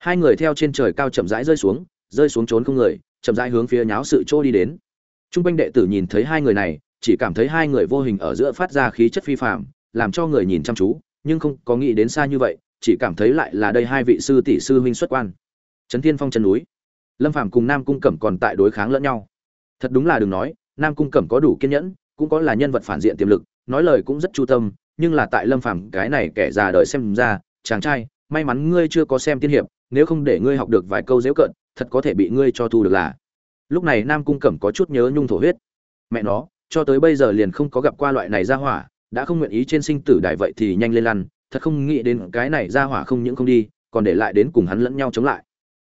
hai người theo trên trời cao chậm rãi rơi xuống rơi xuống trốn không người chậm rãi hướng phía nháo sự chỗ đi đến Trung quanh đệ tử nhìn thấy hai người này, chỉ cảm thấy hai người vô hình ở giữa phát ra khí chất phi phàm, làm cho người nhìn chăm chú, nhưng không có nghĩ đến xa như vậy, chỉ cảm thấy lại là đây hai vị sư tỷ sư huynh xuất quan. Trấn Thiên Phong chân núi, Lâm Phàm cùng Nam Cung Cẩm còn tại đối kháng lẫn nhau. Thật đúng là đừng nói, Nam Cung Cẩm có đủ kiên nhẫn, cũng có là nhân vật phản diện tiềm lực, nói lời cũng rất chu tâm, nhưng là tại Lâm Phàm cái này kẻ già đời xem ra, chàng trai, may mắn ngươi chưa có xem tiên hiệp, nếu không để ngươi học được vài câu dễ cận, thật có thể bị ngươi cho thu được là. Lúc này nam cung cẩm có chút nhớ nhung thổ huyết. Mẹ nó cho tới bây giờ liền không có gặp qua loại này ra hỏa đã không nguyện ý trên sinh tử đại vậy thì nhanh lên lăn thật không nghĩ đến cái này ra hỏa không những không đi còn để lại đến cùng hắn lẫn nhau chống lại.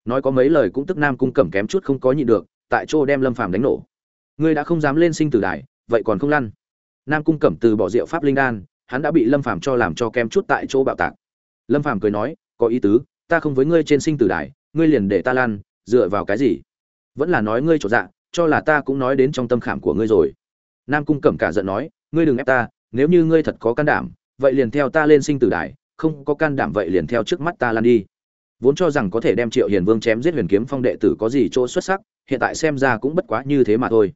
Nói có mấy lời cũng tức nam cung cẩm kém chút không có nhịn được tại chỗ đem lâm phàm đánh nổ. Ngươi đã không dám lên sinh tử đại vậy còn không lăn? Nam cung cẩm từ bỏ rượu pháp linh đan hắn đã bị lâm phàm cho làm cho kém chút tại chỗ bạo tạc. Lâm phàm cười nói có ý tứ ta không với ngươi trên sinh tử đài, ngươi liền để ta lan dựa vào cái gì? Vẫn là nói ngươi trột dạ cho là ta cũng nói đến trong tâm khảm của ngươi rồi. Nam cung cẩm cả giận nói ngươi đừng ép ta nếu như ngươi thật có can đảm vậy liền theo ta lên sinh tử đài không có can đảm vậy liền theo trước mắt ta lan đi. Vốn cho rằng có thể đem triệu hiền vương chém giết huyền kiếm phong đệ tử có gì chỗ xuất sắc hiện tại xem ra cũng bất quá như thế mà thôi.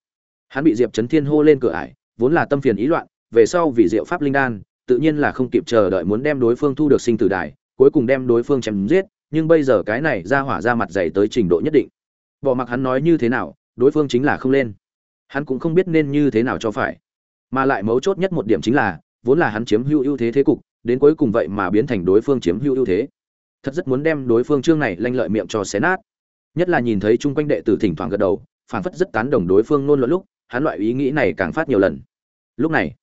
Hắn bị diệp trấn thiên hô lên cửa ải vốn là tâm phiền ý loạn về sau vì diệu pháp linh đan tự nhiên là không kịp chờ đợi muốn đem đối phương thu được sinh tử đài cuối cùng đem đối phương chém giết, nhưng bây giờ cái này ra hỏa ra mặt dày tới trình độ nhất định. Bỏ mặc hắn nói như thế nào, đối phương chính là không lên. Hắn cũng không biết nên như thế nào cho phải. Mà lại mấu chốt nhất một điểm chính là, vốn là hắn chiếm hữu ưu thế thế cục, đến cuối cùng vậy mà biến thành đối phương chiếm hữu ưu thế. Thật rất muốn đem đối phương chương này lanh lợi miệng cho xé nát. Nhất là nhìn thấy chung quanh đệ tử thỉnh thoảng gật đầu phản phất rất tán đồng đối phương nôn luận lúc, hắn loại ý nghĩ này càng phát nhiều lần. Lúc này,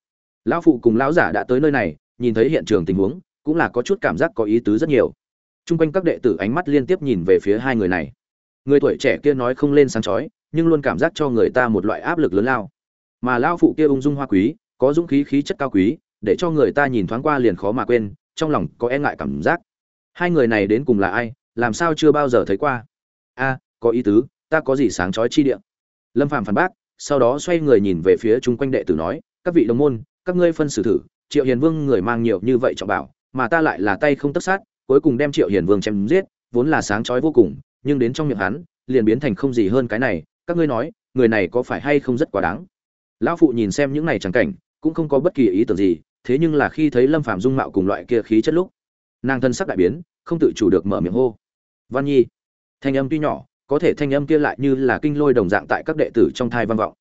lão phụ cùng lão giả đã tới nơi này, nhìn thấy hiện trường tình huống cũng là có chút cảm giác có ý tứ rất nhiều. Chung quanh các đệ tử ánh mắt liên tiếp nhìn về phía hai người này. Người tuổi trẻ kia nói không lên sáng chói, nhưng luôn cảm giác cho người ta một loại áp lực lớn lao. Mà lao phụ kia ung dung hoa quý, có dũng khí khí chất cao quý, để cho người ta nhìn thoáng qua liền khó mà quên, trong lòng có e ngại cảm giác. Hai người này đến cùng là ai, làm sao chưa bao giờ thấy qua? A, có ý tứ, ta có gì sáng chói chi địa? Lâm phàm phản bác, sau đó xoay người nhìn về phía chung quanh đệ tử nói, các vị đồng môn, các ngươi phân xử thử, triệu hiền vương người mang nhiều như vậy trọng bảo mà ta lại là tay không tất sát, cuối cùng đem triệu hiền vương chém giết, vốn là sáng chói vô cùng, nhưng đến trong miệng hắn, liền biến thành không gì hơn cái này, các ngươi nói, người này có phải hay không rất quá đáng? Lão phụ nhìn xem những này chẳng cảnh, cũng không có bất kỳ ý tưởng gì, thế nhưng là khi thấy lâm phạm dung mạo cùng loại kia khí chất lúc, nàng thân sắc đại biến, không tự chủ được mở miệng hô. Văn nhi, thanh âm tuy nhỏ, có thể thanh âm kia lại như là kinh lôi đồng dạng tại các đệ tử trong thai văn vọng.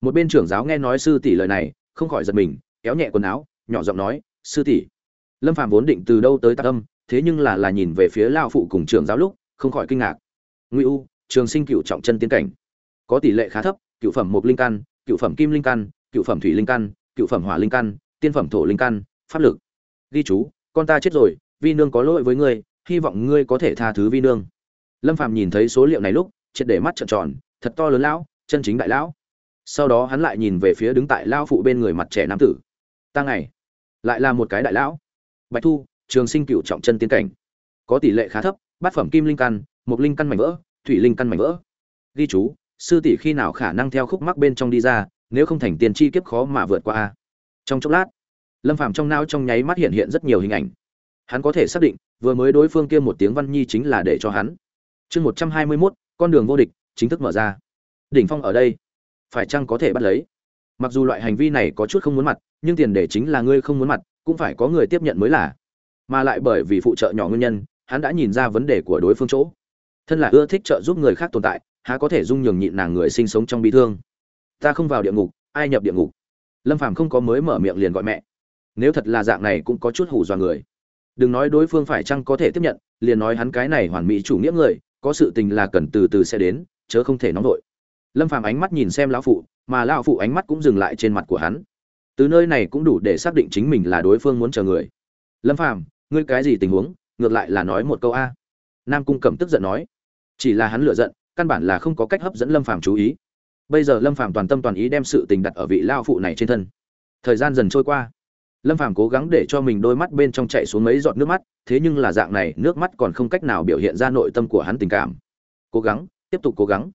Một bên trưởng giáo nghe nói sư tỷ lời này, không khỏi giật mình, kéo nhẹ quần áo, nhỏ giọng nói, sư tỷ lâm phạm vốn định từ đâu tới tạc âm, thế nhưng là là nhìn về phía lao phụ cùng Trường giáo lúc, không khỏi kinh ngạc. Nguy u, trường sinh cựu trọng chân tiến cảnh. Có tỷ lệ khá thấp, cựu phẩm một linh căn, cựu phẩm kim linh căn, cựu phẩm thủy linh căn, cựu phẩm hỏa linh căn, tiên phẩm thổ linh căn, pháp lực. Ghi chú, con ta chết rồi, vi nương có lỗi với ngươi, hy vọng ngươi có thể tha thứ vi nương. Lâm phạm nhìn thấy số liệu này lúc, triệt để mắt trợn tròn, thật to lớn lão, chân chính đại lão. Sau đó hắn lại nhìn về phía đứng tại lao phụ bên người mặt trẻ nam tử. Ta ngày, lại là một cái đại lão bạch thu trường sinh cựu trọng chân tiến cảnh. Có tỷ lệ khá thấp bát phẩm kim linh căn một linh căn mảnh vỡ thủy linh căn mảnh vỡ. Ghi chú sư tỷ khi nào khả năng theo khúc mắc bên trong đi ra nếu không thành tiền chi kiếp khó mà vượt qua a. Trong chốc lát lâm phàm trong não trong nháy mắt hiện hiện rất nhiều hình ảnh. Hắn có thể xác định vừa mới đối phương kia một tiếng văn nhi chính là để cho hắn. Chương một trăm hai mươi 121, con đường vô địch chính thức mở ra. Đỉnh phong ở đây. Phải chăng có thể bắt lấy? Mặc dù loại hành vi này có chút không muốn mặt nhưng tiền đề chính là ngươi không muốn mặt cũng phải có người tiếp nhận mới là. Mà lại bởi vì phụ trợ nhỏ nguyên nhân, hắn đã nhìn ra vấn đề của đối phương chỗ. Thân là ưa thích trợ giúp người khác tồn tại, há có thể dung nhường nhịn nàng người sinh sống trong bi thương. Ta không vào địa ngục, ai nhập địa ngục? Lâm phàm không có mới mở miệng liền gọi mẹ. Nếu thật là dạng này cũng có chút hủ dọa người. Đừng nói đối phương phải chăng có thể tiếp nhận, liền nói hắn cái này hoàn mỹ chủ nghĩa người, có sự tình là cần từ từ sẽ đến, chớ không thể nóng vội. Lâm phàm ánh mắt nhìn xem lão phụ, mà lão phụ ánh mắt cũng dừng lại trên mặt của hắn từ nơi này cũng đủ để xác định chính mình là đối phương muốn chờ người. Lâm phàm, ngươi cái gì tình huống? Ngược lại là nói một câu a. Nam cung cẩm tức giận nói. Chỉ là hắn lựa giận, căn bản là không có cách hấp dẫn lâm phàm chú ý. Bây giờ lâm phàm toàn tâm toàn ý đem sự tình đặt ở vị lao phụ này trên thân. Thời gian dần trôi qua. Lâm phàm cố gắng để cho mình đôi mắt bên trong chạy xuống mấy giọt nước mắt, thế nhưng là dạng này, nước mắt còn không cách nào biểu hiện ra nội tâm của hắn tình cảm. Cố gắng, tiếp tục cố gắng.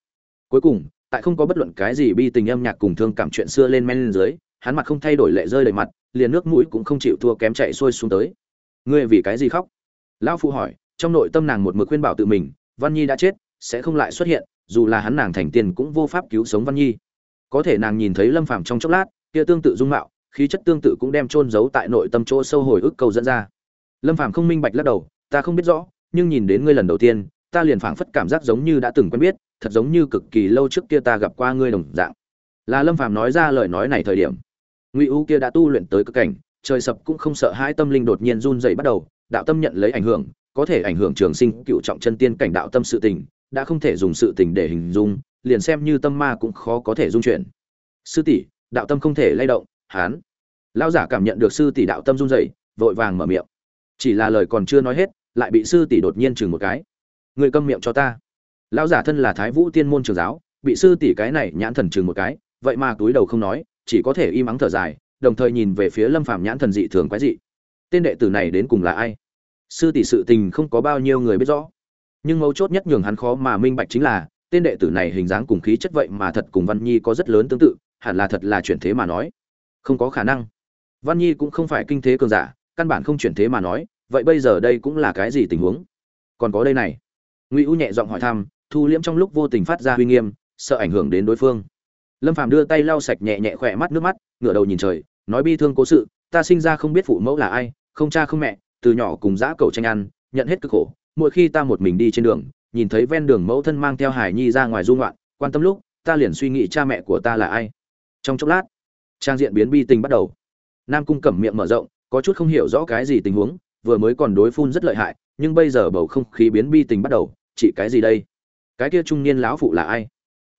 Cuối cùng, tại không có bất luận cái gì bi tình âm nhạc cùng thương cảm chuyện xưa lên men lên dưới hắn mặt không thay đổi lệ rơi đầy mặt, liền nước mũi cũng không chịu thua kém chạy xuôi xuống tới. Ngươi vì cái gì khóc? Lão phụ hỏi, trong nội tâm nàng một mực khuyên bảo tự mình, văn nhi đã chết, sẽ không lại xuất hiện, dù là hắn nàng thành tiền cũng vô pháp cứu sống văn nhi. Có thể nàng nhìn thấy lâm phàm trong chốc lát, kia tương tự dung mạo, khí chất tương tự cũng đem chôn giấu tại nội tâm chỗ sâu hồi ức cầu dẫn ra. Lâm phàm không minh bạch lắc đầu, ta không biết rõ, nhưng nhìn đến ngươi lần đầu tiên, ta liền phảng phất cảm giác giống như đã từng quen biết, thật giống như cực kỳ lâu trước kia ta gặp qua ngươi đồng dạng. Là lâm phàm nói ra lời nói này thời điểm ngụy u kia đã tu luyện tới cực cảnh, trời sập cũng không sợ hai tâm linh đột nhiên run dậy bắt đầu, đạo tâm nhận lấy ảnh hưởng, có thể ảnh hưởng trường sinh, cựu trọng chân tiên cảnh đạo tâm sự tình, đã không thể dùng sự tình để hình dung, liền xem như tâm ma cũng khó có thể dung chuyển. Sư tỷ, đạo tâm không thể lay động, hán. Lão giả cảm nhận được sư tỷ đạo tâm run rẩy, vội vàng mở miệng. Chỉ là lời còn chưa nói hết, lại bị sư tỷ đột nhiên chừng một cái. Người câm miệng cho ta. Lão giả thân là thái vũ tiên môn trường giáo, bị sư tỷ cái này nhãn thần chừng một cái, vậy mà túi đầu không nói chỉ có thể im ắng thở dài, đồng thời nhìn về phía lâm phàm nhãn thần dị thường quái dị. Tên đệ tử này đến cùng là ai? Sư tỷ sự tình không có bao nhiêu người biết rõ. Nhưng mấu chốt nhất nhường hắn khó mà minh bạch chính là, tên đệ tử này hình dáng cùng khí chất vậy mà thật cùng văn nhi có rất lớn tương tự, hẳn là thật là chuyển thế mà nói. Không có khả năng. Văn nhi cũng không phải kinh thế cường giả, căn bản không chuyển thế mà nói, vậy bây giờ đây cũng là cái gì tình huống? Còn có đây này. Ngụy u nhẹ giọng hỏi thăm, thu liễm trong lúc vô tình phát ra uy nghiêm, sợ ảnh hưởng đến đối phương lâm phàm đưa tay lau sạch nhẹ nhẹ khỏe mắt nước mắt, ngửa đầu nhìn trời, nói bi thương cố sự, ta sinh ra không biết phụ mẫu là ai, không cha không mẹ, từ nhỏ cùng dã cầu tranh ăn, nhận hết cực khổ, mỗi khi ta một mình đi trên đường, nhìn thấy ven đường mẫu thân mang theo hải nhi ra ngoài du ngoạn, quan tâm lúc, ta liền suy nghĩ cha mẹ của ta là ai. Trong chốc lát, trang diện biến bi tình bắt đầu. Nam cung cẩm miệng mở rộng, có chút không hiểu rõ cái gì tình huống, vừa mới còn đối phun rất lợi hại, nhưng bây giờ bầu không khí biến bi tình bắt đầu chỉ cái gì đây? Cái kia trung niên lão phụ là ai?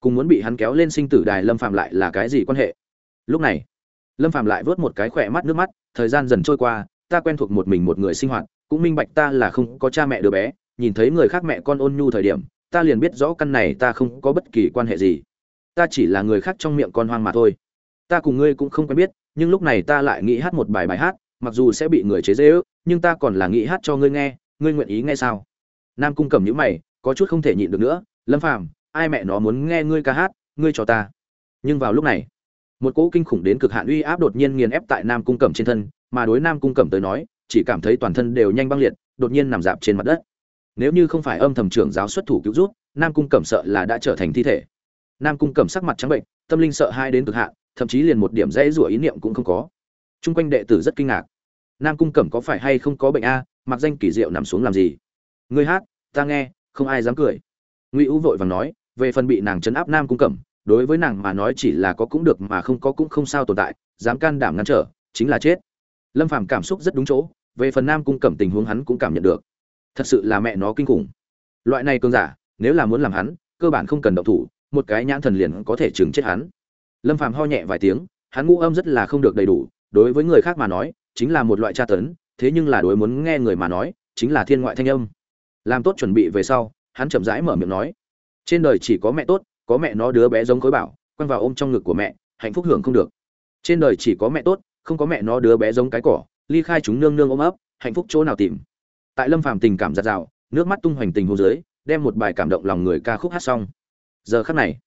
Cùng muốn bị hắn kéo lên sinh tử đài lâm phạm lại là cái gì quan hệ? Lúc này, lâm phạm lại vớt một cái khỏe mắt nước mắt, thời gian dần trôi qua, ta quen thuộc một mình một người sinh hoạt, cũng minh bạch ta là không có cha mẹ đứa bé, nhìn thấy người khác mẹ con ôn nhu thời điểm, ta liền biết rõ căn này ta không có bất kỳ quan hệ gì. Ta chỉ là người khác trong miệng con hoang mà thôi. Ta cùng ngươi cũng không quen biết, nhưng lúc này ta lại nghĩ hát một bài bài hát, mặc dù sẽ bị người chế dễ ước, nhưng ta còn là nghĩ hát cho ngươi nghe, ngươi nguyện ý nghe sao? Nam cung cầm nhữ mày, có chút không thể nhịn được nữa, lâm phàm ai mẹ nó muốn nghe ngươi ca hát, ngươi cho ta. Nhưng vào lúc này, một cỗ kinh khủng đến cực hạn uy áp đột nhiên nghiền ép tại nam cung cẩm trên thân, mà đối nam cung cẩm tới nói, chỉ cảm thấy toàn thân đều nhanh băng liệt, đột nhiên nằm dạp trên mặt đất. Nếu như không phải âm thầm trưởng giáo xuất thủ cứu rút nam cung cẩm sợ là đã trở thành thi thể. Nam cung cẩm sắc mặt trắng bệnh, tâm linh sợ hai đến cực hạn, thậm chí liền một điểm dễ rủa ý niệm cũng không có. Trung quanh đệ tử rất kinh ngạc. Nam cung cẩm có phải hay không có bệnh a? Mặc danh kỳ diệu nằm xuống làm gì? Ngươi hát, ta nghe, không ai dám cười. Ngụy u vội vàng nói về phần bị nàng chấn áp nam cung cẩm, đối với nàng mà nói chỉ là có cũng được mà không có cũng không sao tồn tại, dám can đảm ngăn trở, chính là chết. Lâm phàm cảm xúc rất đúng chỗ, về phần nam cung cẩm tình huống hắn cũng cảm nhận được. Thật sự là mẹ nó kinh khủng. Loại này cơn giả, nếu là muốn làm hắn, cơ bản không cần động thủ, một cái nhãn thần liền có thể chừng chết hắn. Lâm phàm ho nhẹ vài tiếng, hắn ngũ âm rất là không được đầy đủ, đối với người khác mà nói, chính là một loại tra tấn, thế nhưng là đối muốn nghe người mà nói, chính là thiên ngoại thanh âm. Làm tốt chuẩn bị về sau, hắn chậm rãi mở miệng nói trên đời chỉ có mẹ tốt, có mẹ nó đứa bé giống khối bảo, quăng vào ôm trong ngực của mẹ, hạnh phúc hưởng không được. Trên đời chỉ có mẹ tốt, không có mẹ nó đứa bé giống cái cỏ, ly khai chúng nương nương ôm ấp, hạnh phúc chỗ nào tìm. Tại lâm phàm tình cảm giặt rào, nước mắt tung hoành tình hồ dưới, đem một bài cảm động lòng người ca khúc hát xong. Giờ khắc này,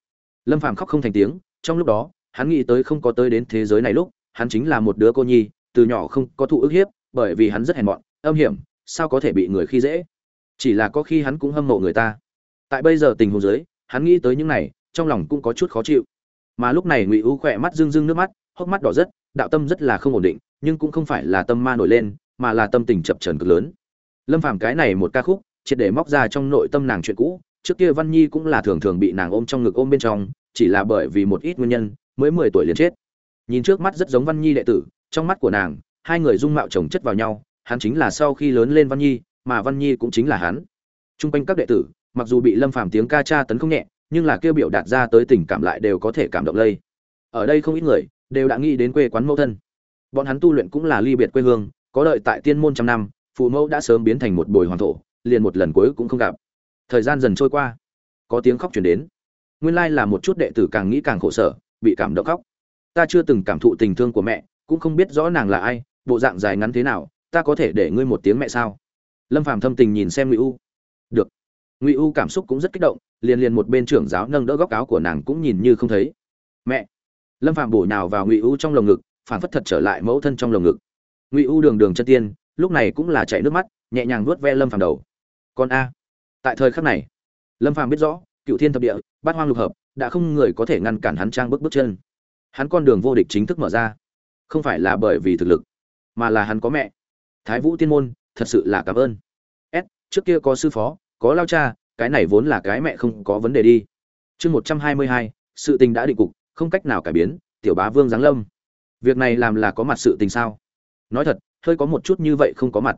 lâm phàm khóc không thành tiếng, trong lúc đó, hắn nghĩ tới không có tới đến thế giới này lúc, hắn chính là một đứa cô nhi, từ nhỏ không có thụ ức hiếp, bởi vì hắn rất hèn mọn, âm hiểm, sao có thể bị người khi dễ? Chỉ là có khi hắn cũng hâm mộ người ta tại bây giờ tình huống dưới, hắn nghĩ tới những này, trong lòng cũng có chút khó chịu. Mà lúc này ngụy u khỏe mắt rưng rưng nước mắt, hốc mắt đỏ rất, đạo tâm rất là không ổn định, nhưng cũng không phải là tâm ma nổi lên, mà là tâm tình chập trần cực lớn. Lâm phàm cái này một ca khúc, triệt để móc ra trong nội tâm nàng chuyện cũ, trước kia văn nhi cũng là thường thường bị nàng ôm trong ngực ôm bên trong, chỉ là bởi vì một ít nguyên nhân, mới mười tuổi liền chết. Nhìn trước mắt rất giống văn nhi đệ tử, trong mắt của nàng, hai người dung mạo chồng chất vào nhau, hắn chính là sau khi lớn lên văn nhi, mà văn nhi cũng chính là hắn. Chung quanh các đệ tử mặc dù bị lâm phàm tiếng ca tra tấn không nhẹ, nhưng là kêu biểu đạt ra tới tình cảm lại đều có thể cảm động lây. Ở đây không ít người đều đã nghĩ đến quê quán mẫu thân. Bọn hắn tu luyện cũng là ly biệt quê hương, có đợi tại tiên môn trăm năm, phụ mẫu đã sớm biến thành một bồi hoàng thổ, liền một lần cuối cũng không gặp. Thời gian dần trôi qua, có tiếng khóc chuyển đến. Nguyên lai là một chút đệ tử càng nghĩ càng khổ sở, bị cảm động khóc. Ta chưa từng cảm thụ tình thương của mẹ, cũng không biết rõ nàng là ai, bộ dạng dài ngắn thế nào, ta có thể để ngươi một tiếng mẹ sao? Lâm phàm thâm tình nhìn xem ngụy u ngụy u cảm xúc cũng rất kích động, liền liền một bên trưởng giáo nâng đỡ góc áo của nàng cũng nhìn như không thấy. Mẹ! Lâm phàm bổ nhào vào ngụy u trong lồng ngực, phản phất thật trở lại mẫu thân trong lồng ngực. Ngụy u đường đường chân tiên, lúc này cũng là chảy nước mắt, nhẹ nhàng vuốt ve lâm phàm đầu. Con a. Tại thời khắc này, lâm phàm biết rõ, cựu thiên thập địa, bát hoang lục hợp, đã không người có thể ngăn cản hắn trang bước bước chân. Hắn con đường vô địch chính thức mở ra. Không phải là bởi vì thực lực, mà là hắn có mẹ. Thái vũ tiên môn, thật sự là cảm ơn. S, trước kia có sư phó có lao cha, cái này vốn là cái mẹ không có vấn đề đi. Chương một trăm hai mươi hai, sự tình đã định cục, không cách nào cải biến, tiểu bá vương giáng lâm. Việc này làm là có mặt sự tình sao? Nói thật, hơi có một chút như vậy không có mặt.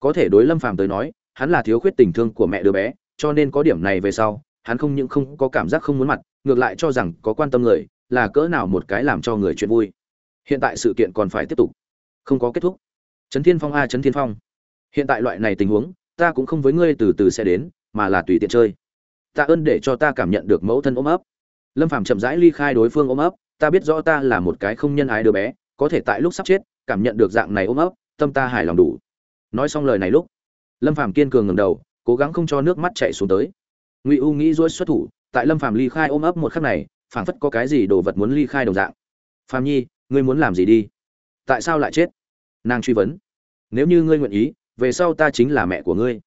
Có thể đối lâm phàm tới nói, hắn là thiếu khuyết tình thương của mẹ đứa bé, cho nên có điểm này về sau, hắn không những không có cảm giác không muốn mặt, ngược lại cho rằng có quan tâm người, là cỡ nào một cái làm cho người chuyện vui. Hiện tại sự kiện còn phải tiếp tục. Không có kết thúc. Trấn thiên phong a trấn thiên phong. Hiện tại loại này tình huống ta cũng không với ngươi từ từ sẽ đến, mà là tùy tiện chơi. Tạ ơn để cho ta cảm nhận được mẫu thân ôm ấp. Lâm phàm chậm rãi ly khai đối phương ôm ấp, ta biết rõ ta là một cái không nhân ái đứa bé, có thể tại lúc sắp chết, cảm nhận được dạng này ôm ấp, tâm ta hài lòng đủ. Nói xong lời này lúc, lâm phàm kiên cường ngẩng đầu, cố gắng không cho nước mắt chảy xuống tới. Ngụy u nghĩ dối xuất thủ, tại lâm phàm ly khai ôm ấp một khắc này, phảng phất có cái gì đồ vật muốn ly khai đồng dạng. Phàm nhi, ngươi muốn làm gì đi? Tại sao lại chết? Nàng truy vấn. Nếu như ngươi nguyện ý về sau ta chính là mẹ của ngươi.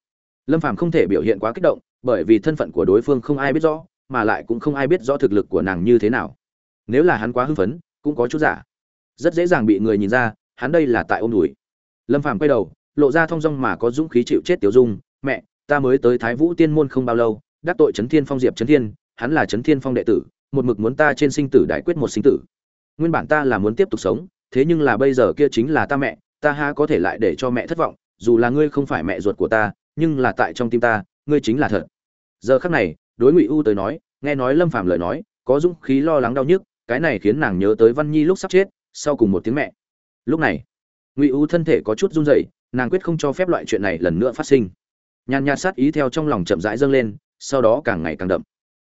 Lâm phàm không thể biểu hiện quá kích động, bởi vì thân phận của đối phương không ai biết rõ, mà lại cũng không ai biết rõ thực lực của nàng như thế nào. Nếu là hắn quá hưng phấn, cũng có chút giả. Rất dễ dàng bị người nhìn ra, hắn đây là tại ôm đùi. Lâm phàm quay đầu, lộ ra thong dong mà có dũng khí chịu chết tiểu dung, mẹ, ta mới tới thái vũ tiên môn không bao lâu, đắc tội trấn thiên phong diệp trấn thiên, hắn là trấn thiên phong đệ tử, một mực muốn ta trên sinh tử đại quyết một sinh tử. Nguyên bản ta là muốn tiếp tục sống, thế nhưng là bây giờ kia chính là ta mẹ, ta ha có thể lại để cho mẹ thất vọng dù là ngươi không phải mẹ ruột của ta, nhưng là tại trong tim ta, ngươi chính là thật. Giờ khắc này, đối ngụy u tới nói, nghe nói lâm phàm lời nói, có dũng khí lo lắng đau nhức, cái này khiến nàng nhớ tới văn nhi lúc sắp chết, sau cùng một tiếng mẹ. Lúc này, ngụy u thân thể có chút run rẩy, nàng quyết không cho phép loại chuyện này lần nữa phát sinh. Nhàn nhạt sát ý theo trong lòng chậm rãi dâng lên, sau đó càng ngày càng đậm.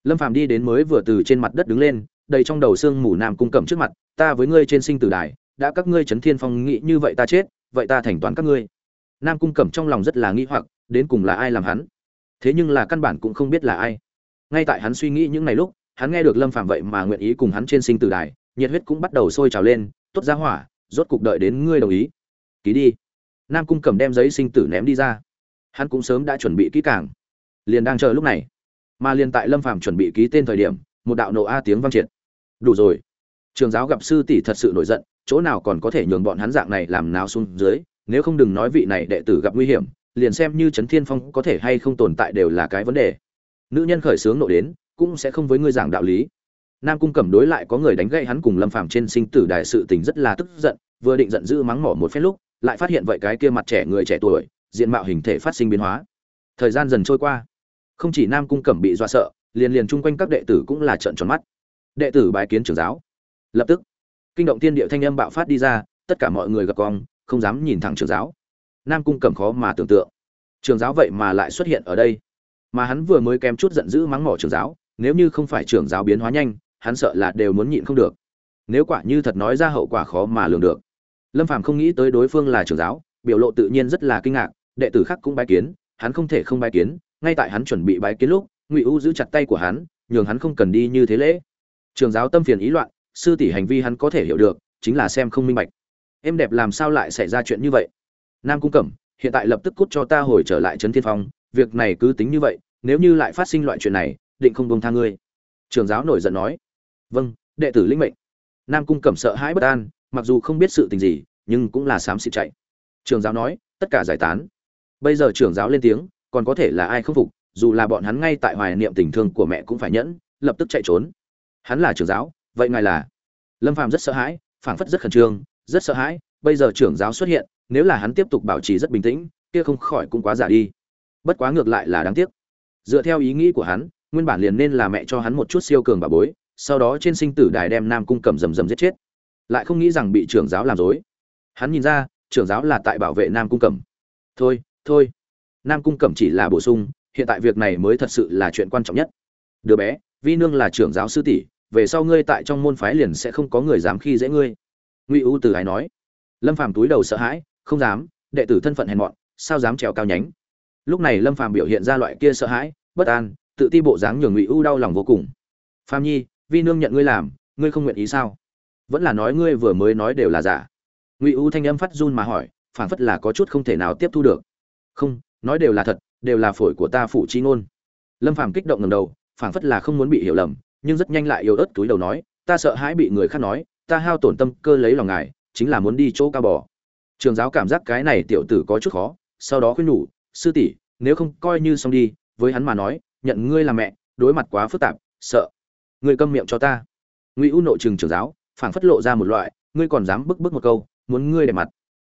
Lâm phàm đi đến mới vừa từ trên mặt đất đứng lên, đầy trong đầu xương mù nam cung cầm trước mặt, ta với ngươi trên sinh tử đài, đã các ngươi chấn thiên phong nghĩ như vậy ta chết, vậy ta thành toán các ngươi nam cung cẩm trong lòng rất là nghi hoặc, đến cùng là ai làm hắn? Thế nhưng là căn bản cũng không biết là ai. Ngay tại hắn suy nghĩ những ngày lúc, hắn nghe được lâm Phạm vậy mà nguyện ý cùng hắn trên sinh tử đài, nhiệt huyết cũng bắt đầu sôi trào lên, tốt ra hỏa, rốt cục đợi đến ngươi đồng ý. Ký đi. Nam cung cầm đem giấy sinh tử ném đi ra. Hắn cũng sớm đã chuẩn bị kỹ càng. Liền đang chờ lúc này, mà liền tại lâm phàm chuẩn bị ký tên thời điểm, một đạo nộ a tiếng vang triệt. Đủ rồi. Trường giáo gặp sư tỷ thật sự nổi giận, chỗ nào còn có thể nhường bọn hắn dạng này làm nào xuống dưới nếu không đừng nói vị này đệ tử gặp nguy hiểm, liền xem như trấn thiên phong có thể hay không tồn tại đều là cái vấn đề. Nữ nhân khởi sướng nộ đến, cũng sẽ không với ngươi giảng đạo lý. Nam cung cẩm đối lại có người đánh gậy hắn cùng lâm phàm trên sinh tử đại sự tình rất là tức giận, vừa định giận dữ mắng mỏ một phép lúc, lại phát hiện vậy cái kia mặt trẻ người trẻ tuổi, diện mạo hình thể phát sinh biến hóa. Thời gian dần trôi qua. Không chỉ nam cung cẩm bị dọa sợ, liền liền chung quanh các đệ tử cũng là trợn tròn mắt. Đệ tử bái kiến trưởng giáo. Lập tức, kinh động thiên địa thanh âm bạo phát đi ra, tất cả mọi người gặp cong không dám nhìn thẳng trưởng giáo. Nam cung cẩm khó mà tưởng tượng. Trường giáo vậy mà lại xuất hiện ở đây. Mà hắn vừa mới kém chút giận dữ mắng mỏ trưởng giáo, nếu như không phải trưởng giáo biến hóa nhanh, hắn sợ là đều muốn nhịn không được. Nếu quả như thật nói ra hậu quả khó mà lường được. Lâm phàm không nghĩ tới đối phương là trưởng giáo, biểu lộ tự nhiên rất là kinh ngạc, đệ tử khác cũng bái kiến, hắn không thể không bái kiến, ngay tại hắn chuẩn bị bái kiến lúc, ngụy u giữ chặt tay của hắn, nhường hắn không cần đi như thế lễ. Trường giáo tâm phiền ý loạn, sư tỷ hành vi hắn có thể hiểu được, chính là xem không minh bạch em đẹp làm sao lại xảy ra chuyện như vậy? Nam cung cẩm, hiện tại lập tức cút cho ta hồi trở lại trấn thiên phong, việc này cứ tính như vậy, nếu như lại phát sinh loại chuyện này, định không bông tha ngươi. Trường giáo nổi giận nói. Vâng đệ tử linh mệnh. Nam cung cẩm sợ hãi bất an, mặc dù không biết sự tình gì, nhưng cũng là xám xịt chạy. Trường giáo nói, tất cả giải tán. Bây giờ trưởng giáo lên tiếng, còn có thể là ai không phục, dù là bọn hắn ngay tại hoài niệm tình thương của mẹ cũng phải nhẫn, lập tức chạy trốn. Hắn là trưởng giáo, vậy ngài là? Lâm phàm rất sợ hãi, phảng phất rất khẩn trương rất sợ hãi, bây giờ trưởng giáo xuất hiện, nếu là hắn tiếp tục bảo trì rất bình tĩnh, kia không khỏi cũng quá giả đi. Bất quá ngược lại là đáng tiếc. Dựa theo ý nghĩ của hắn, nguyên bản liền nên là mẹ cho hắn một chút siêu cường bà bối, sau đó trên sinh tử đài đem nam cung cầm rầm rầm giết chết. Lại không nghĩ rằng bị trưởng giáo làm dối. Hắn nhìn ra, trưởng giáo là tại bảo vệ nam cung cẩm thôi thôi. Nam cung cẩm chỉ là bổ sung, hiện tại việc này mới thật sự là chuyện quan trọng nhất. Đứa bé, vi nương là trưởng giáo sư tỷ, về sau ngươi tại trong môn phái liền sẽ không có người dám khi dễ ngươi ngụy U từ ái nói, lâm phàm túi đầu sợ hãi, không dám, đệ tử thân phận hèn mọn, sao dám trèo cao nhánh? Lúc này lâm phàm biểu hiện ra loại kia sợ hãi, bất an, tự ti bộ dáng nhường ngụy U đau lòng vô cùng. Phàm nhi, vi nương nhận ngươi làm, ngươi không nguyện ý sao? Vẫn là nói ngươi vừa mới nói đều là giả. Ngụy U thanh âm phát run mà hỏi, phảng phất là có chút không thể nào tiếp thu được. Không, nói đều là thật, đều là phổi của ta phụ chi ngôn. Lâm phàm kích động ngầm đầu, phảng phất là không muốn bị hiểu lầm, nhưng rất nhanh lại yếu ớt túi đầu nói, ta sợ hãi bị người khác nói ta hao tổn tâm cơ lấy lòng ngài, chính là muốn đi chỗ cao bò. Trường giáo cảm giác cái này tiểu tử có chút khó, sau đó khuyên nhủ, sư tỷ, nếu không coi như xong đi, với hắn mà nói, nhận ngươi là mẹ, đối mặt quá phức tạp, sợ. Ngươi câm miệng cho ta. Ngụy u nộ trừng trường giáo, phảng phất lộ ra một loại, ngươi còn dám bức bức một câu, muốn ngươi để mặt.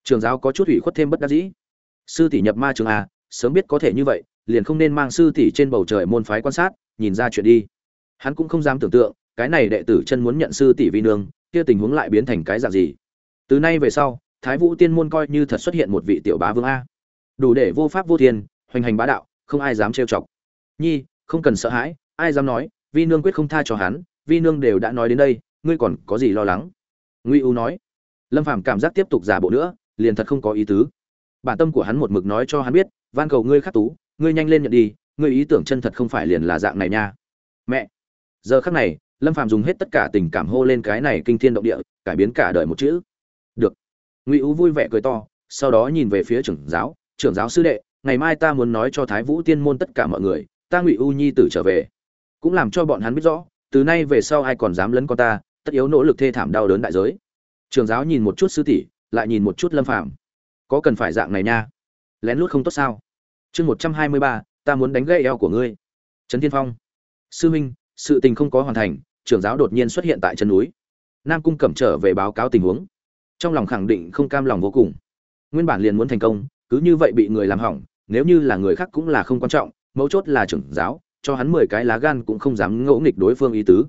Trường giáo có chút ủy khuất thêm bất đắc dĩ. Sư tỷ nhập ma trường a sớm biết có thể như vậy, liền không nên mang sư tỷ trên bầu trời môn phái quan sát, nhìn ra chuyện đi. Hắn cũng không dám tưởng tượng, cái này đệ tử chân muốn nhận sư tỷ vi nương kia tình huống lại biến thành cái dạng gì? Từ nay về sau, thái vũ tiên môn coi như thật xuất hiện một vị tiểu bá vương a. Đủ để vô pháp vô thiên, hoành hành bá đạo, không ai dám trêu chọc. Nhi, không cần sợ hãi, ai dám nói, vi nương quyết không tha cho hắn, vi nương đều đã nói đến đây, ngươi còn có gì lo lắng? Nguy u nói. Lâm phàm cảm giác tiếp tục giả bộ nữa, liền thật không có ý tứ. Bản tâm của hắn một mực nói cho hắn biết, van cầu ngươi khắc tú, ngươi nhanh lên nhận đi, ngươi ý tưởng chân thật không phải liền là dạng này nha. Mẹ. Giờ khắc này lâm phàm dùng hết tất cả tình cảm hô lên cái này kinh thiên động địa, cải biến cả đời một chữ. Được. Ngụy ú vui vẻ cười to, sau đó nhìn về phía trưởng giáo. Trưởng giáo sư đệ, ngày mai ta muốn nói cho thái vũ tiên môn tất cả mọi người, ta ngụy u nhi tử trở về. Cũng làm cho bọn hắn biết rõ, từ nay về sau ai còn dám lấn con ta, tất yếu nỗ lực thê thảm đau đớn đại giới. Trường giáo nhìn một chút sư tỷ, lại nhìn một chút lâm phàm. Có cần phải dạng này nha? Lén lút không tốt sao? Chương một trăm hai mươi ba, ta muốn đánh gậy eo của ngươi. Trấn thiên phong. Sư huynh sự tình không có hoàn thành, trưởng giáo đột nhiên xuất hiện tại chân núi. Nam cung cẩm trở về báo cáo tình huống. Trong lòng khẳng định không cam lòng vô cùng. Nguyên bản liền muốn thành công, cứ như vậy bị người làm hỏng, nếu như là người khác cũng là không quan trọng, mấu chốt là trưởng giáo, cho hắn mười cái lá gan cũng không dám ngỗ nghịch đối phương ý tứ.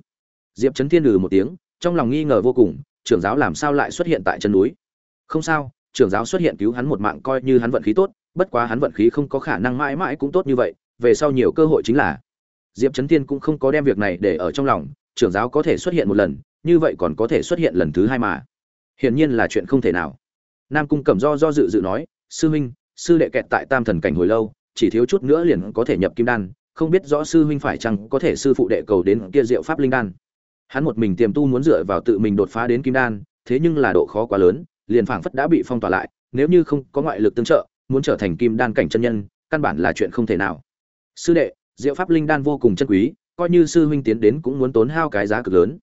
Diệp trấn thiên lừ một tiếng, trong lòng nghi ngờ vô cùng, trưởng giáo làm sao lại xuất hiện tại chân núi? Không sao, trưởng giáo xuất hiện cứu hắn một mạng coi như hắn vận khí tốt, bất quá hắn vận khí không có khả năng mãi mãi cũng tốt như vậy, về sau nhiều cơ hội chính là diệp trấn thiên cũng không có đem việc này để ở trong lòng, trưởng giáo có thể xuất hiện một lần, như vậy còn có thể xuất hiện lần thứ hai mà. Hiển nhiên là chuyện không thể nào. Nam cung cẩm do do dự dự nói, sư huynh, sư đệ kẹt tại tam thần cảnh hồi lâu, chỉ thiếu chút nữa liền có thể nhập kim đan, không biết rõ sư huynh phải chăng có thể sư phụ đệ cầu đến kia diệu pháp linh đan. Hắn một mình tiềm tu muốn dựa vào tự mình đột phá đến kim đan, thế nhưng là độ khó quá lớn, liền phảng phất đã bị phong tỏa lại, nếu như không có ngoại lực tương trợ, muốn trở thành kim đan cảnh chân nhân, căn bản là chuyện không thể nào. Sư đệ diệu pháp linh đan vô cùng chân quý, coi như sư huynh tiến đến cũng muốn tốn hao cái giá cực lớn.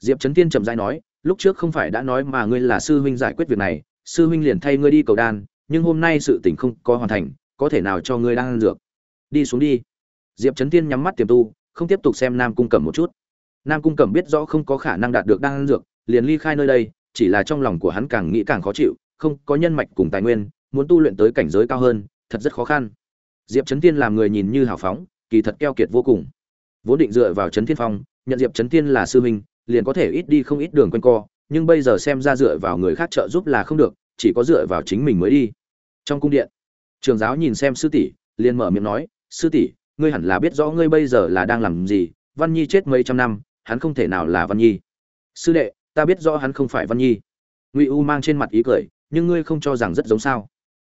Diệp trấn tiên trầm dai nói, lúc trước không phải đã nói mà ngươi là sư huynh giải quyết việc này, sư huynh liền thay ngươi đi cầu đan, nhưng hôm nay sự tình không có hoàn thành, có thể nào cho ngươi đang ăn dược? Đi xuống đi. Diệp trấn tiên nhắm mắt tiềm tu, không tiếp tục xem nam cung cẩm một chút. Nam cung cẩm biết rõ không có khả năng đạt được đang ăn dược, liền ly khai nơi đây, chỉ là trong lòng của hắn càng nghĩ càng khó chịu, không có nhân mạch cùng tài nguyên, muốn tu luyện tới cảnh giới cao hơn, thật rất khó khăn. Diệp trấn tiên làm người nhìn như hào phóng kỳ thật keo kiệt vô cùng. Vốn định dựa vào trấn thiên phong, nhận diệp trấn tiên là sư huynh, liền có thể ít đi không ít đường quanh co, nhưng bây giờ xem ra dựa vào người khác trợ giúp là không được, chỉ có dựa vào chính mình mới đi. Trong cung điện, trường giáo nhìn xem sư tỷ, liền mở miệng nói, sư tỷ, ngươi hẳn là biết rõ ngươi bây giờ là đang làm gì, văn nhi chết mấy trăm năm, hắn không thể nào là văn nhi. Sư đệ, ta biết rõ hắn không phải văn nhi. Ngụy u mang trên mặt ý cười, nhưng ngươi không cho rằng rất giống sao?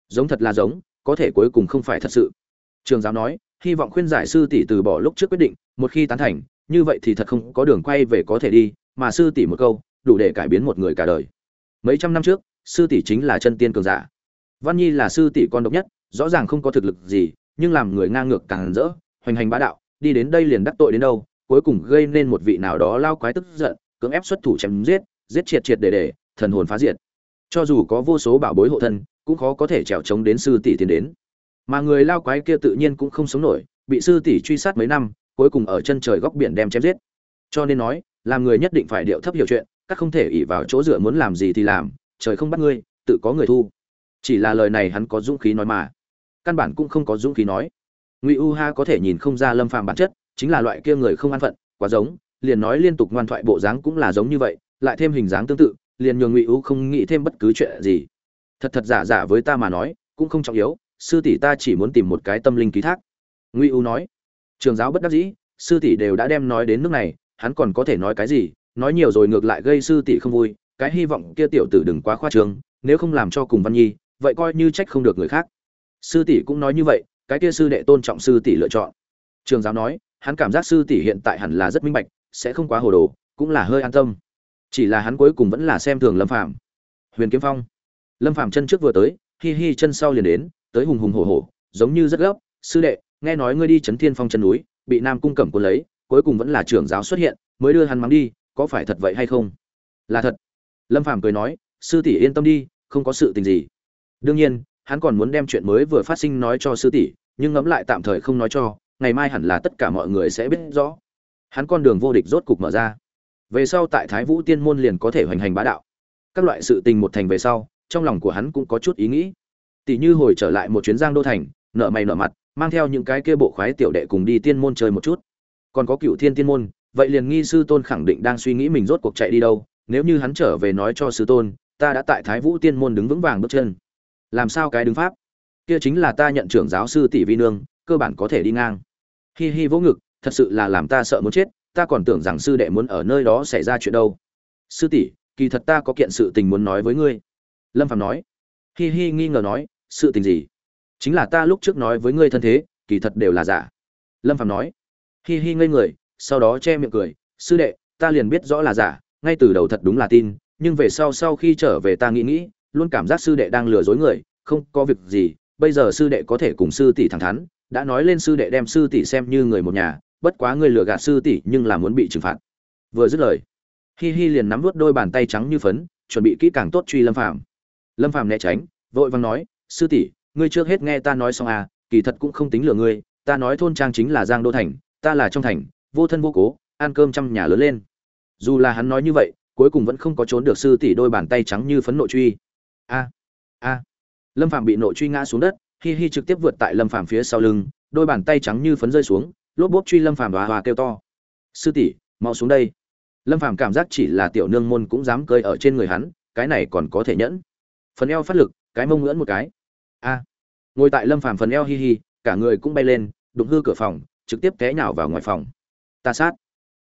Giống thật là giống, có thể cuối cùng không phải thật sự. Trường giáo nói hy vọng khuyên giải sư tỷ từ bỏ lúc trước quyết định, một khi tán thành, như vậy thì thật không có đường quay về có thể đi, mà sư tỷ một câu, đủ để cải biến một người cả đời. Mấy trăm năm trước, sư tỷ chính là chân tiên cường giả. Văn nhi là sư tỷ con độc nhất, rõ ràng không có thực lực gì, nhưng làm người ngang ngược càng rỡ, hoành hành bá đạo, đi đến đây liền đắc tội đến đâu, cuối cùng gây nên một vị nào đó lao quái tức giận, cưỡng ép xuất thủ chém giết giết triệt triệt để để, thần hồn phá diệt. Cho dù có vô số bảo bối hộ thân, cũng khó có thể trèo trống đến sư tỷ tiến đến mà người lao quái kia tự nhiên cũng không sống nổi, bị sư tỷ truy sát mấy năm, cuối cùng ở chân trời góc biển đem chém giết. Cho nên nói, làm người nhất định phải điệu thấp hiểu chuyện, các không thể ỉ vào chỗ dựa muốn làm gì thì làm, trời không bắt ngươi, tự có người thu. Chỉ là lời này hắn có dũng khí nói mà. Căn bản cũng không có dũng khí nói. Ngụy u ha có thể nhìn không ra lâm phàm bản chất, chính là loại kia người không an phận, quá giống, liền nói liên tục ngoan thoại bộ dáng cũng là giống như vậy, lại thêm hình dáng tương tự, liền nhường ngụy u không nghĩ thêm bất cứ chuyện gì. Thật thật giả giả với ta mà nói, cũng không trọng yếu sư tỷ ta chỉ muốn tìm một cái tâm linh ký thác. Ngụy u nói. Trường giáo bất đắc dĩ, sư tỷ đều đã đem nói đến nước này, hắn còn có thể nói cái gì? Nói nhiều rồi ngược lại gây sư tỷ không vui, cái hy vọng kia tiểu tử đừng quá khoa trương, nếu không làm cho cùng văn nhi, vậy coi như trách không được người khác. Sư tỷ cũng nói như vậy, cái kia sư đệ tôn trọng sư tỷ lựa chọn. Trường giáo nói, hắn cảm giác sư tỷ hiện tại hẳn là rất minh bạch, sẽ không quá hồ đồ, cũng là hơi an tâm. Chỉ là hắn cuối cùng vẫn là xem thường lâm phạm huyền kiếm phong. Lâm phạm chân trước vừa tới, hi hi chân sau liền đến tới hùng hùng hổ hổ, giống như rất gấp, sư đệ, nghe nói ngươi đi chấn thiên phong chân núi, bị nam cung cẩm cuốn lấy, cuối cùng vẫn là trưởng giáo xuất hiện, mới đưa hắn mắng đi, có phải thật vậy hay không? Là thật. Lâm phàm cười nói, sư tỷ yên tâm đi, không có sự tình gì. Đương nhiên, hắn còn muốn đem chuyện mới vừa phát sinh nói cho sư tỷ, nhưng ngẫm lại tạm thời không nói cho, ngày mai hẳn là tất cả mọi người sẽ biết rõ. Hắn con đường vô địch rốt cục mở ra. Về sau tại thái vũ tiên môn liền có thể hoành hành bá đạo. Các loại sự tình một thành về sau, trong lòng của hắn cũng có chút ý nghĩ tỷ như hồi trở lại một chuyến giang đô thành nợ mày nợ mặt, mang theo những cái kia bộ khoái tiểu đệ cùng đi tiên môn chơi một chút. Còn có cựu thiên tiên môn, vậy liền nghi sư tôn khẳng định đang suy nghĩ mình rốt cuộc chạy đi đâu, nếu như hắn trở về nói cho sư tôn, ta đã tại thái vũ tiên môn đứng vững vàng bước chân. Làm sao cái đứng pháp? Kia chính là ta nhận trưởng giáo sư tỷ vi nương, cơ bản có thể đi ngang. Hi hi vỗ ngực, thật sự là làm ta sợ muốn chết, ta còn tưởng rằng sư đệ muốn ở nơi đó xảy ra chuyện đâu. Sư tỷ, kỳ thật ta có kiện sự tình muốn nói với ngươi. Lâm phạm nói. Hi hi nghi ngờ nói sự tình gì? Chính là ta lúc trước nói với ngươi thân thế, kỳ thật đều là giả. Lâm phạm nói. Hi hi ngây người, sau đó che miệng cười. Sư đệ, ta liền biết rõ là giả, ngay từ đầu thật đúng là tin, nhưng về sau sau khi trở về ta nghĩ nghĩ, luôn cảm giác sư đệ đang lừa dối người, không có việc gì, bây giờ sư đệ có thể cùng sư tỷ thẳng thắn, đã nói lên sư đệ đem sư tỷ xem như người một nhà, bất quá ngươi lừa gạt sư tỷ nhưng là muốn bị trừng phạt. Vừa dứt lời, hi hi liền nắm vút đôi bàn tay trắng như phấn, chuẩn bị kỹ càng tốt truy lâm phàm. Lâm phàm né tránh, vội vàng nói sư tỷ, ngươi trước hết nghe ta nói xong à kỳ thật cũng không tính lừa ngươi, ta nói thôn trang chính là giang đô thành, ta là trong thành, vô thân vô cố, ăn cơm trăm nhà lớn lên. Dù là hắn nói như vậy, cuối cùng vẫn không có trốn được sư tỷ đôi bàn tay trắng như phấn nội truy. A a. Lâm Phạm bị nội truy ngã xuống đất, hi hi trực tiếp vượt tại lâm Phạm phía sau lưng, đôi bàn tay trắng như phấn rơi xuống, lốp bốp truy lâm Phạm và hòa kêu to. Sư tỷ, mau xuống đây. Lâm Phạm cảm giác chỉ là tiểu nương môn cũng dám cơi ở trên người hắn, cái này còn có thể nhẫn. Phần eo phát lực cái mông ngưỡng một cái. A. Ngồi tại lâm phàm phần eo hi hi, cả người cũng bay lên, đụng hư cửa phòng, trực tiếp té nhào vào ngoài phòng. Ta sát.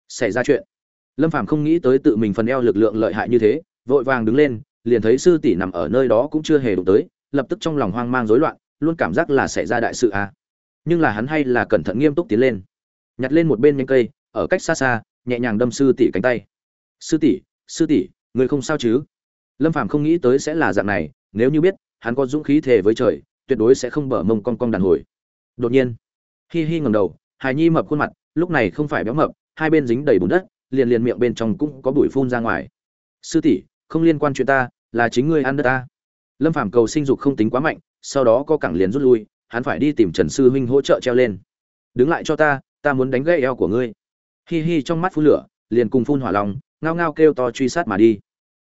Xảy ra chuyện. Lâm phàm không nghĩ tới tự mình phần eo lực lượng lợi hại như thế, vội vàng đứng lên, liền thấy sư tỷ nằm ở nơi đó cũng chưa hề đụng tới, lập tức trong lòng hoang mang rối loạn, luôn cảm giác là xảy ra đại sự à. nhưng là hắn hay là cẩn thận nghiêm túc tiến lên. Nhặt lên một bên nhánh cây, ở cách xa xa, nhẹ nhàng đâm sư tỷ cánh tay. Sư tỷ sư tỷ, người không sao chứ? Lâm phàm không nghĩ tới sẽ là dạng này, nếu như biết hắn có dũng khí thề với trời, tuyệt đối sẽ không bở mông cong cong đàn hồi. Đột nhiên, hi hi ngẩng đầu, hài nhi mập khuôn mặt, lúc này không phải béo mập, hai bên dính đầy bùn đất, liền liền miệng bên trong cũng có bụi phun ra ngoài. Sư tỷ, không liên quan chuyện ta, là chính ngươi ăn đất ta. Lâm phàm cầu sinh dục không tính quá mạnh, sau đó có cẳng liền rút lui, hắn phải đi tìm trần sư huynh hỗ trợ treo lên. Đứng lại cho ta ta muốn đánh gãy eo của ngươi. Hi hi trong mắt phun lửa, liền cùng phun hỏa long, ngao ngao kêu to truy sát mà đi.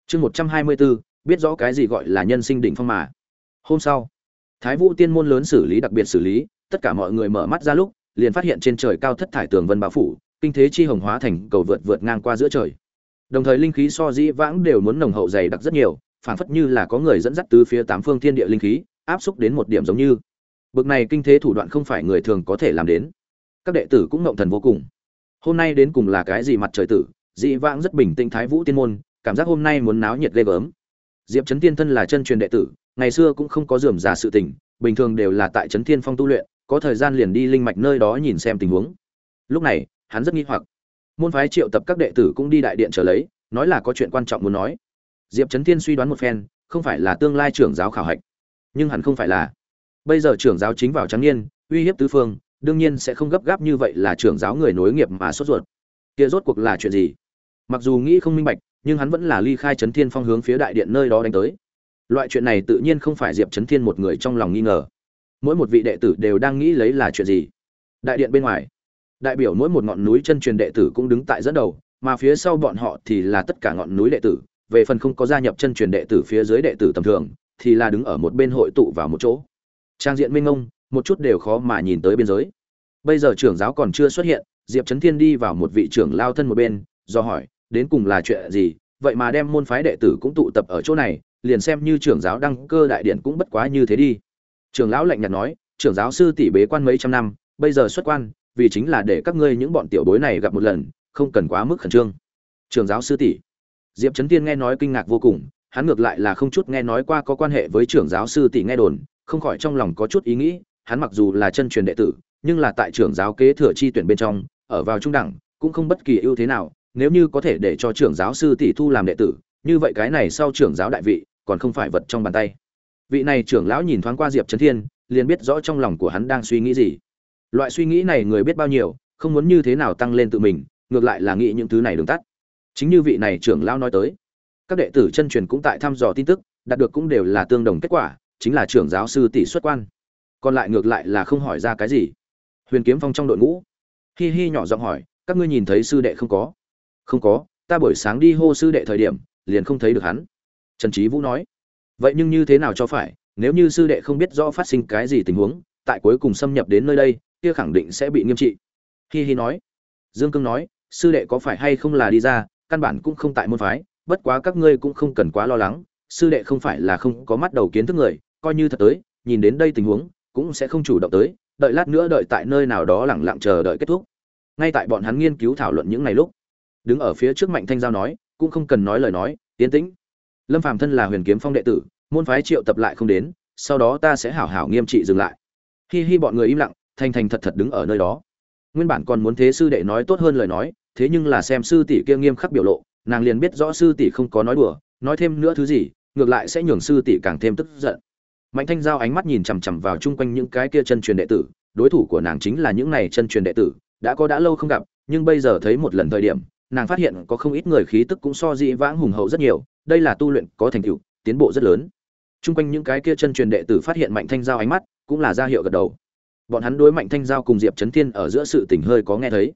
Chương một trăm hai mươi bốn biết rõ cái gì gọi là nhân sinh đỉnh phong mà hôm sau, thái vũ tiên môn lớn xử lý đặc biệt xử lý, tất cả mọi người mở mắt ra lúc, liền phát hiện trên trời cao thất thải tường vân bao phủ, kinh thế chi hồng hóa thành cầu vượt vượt ngang qua giữa trời. Đồng thời linh khí so dĩ vãng đều muốn nồng hậu dày đặc rất nhiều phản phất như là có người dẫn dắt từ phía tám phương thiên địa linh khí, áp xúc đến một điểm giống như. Bực này kinh thế thủ đoạn không phải người thường có thể làm đến. Các đệ tử cũng ngộng thần vô cùng. Hôm nay đến cùng là cái gì mặt trời tử? Dĩ vãng rất bình tĩnh thái vũ tiên môn, cảm giác hôm nay muốn náo nhiệt ghê gớm diệp trấn tiên thân là chân truyền đệ tử, ngày xưa cũng không có rườm rà sự tình, bình thường đều là tại trấn thiên phong tu luyện, có thời gian liền đi linh mạch nơi đó nhìn xem tình huống. Lúc này, hắn rất nghi hoặc. Môn phái triệu tập các đệ tử cũng đi đại điện trở lấy, nói là có chuyện quan trọng muốn nói. Diệp trấn thiên suy đoán một phen, không phải là tương lai trưởng giáo khảo hạch, nhưng hẳn không phải là. Bây giờ trưởng giáo chính vào trắng niên, uy hiếp tứ phương, đương nhiên sẽ không gấp gáp như vậy là trưởng giáo người nối nghiệp mà sốt ruột. Kia rốt cuộc là chuyện gì? Mặc dù nghĩ không minh bạch nhưng hắn vẫn là ly khai trấn thiên phong hướng phía đại điện nơi đó đánh tới. Loại chuyện này tự nhiên không phải diệp trấn thiên một người trong lòng nghi ngờ. Mỗi một vị đệ tử đều đang nghĩ lấy là chuyện gì. Đại điện bên ngoài, đại biểu mỗi một ngọn núi chân truyền đệ tử cũng đứng tại dẫn đầu, mà phía sau bọn họ thì là tất cả ngọn núi đệ tử. Về phần không có gia nhập chân truyền đệ tử phía dưới đệ tử tầm thường, thì là đứng ở một bên hội tụ vào một chỗ. Trang diện minh mông, một chút đều khó mà nhìn tới biên giới. Bây giờ trưởng giáo còn chưa xuất hiện, diệp chấn thiên đi vào một vị trưởng lao thân một bên, do hỏi đến cùng là chuyện gì, vậy mà đem môn phái đệ tử cũng tụ tập ở chỗ này, liền xem như trưởng giáo đăng cơ đại điện cũng bất quá như thế đi. Trưởng lão lạnh nhạt nói, trưởng giáo sư tỷ bế quan mấy trăm năm, bây giờ xuất quan, vì chính là để các ngươi những bọn tiểu bối này gặp một lần, không cần quá mức khẩn trương. Trưởng giáo sư tỷ. Diệp trấn tiên nghe nói kinh ngạc vô cùng, hắn ngược lại là không chút nghe nói qua có quan hệ với trưởng giáo sư tỷ nghe đồn, không khỏi trong lòng có chút ý nghĩ, hắn mặc dù là chân truyền đệ tử, nhưng là tại trưởng giáo kế thừa chi tuyển bên trong, ở vào trung đẳng, cũng không bất kỳ ưu thế nào nếu như có thể để cho trưởng giáo sư tỷ thu làm đệ tử, như vậy cái này sau trưởng giáo đại vị, còn không phải vật trong bàn tay. Vị này trưởng lão nhìn thoáng qua diệp trấn thiên, liền biết rõ trong lòng của hắn đang suy nghĩ gì. Loại suy nghĩ này người biết bao nhiêu, không muốn như thế nào tăng lên tự mình, ngược lại là nghĩ những thứ này đường tắt. Chính như vị này trưởng lão nói tới, các đệ tử chân truyền cũng tại thăm dò tin tức, đạt được cũng đều là tương đồng kết quả, chính là trưởng giáo sư tỷ xuất quan. Còn lại ngược lại là không hỏi ra cái gì. Huyền kiếm phong trong đội ngũ. Hi hi nhỏ giọng hỏi, các ngươi nhìn thấy sư đệ không có? Không có, ta buổi sáng đi hô sư đệ thời điểm, liền không thấy được hắn. Trần trí vũ nói, vậy nhưng như thế nào cho phải, nếu như sư đệ không biết rõ phát sinh cái gì tình huống, tại cuối cùng xâm nhập đến nơi đây, kia khẳng định sẽ bị nghiêm trị. Hi hi nói, dương cương nói, sư đệ có phải hay không là đi ra, căn bản cũng không tại môn phái, bất quá các ngươi cũng không cần quá lo lắng, sư đệ không phải là không có mắt đầu kiến thức người, coi như thật tới, nhìn đến đây tình huống, cũng sẽ không chủ động tới, đợi lát nữa đợi tại nơi nào đó lẳng lặng chờ đợi kết thúc. Ngay tại bọn hắn nghiên cứu thảo luận những ngày lúc đứng ở phía trước mạnh thanh giao nói, cũng không cần nói lời nói tiến tĩnh. Lâm phàm thân là huyền kiếm phong đệ tử, môn phái triệu tập lại không đến, sau đó ta sẽ hảo hảo nghiêm trị dừng lại. Hi hi bọn người im lặng thành thành thật thật đứng ở nơi đó. Nguyên bản còn muốn thế sư đệ nói tốt hơn lời nói, thế nhưng là xem sư tỷ kia nghiêm khắc biểu lộ, nàng liền biết rõ sư tỷ không có nói đùa, nói thêm nữa thứ gì, ngược lại sẽ nhường sư tỷ càng thêm tức giận. Mạnh thanh giao ánh mắt nhìn chằm chằm vào chung quanh những cái kia chân truyền đệ tử, đối thủ của nàng chính là những này chân truyền đệ tử, đã có đã lâu không gặp, nhưng bây giờ thấy một lần thời điểm nàng phát hiện có không ít người khí tức cũng so dị vãng hùng hậu rất nhiều, đây là tu luyện có thành tựu, tiến bộ rất lớn. Chung quanh những cái kia chân truyền đệ tử phát hiện mạnh thanh giao ánh mắt, cũng là ra hiệu gật đầu. Bọn hắn đối mạnh thanh giao cùng diệp trấn thiên ở giữa sự tình hơi có nghe thấy.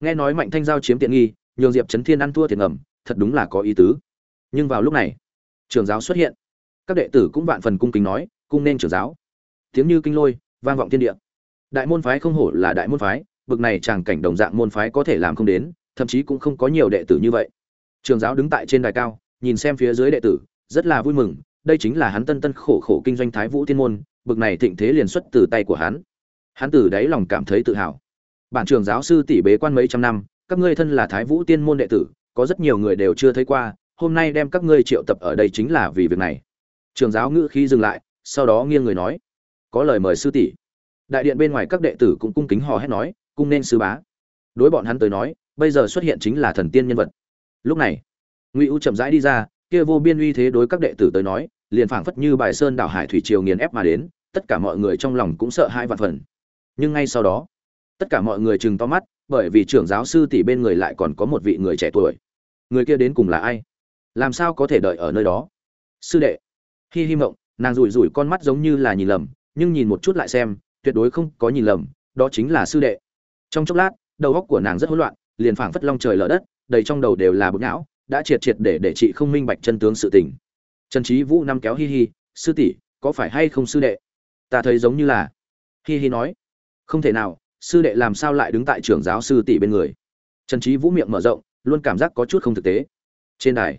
Nghe nói mạnh thanh giao chiếm tiện nghi, nhường diệp trấn thiên ăn thua thiệt ngầm, thật đúng là có ý tứ. Nhưng vào lúc này trường giáo xuất hiện. Các đệ tử cũng vạn phần cung kính nói, cung nên trưởng giáo. Tiếng như kinh lôi, vang vọng thiên địa. Đại môn phái không hổ là đại môn phái, bực này chàng cảnh đồng dạng môn phái có thể làm không đến thậm chí cũng không có nhiều đệ tử như vậy. Trường giáo đứng tại trên đài cao, nhìn xem phía dưới đệ tử, rất là vui mừng, đây chính là hắn tân tân khổ khổ kinh doanh thái vũ thiên môn, bực này thịnh thế liền xuất từ tay của hắn. Hắn từ đáy lòng cảm thấy tự hào. Bản trường giáo sư tỷ bế quan mấy trăm năm, các ngươi thân là thái vũ tiên môn đệ tử, có rất nhiều người đều chưa thấy qua, hôm nay đem các ngươi triệu tập ở đây chính là vì việc này. Trường giáo ngữ khi dừng lại, sau đó nghiêng người nói, có lời mời sư tỷ. Đại điện bên ngoài các đệ tử cũng cung kính hò hét nói, cung nên sư bá. Đối bọn hắn tới nói bây giờ xuất hiện chính là thần tiên nhân vật. Lúc này, ngụy u chậm rãi đi ra, kia vô biên uy thế đối các đệ tử tới nói, liền phảng phất như bài sơn đảo hải thủy triều nghiền ép mà đến, tất cả mọi người trong lòng cũng sợ hai vạn phần. Nhưng ngay sau đó, tất cả mọi người chừng to mắt, bởi vì trưởng giáo sư tỷ bên người lại còn có một vị người trẻ tuổi. Người kia đến cùng là ai? Làm sao có thể đợi ở nơi đó? Sư đệ, hi hi mộng, nàng rủi rủi con mắt giống như là nhìn lầm, nhưng nhìn một chút lại xem, tuyệt đối không có nhìn lầm, đó chính là sư đệ. Trong chốc lát, đầu óc của nàng rất hỗn loạn liền phảng phất long trời lở đất đầy trong đầu đều là bực não đã triệt triệt để để chị không minh bạch chân tướng sự tình. Trần Chí vũ năm kéo hi hi sư tỷ có phải hay không sư đệ? Ta thấy giống như là. Hi hi nói không thể nào sư đệ làm sao lại đứng tại trưởng giáo sư tỷ bên người? Trần Chí vũ miệng mở rộng luôn cảm giác có chút không thực tế. Trên đài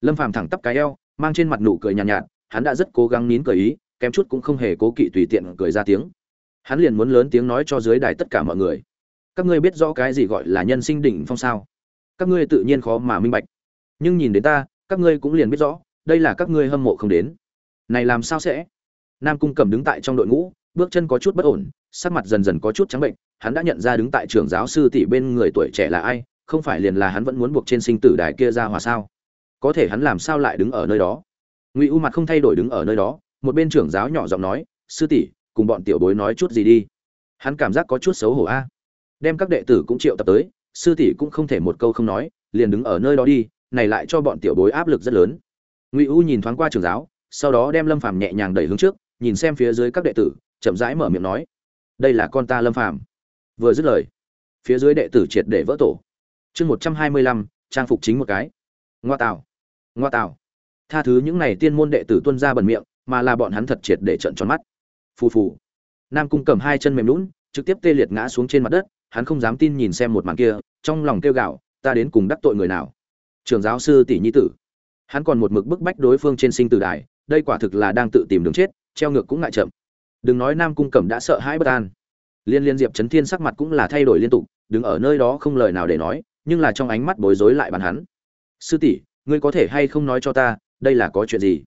lâm phàm thẳng tắp cái eo mang trên mặt nụ cười nhàn nhạt, nhạt hắn đã rất cố gắng nín cười ý kém chút cũng không hề cố kỵ tùy tiện cười ra tiếng. Hắn liền muốn lớn tiếng nói cho dưới đài tất cả mọi người các ngươi biết rõ cái gì gọi là nhân sinh đỉnh phong sao? Các ngươi tự nhiên khó mà minh bạch. Nhưng nhìn đến ta, các ngươi cũng liền biết rõ, đây là các ngươi hâm mộ không đến. Này làm sao sẽ? Nam cung cầm đứng tại trong đội ngũ, bước chân có chút bất ổn, sắc mặt dần dần có chút trắng bệnh, hắn đã nhận ra đứng tại trường giáo sư tỷ bên người tuổi trẻ là ai, không phải liền là hắn vẫn muốn buộc trên sinh tử đài kia ra hòa sao? Có thể hắn làm sao lại đứng ở nơi đó? Ngụy u mặt không thay đổi đứng ở nơi đó, một bên trưởng giáo nhỏ giọng nói, sư tỷ, cùng bọn tiểu bối nói chút gì đi. Hắn cảm giác có chút xấu hổ a đem các đệ tử cũng triệu tập tới sư tỷ cũng không thể một câu không nói liền đứng ở nơi đó đi này lại cho bọn tiểu bối áp lực rất lớn. Ngụy u nhìn thoáng qua trưởng giáo sau đó đem lâm phàm nhẹ nhàng đẩy hướng trước nhìn xem phía dưới các đệ tử chậm rãi mở miệng nói đây là con ta lâm phàm. Vừa dứt lời phía dưới đệ tử triệt để vỡ tổ. Chương một trăm hai mươi lăm trang phục chính một cái. Ngoa tào, ngoa tào, tha thứ những này tiên môn đệ tử tuân ra bẩn miệng mà là bọn hắn thật triệt để trận tròn mắt. Phù phù. Nam cung cầm hai chân mềm lún trực tiếp tê liệt ngã xuống trên mặt đất hắn không dám tin nhìn xem một màn kia, trong lòng kêu gạo ta đến cùng đắc tội người nào? Trường giáo sư tỷ nhi tử. Hắn còn một mực bức bách đối phương trên sinh tử đài, đây quả thực là đang tự tìm đường chết, treo ngược cũng ngại chậm. Đừng nói nam cung cẩm đã sợ hãi bất an. Liên liên diệp Chấn thiên sắc mặt cũng là thay đổi liên tục, đứng ở nơi đó không lời nào để nói, nhưng là trong ánh mắt bối rối lại bàn hắn. Sư tỷ, ngươi có thể hay không nói cho ta, đây là có chuyện gì?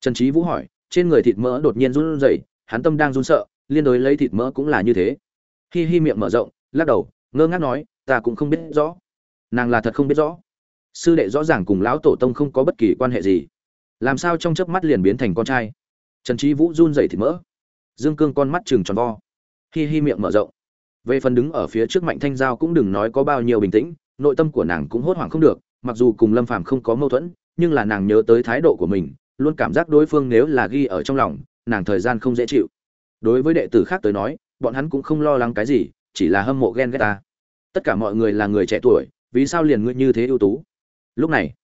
Trần trí vũ hỏi, trên người thịt mỡ đột nhiên run rẩy, hắn tâm đang run sợ, liên đối lấy thịt mỡ cũng là như thế. Hi hi miệng mở rộng lắc đầu, ngơ ngác nói, ta cũng không biết rõ. Nàng là thật không biết rõ. Sư đệ rõ ràng cùng lão tổ tông không có bất kỳ quan hệ gì. Làm sao trong chớp mắt liền biến thành con trai? Trần trí vũ run rẩy thì mỡ. Dương cương con mắt trừng tròn vo. Hi hi miệng mở rộng. Về phần đứng ở phía trước mạnh thanh giao cũng đừng nói có bao nhiêu bình tĩnh, nội tâm của nàng cũng hốt hoảng không được, mặc dù cùng lâm phàm không có mâu thuẫn, nhưng là nàng nhớ tới thái độ của mình, luôn cảm giác đối phương nếu là ghi ở trong lòng, nàng thời gian không dễ chịu. Đối với đệ tử khác tới nói, bọn hắn cũng không lo lắng cái gì chỉ là hâm mộ ghen ghét ta. Tất cả mọi người là người trẻ tuổi, vì sao liền ngươi như thế ưu tú? Lúc này,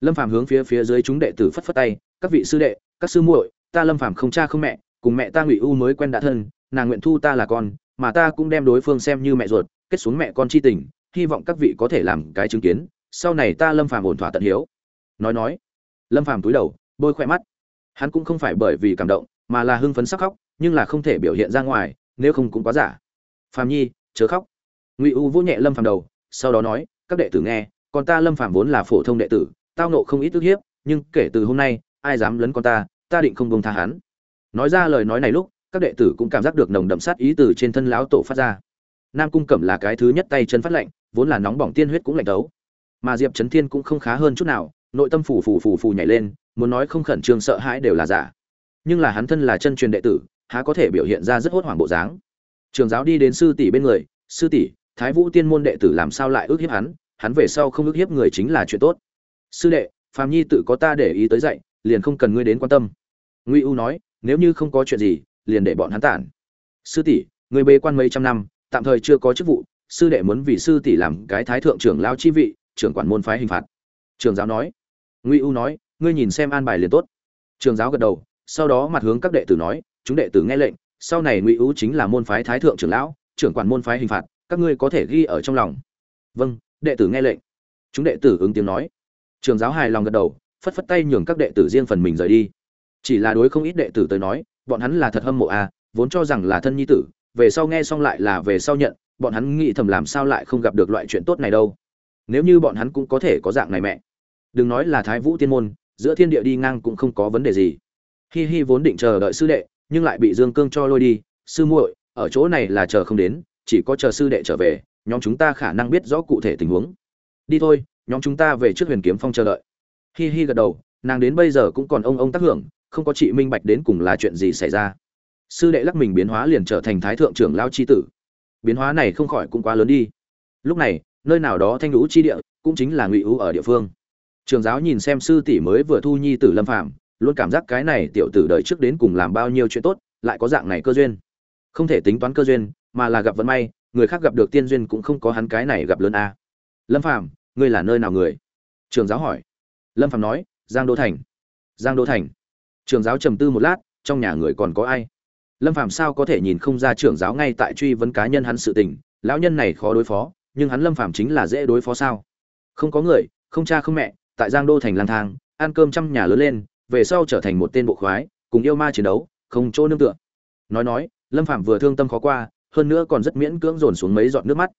lâm phàm hướng phía phía dưới chúng đệ tử phất phất tay, các vị sư đệ, các sư muội, ta lâm phàm không cha không mẹ, cùng mẹ ta ngụy u mới quen đã thân, nàng nguyện thu ta là con, mà ta cũng đem đối phương xem như mẹ ruột, kết xuống mẹ con chi tình, hy vọng các vị có thể làm cái chứng kiến, sau này ta lâm phàm ổn thỏa tận hiếu. Nói nói, lâm phàm túi đầu, bôi khoe mắt. Hắn cũng không phải bởi vì cảm động, mà là hưng phấn sắc khóc, nhưng là không thể biểu hiện ra ngoài, nếu không cũng quá giả. Phàm nhi chớ khóc. Ngụy u vỗ nhẹ lâm phàm đầu, sau đó nói, các đệ tử nghe còn ta lâm phàm vốn là phổ thông đệ tử, tao nộ không ít ức hiếp, nhưng kể từ hôm nay, ai dám lấn con ta ta định không buông tha hắn. Nói ra lời nói này lúc, các đệ tử cũng cảm giác được nồng đậm sát ý từ trên thân lão tổ phát ra. Nam cung cẩm là cái thứ nhất tay chân phát lạnh, vốn là nóng bỏng tiên huyết cũng lạnh tấu mà diệp trấn thiên cũng không khá hơn chút nào, nội tâm phủ phủ phủ phủ nhảy lên, muốn nói không khẩn trương sợ hãi đều là giả. Nhưng là hắn thân là chân truyền đệ tử, há có thể biểu hiện ra rất hốt hoảng bộ dáng trường giáo đi đến sư tỷ bên người, sư tỷ, thái vũ tiên môn đệ tử làm sao lại ước hiếp hắn? Hắn về sau không ước hiếp người chính là chuyện tốt. Sư đệ, phàm nhi tự có ta để ý tới dạy, liền không cần ngươi đến quan tâm. Ngụy u nói, nếu như không có chuyện gì, liền để bọn hắn tản. Sư tỷ người bế quan mấy trăm năm, tạm thời chưa có chức vụ, sư đệ muốn vì sư tỷ làm cái thái thượng trưởng lao chi vị, trưởng quản môn phái hình phạt. Trường giáo nói. Ngụy u nói, ngươi nhìn xem an bài liền tốt. Trường giáo gật đầu, sau đó mặt hướng các đệ tử nói, chúng đệ tử nghe lệnh sau này ngụy ưu chính là môn phái thái thượng trưởng lão, trưởng quản môn phái hình phạt, các ngươi có thể ghi ở trong lòng. Vâng đệ tử nghe lệnh. Chúng đệ tử ứng tiếng nói. Trường giáo hài lòng gật đầu, phất phất tay nhường các đệ tử riêng phần mình rời đi. Chỉ là đối không ít đệ tử tới nói, bọn hắn là thật hâm mộ à vốn cho rằng là thân nhi tử, về sau nghe xong lại là về sau nhận, bọn hắn nghĩ thầm làm sao lại không gặp được loại chuyện tốt này đâu. Nếu như bọn hắn cũng có thể có dạng này mẹ. Đừng nói là thái vũ tiên môn, giữa thiên địa đi ngang cũng không có vấn đề gì. Hi hi vốn định chờ đợi sư đệ nhưng lại bị dương cương cho lôi đi. Sư muội, ở chỗ này là chờ không đến, chỉ có chờ sư đệ trở về, nhóm chúng ta khả năng biết rõ cụ thể tình huống. Đi thôi, nhóm chúng ta về trước huyền kiếm phong chờ đợi. Hi hi gật đầu, nàng đến bây giờ cũng còn ông ông tác hưởng, không có chị minh bạch đến cùng là chuyện gì xảy ra. Sư đệ lắc mình biến hóa liền trở thành thái thượng trưởng lao chi tử. Biến hóa này không khỏi cũng quá lớn đi. Lúc này, nơi nào đó thanh lũ chi địa cũng chính là ngụy ưu ở địa phương. Trường giáo nhìn xem sư tỷ mới vừa thu nhi tử lâm phạm luôn cảm giác cái này tiểu tử đời trước đến cùng làm bao nhiêu chuyện tốt, lại có dạng này cơ duyên. Không thể tính toán cơ duyên, mà là gặp vận may, người khác gặp được tiên duyên cũng không có hắn cái này gặp lớn a. Lâm phạm ngươi là nơi nào người? Trường giáo hỏi. Lâm phạm nói, giang đô thành. Giang đô thành. Trường giáo trầm tư một lát, trong nhà người còn có ai? Lâm phạm sao có thể nhìn không ra trưởng giáo ngay tại truy vấn cá nhân hắn sự tình, lão nhân này khó đối phó, nhưng hắn lâm phạm chính là dễ đối phó sao? Không có người, không cha không mẹ, tại giang đô thành lang thang, ăn cơm trăm nhà lớn lên về sau trở thành một tên bộ khoái, cùng yêu ma chiến đấu, không chỗ nương tựa. Nói nói, lâm phạm vừa thương tâm khó qua, hơn nữa còn rất miễn cưỡng dồn xuống mấy giọt nước mắt.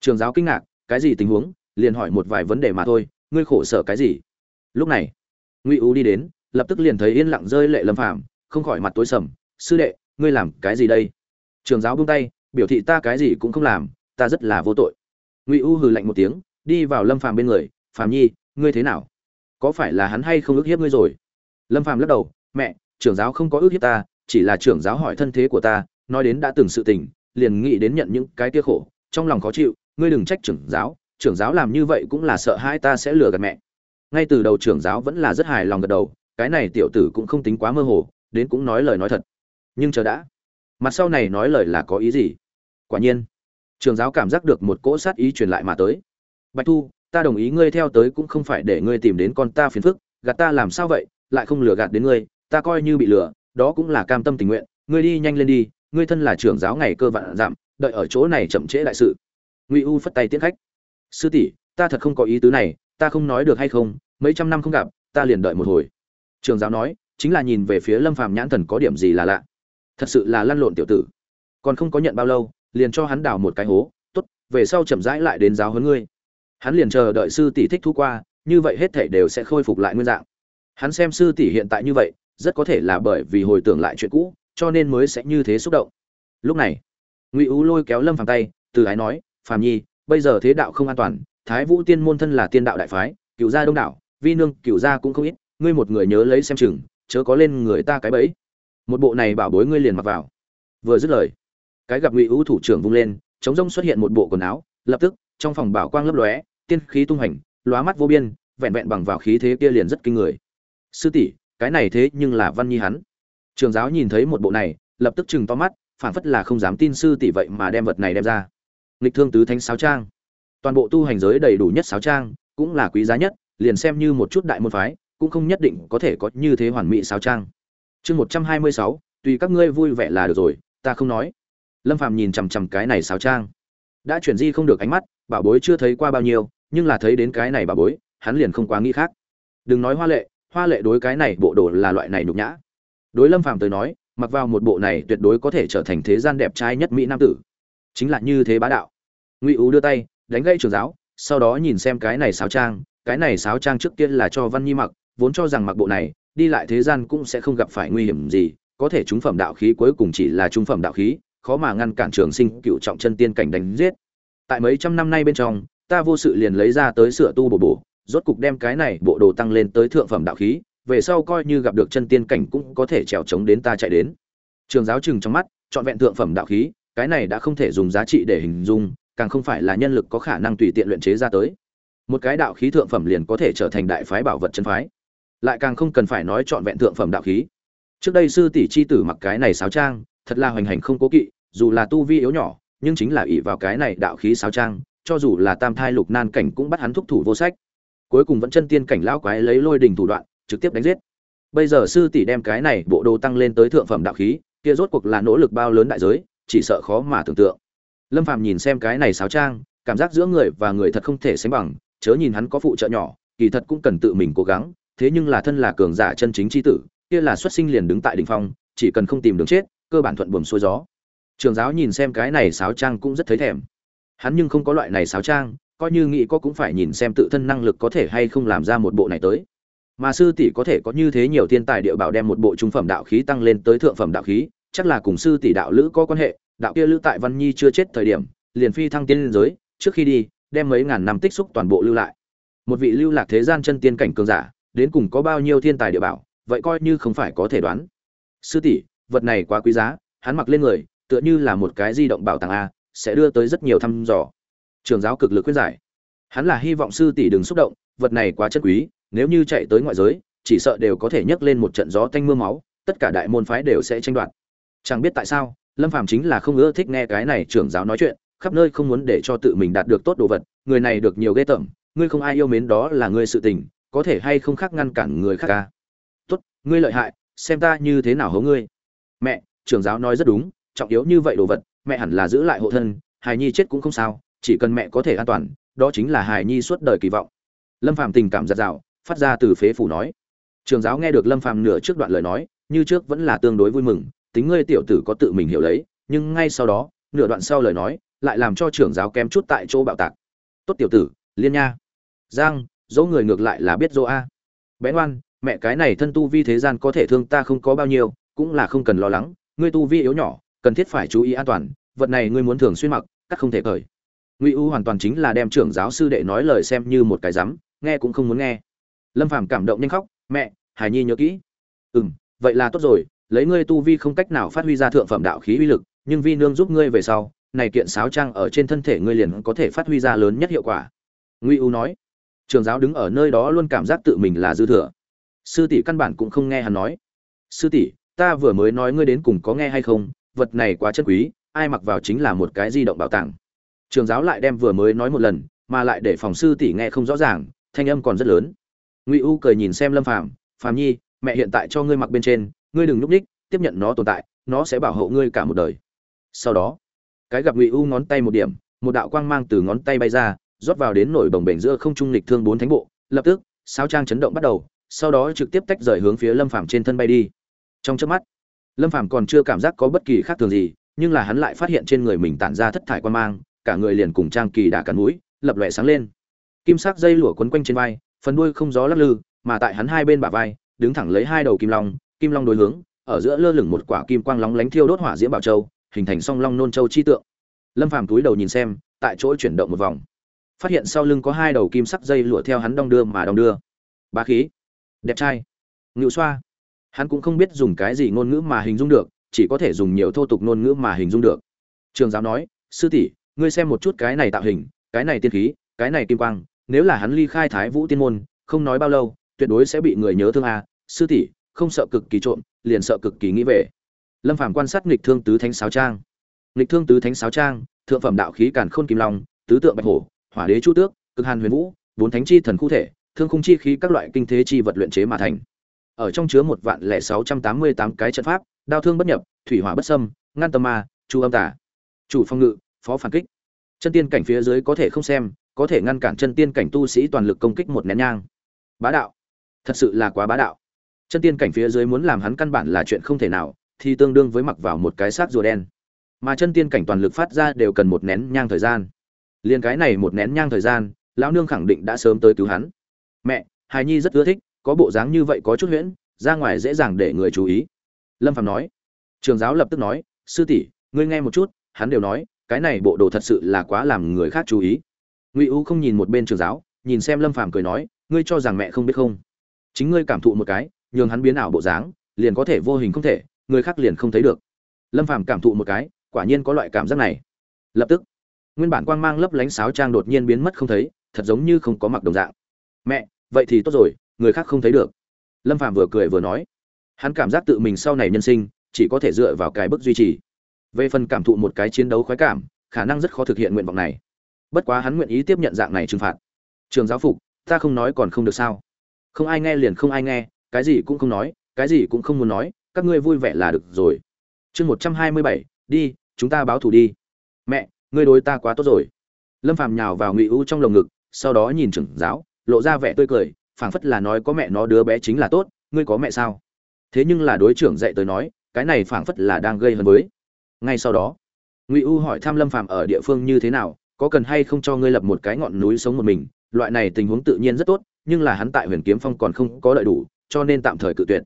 Trường giáo kinh ngạc, cái gì tình huống? Liền hỏi một vài vấn đề mà thôi, ngươi khổ sở cái gì? Lúc này, ngụy u đi đến, lập tức liền thấy yên lặng rơi lệ lâm phạm không khỏi mặt tối sầm. Sư đệ, ngươi làm cái gì đây? Trường giáo buông tay, biểu thị ta cái gì cũng không làm, ta rất là vô tội. Ngụy u hừ lạnh một tiếng, đi vào lâm phàm bên người. Phàm nhi, ngươi thế nào? Có phải là hắn hay không ức hiếp ngươi rồi? Lâm phàm lắc đầu, mẹ, trưởng giáo không có ước hiếp ta, chỉ là trưởng giáo hỏi thân thế của ta, nói đến đã từng sự tình, liền nghĩ đến nhận những cái kia khổ, trong lòng khó chịu, ngươi đừng trách trưởng giáo trưởng giáo làm như vậy cũng là sợ hai ta sẽ lừa gạt mẹ. Ngay từ đầu trưởng giáo vẫn là rất hài lòng gật đầu, cái này tiểu tử cũng không tính quá mơ hồ, đến cũng nói lời nói thật. Nhưng chờ đã, mặt sau này nói lời là có ý gì? Quả nhiên trường giáo cảm giác được một cỗ sát ý truyền lại mà tới. Bạch thu, ta đồng ý ngươi theo tới cũng không phải để ngươi tìm đến con ta phiền phức, gạt ta làm sao vậy? Lại không lừa gạt đến ngươi, ta coi như bị lừa, đó cũng là cam tâm tình nguyện, ngươi đi nhanh lên đi, ngươi thân là trưởng giáo ngày cơ vạn giảm, đợi ở chỗ này chậm trễ đại sự. Ngụy u phất tay tiễn khách. Sư tỷ, ta thật không có ý tứ này, ta không nói được hay không, mấy trăm năm không gặp, ta liền đợi một hồi. Trường giáo nói, chính là nhìn về phía lâm phàm nhãn thần có điểm gì là lạ. Thật sự là lăn lộn tiểu tử. Còn không có nhận bao lâu, liền cho hắn đào một cái hố, tốt, về sau chậm rãi lại đến giáo huấn ngươi. Hắn liền chờ đợi sư tỷ thích thu qua, như vậy hết thể đều sẽ khôi phục lại nguyên dạng hắn xem sư tỷ hiện tại như vậy, rất có thể là bởi vì hồi tưởng lại chuyện cũ, cho nên mới sẽ như thế xúc động. Lúc này, ngụy ú lôi kéo lâm phàm tay, từ ái nói, phàm nhi, bây giờ thế đạo không an toàn, thái vũ tiên môn thân là tiên đạo đại phái cựu gia đông đảo, vi nương cựu gia cũng không ít, ngươi một người nhớ lấy xem chừng, chớ có lên người ta cái bẫy. Một bộ này bảo bối ngươi liền mặc vào. Vừa dứt lời, cái gặp ngụy ưu thủ trưởng vung lên, chống rông xuất hiện một bộ quần áo, lập tức, trong phòng bảo quang lấp lóe, tiên khí tung hành lóa mắt vô biên, vẹn vẹn bằng vào khí thế kia liền rất kinh người sư tỷ, cái này thế nhưng là văn nhi hắn. Trường giáo nhìn thấy một bộ này, lập tức chừng to mắt phản phất là không dám tin sư tỷ vậy mà đem vật này đem ra. Nghịch thương tứ thánh sáo trang. Toàn bộ tu hành giới đầy đủ nhất sáo trang, cũng là quý giá nhất, liền xem như một chút đại môn phái, cũng không nhất định có thể có như thế hoàn mỹ sáo trang. Chương một trăm hai mươi sáu, tùy các ngươi vui vẻ là được rồi, ta không nói. Lâm phàm nhìn chằm chằm cái này sáo trang. Đã chuyển di không được ánh mắt, bảo bối chưa thấy qua bao nhiêu, nhưng là thấy đến cái này bảo bối, hắn liền không quá nghĩ khác. Đừng nói hoa lệ hoa lệ đối cái này bộ đồ là loại này nhục nhã. Đối lâm phàm tới nói, mặc vào một bộ này tuyệt đối có thể trở thành thế gian đẹp trai nhất mỹ nam tử. Chính là như thế bá đạo. Ngụy ú đưa tay, đánh gây trường giáo, sau đó nhìn xem cái này sáo trang, cái này sáo trang trước tiên là cho văn nhi mặc, vốn cho rằng mặc bộ này, đi lại thế gian cũng sẽ không gặp phải nguy hiểm gì, có thể trung phẩm đạo khí cuối cùng chỉ là trung phẩm đạo khí, khó mà ngăn cản trường sinh cựu trọng chân tiên cảnh đánh giết. Tại mấy trăm năm nay bên trong, ta vô sự liền lấy ra tới sửa tu bổ bổ rốt cục đem cái này bộ đồ tăng lên tới thượng phẩm đạo khí, về sau coi như gặp được chân tiên cảnh cũng có thể trèo chống đến ta chạy đến. Trường giáo chừng trong mắt chọn vẹn thượng phẩm đạo khí, cái này đã không thể dùng giá trị để hình dung, càng không phải là nhân lực có khả năng tùy tiện luyện chế ra tới. Một cái đạo khí thượng phẩm liền có thể trở thành đại phái bảo vật chân phái. Lại càng không cần phải nói chọn vẹn thượng phẩm đạo khí. Trước đây sư tỷ chi tử mặc cái này sáo trang, thật là hoành hành không cố kỵ, dù là tu vi yếu nhỏ, nhưng chính là ỷ vào cái này đạo khí sáo trang, cho dù là tam thai lục nan cảnh cũng bắt hắn thúc thủ vô sách cuối cùng vẫn chân tiên cảnh lão quái lấy lôi đình thủ đoạn, trực tiếp đánh giết. Bây giờ sư tỷ đem cái này bộ đồ tăng lên tới thượng phẩm đạo khí, kia rốt cuộc là nỗ lực bao lớn đại giới, chỉ sợ khó mà tưởng tượng. Lâm phàm nhìn xem cái này sáo trang, cảm giác giữa người và người thật không thể sánh bằng, chớ nhìn hắn có phụ trợ nhỏ, kỳ thật cũng cần tự mình cố gắng, thế nhưng là thân là cường giả chân chính chi tử, kia là xuất sinh liền đứng tại đỉnh phong, chỉ cần không tìm đường chết, cơ bản thuận buồm xuôi gió. Trường giáo nhìn xem cái này sáo trang cũng rất thấy thèm. Hắn nhưng không có loại này sáo trang coi như nghĩ có cũng phải nhìn xem tự thân năng lực có thể hay không làm ra một bộ này tới. Mà sư tỷ có thể có như thế nhiều thiên tài địa bảo đem một bộ trung phẩm đạo khí tăng lên tới thượng phẩm đạo khí, chắc là cùng sư tỷ đạo lữ có quan hệ, đạo kia lữ tại văn nhi chưa chết thời điểm, liền phi thăng tiên lên giới, trước khi đi, đem mấy ngàn năm tích xúc toàn bộ lưu lại. Một vị lưu lạc thế gian chân tiên cảnh cường giả, đến cùng có bao nhiêu thiên tài địa bảo, vậy coi như không phải có thể đoán. Sư tỷ, vật này quá quý giá, hắn mặc lên người, tựa như là một cái di động bảo tàng a, sẽ đưa tới rất nhiều thăm dò trường giáo cực lực khuyên giải. Hắn là hy vọng sư tỷ đừng xúc động, vật này quá chất quý, nếu như chạy tới ngoại giới, chỉ sợ đều có thể nhấc lên một trận gió tanh mưa máu, tất cả đại môn phái đều sẽ tranh đoạt. Chẳng biết tại sao, lâm phàm chính là không ưa thích nghe cái này trưởng giáo nói chuyện, khắp nơi không muốn để cho tự mình đạt được tốt đồ vật, người này được nhiều ghê tởm, ngươi không ai yêu mến đó là ngươi sự tình, có thể hay không khác ngăn cản người khác ca? Tốt, ngươi lợi hại, xem ta như thế nào hố ngươi. Mẹ, trưởng giáo nói rất đúng, trọng yếu như vậy đồ vật, mẹ hẳn là giữ lại hộ thân, hài nhi chết cũng không sao chỉ cần mẹ có thể an toàn, đó chính là hài nhi suốt đời kỳ vọng. Lâm phàm tình cảm giặt rào, phát ra từ phế phủ nói. Trường giáo nghe được lâm phàm nửa trước đoạn lời nói, như trước vẫn là tương đối vui mừng, tính ngươi tiểu tử có tự mình hiểu lấy, nhưng ngay sau đó, nửa đoạn sau lời nói, lại làm cho trưởng giáo kém chút tại chỗ bạo tạc. Tốt tiểu tử, liên nha. Giang dỗ người ngược lại là biết dỗ a. Bé ngoan, mẹ cái này thân tu vi thế gian có thể thương ta không có bao nhiêu, cũng là không cần lo lắng, ngươi tu vi yếu nhỏ, cần thiết phải chú ý an toàn, vật này ngươi muốn thường xuyên mặc, cắt không thể cởi ngụy u hoàn toàn chính là đem trưởng giáo sư đệ nói lời xem như một cái rắm nghe cũng không muốn nghe. Lâm phàm cảm động nhanh khóc, mẹ, hải nhi nhớ kỹ. Ừ m vậy là tốt rồi, lấy ngươi tu vi không cách nào phát huy ra thượng phẩm đạo khí uy lực, nhưng vi nương giúp ngươi về sau, này kiện sáo trang ở trên thân thể ngươi liền có thể phát huy ra lớn nhất hiệu quả. Ngụy u nói. Trường giáo đứng ở nơi đó luôn cảm giác tự mình là dư thừa. Sư tỷ căn bản cũng không nghe hắn nói. Sư tỷ, ta vừa mới nói ngươi đến cùng có nghe hay không? Vật này quá chân quý, ai mặc vào chính là một cái di động bảo tàng trường giáo lại đem vừa mới nói một lần, mà lại để phòng sư tỷ nghe không rõ ràng, thanh âm còn rất lớn. Ngụy u cười nhìn xem lâm phàm phàm nhi, mẹ hiện tại cho ngươi mặc bên trên, ngươi đừng núp ních tiếp nhận nó tồn tại, nó sẽ bảo hộ ngươi cả một đời. Sau đó, cái gặp ngụy u ngón tay một điểm, một đạo quang mang từ ngón tay bay ra, rót vào đến nổi bồng bềnh giữa không trung lịch thương bốn thánh bộ, lập tức sao trang chấn động bắt đầu, sau đó trực tiếp tách rời hướng phía lâm phàm trên thân bay đi. Trong chớp mắt, lâm phàm còn chưa cảm giác có bất kỳ khác thường gì, nhưng là hắn lại phát hiện trên người mình tản ra thất thải quan mang cả người liền cùng trang kỳ đà cắn mũi lập lòe sáng lên. Kim sắc dây lụa quấn quanh trên vai, phần đuôi không gió lắc lư, mà tại hắn hai bên bả vai, đứng thẳng lấy hai đầu kim long kim long đối hướng, ở giữa lơ lửng một quả kim quang lóng lánh thiêu đốt hỏa diễm bảo châu, hình thành song long nôn châu chi tượng. Lâm phàm túi đầu nhìn xem, tại chỗ chuyển động một vòng. Phát hiện sau lưng có hai đầu kim sắc dây lụa theo hắn đong đưa mà đong đưa. Ba khí. Đẹp trai. Ngự xoa. Hắn cũng không biết dùng cái gì ngôn ngữ mà hình dung được, chỉ có thể dùng nhiều thô tục ngôn ngữ mà hình dung được. Trường giáo nói, sư tỷ ngươi xem một chút cái này tạo hình, cái này tiên khí, cái này kim quang, nếu là hắn ly khai thái vũ tiên môn, không nói bao lâu, tuyệt đối sẽ bị người nhớ thương a. Sư tỷ, không sợ cực kỳ trộm, liền sợ cực kỳ nghĩ về. Lâm phàm quan sát nghịch thương tứ thánh sáo trang. Nghịch thương tứ thánh sáo trang, thượng phẩm đạo khí càn khôn kim long, tứ tượng bạch hổ, hỏa đế chu tước, cực hàn huyền vũ, bốn thánh chi thần khu thể, thương khung chi khí các loại kinh thế chi vật luyện chế mà thành. Ở trong chứa một vạn lẻ sáu trăm tám mươi tám cái trận pháp, đao thương bất nhập, thủy hỏa bất xâm, ngăn tâm ma, chu âm tả chủ phong ngự phó phản kích. Chân tiên cảnh phía dưới có thể không xem, có thể ngăn cản chân tiên cảnh tu sĩ toàn lực công kích một nén nhang. Bá đạo. Thật sự là quá bá đạo. Chân tiên cảnh phía dưới muốn làm hắn căn bản là chuyện không thể nào, thì tương đương với mặc vào một cái xác rùa đen. Mà chân tiên cảnh toàn lực phát ra đều cần một nén nhang thời gian. Liền cái này một nén nhang thời gian, lão nương khẳng định đã sớm tới cứu hắn. Mẹ, hài nhi rất ưa thích, có bộ dáng như vậy có chút huyễn, ra ngoài dễ dàng để người chú ý. Lâm phạm nói. Trường giáo lập tức nói, sư tỷ, ngươi nghe một chút, hắn đều nói cái này bộ đồ thật sự là quá làm người khác chú ý. Ngụy u không nhìn một bên trường giáo, nhìn xem lâm phàm cười nói, ngươi cho rằng mẹ không biết không? Chính ngươi cảm thụ một cái, nhường hắn biến ảo bộ dáng, liền có thể vô hình không thể, người khác liền không thấy được. Lâm phàm cảm thụ một cái, quả nhiên có loại cảm giác này. Lập tức, nguyên bản quang mang lấp lánh sáo trang đột nhiên biến mất không thấy, thật giống như không có mặc đồng dạng. Mẹ, vậy thì tốt rồi, người khác không thấy được. Lâm phàm vừa cười vừa nói. Hắn cảm giác tự mình sau này nhân sinh, chỉ có thể dựa vào cái bức duy trì về phần cảm thụ một cái chiến đấu khoái cảm, khả năng rất khó thực hiện nguyện vọng này. Bất quá hắn nguyện ý tiếp nhận dạng này trừng phạt. Trường giáo phục, ta không nói còn không được sao? Không ai nghe liền không ai nghe, cái gì cũng không nói, cái gì cũng không muốn nói, các ngươi vui vẻ là được rồi. Chương một trăm hai mươi bảy, đi, chúng ta báo thù đi. Mẹ, ngươi đối ta quá tốt rồi. Lâm phàm nhào vào ngụy u trong lồng ngực, sau đó nhìn trưởng giáo, lộ ra vẻ tươi cười, phảng phất là nói có mẹ nó đứa bé chính là tốt, ngươi có mẹ sao? Thế nhưng là đối trưởng dạy tới nói, cái này phảng phất là đang gây hấn với ngay sau đó. Ngụy u hỏi thăm lâm phàm ở địa phương như thế nào, có cần hay không cho ngươi lập một cái ngọn núi sống một mình, loại này tình huống tự nhiên rất tốt, nhưng là hắn tại huyền kiếm phong còn không có đợi đủ, cho nên tạm thời cự tuyệt.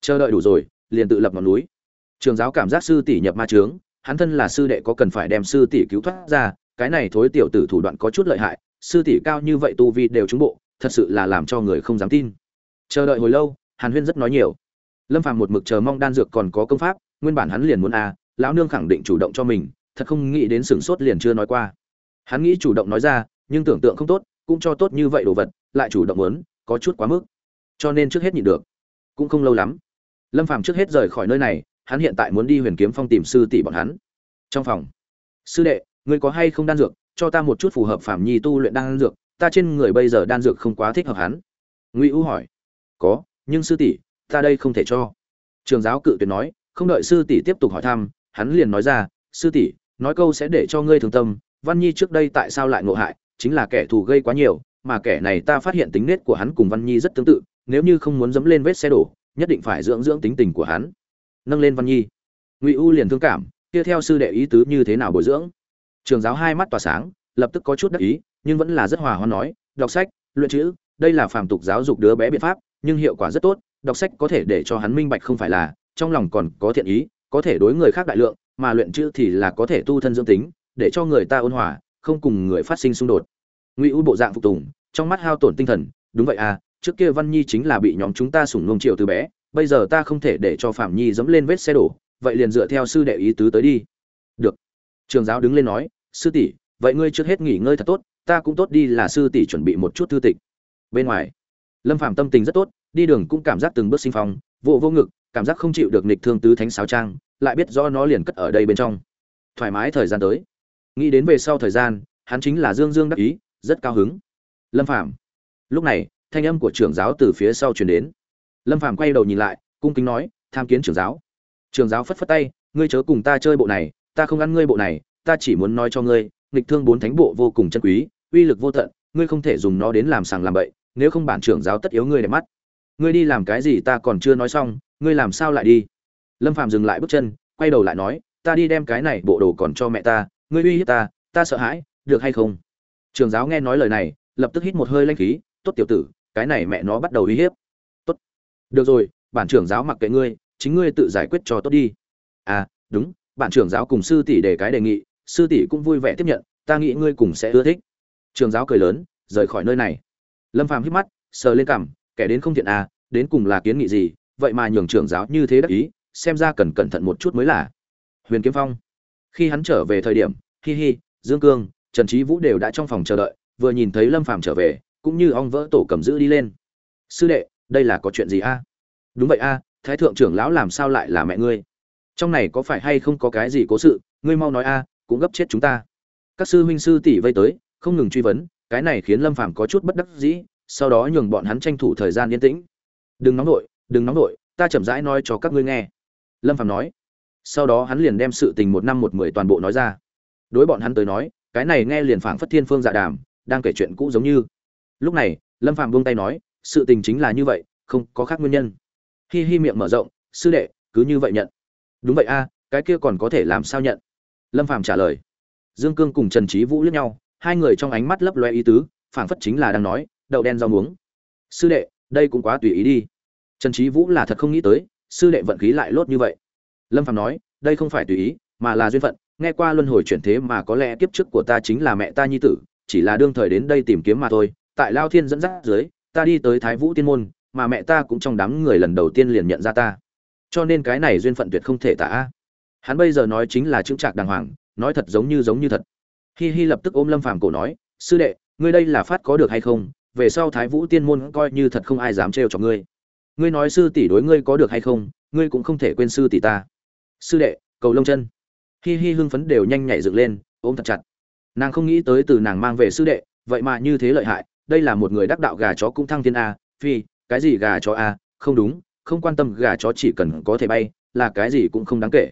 Chờ đợi đủ rồi, liền tự lập ngọn núi. Trường giáo cảm giác sư tỷ nhập ma trướng hắn thân là sư đệ có cần phải đem sư tỷ cứu thoát ra, cái này thối tiểu tử thủ đoạn có chút lợi hại, sư tỷ cao như vậy tu vi đều trúng bộ, thật sự là làm cho người không dám tin. Chờ đợi hồi lâu, hàn huyên rất nói nhiều. Lâm phàm một mực chờ mong đan dược còn có công pháp, nguyên bản hắn liền muốn a lão nương khẳng định chủ động cho mình, thật không nghĩ đến sửng sốt liền chưa nói qua. Hắn nghĩ chủ động nói ra, nhưng tưởng tượng không tốt, cũng cho tốt như vậy đồ vật, lại chủ động muốn, có chút quá mức. Cho nên trước hết nhịn được. Cũng không lâu lắm. Lâm phàm trước hết rời khỏi nơi này, hắn hiện tại muốn đi huyền kiếm phong tìm sư tỷ bọn hắn. Trong phòng. Sư đệ, ngươi có hay không đan dược? Cho ta một chút phù hợp phạm nhi tu luyện đan dược, ta trên người bây giờ đan dược không quá thích hợp hắn. Ngụy u hỏi. Có, nhưng sư tỷ, ta đây không thể cho. Trường giáo cự tuyệt nói, không đợi sư tỷ tiếp tục hỏi thăm hắn liền nói ra, sư tỷ, nói câu sẽ để cho ngươi thương tâm, văn nhi trước đây tại sao lại ngộ hại, chính là kẻ thù gây quá nhiều, mà kẻ này ta phát hiện tính nết của hắn cùng văn nhi rất tương tự, nếu như không muốn dẫm lên vết xe đổ, nhất định phải dưỡng dưỡng tính tình của hắn. Nâng lên văn nhi. Ngụy u liền thương cảm, kia theo sư đệ ý tứ như thế nào bồi dưỡng? Trường giáo hai mắt tỏa sáng, lập tức có chút đắc ý, nhưng vẫn là rất hòa hoan nói, đọc sách, luyện chữ, đây là phàm tục giáo dục đứa bé biện pháp, nhưng hiệu quả rất tốt, đọc sách có thể để cho hắn minh bạch không phải là, trong lòng còn có thiện ý có thể đối người khác đại lượng, mà luyện chữ thì là có thể tu thân dưỡng tính, để cho người ta ôn hòa, không cùng người phát sinh xung đột. Ngụy u bộ dạng phục tùng, trong mắt hao tổn tinh thần, đúng vậy à trước kia văn nhi chính là bị nhóm chúng ta sủng nuông triệu từ bé, bây giờ ta không thể để cho phạm nhi dẫm lên vết xe đổ, vậy liền dựa theo sư đệ ý tứ tới đi. Được. Trường giáo đứng lên nói, sư tỷ, vậy ngươi trước hết nghỉ ngơi thật tốt, ta cũng tốt đi là sư tỷ chuẩn bị một chút thư tịch. Bên ngoài, lâm phạm tâm tình rất tốt, đi đường cũng cảm giác từng bước sinh phong vô vô ngực cảm giác không chịu được nịch thương tứ thánh sáo trang, lại biết rõ nó liền cất ở đây bên trong. Thoải mái thời gian tới. Nghĩ đến về sau thời gian, hắn chính là dương dương đắc ý, rất cao hứng. Lâm phạm lúc này, thanh âm của trưởng giáo từ phía sau truyền đến. Lâm phạm quay đầu nhìn lại, cung kính nói, tham kiến trưởng giáo. Trưởng giáo phất phất tay, ngươi chớ cùng ta chơi bộ này, ta không ăn ngươi bộ này, ta chỉ muốn nói cho ngươi, nghịch thương bốn thánh bộ vô cùng chân quý, uy lực vô tận, ngươi không thể dùng nó đến làm sàng làm bậy, nếu không bản trưởng giáo tất yếu ngươi để mắt. Ngươi đi làm cái gì ta còn chưa nói xong ngươi làm sao lại đi? Lâm phạm dừng lại bước chân, quay đầu lại nói, ta đi đem cái này bộ đồ còn cho mẹ ta, ngươi uy hiếp ta ta sợ hãi, được hay không? Trường giáo nghe nói lời này, lập tức hít một hơi lanh khí, tốt tiểu tử, cái này mẹ nó bắt đầu uy hiếp. Tốt. Được rồi, bản trưởng giáo mặc kệ ngươi, chính ngươi tự giải quyết cho tốt đi. À đúng, bản trưởng giáo cùng sư tỷ để cái đề nghị, sư tỷ cũng vui vẻ tiếp nhận, ta nghĩ ngươi cùng sẽ ưa thích. Trường giáo cười lớn, rời khỏi nơi này. Lâm phàm hít mắt, sờ lên cằm, kẻ đến không thiện à đến cùng là kiến nghị gì vậy mà nhường trưởng giáo như thế đắc ý, xem ra cần cẩn thận một chút mới là. Huyền kiếm phong, khi hắn trở về thời điểm, hi hi, dương cương, trần trí vũ đều đã trong phòng chờ đợi, vừa nhìn thấy lâm phàm trở về, cũng như ong vỡ tổ cầm giữ đi lên. Sư đệ, đây là có chuyện gì a? Đúng vậy a, thái thượng trưởng lão làm sao lại là mẹ ngươi? Trong này có phải hay không có cái gì cố sự? Ngươi mau nói a, cũng gấp chết chúng ta. Các sư huynh sư tỷ vây tới, không ngừng truy vấn, cái này khiến lâm phàm có chút bất đắc dĩ, sau đó nhường bọn hắn tranh thủ thời gian yên tĩnh. Đừng nóng nổi đừng nóng nổi ta chậm rãi nói cho các ngươi nghe. Lâm Phạm nói. Sau đó hắn liền đem sự tình một năm một mười toàn bộ nói ra. Đối bọn hắn tới nói, cái này nghe liền phảng phất thiên phương dạ đàm, đang kể chuyện cũ giống như. Lúc này, lâm Phạm buông tay nói, sự tình chính là như vậy, không có khác nguyên nhân. Hi hi miệng mở rộng, sư đệ, cứ như vậy nhận. Đúng vậy a, cái kia còn có thể làm sao nhận? Lâm Phạm trả lời. Dương cương cùng trần trí vũ liếc nhau, hai người trong ánh mắt lấp loe ý tứ, phảng phất chính là đang nói, đậu đen rau muống. Sư đệ, đây cũng quá tùy ý đi trần trí vũ là thật không nghĩ tới, sư đệ vận khí lại lốt như vậy. Lâm phàm nói, đây không phải tùy ý, mà là duyên phận. Nghe qua luân hồi chuyển thế mà có lẽ kiếp trước của ta chính là mẹ ta nhi tử, chỉ là đương thời đến đây tìm kiếm mà thôi. Tại lao thiên dẫn dắt dưới, ta đi tới thái vũ tiên môn, mà mẹ ta cũng trong đám người lần đầu tiên liền nhận ra ta. Cho nên cái này duyên phận tuyệt không thể tả. Hắn bây giờ nói chính là chững trạc đàng hoàng, nói thật giống như giống như thật. Hi hi lập tức ôm lâm phàm cổ nói, sư đệ, ngươi đây là phát có được hay không? Về sau thái vũ tiên môn coi như thật không ai dám trêu cho ngươi ngươi nói sư tỷ đối ngươi có được hay không, ngươi cũng không thể quên sư tỷ ta. Sư đệ, cầu lông chân. Hi hi hưng phấn đều nhanh nhảy dựng lên, ôm thật chặt. Nàng không nghĩ tới từ nàng mang về sư đệ, vậy mà như thế lợi hại, đây là một người đắc đạo gà chó cũng thăng thiên a, phi, cái gì gà chó a, không đúng, không quan tâm gà chó chỉ cần có thể bay, là cái gì cũng không đáng kể.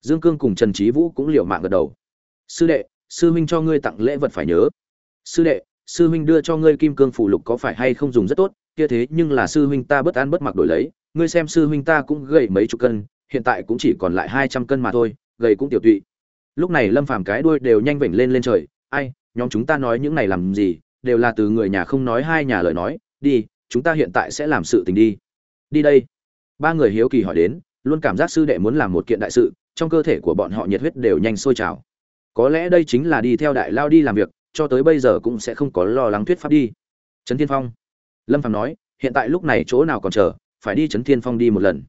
Dương cương cùng trần trí vũ cũng liều mạng gật đầu. Sư đệ, sư huynh cho ngươi tặng lễ vật phải nhớ. Sư đệ, sư huynh đưa cho ngươi kim cương phủ lục có phải hay không dùng rất tốt kia thế nhưng là sư huynh ta bất an bất mặc đổi lấy, ngươi xem sư huynh ta cũng gầy mấy chục cân, hiện tại cũng chỉ còn lại hai trăm cân mà thôi, gầy cũng tiểu tụy. Lúc này lâm phàm cái đuôi đều nhanh vểnh lên lên trời, ai, nhóm chúng ta nói những này làm gì, đều là từ người nhà không nói hai nhà lời nói, đi, chúng ta hiện tại sẽ làm sự tình đi. Đi đây. Ba người hiếu kỳ hỏi đến, luôn cảm giác sư đệ muốn làm một kiện đại sự, trong cơ thể của bọn họ nhiệt huyết đều nhanh sôi trào. Có lẽ đây chính là đi theo đại lao đi làm việc, cho tới bây giờ cũng sẽ không có lo lắng thuyết pháp đi. Trấn thiên phong lâm Phàm nói, hiện tại lúc này chỗ nào còn chờ, phải đi trấn thiên phong đi một lần.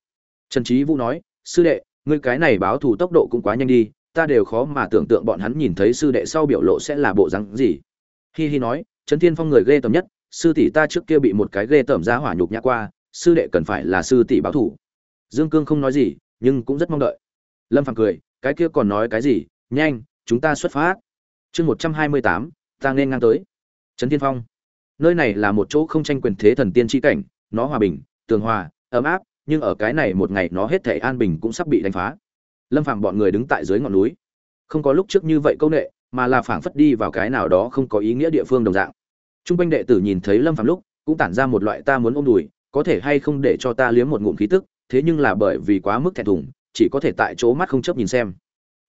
Trần trí vũ nói, sư đệ, ngươi cái này báo thù tốc độ cũng quá nhanh đi, ta đều khó mà tưởng tượng bọn hắn nhìn thấy sư đệ sau biểu lộ sẽ là bộ rắn gì. Hi hi nói, trấn thiên phong người ghê tởm nhất, sư tỷ ta trước kia bị một cái ghê tởm ra hỏa nhục nhã qua, sư đệ cần phải là sư tỷ báo thù. Dương cương không nói gì, nhưng cũng rất mong đợi. Lâm phàm cười, cái kia còn nói cái gì, nhanh, chúng ta xuất phát. Chương một trăm hai mươi tám, ta nên ngang tới. Trấn thiên phong nơi này là một chỗ không tranh quyền thế thần tiên tri cảnh, nó hòa bình, tường hòa, ấm áp, nhưng ở cái này một ngày nó hết thể an bình cũng sắp bị đánh phá. Lâm phàm bọn người đứng tại dưới ngọn núi. Không có lúc trước như vậy câu nệ, mà là phảng phất đi vào cái nào đó không có ý nghĩa địa phương đồng dạng. Trung quanh đệ tử nhìn thấy lâm phàm lúc, cũng tản ra một loại ta muốn ôm đùi, có thể hay không để cho ta liếm một ngụm khí tức, thế nhưng là bởi vì quá mức thẹn thùng, chỉ có thể tại chỗ mắt không chớp nhìn xem.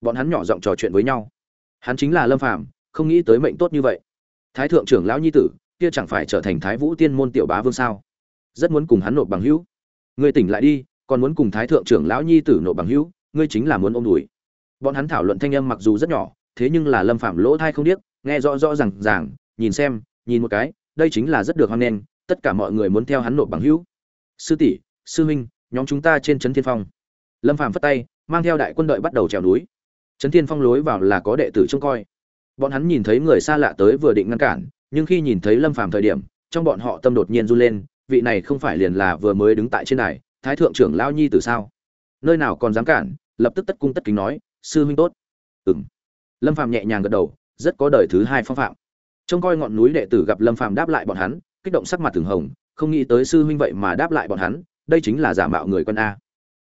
Bọn hắn nhỏ giọng trò chuyện với nhau. Hắn chính là lâm phàm, không nghĩ tới mệnh tốt như vậy. Thái thượng trưởng lão nhi tử kia chẳng phải trở thành thái vũ tiên môn tiểu bá vương sao? Rất muốn cùng hắn nộp bằng hữu. Ngươi tỉnh lại đi, còn muốn cùng thái thượng trưởng lão nhi tử nộp bằng hữu, ngươi chính là muốn ôm đùi bọn hắn thảo luận thanh âm mặc dù rất nhỏ, thế nhưng là lâm phạm lỗ thai không điếc, nghe rõ rõ ràng ràng, nhìn xem, nhìn một cái, đây chính là rất được hoan nghênh, tất cả mọi người muốn theo hắn nộp bằng hữu. Sư tỷ, sư huynh, nhóm chúng ta trên trấn thiên phong. Lâm phạm phất tay, mang theo đại quân đội bắt đầu trèo núi. Trấn thiên phong lối vào là có đệ tử trông coi. Bọn hắn nhìn thấy người xa lạ tới vừa định ngăn cản nhưng khi nhìn thấy lâm phàm thời điểm, trong bọn họ tâm đột nhiên run lên, vị này không phải liền là vừa mới đứng tại trên này thái thượng trưởng lao nhi từ sao? Nơi nào còn dám cản, lập tức tất cung tất kính nói, sư huynh tốt. Ừng lâm phàm nhẹ nhàng gật đầu, rất có đời thứ hai phong phạm. Trông coi ngọn núi đệ tử gặp lâm phàm đáp lại bọn hắn, kích động sắc mặt từng hồng, không nghĩ tới sư huynh vậy mà đáp lại bọn hắn, đây chính là giả mạo người quân a.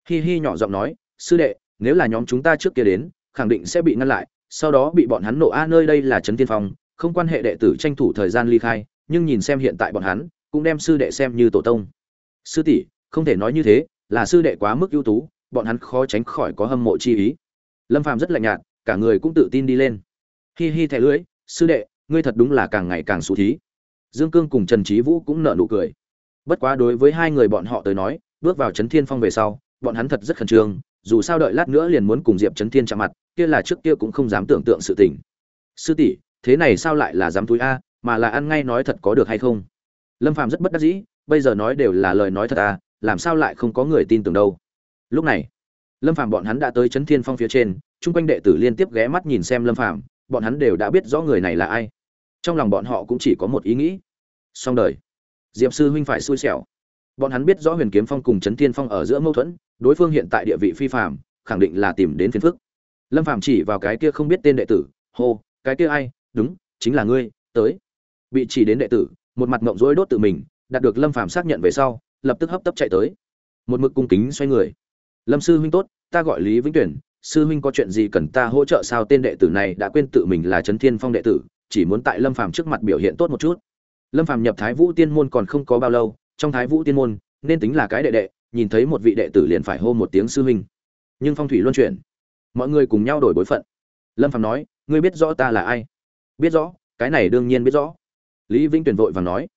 Hi hi nhỏ giọng nói, sư đệ, nếu là nhóm chúng ta trước kia đến, khẳng định sẽ bị ngăn lại, sau đó bị bọn hắn nộ a nơi đây là trấn tiên phong không quan hệ đệ tử tranh thủ thời gian ly khai, nhưng nhìn xem hiện tại bọn hắn, cũng đem sư đệ xem như tổ tông. Sư tỷ, không thể nói như thế, là sư đệ quá mức ưu tú, bọn hắn khó tránh khỏi có hâm mộ chi ý. Lâm phàm rất lạnh nhạt, cả người cũng tự tin đi lên. Hi hi thẻ lưỡi, sư đệ, ngươi thật đúng là càng ngày càng xú thí. Dương cương cùng trần trí vũ cũng nở nụ cười. Bất quá đối với hai người bọn họ tới nói, bước vào trấn thiên phong về sau, bọn hắn thật rất khẩn trương, dù sao đợi lát nữa liền muốn cùng diệp trấn thiên chạm mặt, kia là trước kia cũng không dám tưởng tượng sự tình. Sư tỷ thế này sao lại là dám túi a, mà là ăn ngay nói thật có được hay không? Lâm phàm rất bất đắc dĩ, bây giờ nói đều là lời nói thật à làm sao lại không có người tin tưởng đâu? Lúc này, lâm phàm bọn hắn đã tới chấn thiên phong phía trên, chung quanh đệ tử liên tiếp ghé mắt nhìn xem lâm phàm, bọn hắn đều đã biết rõ người này là ai. Trong lòng bọn họ cũng chỉ có một ý nghĩ. Xong đời. Diệp sư huynh phải xui xẻo. Bọn hắn biết rõ huyền kiếm phong cùng trấn thiên phong ở giữa mâu thuẫn, đối phương hiện tại địa vị phi phạm khẳng định là tìm đến phiền phức. Lâm phàm chỉ vào cái kia không biết tên đệ tử, hô, cái kia ai đúng, chính là ngươi, tới. Bị chỉ đến đệ tử, một mặt mộng rối đốt tự mình, đạt được lâm phạm xác nhận về sau, lập tức hấp tấp chạy tới. Một mực cung kính xoay người. Lâm sư huynh tốt, ta gọi lý vĩnh tuyển, sư huynh có chuyện gì cần ta hỗ trợ sao? Tên đệ tử này đã quên tự mình là trấn thiên phong đệ tử, chỉ muốn tại lâm phàm trước mặt biểu hiện tốt một chút. Lâm phàm nhập thái vũ tiên môn còn không có bao lâu, trong thái vũ tiên môn, nên tính là cái đệ đệ, nhìn thấy một vị đệ tử liền phải hô một tiếng sư huynh. Nhưng phong thủy luân chuyển, mọi người cùng nhau đổi bối phận. Lâm phàm nói, ngươi biết rõ ta là ai? Biết rõ, cái này đương nhiên biết rõ. Lý vĩnh tuyển vội vàng nói.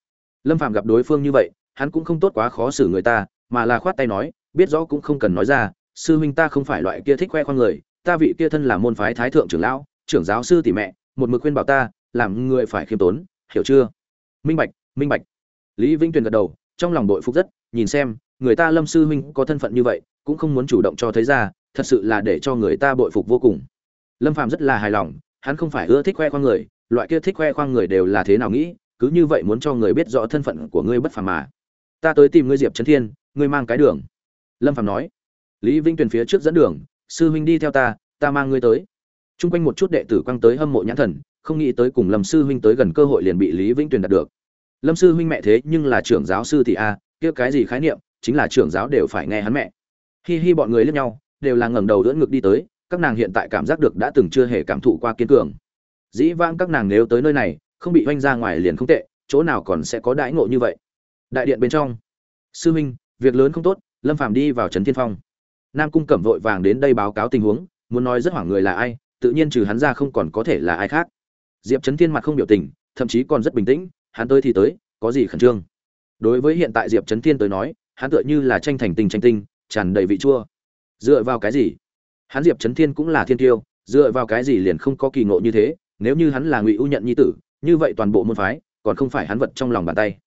Lâm Phạm gặp đối phương như vậy, hắn cũng không tốt quá khó xử người ta, mà là khoát tay nói, biết rõ cũng không cần nói ra, sư huynh ta không phải loại kia thích khoe khoang người, ta vị kia thân là môn phái thái thượng trưởng lão, trưởng giáo sư tỷ mẹ, một mực khuyên bảo ta, làm người phải khiêm tốn, hiểu chưa? Minh bạch minh bạch. Lý vĩnh tuyền gật đầu, trong lòng đội phục rất, nhìn xem, người ta lâm sư huynh có thân phận như vậy, cũng không muốn chủ động cho thấy ra, thật sự là để cho người ta bội phục vô cùng. Lâm Phạm rất là hài lòng, hắn không phải ưa thích khoe khoang người loại kia thích khoe khoang người đều là thế nào nghĩ cứ như vậy muốn cho người biết rõ thân phận của ngươi bất phàm mà ta tới tìm ngươi diệp trấn thiên ngươi mang cái đường lâm phàm nói lý vĩnh tuyền phía trước dẫn đường sư huynh đi theo ta ta mang ngươi tới Trung quanh một chút đệ tử quăng tới hâm mộ nhãn thần, không nghĩ tới cùng Lâm sư huynh tới gần cơ hội liền bị Lý Vĩnh Tuyền đạt được. Lâm sư huynh mẹ thế nhưng là trưởng giáo sư thì a, kia cái gì khái niệm, chính là trưởng giáo đều phải nghe hắn mẹ. Hi hi bọn người liếc nhau, đều là ngẩng đầu đỡ ngực đi tới, các nàng hiện tại cảm giác được đã từng chưa hề cảm thụ qua kiên cường. Dĩ vãng các nàng nếu tới nơi này, không bị hoanh ra ngoài liền không tệ, chỗ nào còn sẽ có đãi ngộ như vậy. Đại điện bên trong, sư huynh, việc lớn không tốt, Lâm Phàm đi vào trấn Thiên Phong. Nam cung Cẩm vội vàng đến đây báo cáo tình huống, muốn nói rất hoảng người là ai, tự nhiên trừ hắn ra không còn có thể là ai khác. Diệp trấn thiên mặt không biểu tình thậm chí còn rất bình tĩnh hắn tới thì tới có gì khẩn trương. Đối với hiện tại diệp trấn thiên tới nói hắn tựa như là tranh thành tình tranh tinh tràn đầy vị chua. Dựa vào cái gì? Hắn diệp trấn thiên cũng là thiên tiêu dựa vào cái gì liền không có kỳ ngộ như thế nếu như hắn là ngụy ưu nhận nhi tử, như vậy toàn bộ môn phái còn không phải hắn vật trong lòng bàn tay.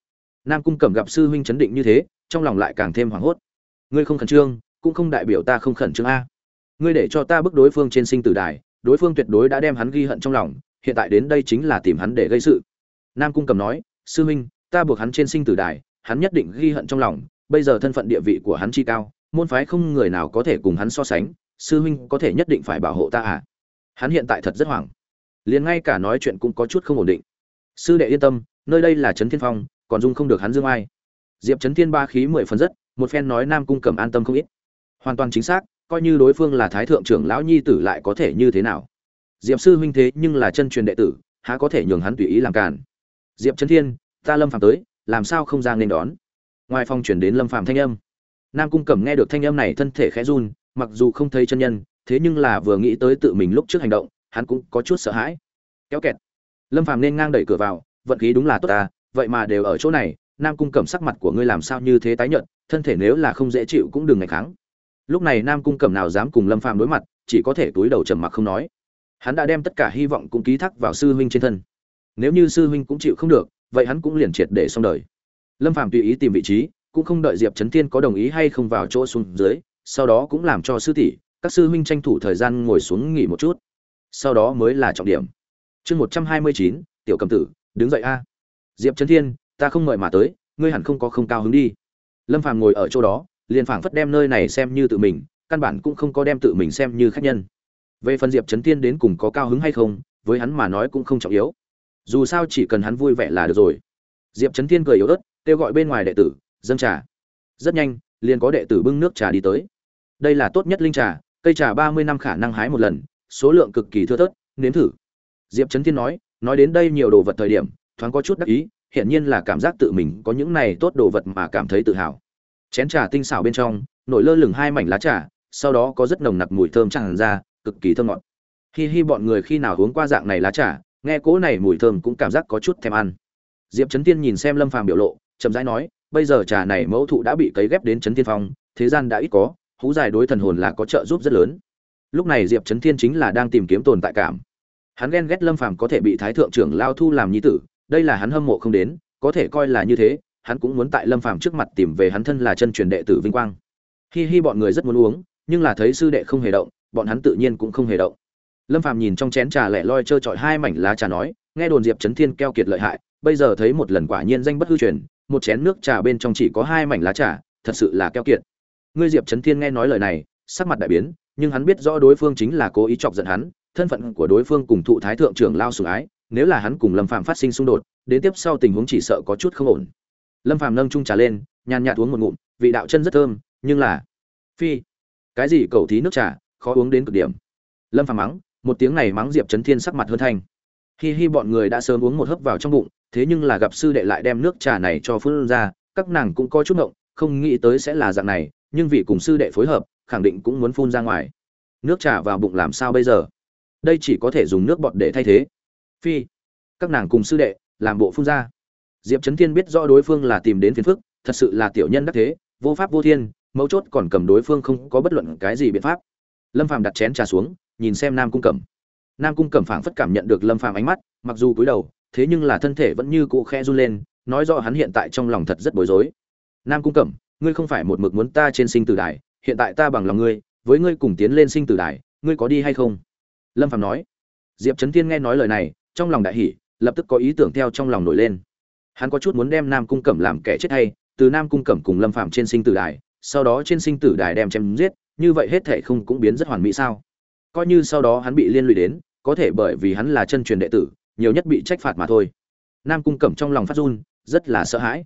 Nam cung cẩm gặp sư huynh chấn định như thế, trong lòng lại càng thêm hoảng hốt. Ngươi không khẩn trương, cũng không đại biểu ta không khẩn trương a. Ngươi để cho ta bức đối phương trên sinh tử đài, đối phương tuyệt đối đã đem hắn ghi hận trong lòng, hiện tại đến đây chính là tìm hắn để gây sự. Nam cung cầm nói, sư huynh, ta buộc hắn trên sinh tử đài, hắn nhất định ghi hận trong lòng, bây giờ thân phận địa vị của hắn chi cao, môn phái không người nào có thể cùng hắn so sánh, sư huynh có thể nhất định phải bảo hộ ta à. Hắn hiện tại thật rất hoảng liền ngay cả nói chuyện cũng có chút không ổn định. Sư đệ yên tâm, nơi đây là trấn thiên phong, còn dung không được hắn dương ai. Diệp trấn thiên ba khí mười phần rất, một phen nói nam cung cầm an tâm không ít. Hoàn toàn chính xác, coi như đối phương là thái thượng trưởng lão nhi tử lại có thể như thế nào? Diệp sư huynh thế nhưng là chân truyền đệ tử, há có thể nhường hắn tùy ý làm cản diệp trấn thiên, ta lâm phàm tới, làm sao không ra nên đón? Ngoài phòng chuyển đến lâm phàm thanh âm. Nam cung cẩm nghe được thanh âm này thân thể khẽ run, mặc dù không thấy chân nhân, thế nhưng là vừa nghĩ tới tự mình lúc trước hành động hắn cũng có chút sợ hãi. Kéo kẹt. Lâm phàm nên ngang đẩy cửa vào, vận khí đúng là tốt ta, vậy mà đều ở chỗ này, nam cung cẩm sắc mặt của ngươi làm sao như thế tái nhợt, thân thể nếu là không dễ chịu cũng đừng ngày kháng. Lúc này nam cung cẩm nào dám cùng lâm phàm đối mặt, chỉ có thể túi đầu trầm mặc không nói. Hắn đã đem tất cả hy vọng cũng ký thác vào sư huynh trên thân. Nếu như sư huynh cũng chịu không được, vậy hắn cũng liền triệt để xong đời. Lâm phàm tùy ý tìm vị trí, cũng không đợi diệp trấn thiên có đồng ý hay không vào chỗ xuống dưới, sau đó cũng làm cho sư tỷ, các sư huynh tranh thủ thời gian ngồi xuống nghỉ một chút sau đó mới là trọng điểm. Chương một trăm hai mươi chín, tiểu cầm tử, đứng dậy a. Diệp trấn thiên, ta không mời mà tới, ngươi hẳn không có không cao hứng đi. Lâm phàm ngồi ở chỗ đó, liền phảng phất đem nơi này xem như tự mình, căn bản cũng không có đem tự mình xem như khách nhân. Về phần diệp trấn thiên đến cùng có cao hứng hay không, với hắn mà nói cũng không trọng yếu. Dù sao chỉ cần hắn vui vẻ là được rồi. Diệp trấn thiên cười yếu ớt, kêu gọi bên ngoài đệ tử, dâng trà. Rất nhanh, liền có đệ tử bưng nước trà đi tới. Đây là tốt nhất linh trà, cây trà ba mươi năm khả năng hái một lần số lượng cực kỳ thưa thớt, nếm thử. Diệp trấn Thiên nói nói đến đây nhiều đồ vật thời điểm, thoáng có chút đắc ý, hiển nhiên là cảm giác tự mình có những này tốt đồ vật mà cảm thấy tự hào. Chén trà tinh xảo bên trong, nổi lơ lửng hai mảnh lá trà, sau đó có rất nồng nặc mùi thơm tràn ra, cực kỳ thơm ngọt. Hi hi, bọn người khi nào uống qua dạng này lá trà, nghe cỗ này mùi thơm cũng cảm giác có chút thèm ăn. Diệp trấn tiên nhìn xem lâm phàm biểu lộ, chậm rãi nói, bây giờ trà này mẫu thụ đã bị cấy ghép đến trấn tiên phong, thế gian đã ít có, hú dài đối thần hồn là có trợ giúp rất lớn lúc này diệp trấn thiên chính là đang tìm kiếm tồn tại cảm. Hắn ghen ghét lâm phàm có thể bị thái thượng trưởng lao thu làm nhi tử, đây là hắn hâm mộ không đến, có thể coi là như thế, hắn cũng muốn tại lâm phàm trước mặt tìm về hắn thân là chân truyền đệ tử vinh quang. Hi hi, bọn người rất muốn uống, nhưng là thấy sư đệ không hề động, bọn hắn tự nhiên cũng không hề động. Lâm phàm nhìn trong chén trà lẻ loi trơ trọi hai mảnh lá trà nói, nghe đồn diệp trấn thiên keo kiệt lợi hại, bây giờ thấy một lần quả nhiên danh bất hư truyền, một chén nước trà bên trong chỉ có hai mảnh lá trà, thật sự là keo kiệt. Ngươi diệp trấn thiên nghe nói lời này, sắc mặt đại biến nhưng hắn biết rõ đối phương chính là cố ý chọc giận hắn, thân phận của đối phương cùng thụ thái thượng trưởng lao sủng ái, nếu là hắn cùng lâm phàm phát sinh xung đột, đến tiếp sau tình huống chỉ sợ có chút không ổn lâm phàm nâng chung trà lên, nhàn nhạt uống một ngụm, vị đạo chân rất thơm, nhưng là, phi, cái gì cầu thí nước trà, khó uống đến cực điểm lâm phàm mắng, một tiếng này mắng diệp trấn thiên sắc mặt hơn thành. hi hi bọn người đã sớm uống một hớp vào trong bụng, thế nhưng là gặp sư đệ lại đem nước trà này cho phun ra, các nàng cũng có chút ngộng, không nghĩ tới sẽ là dạng này nhưng vì cùng sư đệ phối hợp, khẳng định cũng muốn phun ra ngoài. Nước trà vào bụng làm sao bây giờ? Đây chỉ có thể dùng nước bọt để thay thế. Phi, các nàng cùng sư đệ, làm bộ phun ra. Diệp trấn thiên biết rõ đối phương là tìm đến phiền phức, thật sự là tiểu nhân đắc thế, vô pháp vô thiên, mấu chốt còn cầm đối phương không có bất luận cái gì biện pháp. Lâm phàm đặt chén trà xuống, nhìn xem nam cung cẩm. Nam cung cẩm phảng phất cảm nhận được lâm phàm ánh mắt, mặc dù cúi đầu, thế nhưng là thân thể vẫn như cũ khe run lên, nói rõ hắn hiện tại trong lòng thật rất bối rối. Nam cung cẩm ngươi không phải một mực muốn ta trên sinh tử đài, hiện tại ta bằng lòng ngươi, với ngươi cùng tiến lên sinh tử đài, ngươi có đi hay không? Lâm phàm nói. Diệp trấn thiên nghe nói lời này, trong lòng đại hỉ, lập tức có ý tưởng theo trong lòng nổi lên. Hắn có chút muốn đem nam cung cẩm làm kẻ chết hay, từ nam cung cẩm cùng lâm phàm trên sinh tử đài, sau đó trên sinh tử đài đem chém giết, như vậy hết thể không cũng biến rất hoàn mỹ sao? Coi như sau đó hắn bị liên lụy đến, có thể bởi vì hắn là chân truyền đệ tử, nhiều nhất bị trách phạt mà thôi. Nam cung cẩm trong lòng phát run, rất là sợ hãi.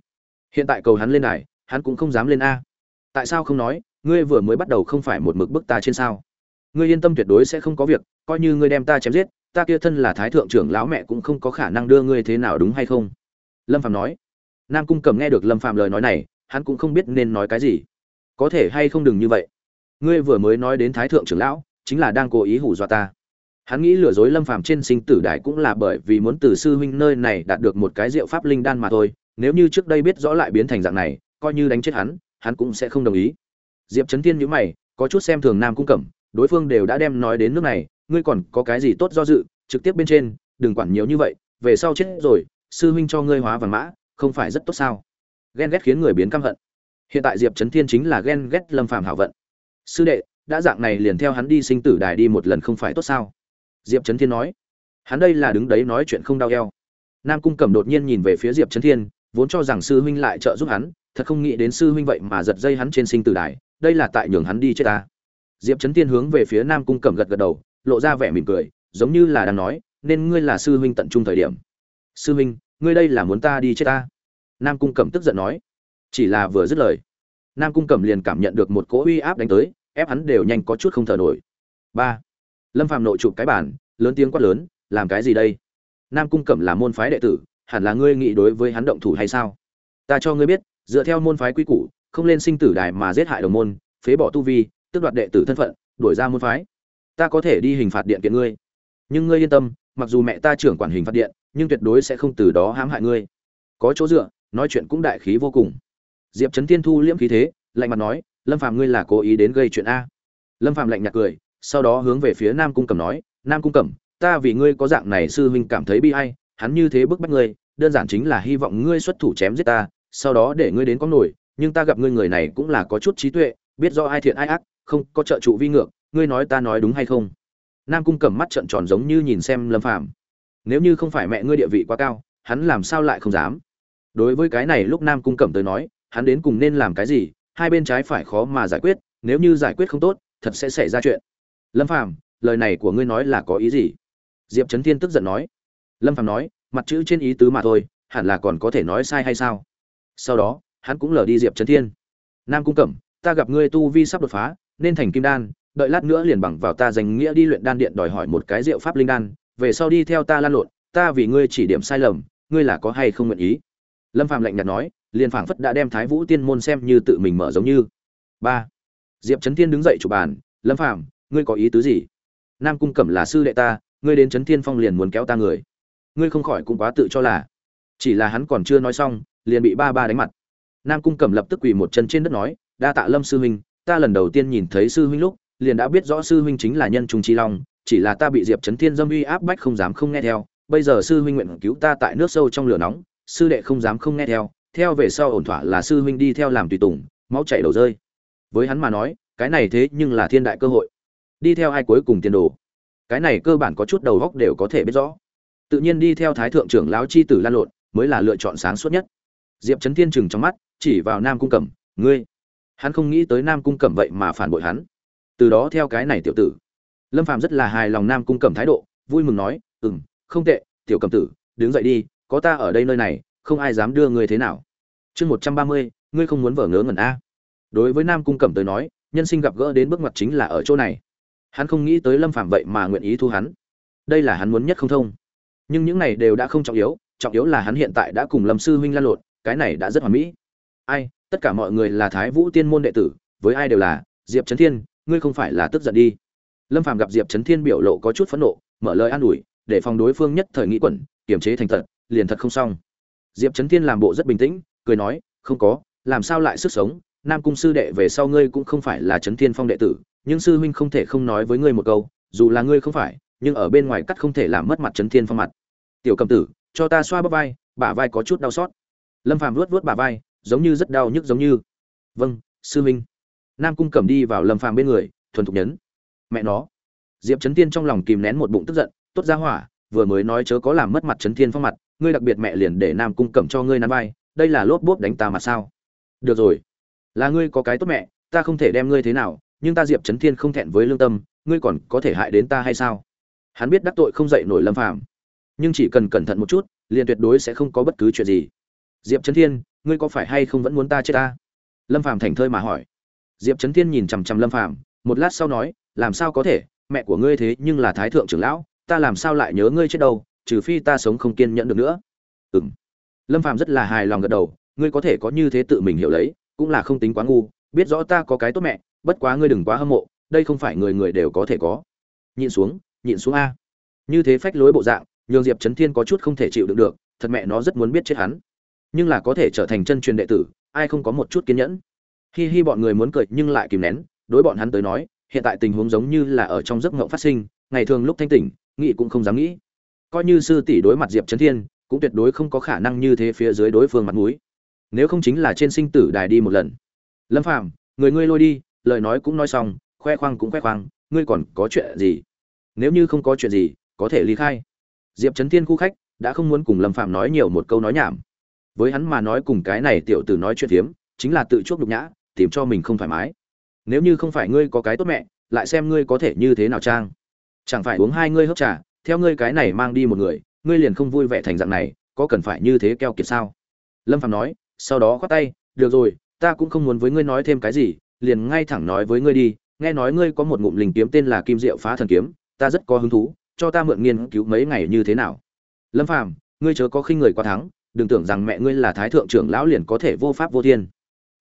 Hiện tại cầu hắn lên đài hắn cũng không dám lên a. Tại sao không nói, ngươi vừa mới bắt đầu không phải một mực bức ta trên sao? Ngươi yên tâm tuyệt đối sẽ không có việc, coi như ngươi đem ta chém giết, ta kia thân là thái thượng trưởng lão mẹ cũng không có khả năng đưa ngươi thế nào đúng hay không? Lâm phạm nói. Nam cung cầm nghe được lâm phạm lời nói này, hắn cũng không biết nên nói cái gì. Có thể hay không đừng như vậy. Ngươi vừa mới nói đến thái thượng trưởng lão, chính là đang cố ý hù dọa ta. Hắn nghĩ lừa dối lâm phạm trên sinh tử đài cũng là bởi vì muốn từ sư huynh nơi này đạt được một cái diệu pháp linh đan mà thôi, nếu như trước đây biết rõ lại biến thành dạng này coi như đánh chết hắn hắn cũng sẽ không đồng ý. Diệp trấn thiên nhữ mày, có chút xem thường nam cung cẩm, đối phương đều đã đem nói đến nước này, ngươi còn có cái gì tốt do dự, trực tiếp bên trên, đừng quản nhiều như vậy, về sau chết rồi, sư huynh cho ngươi hóa vàng mã, không phải rất tốt sao? Ghen ghét khiến người biến căm hận. Hiện tại diệp trấn thiên chính là ghen ghét lâm phàm hảo vận. Sư đệ, đã dạng này liền theo hắn đi sinh tử đài đi một lần không phải tốt sao? Diệp trấn thiên nói. Hắn đây là đứng đấy nói chuyện không đau eo. Nam cung cẩm đột nhiên nhìn về phía diệp trấn thiên, vốn cho rằng sư huynh lại trợ giúp hắn thật không nghĩ đến sư huynh vậy mà giật dây hắn trên sinh tử đài đây là tại nhường hắn đi chết ta. Diệp trấn tiên hướng về phía nam cung cẩm gật gật đầu lộ ra vẻ mỉm cười giống như là đang nói nên ngươi là sư huynh tận trung thời điểm. Sư huynh ngươi đây là muốn ta đi chết ta? Nam cung cẩm tức giận nói. Chỉ là vừa dứt lời. Nam cung cẩm liền cảm nhận được một cỗ uy áp đánh tới ép hắn đều nhanh có chút không thở nổi. Ba. Lâm Phàm nội chụp cái bàn, lớn tiếng quát lớn làm cái gì đây? Nam cung cẩm là môn phái đệ tử hẳn là ngươi nghĩ đối với hắn động thủ hay sao? Ta cho ngươi biết dựa theo môn phái quy củ, không lên sinh tử đài mà giết hại đồng môn, phế bỏ tu vi, tước đoạt đệ tử thân phận, đuổi ra môn phái. Ta có thể đi hình phạt điện kiện ngươi. Nhưng ngươi yên tâm, mặc dù mẹ ta trưởng quản hình phạt điện, nhưng tuyệt đối sẽ không từ đó hãm hại ngươi. Có chỗ dựa, nói chuyện cũng đại khí vô cùng. Diệp trấn tiên thu liễm khí thế, lạnh mặt nói, lâm phàm ngươi là cố ý đến gây chuyện a? Lâm phàm lạnh nhạt cười, sau đó hướng về phía nam cung cẩm nói, nam cung cẩm, ta vì ngươi có dạng này sư huynh cảm thấy bi ai, hắn như thế bức bách ngươi, đơn giản chính là hy vọng ngươi xuất thủ chém giết ta sau đó để ngươi đến có nổi, nhưng ta gặp ngươi người này cũng là có chút trí tuệ, biết do ai thiện ai ác, không có trợ trụ vi ngược, ngươi nói ta nói đúng hay không? Nam cung cầm mắt trợn tròn giống như nhìn xem lâm phàm. Nếu như không phải mẹ ngươi địa vị quá cao, hắn làm sao lại không dám? Đối với cái này lúc nam cung cẩm tới nói, hắn đến cùng nên làm cái gì, hai bên trái phải khó mà giải quyết, nếu như giải quyết không tốt, thật sẽ xảy ra chuyện. Lâm phàm, lời này của ngươi nói là có ý gì? Diệp trấn thiên tức giận nói. Lâm phàm nói, mặt chữ trên ý tứ mà thôi, hẳn là còn có thể nói sai hay sao? Sau đó, hắn cũng lờ đi diệp trấn thiên. Nam cung cẩm, ta gặp ngươi tu vi sắp đột phá, nên thành kim đan, đợi lát nữa liền bằng vào ta dành nghĩa đi luyện đan điện đòi hỏi một cái rượu pháp linh đan, về sau đi theo ta lan lộn, ta vì ngươi chỉ điểm sai lầm, ngươi là có hay không nguyện ý? Lâm phạm lạnh nhạt nói, liền phảng phất đã đem thái vũ tiên môn xem như tự mình mở giống như. Ba. Diệp trấn thiên đứng dậy chủ bàn, lâm phạm ngươi có ý tứ gì? Nam cung cẩm là sư đệ ta, ngươi đến trấn thiên phong liền muốn kéo ta người. Ngươi không khỏi cũng quá tự cho là. Chỉ là hắn còn chưa nói xong liền bị ba ba đánh mặt. Nam cung cẩm lập tức quỳ một chân trên đất nói, đa tạ lâm sư huynh, ta lần đầu tiên nhìn thấy sư huynh lúc, liền đã biết rõ sư huynh chính là nhân trung trí long, chỉ là ta bị diệp trấn thiên dâm uy áp bách không dám không nghe theo. Bây giờ sư huynh nguyện cứu ta tại nước sâu trong lửa nóng, sư đệ không dám không nghe theo. Theo về sau ổn thỏa là sư huynh đi theo làm tùy tùng, máu chảy đầu rơi. Với hắn mà nói, cái này thế nhưng là thiên đại cơ hội. Đi theo ai cuối cùng tiền đồ? Cái này cơ bản có chút đầu góc đều có thể biết rõ. Tự nhiên đi theo thái thượng trưởng lão chi tử lan lộn, mới là lựa chọn sáng suốt nhất diệp trấn thiên chừng trong mắt, chỉ vào nam cung cẩm, ngươi? Hắn không nghĩ tới nam cung cẩm vậy mà phản bội hắn. Từ đó theo cái này tiểu tử. Lâm phàm rất là hài lòng nam cung cẩm thái độ, vui mừng nói ừ m không tệ, tiểu cẩm tử, đứng dậy đi, có ta ở đây nơi này, không ai dám đưa ngươi thế nào. Chương một trăm ba mươi, ngươi không muốn vở ngớ ngẩn a? Đối với nam cung cẩm tới nói, nhân sinh gặp gỡ đến bước ngoặt chính là ở chỗ này. Hắn không nghĩ tới lâm phàm vậy mà nguyện ý thu hắn. Đây là hắn muốn nhất không thông. Nhưng những này đều đã không trọng yếu trọng yếu là hắn hiện tại đã cùng lâm sư huynh lan lộn cái này đã rất hoàn mỹ. Ai, tất cả mọi người là thái vũ tiên môn đệ tử, với ai đều là, diệp trấn thiên, ngươi không phải là tức giận đi. Lâm phàm gặp diệp trấn thiên biểu lộ có chút phẫn nộ, mở lời an ủi, để phòng đối phương nhất thời nghĩ quẩn, kiềm chế thành thật, liền thật không xong. Diệp trấn thiên làm bộ rất bình tĩnh, cười nói, không có, làm sao lại sức sống? Nam cung sư đệ về sau ngươi cũng không phải là trấn thiên phong đệ tử, nhưng sư huynh không thể không nói với ngươi một câu, dù là ngươi không phải, nhưng ở bên ngoài cắt không thể làm mất mặt trấn thiên phong mặt. Tiểu cầm tử, cho ta xoa bắp vai, bả vai có chút đau xót lâm phàm vuốt vuốt bà vai, giống như rất đau nhức giống như. Vâng sư Minh. nam cung cầm đi vào lâm phàm bên người, thuần thục nhấn. Mẹ nó. Diệp trấn tiên trong lòng kìm nén một bụng tức giận, tốt ra hỏa, vừa mới nói chớ có làm mất mặt trấn thiên phong mặt, ngươi đặc biệt mẹ liền để nam cung cầm cho ngươi nắn vai, đây là lốp bốp đánh ta mà sao? Được rồi. Là ngươi có cái tốt mẹ, ta không thể đem ngươi thế nào, nhưng ta diệp trấn thiên không thẹn với lương tâm, ngươi còn có thể hại đến ta hay sao? Hắn biết đắc tội không dậy nổi lâm phàm, nhưng chỉ cần cẩn thận một chút, liền tuyệt đối sẽ không có bất cứ chuyện gì diệp trấn thiên, ngươi có phải hay không vẫn muốn ta chết ta? Lâm phàm thành thơi mà hỏi. Diệp trấn thiên nhìn chằm chằm lâm phàm, một lát sau nói, làm sao có thể, mẹ của ngươi thế nhưng là thái thượng trưởng lão, ta làm sao lại nhớ ngươi chết đâu, trừ phi ta sống không kiên nhẫn được nữa. Ừm. Lâm phàm rất là hài lòng gật đầu, ngươi có thể có như thế tự mình hiểu lấy, cũng là không tính quá ngu, biết rõ ta có cái tốt mẹ, bất quá ngươi đừng quá hâm mộ, đây không phải người người đều có thể có. Nhịn xuống nhịn xuống a. Như thế phách lối bộ dạng, nhường diệp trấn thiên có chút không thể chịu đựng được, thật mẹ nó rất muốn biết chết hắn nhưng là có thể trở thành chân truyền đệ tử, ai không có một chút kiên nhẫn. Hi hi bọn người muốn cười nhưng lại kìm nén, đối bọn hắn tới nói, hiện tại tình huống giống như là ở trong giấc mộng phát sinh, ngày thường lúc thanh tỉnh, nghĩ cũng không dám nghĩ. Coi như sư tỷ đối mặt diệp trấn thiên, cũng tuyệt đối không có khả năng như thế phía dưới đối phương mặt mũi. Nếu không chính là trên sinh tử đài đi một lần. Lâm phàm, người ngươi lôi đi, lời nói cũng nói xong, khoe khoang cũng khoe khoang, ngươi còn có chuyện gì? Nếu như không có chuyện gì, có thể ly khai. Diệp trấn thiên khu khách, đã không muốn cùng lâm Phàm nói nhiều một câu nói nhảm với hắn mà nói cùng cái này tiểu tử nói chuyện hiếm chính là tự chuốc nhục nhã, tìm cho mình không thoải mái. Nếu như không phải ngươi có cái tốt mẹ, lại xem ngươi có thể như thế nào trang. Chẳng phải uống hai ngươi hớp trà, theo ngươi cái này mang đi một người, ngươi liền không vui vẻ thành dạng này, có cần phải như thế keo kiệt sao? Lâm phạm nói, sau đó khoát tay, được rồi, ta cũng không muốn với ngươi nói thêm cái gì, liền ngay thẳng nói với ngươi đi, nghe nói ngươi có một ngụm linh kiếm tên là kim diệu phá thần kiếm, ta rất có hứng thú, cho ta mượn nghiên cứu mấy ngày như thế nào. Lâm phàm, ngươi chớ có khinh người quá thắng đừng tưởng rằng mẹ ngươi là thái thượng trưởng lão liền có thể vô pháp vô thiên.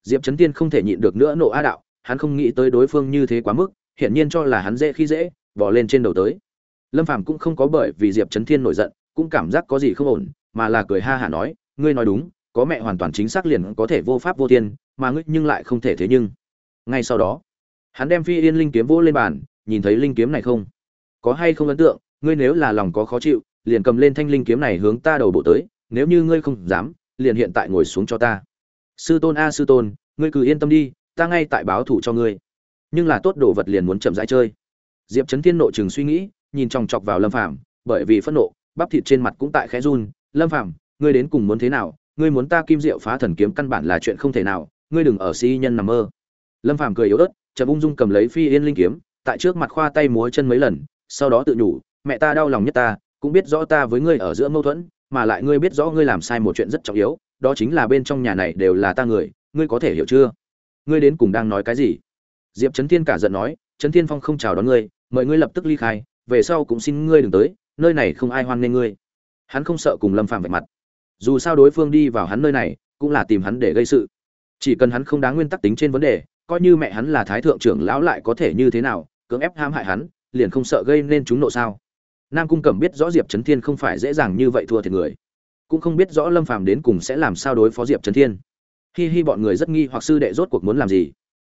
Diệp trấn tiên không thể nhịn được nữa nộ a đạo, hắn không nghĩ tới đối phương như thế quá mức, hiển nhiên cho là hắn dễ khi dễ, bỏ lên trên đầu tới. Lâm phàm cũng không có bởi vì diệp trấn thiên nổi giận, cũng cảm giác có gì không ổn, mà là cười ha hả nói, ngươi nói đúng, có mẹ hoàn toàn chính xác liền có thể vô pháp vô thiên, mà ngươi nhưng lại không thể thế nhưng. Ngay sau đó, hắn đem phi yên linh kiếm vỗ lên bàn, nhìn thấy linh kiếm này không? Có hay không ấn tượng? Ngươi nếu là lòng có khó chịu, liền cầm lên thanh linh kiếm này hướng ta đầu bộ tới nếu như ngươi không dám, liền hiện tại ngồi xuống cho ta. Sư tôn a, sư tôn, ngươi cứ yên tâm đi, ta ngay tại báo thủ cho ngươi. Nhưng là tốt đồ vật liền muốn chậm rãi chơi. Diệp trấn thiên nộ chừng suy nghĩ, nhìn chòng chọc vào lâm phàm, bởi vì phẫn nộ, bắp thịt trên mặt cũng tại khẽ run. Lâm phàm, ngươi đến cùng muốn thế nào? Ngươi muốn ta kim diệu phá thần kiếm căn bản là chuyện không thể nào, ngươi đừng ở si nhân nằm mơ. Lâm phàm cười yếu ớt, chậm ung dung cầm lấy phi yên linh kiếm, tại trước mặt khoa tay múa chân mấy lần, sau đó tự nhủ, mẹ ta đau lòng nhất ta, cũng biết rõ ta với ngươi ở giữa mâu thuẫn mà lại ngươi biết rõ ngươi làm sai một chuyện rất trọng yếu, đó chính là bên trong nhà này đều là ta người, ngươi có thể hiểu chưa? Ngươi đến cùng đang nói cái gì? Diệp trấn thiên cả giận nói trấn thiên phong không chào đón ngươi, mời ngươi lập tức ly khai, về sau cũng xin ngươi đừng tới, nơi này không ai hoan nghênh ngươi. Hắn không sợ cùng lâm phạm vạch mặt. Dù sao đối phương đi vào hắn nơi này, cũng là tìm hắn để gây sự. Chỉ cần hắn không đáng nguyên tắc tính trên vấn đề, coi như mẹ hắn là thái thượng trưởng lão lại có thể như thế nào, cưỡng ép ham hại hắn, liền không sợ gây nên chúng nộ sao? Nam cung cẩm biết rõ diệp trấn thiên không phải dễ dàng như vậy thua thiệt người. Cũng không biết rõ lâm phàm đến cùng sẽ làm sao đối phó diệp trấn thiên. Hi hi, bọn người rất nghi hoặc sư đệ rốt cuộc muốn làm gì.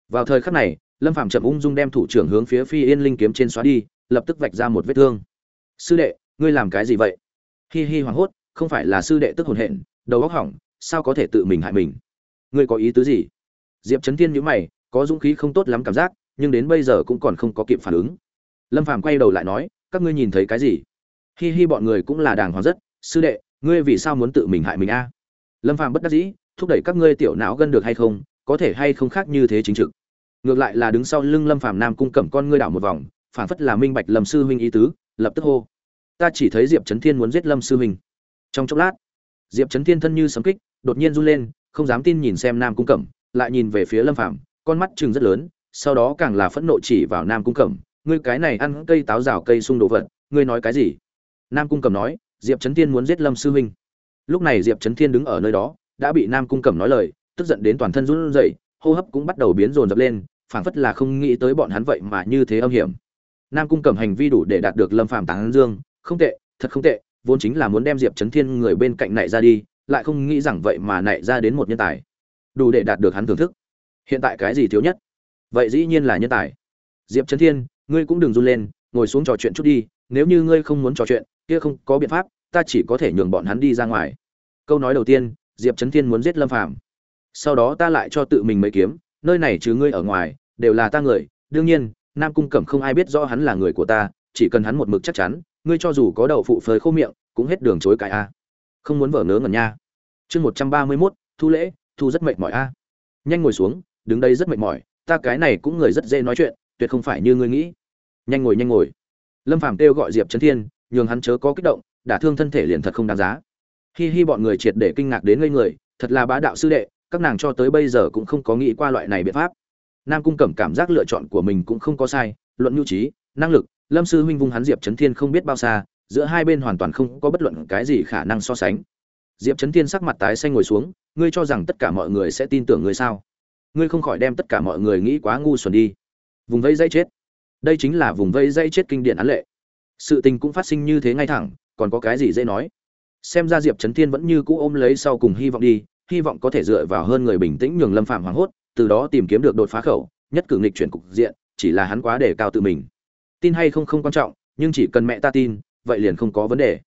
Vào thời khắc này, lâm phàm chậm ung dung đem thủ trưởng hướng phía phi yên linh kiếm trên xóa đi, lập tức vạch ra một vết thương. Sư đệ, ngươi làm cái gì vậy? Hi hi hoảng hốt, không phải là sư đệ tức hồn hện đầu óc hỏng, sao có thể tự mình hại mình? Ngươi có ý tứ gì? Diệp trấn thiên nhíu mày, có dũng khí không tốt lắm cảm giác, nhưng đến bây giờ cũng còn không có kịp phản ứng. Lâm phàm quay đầu lại nói các ngươi nhìn thấy cái gì? Hi hi, bọn người cũng là đàng hoàng rất. Sư đệ, ngươi vì sao muốn tự mình hại mình a? Lâm phàm bất đắc dĩ, thúc đẩy các ngươi tiểu não gân được hay không? Có thể hay không khác như thế chính trực? Ngược lại là đứng sau lưng lâm phàm nam cung cẩm con ngươi đảo một vòng phản phất là minh bạch lâm sư huynh ý tứ, lập tức hô. Ta chỉ thấy diệp trấn thiên muốn giết lâm sư huynh. Trong chốc lát, diệp trấn thiên thân như sấm kích, đột nhiên run lên, không dám tin nhìn xem nam cung cẩm, lại nhìn về phía lâm phàm, con mắt chừng rất lớn, sau đó càng là phẫn nộ chỉ vào nam cung cẩm ngươi cái này ăn cây táo rào cây sung đồ vật, ngươi nói cái gì? Nam cung cẩm nói, diệp trấn thiên muốn giết lâm sư huynh lúc này diệp trấn thiên đứng ở nơi đó, đã bị nam cung cẩm nói lời, tức giận đến toàn thân run rẩy, hô hấp cũng bắt đầu biến rồn rập lên, phảng phất là không nghĩ tới bọn hắn vậy mà như thế âm hiểm. Nam cung cẩm hành vi đủ để đạt được lâm phàm tán dương, không tệ, thật không tệ, vốn chính là muốn đem diệp trấn thiên người bên cạnh nại ra đi, lại không nghĩ rằng vậy mà nại ra đến một nhân tài. Đủ để đạt được hắn thưởng thức. Hiện tại cái gì thiếu nhất? Vậy dĩ nhiên là nhân tài. Diệp trấn thiên ngươi cũng đừng run lên, ngồi xuống trò chuyện chút đi, nếu như ngươi không muốn trò chuyện, kia không có biện pháp, ta chỉ có thể nhường bọn hắn đi ra ngoài. Câu nói đầu tiên, diệp trấn thiên muốn giết lâm phàm. Sau đó ta lại cho tự mình mấy kiếm, nơi này trừ ngươi ở ngoài, đều là ta người. Đương nhiên, nam cung cẩm không ai biết rõ hắn là người của ta, chỉ cần hắn một mực chắc chắn, ngươi cho dù có đậu phụ phơi khô miệng, cũng hết đường chối cãi a. Không muốn vở ngớ ngẩn nha. Chương một trăm ba mươi mốt, thu lễ, thu rất mệt mỏi a. Nhanh ngồi xuống, đứng đây rất mệt mỏi, ta cái này cũng người rất dễ nói chuyện tuyệt không phải như ngươi nghĩ. Nhanh ngồi nhanh ngồi. Lâm phàm kêu gọi diệp trấn thiên, nhường hắn chớ có kích động, đả thương thân thể liền thật không đáng giá. Hi hi bọn người triệt để kinh ngạc đến ngây người, thật là bá đạo sư đệ, các nàng cho tới bây giờ cũng không có nghĩ qua loại này biện pháp. Nam cung cẩm cảm giác lựa chọn của mình cũng không có sai, luận nhu trí, năng lực, lâm sư huynh vung hắn diệp trấn thiên không biết bao xa, giữa hai bên hoàn toàn không có bất luận cái gì khả năng so sánh. Diệp trấn thiên sắc mặt tái xanh ngồi xuống, ngươi cho rằng tất cả mọi người sẽ tin tưởng ngươi sao? Ngươi không khỏi đem tất cả mọi người nghĩ quá ngu xuẩn đi vùng vây dây chết. Đây chính là vùng vây dây chết kinh điển án lệ. Sự tình cũng phát sinh như thế ngay thẳng, còn có cái gì dễ nói? Xem ra diệp trấn thiên vẫn như cũ ôm lấy sau cùng hy vọng đi, hy vọng có thể dựa vào hơn người bình tĩnh nhường lâm phạm hoảng hốt, từ đó tìm kiếm được đột phá khẩu, nhất cử nghịch chuyển cục diện, chỉ là hắn quá đề cao tự mình. Tin hay không không quan trọng, nhưng chỉ cần mẹ ta tin, vậy liền không có vấn đề.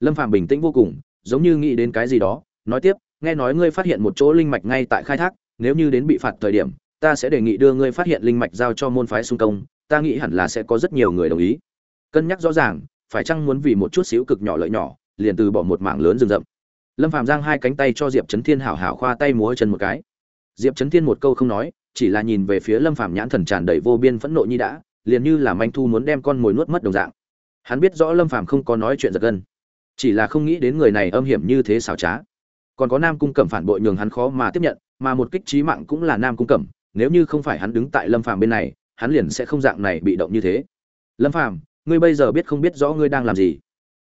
Lâm phạm bình tĩnh vô cùng, giống như nghĩ đến cái gì đó, nói tiếp, nghe nói ngươi phát hiện một chỗ linh mạch ngay tại khai thác, nếu như đến bị phạt thời điểm ta sẽ đề nghị đưa ngươi phát hiện linh mạch giao cho môn phái xung công, ta nghĩ hẳn là sẽ có rất nhiều người đồng ý. Cân nhắc rõ ràng, phải chăng muốn vì một chút xíu cực nhỏ lợi nhỏ, liền từ bỏ một mảng lớn rừng rậm. Lâm phạm giang hai cánh tay cho diệp Chấn thiên hảo hảo khoa tay múa chân một cái. Diệp Chấn thiên một câu không nói, chỉ là nhìn về phía lâm phạm nhãn thần tràn đầy vô biên phẫn nộ như đã, liền như là manh thu muốn đem con mồi nuốt mất đồng dạng. Hắn biết rõ lâm phạm không có nói chuyện giật gân, chỉ là không nghĩ đến người này âm hiểm như thế xảo trá. Còn có nam cung cẩm phản bội nhường hắn khó mà tiếp nhận, mà một kích trí mạng cũng là nam cung cẩm nếu như không phải hắn đứng tại lâm phàm bên này, hắn liền sẽ không dạng này bị động như thế. Lâm phàm, ngươi bây giờ biết không biết rõ ngươi đang làm gì?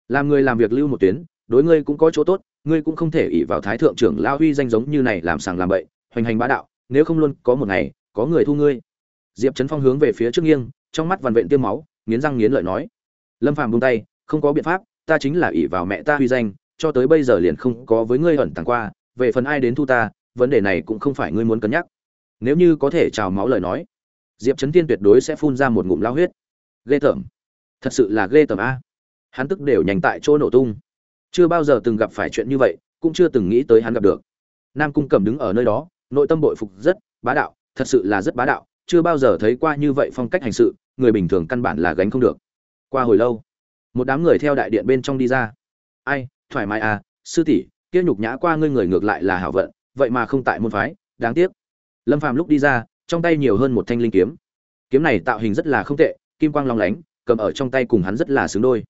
Làm người làm việc lưu một tuyến, đối ngươi cũng có chỗ tốt, ngươi cũng không thể ỷ vào thái thượng trưởng lao huy danh giống như này làm sàng làm bậy, hoành hành bá đạo, nếu không luôn có một ngày, có người thu ngươi. Diệp trấn phong hướng về phía trước nghiêng, trong mắt vằn vện tiêm máu, nghiến răng nghiến lợi nói. Lâm phàm buông tay, không có biện pháp, ta chính là ỷ vào mẹ ta huy danh, cho tới bây giờ liền không có với ngươi ẩn tàng qua, về phần ai đến thu ta, vấn đề này cũng không phải ngươi muốn cân nhắc nếu như có thể trào máu lời nói, diệp trấn tiên tuyệt đối sẽ phun ra một ngụm lao huyết. Ghê tởm. Thật sự là ghê tởm a. Hắn tức đều nhanh tại chỗ nổ tung. Chưa bao giờ từng gặp phải chuyện như vậy, cũng chưa từng nghĩ tới hắn gặp được. Nam cung cầm đứng ở nơi đó, nội tâm bội phục rất bá đạo, thật sự là rất bá đạo, chưa bao giờ thấy qua như vậy phong cách hành sự, người bình thường căn bản là gánh không được. Qua hồi lâu, một đám người theo đại điện bên trong đi ra. Ai, thoải mái à sư tỷ, kia nhục nhã qua ngươi người ngược lại là hảo vận, vậy mà không tại môn phái, đáng tiếc lâm phàm lúc đi ra, trong tay nhiều hơn một thanh linh kiếm. Kiếm này tạo hình rất là không tệ, kim quang long lánh, cầm ở trong tay cùng hắn rất là xứng đôi.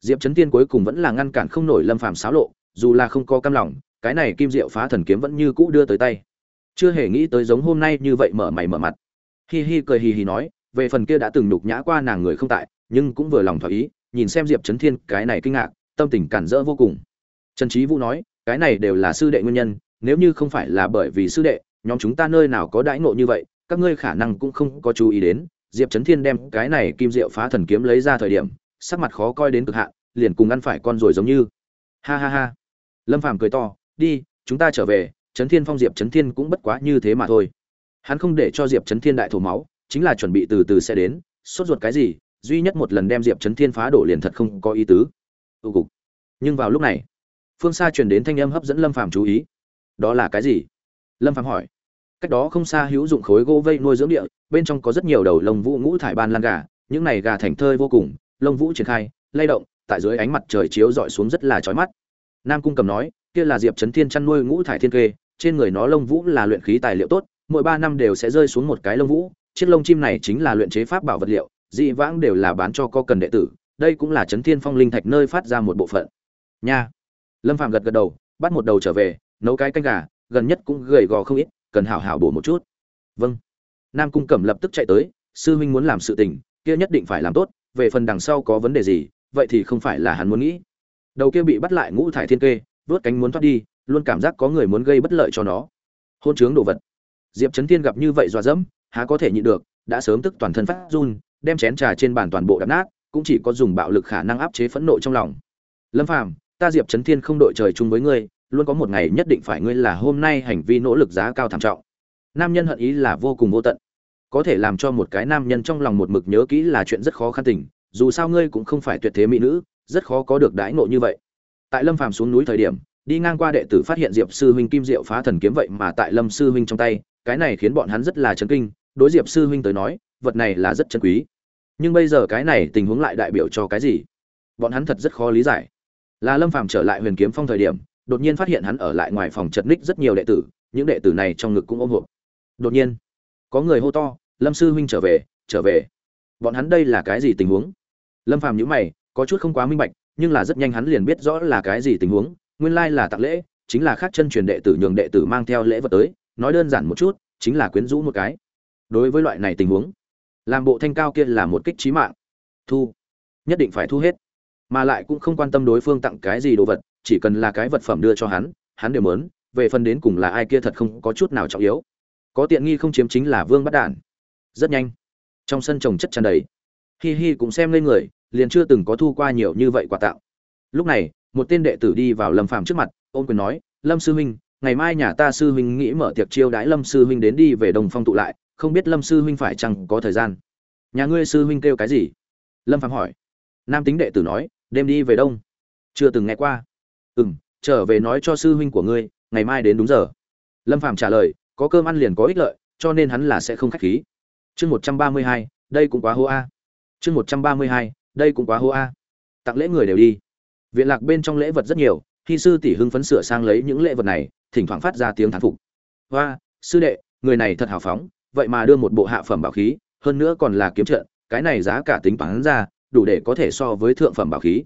Diệp trấn tiên cuối cùng vẫn là ngăn cản không nổi lâm phàm xáo lộ, dù là không có cam lòng, cái này kim diệu phá thần kiếm vẫn như cũ đưa tới tay. Chưa hề nghĩ tới giống hôm nay như vậy mở mày mở mặt. Hi hi cười hì hì nói, về phần kia đã từng nhục nhã qua nàng người không tại, nhưng cũng vừa lòng thỏa ý, nhìn xem diệp trấn thiên, cái này kinh ngạc, tâm tình cản rỡ vô cùng. Trần trí vũ nói, cái này đều là sư đệ nguyên nhân, nếu như không phải là bởi vì sư đệ nhóm chúng ta nơi nào có đãi ngộ như vậy, các ngươi khả năng cũng không có chú ý đến. Diệp trấn thiên đem cái này kim diệu phá thần kiếm lấy ra thời điểm, sắc mặt khó coi đến cực hạn, liền cùng ăn phải con rồi giống như. Ha ha ha. Lâm phàm cười to, đi, chúng ta trở về. Trấn thiên phong diệp trấn thiên cũng bất quá như thế mà thôi. Hắn không để cho diệp trấn thiên đại thổ máu, chính là chuẩn bị từ từ sẽ đến. Sốt ruột cái gì, duy nhất một lần đem diệp trấn thiên phá đổ liền thật không có ý tứ. Ưu cục. Nhưng vào lúc này, phương xa truyền đến thanh âm hấp dẫn lâm phàm chú ý. Đó là cái gì? Lâm phàm hỏi. Cách đó không xa hữu dụng khối gỗ vây nuôi dưỡng địa, bên trong có rất nhiều đầu lông vũ ngũ thải ban lan gà, những này gà thành thơi vô cùng, lông vũ triển khai, lay động, tại dưới ánh mặt trời chiếu rọi xuống rất là chói mắt. Nam cung cầm nói, kia là diệp trấn thiên chăn nuôi ngũ thải thiên kê, trên người nó lông vũ là luyện khí tài liệu tốt, mỗi ba năm đều sẽ rơi xuống một cái lông vũ, chiếc lông chim này chính là luyện chế pháp bảo vật liệu, dị vãng đều là bán cho có cần đệ tử, đây cũng là trấn thiên phong linh thạch nơi phát ra một bộ phận. Nha. Lâm phạm gật gật đầu, bắt một đầu trở về, nấu cái canh gà gần nhất cũng gầy gò không ít, cần hảo hảo bổ một chút. Vâng. Nam cung cẩm lập tức chạy tới, sư huynh muốn làm sự tình, kia nhất định phải làm tốt, về phần đằng sau có vấn đề gì, vậy thì không phải là hắn muốn nghĩ. Đầu kia bị bắt lại ngũ thải thiên kê, vớt cánh muốn thoát đi, luôn cảm giác có người muốn gây bất lợi cho nó. Hôn chướng đồ vật. Diệp trấn thiên gặp như vậy dọa dẫm, há có thể nhịn được, đã sớm tức toàn thân phát run, đem chén trà trên bàn toàn bộ đập nát, cũng chỉ có dùng bạo lực khả năng áp chế phẫn nộ trong lòng. Lâm phàm, ta diệp trấn thiên không đội trời chung với ngươi luôn có một ngày nhất định phải ngươi là hôm nay hành vi nỗ lực giá cao thảm trọng. Nam nhân hận ý là vô cùng vô tận. Có thể làm cho một cái nam nhân trong lòng một mực nhớ kỹ là chuyện rất khó khăn tình, dù sao ngươi cũng không phải tuyệt thế mỹ nữ, rất khó có được đãi ngộ như vậy. Tại lâm phàm xuống núi thời điểm, đi ngang qua đệ tử phát hiện diệp sư huynh kim diệu phá thần kiếm vậy mà tại lâm sư huynh trong tay, cái này khiến bọn hắn rất là chấn kinh, đối diệp sư huynh tới nói, vật này là rất chân quý. Nhưng bây giờ cái này tình huống lại đại biểu cho cái gì? Bọn hắn thật rất khó lý giải. Là lâm phàm trở lại huyền kiếm phong thời điểm đột nhiên phát hiện hắn ở lại ngoài phòng chật ních rất nhiều đệ tử, những đệ tử này trong ngực cũng ôm hộp. Đột nhiên, có người hô to, lâm sư huynh trở về trở về. Bọn hắn đây là cái gì tình huống? Lâm phàm nhữ mày, có chút không quá minh bạch, nhưng là rất nhanh hắn liền biết rõ là cái gì tình huống, nguyên lai là tặng lễ, chính là khác chân truyền đệ tử nhường đệ tử mang theo lễ vật tới, nói đơn giản một chút, chính là quyến rũ một cái. Đối với loại này tình huống, làm bộ thanh cao kia là một kích trí mạng. Thu, nhất định phải thu hết. Mà lại cũng không quan tâm đối phương tặng cái gì đồ vật chỉ cần là cái vật phẩm đưa cho hắn hắn đều mớn về phần đến cùng là ai kia thật không có chút nào trọng yếu. Có tiện nghi không chiếm chính là vương bắt đản. Rất nhanh, trong sân trồng chất tràn đầy. Hi hi cũng xem lên người, liền chưa từng có thu qua nhiều như vậy quà tặng. Lúc này, một tên đệ tử đi vào lâm phàm trước mặt, ôn quyền nói, lâm sư huynh, ngày mai nhà ta sư huynh nghĩ mở tiệc chiêu đãi lâm sư huynh đến đi về đồng phong tụ lại, không biết lâm sư huynh phải chăng có thời gian? Nhà ngươi sư huynh kêu cái gì? Lâm phàm hỏi. Nam tính đệ tử nói, đêm đi về đông. Chưa từng nghe qua. "Ừm, trở về nói cho sư huynh của ngươi ngày mai đến đúng giờ. Lâm phàm trả lời có cơm ăn liền có ích lợi cho nên hắn là sẽ không khách khí. Chương một trăm ba mươi hai đây cũng quá hô a. Chương một trăm ba mươi hai đây cũng quá hô a. Tặng lễ người đều đi. Viện lạc bên trong lễ vật rất nhiều khi sư tỷ hưng phấn sửa sang lấy những lễ vật này thỉnh thoảng phát ra tiếng thán phục. Hoa sư đệ người này thật hào phóng vậy mà đưa một bộ hạ phẩm bảo khí hơn nữa còn là kiếm trận cái này giá cả tính toán ra đủ để có thể so với thượng phẩm bảo khí.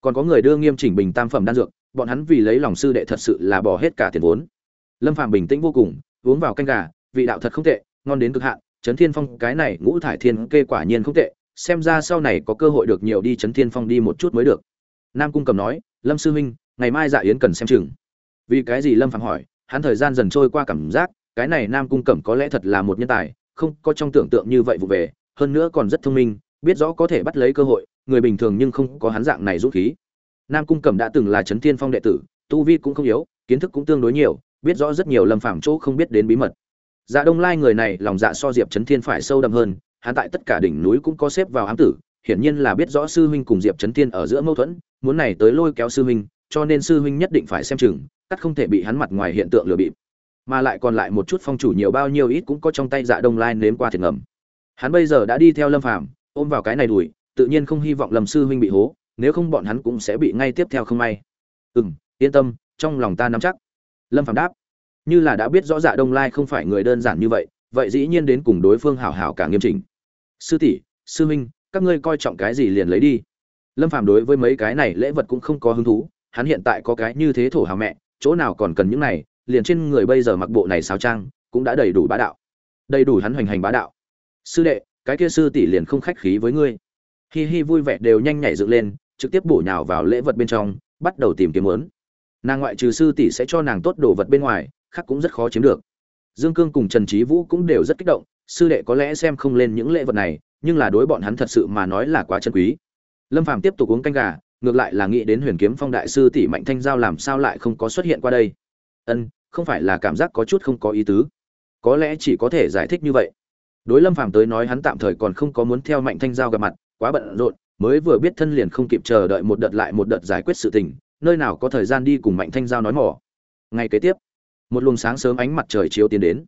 Còn có người đưa nghiêm chỉnh bình tam phẩm đan dược bọn hắn vì lấy lòng sư đệ thật sự là bỏ hết cả tiền vốn. Lâm phạm bình tĩnh vô cùng, uống vào canh gà, vị đạo thật không tệ, ngon đến cực hạn, trấn thiên phong cái này ngũ thải thiên kê quả nhiên không tệ, xem ra sau này có cơ hội được nhiều đi trấn thiên phong đi một chút mới được. Nam cung cầm nói, lâm sư huynh, ngày mai dạ yến cần xem chừng. Vì cái gì lâm phạm hỏi, hắn thời gian dần trôi qua cảm giác, cái này nam cung cẩm có lẽ thật là một nhân tài, không có trong tưởng tượng như vậy vụ về, hơn nữa còn rất thông minh, biết rõ có thể bắt lấy cơ hội, người bình thường nhưng không có hắn dạng này dũng khí nam cung cẩm đã từng là chấn thiên phong đệ tử, tu vi cũng không yếu, kiến thức cũng tương đối nhiều, biết rõ rất nhiều lâm Phàm chỗ không biết đến bí mật. Dạ đông lai người này lòng dạ so diệp chấn thiên phải sâu đậm hơn, hắn tại tất cả đỉnh núi cũng có xếp vào ám tử, hiển nhiên là biết rõ sư huynh cùng diệp chấn thiên ở giữa mâu thuẫn, muốn này tới lôi kéo sư huynh, cho nên sư huynh nhất định phải xem chừng, cắt không thể bị hắn mặt ngoài hiện tượng lừa bịp. Mà lại còn lại một chút phong chủ nhiều bao nhiêu ít cũng có trong tay dạ đông lai nếm qua thiệt ngầm. Hắn bây giờ đã đi theo lâm phàm, ôm vào cái này đùi, tự nhiên không hy vọng lâm sư huynh bị hố nếu không bọn hắn cũng sẽ bị ngay tiếp theo không may. Ừ yên tâm, trong lòng ta nắm chắc. Lâm phàm đáp. Như là đã biết rõ dạ đông lai không phải người đơn giản như vậy vậy dĩ nhiên đến cùng đối phương hảo hảo cả nghiêm chỉnh. Sư tỷ, sư huynh, các ngươi coi trọng cái gì liền lấy đi. Lâm phàm đối với mấy cái này lễ vật cũng không có hứng thú, hắn hiện tại có cái như thế thổ hào mẹ, chỗ nào còn cần những này, liền trên người bây giờ mặc bộ này sáo trang, cũng đã đầy đủ bá đạo. Đầy đủ hắn hoành hành bá đạo. Sư đệ, cái kia sư tỷ liền không khách khí với ngươi. Hi hi vui vẻ đều nhanh nhảy dựng lên trực tiếp bổ nhào vào lễ vật bên trong, bắt đầu tìm kiếm muốn. Nàng ngoại trừ sư tỷ sẽ cho nàng tốt đồ vật bên ngoài, khác cũng rất khó chiếm được. Dương cương cùng trần trí vũ cũng đều rất kích động, sư đệ có lẽ xem không lên những lễ vật này, nhưng là đối bọn hắn thật sự mà nói là quá chân quý. Lâm phàm tiếp tục uống canh gà, ngược lại là nghĩ đến huyền kiếm phong đại sư tỷ mạnh thanh giao làm sao lại không có xuất hiện qua đây. Ân, không phải là cảm giác có chút không có ý tứ. Có lẽ chỉ có thể giải thích như vậy. Đối lâm phàm tới nói hắn tạm thời còn không có muốn theo mạnh thanh giao gặp mặt, quá bận rộn mới vừa biết thân liền không kịp chờ đợi một đợt lại một đợt giải quyết sự tình, nơi nào có thời gian đi cùng mạnh thanh giao nói mỏ. Ngày kế tiếp, một luồng sáng sớm ánh mặt trời chiếu tiến đến.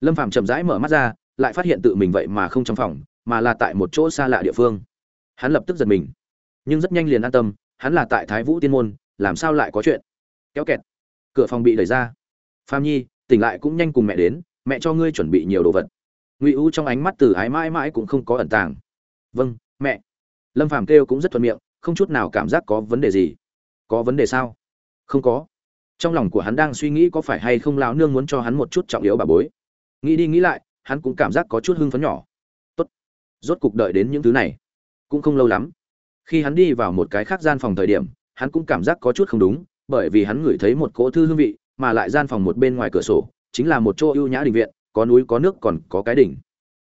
Lâm phàm chậm rãi mở mắt ra, lại phát hiện tự mình vậy mà không trong phòng, mà là tại một chỗ xa lạ địa phương. Hắn lập tức giật mình, nhưng rất nhanh liền an tâm, hắn là tại thái vũ tiên môn, làm sao lại có chuyện? Kéo kẹt, cửa phòng bị đẩy ra. Phạm nhi, tỉnh lại cũng nhanh cùng mẹ đến, mẹ cho ngươi chuẩn bị nhiều đồ vật. Ngụy u trong ánh mắt từ ái mãi mãi cũng không có ẩn tàng. Vâng mẹ lâm phàm kêu cũng rất thuận miệng, không chút nào cảm giác có vấn đề gì. Có vấn đề sao? Không có. Trong lòng của hắn đang suy nghĩ có phải hay không lão nương muốn cho hắn một chút trọng yếu bà bối. Nghĩ đi nghĩ lại, hắn cũng cảm giác có chút hưng phấn nhỏ. Tốt. Rốt cục đợi đến những thứ này. Cũng không lâu lắm. Khi hắn đi vào một cái khác gian phòng thời điểm, hắn cũng cảm giác có chút không đúng, bởi vì hắn ngửi thấy một cỗ thư hương vị, mà lại gian phòng một bên ngoài cửa sổ, chính là một chỗ ưu nhã đình viện, có núi có nước còn có cái đỉnh.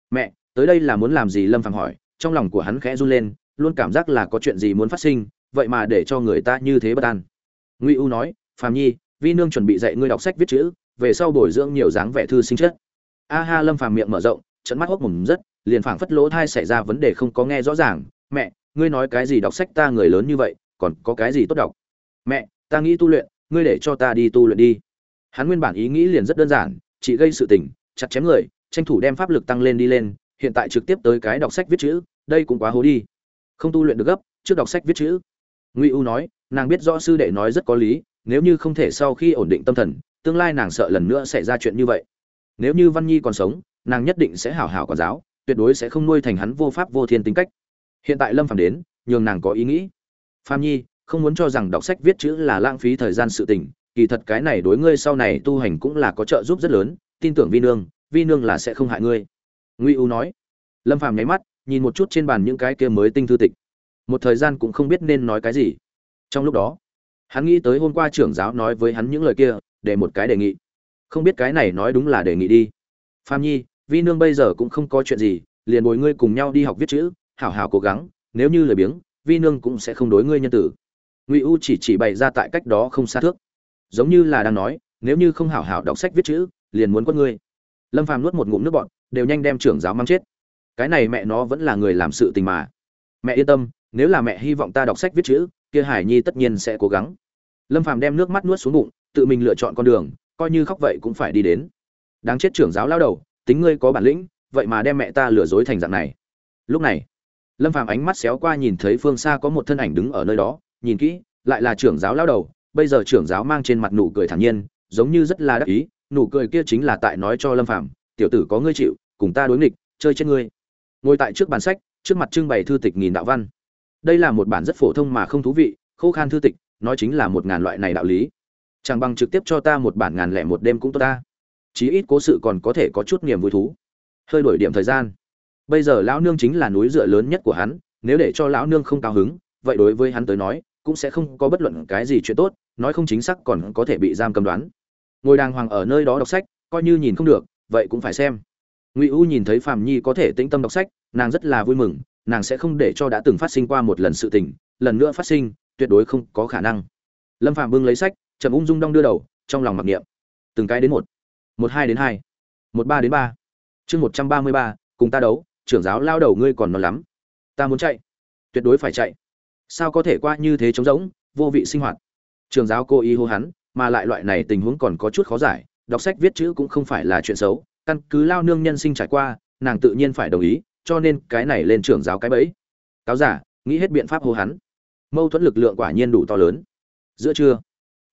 Mẹ, tới đây là muốn làm gì? Lâm phàm hỏi. Trong lòng của hắn khẽ run lên luôn cảm giác là có chuyện gì muốn phát sinh, vậy mà để cho người ta như thế bất an. Ngụy u nói, phàm nhi, vi nương chuẩn bị dạy ngươi đọc sách viết chữ, về sau bồi dưỡng nhiều dáng vẻ thư sinh chất. A ha lâm phàm miệng mở rộng trận mắt hốc mồm rất, liền phảng phất lỗ thai xảy ra vấn đề không có nghe rõ ràng. Mẹ, ngươi nói cái gì đọc sách ta người lớn như vậy, còn có cái gì tốt đọc? Mẹ, ta nghĩ tu luyện, ngươi để cho ta đi tu luyện đi. Hắn nguyên bản ý nghĩ liền rất đơn giản, chỉ gây sự tình, chặt chém người, tranh thủ đem pháp lực tăng lên đi lên, hiện tại trực tiếp tới cái đọc sách viết chữ, đây cũng quá hố đi không tu luyện được gấp, trước đọc sách viết chữ. Ngụy u nói, nàng biết rõ sư đệ nói rất có lý, nếu như không thể sau khi ổn định tâm thần, tương lai nàng sợ lần nữa xảy ra chuyện như vậy. Nếu như văn nhi còn sống, nàng nhất định sẽ hảo hảo quản giáo, tuyệt đối sẽ không nuôi thành hắn vô pháp vô thiên tính cách. Hiện tại lâm phàm đến, nhường nàng có ý nghĩ. Phàm nhi, không muốn cho rằng đọc sách viết chữ là lãng phí thời gian sự tình, kỳ thật cái này đối ngươi sau này tu hành cũng là có trợ giúp rất lớn, tin tưởng vi nương vi nương là sẽ không hại ngươi. Ngụy u nói. Lâm phàm nháy mắt nhìn một chút trên bàn những cái kia mới tinh thư tịch. Một thời gian cũng không biết nên nói cái gì. Trong lúc đó, hắn nghĩ tới hôm qua trưởng giáo nói với hắn những lời kia, để một cái đề nghị. Không biết cái này nói đúng là đề nghị đi. Phạm nhi, vi nương bây giờ cũng không có chuyện gì, liền bồi ngươi cùng nhau đi học viết chữ, hảo hảo cố gắng, nếu như lời biếng, vi nương cũng sẽ không đối ngươi nhân tử. Ngụy u chỉ chỉ bày ra tại cách đó không xa thước. Giống như là đang nói, nếu như không hảo hảo đọc sách viết chữ, liền muốn quất ngươi. Lâm phàm nuốt một ngụm nước bọn đều nhanh đem trưởng giáo mang chết cái này mẹ nó vẫn là người làm sự tình mà. Mẹ yên tâm, nếu là mẹ hy vọng ta đọc sách viết chữ, kia hải nhi tất nhiên sẽ cố gắng. Lâm phàm đem nước mắt nuốt xuống bụng, tự mình lựa chọn con đường, coi như khóc vậy cũng phải đi đến. Đáng chết trưởng giáo lao đầu, tính ngươi có bản lĩnh, vậy mà đem mẹ ta lừa dối thành dạng này. Lúc này, lâm phàm ánh mắt xéo qua nhìn thấy phương xa có một thân ảnh đứng ở nơi đó, nhìn kỹ, lại là trưởng giáo lao đầu, bây giờ trưởng giáo mang trên mặt nụ cười thản nhiên, giống như rất là đắc ý, nụ cười kia chính là tại nói cho lâm phàm, tiểu tử có ngươi chịu, cùng ta đối nghịch, chơi chết ngươi ngồi tại trước bàn sách, trước mặt trưng bày thư tịch nghìn đạo văn. Đây là một bản rất phổ thông mà không thú vị, khô khan thư tịch, nói chính là một ngàn loại này đạo lý. Chẳng bằng trực tiếp cho ta một bản ngàn lẻ một đêm cũng tốt ta. Chí ít cố sự còn có thể có chút niềm vui thú. Hơi đổi điểm thời gian. Bây giờ lão nương chính là núi dựa lớn nhất của hắn, nếu để cho lão nương không cao hứng, vậy đối với hắn tới nói, cũng sẽ không có bất luận cái gì chuyện tốt, nói không chính xác còn có thể bị giam cầm đoán. Ngồi đàng hoàng ở nơi đó đọc sách, coi như nhìn không được, vậy cũng phải xem ngụy u nhìn thấy phạm nhi có thể tĩnh tâm đọc sách, nàng rất là vui mừng, nàng sẽ không để cho đã từng phát sinh qua một lần sự tình, lần nữa phát sinh, tuyệt đối không có khả năng. Lâm phạm bưng lấy sách, chậm ung dung đong đưa đầu, trong lòng mặc niệm. Từng cái đến một. Một hai đến hai. Một ba đến ba. Chương một trăm ba mươi ba, cùng ta đấu, trưởng giáo lao đầu ngươi còn non lắm. Ta muốn chạy. Tuyệt đối phải chạy. Sao có thể qua như thế trống rỗng, vô vị sinh hoạt? Trường giáo cố ý hô hắn, mà lại loại này tình huống còn có chút khó giải, đọc sách viết chữ cũng không phải là chuyện xấu căn cứ lao nương nhân sinh trải qua, nàng tự nhiên phải đồng ý, cho nên cái này lên trưởng giáo cái bẫy. Cáo giả, nghĩ hết biện pháp hô hắn. Mâu thuẫn lực lượng quả nhiên đủ to lớn. Giữa trưa,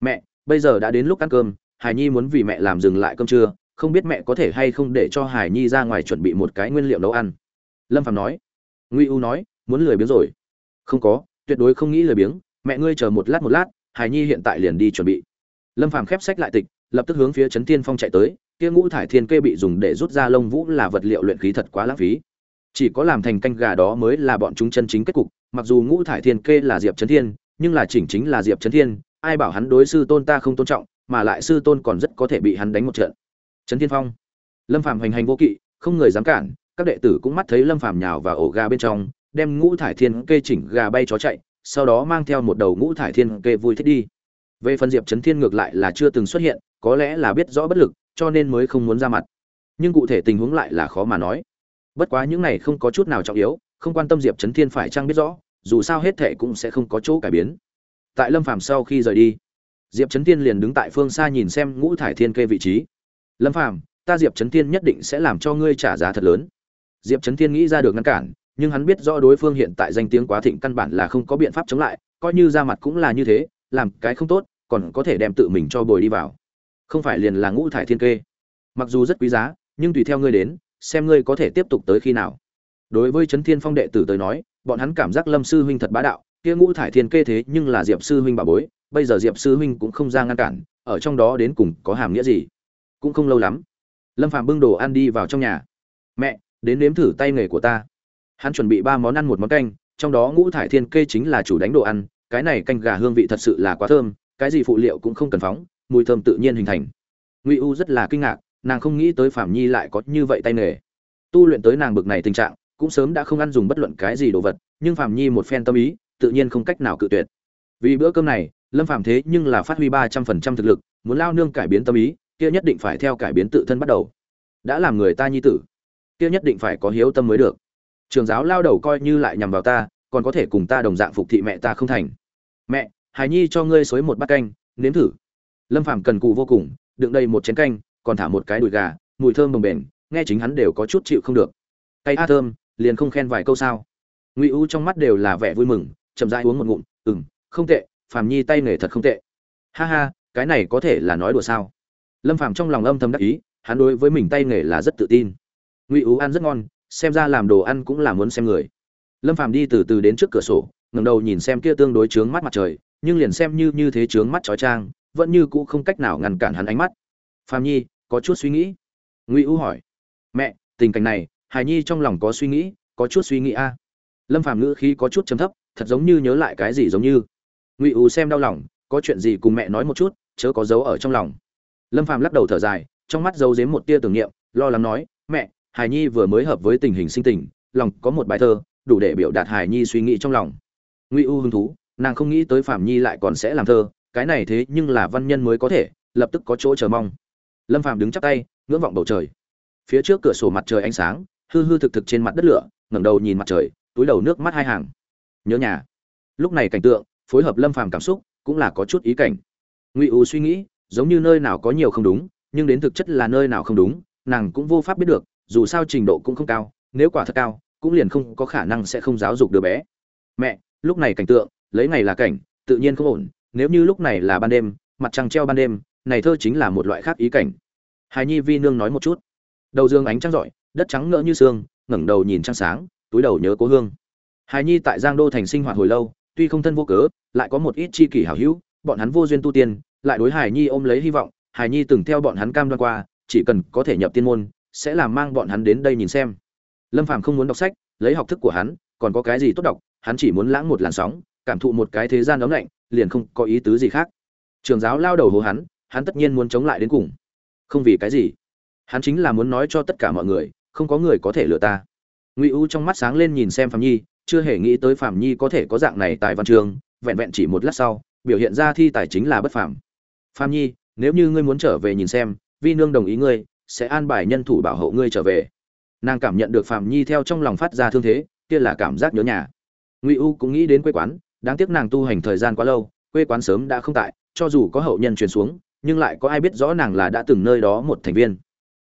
mẹ, bây giờ đã đến lúc ăn cơm, hải nhi muốn vì mẹ làm dừng lại cơm trưa, không biết mẹ có thể hay không để cho hải nhi ra ngoài chuẩn bị một cái nguyên liệu nấu ăn. Lâm phạm nói. Nguy u nói, muốn lười biếng rồi. Không có, tuyệt đối không nghĩ lười biếng, mẹ ngươi chờ một lát một lát, hải nhi hiện tại liền đi chuẩn bị. Lâm phàm khép sách lại tịch lập tức hướng phía trấn thiên phong chạy tới, kia ngũ thải thiên kê bị dùng để rút ra lông vũ là vật liệu luyện khí thật quá lãng phí. Chỉ có làm thành canh gà đó mới là bọn chúng chân chính kết cục, mặc dù ngũ thải thiên kê là diệp trấn thiên, nhưng là chỉnh chính là diệp trấn thiên, ai bảo hắn đối sư tôn ta không tôn trọng, mà lại sư tôn còn rất có thể bị hắn đánh một trận. Trấn thiên phong. Lâm phàm hành hành vô kỵ, không người dám cản, các đệ tử cũng mắt thấy lâm phàm nhào và ổ gà bên trong, đem ngũ thải thiên kê chỉnh gà bay chó chạy, sau đó mang theo một đầu ngũ thải thiên kê vui thích đi. Về phần diệp trấn thiên ngược lại là chưa từng xuất hiện có lẽ là biết rõ bất lực, cho nên mới không muốn ra mặt. Nhưng cụ thể tình huống lại là khó mà nói. Bất quá những này không có chút nào trọng yếu, không quan tâm diệp trấn thiên phải chăng biết rõ, dù sao hết thệ cũng sẽ không có chỗ cải biến. Tại lâm phàm sau khi rời đi, diệp trấn thiên liền đứng tại phương xa nhìn xem ngũ thải thiên kê vị trí. Lâm phàm, ta diệp trấn thiên nhất định sẽ làm cho ngươi trả giá thật lớn. Diệp trấn thiên nghĩ ra được ngăn cản, nhưng hắn biết rõ đối phương hiện tại danh tiếng quá thịnh căn bản là không có biện pháp chống lại, coi như ra mặt cũng là như thế, làm cái không tốt, còn có thể đem tự mình cho bồi đi vào không phải liền là ngũ thải thiên kê. Mặc dù rất quý giá, nhưng tùy theo ngươi đến, xem ngươi có thể tiếp tục tới khi nào. Đối với trấn thiên phong đệ tử tới nói, bọn hắn cảm giác lâm sư huynh thật bá đạo, kia ngũ thải thiên kê thế nhưng là diệp sư huynh bà bối, bây giờ diệp sư huynh cũng không ra ngăn cản, ở trong đó đến cùng có hàm nghĩa gì? Cũng không lâu lắm, lâm phạm bưng đồ ăn đi vào trong nhà. Mẹ, đến nếm thử tay nghề của ta. Hắn chuẩn bị ba món ăn một món canh, trong đó ngũ thải thiên kê chính là chủ đánh đồ ăn, cái này canh gà hương vị thật sự là quá thơm, cái gì phụ liệu cũng không cần phóng mùi thơm tự nhiên hình thành. Ngụy u rất là kinh ngạc, nàng không nghĩ tới phạm nhi lại có như vậy tay nghề. Tu luyện tới nàng bực này tình trạng, cũng sớm đã không ăn dùng bất luận cái gì đồ vật, nhưng phạm nhi một phen tâm ý, tự nhiên không cách nào cự tuyệt. Vì bữa cơm này, lâm phạm thế nhưng là phát huy ba trăm phần trăm thực lực, muốn lao nương cải biến tâm ý, kia nhất định phải theo cải biến tự thân bắt đầu. Đã làm người ta nhi tử, kia nhất định phải có hiếu tâm mới được. Trường giáo lao đầu coi như lại nhằm vào ta, còn có thể cùng ta đồng dạng phục thị mẹ ta không thành. Mẹ, hài nhi cho ngươi xối một bát canh, nếm thử lâm phàm cần cụ vô cùng, đựng đầy một chén canh, còn thả một cái đùi gà, mùi thơm bồng bềnh, nghe chính hắn đều có chút chịu không được. Cay a thơm, liền không khen vài câu sao. Ngụy u trong mắt đều là vẻ vui mừng, chậm rãi uống một ngụm ừng không tệ, phàm nhi tay nghề thật không tệ. Ha ha, cái này có thể là nói đùa sao? Lâm phàm trong lòng âm thầm đắc ý, hắn đối với mình tay nghề là rất tự tin. Ngụy U ăn rất ngon, xem ra làm đồ ăn cũng là muốn xem người. Lâm phàm đi từ từ đến trước cửa sổ, ngẩng đầu nhìn xem kia tương đối trướng mắt mặt trời, nhưng liền xem như như thế trướng mắt trói trang vẫn như cũ không cách nào ngăn cản hắn ánh mắt. Phàm nhi có chút suy nghĩ. Ngụy U hỏi. Mẹ tình cảnh này hài nhi trong lòng có suy nghĩ có chút suy nghĩ a. Lâm phàm ngữ khí có chút chấm thấp thật giống như nhớ lại cái gì giống như. Ngụy U xem đau lòng có chuyện gì cùng mẹ nói một chút chớ có dấu ở trong lòng. Lâm phàm lắc đầu thở dài trong mắt giấu giếm một tia tưởng niệm lo lắng nói mẹ Hải Nhi vừa mới hợp với tình hình sinh tình, lòng có một bài thơ, đủ để biểu đạt Hải Nhi suy nghĩ trong lòng. Ngụy U hứng thú, nàng không nghĩ tới Phạm Nhi lại còn sẽ làm thơ, cái này thế nhưng là văn nhân mới có thể, lập tức có chỗ chờ mong. Lâm Phàm đứng chắp tay, ngưỡng vọng bầu trời. Phía trước cửa sổ mặt trời ánh sáng, hư hư thực thực trên mặt đất lửa, ngẩng đầu nhìn mặt trời, túi đầu nước mắt hai hàng. Nhớ nhà. Lúc này cảnh tượng, phối hợp Lâm Phàm cảm xúc, cũng là có chút ý cảnh. Ngụy U suy nghĩ, giống như nơi nào có nhiều không đúng, nhưng đến thực chất là nơi nào không đúng, nàng cũng vô pháp biết được, dù sao trình độ cũng không cao nếu quả thật cao cũng liền không có khả năng sẽ không giáo dục đứa bé mẹ lúc này cảnh tượng lấy ngày là cảnh tự nhiên không ổn nếu như lúc này là ban đêm, mặt trăng treo ban đêm, này thơ chính là một loại khác ý cảnh. Hài nhi vi nương nói một chút. Đầu dương ánh trăng rọi, đất trắng ngỡ như sương, ngẩng đầu nhìn trăng sáng, túi đầu nhớ cố hương. Hài nhi tại giang đô thành sinh hoạt hồi lâu, tuy không thân vô cớ, lại có một ít chi kỷ hảo hữu, bọn hắn vô duyên tu tiên, lại đối hài nhi ôm lấy hy vọng, hài nhi từng theo bọn hắn cam đoan qua, chỉ cần có thể nhập tiên môn, sẽ làm mang bọn hắn đến đây nhìn xem. Lâm phàm không muốn đọc sách, lấy học thức của hắn, còn có cái gì tốt đọc, hắn chỉ muốn lãng một làn sóng, cảm thụ một cái thế gian ấm lạnh liền không có ý tứ gì khác. Trường giáo lao đầu hồ hắn hắn tất nhiên muốn chống lại đến cùng. Không vì cái gì. Hắn chính là muốn nói cho tất cả mọi người, không có người có thể lừa ta. Ngụy u trong mắt sáng lên nhìn xem phạm nhi, chưa hề nghĩ tới phạm nhi có thể có dạng này tại văn trường, vẹn vẹn chỉ một lát sau, biểu hiện ra thi tài chính là bất phàm. Phạm nhi, nếu như ngươi muốn trở về nhìn xem, vi nương đồng ý ngươi, sẽ an bài nhân thủ bảo hộ ngươi trở về. Nàng cảm nhận được phạm nhi theo trong lòng phát ra thương thế, kia là cảm giác nhớ nhà. Ngụy u cũng nghĩ đến quê quán đáng tiếc nàng tu hành thời gian quá lâu, quê quán sớm đã không tại, cho dù có hậu nhân truyền xuống, nhưng lại có ai biết rõ nàng là đã từng nơi đó một thành viên.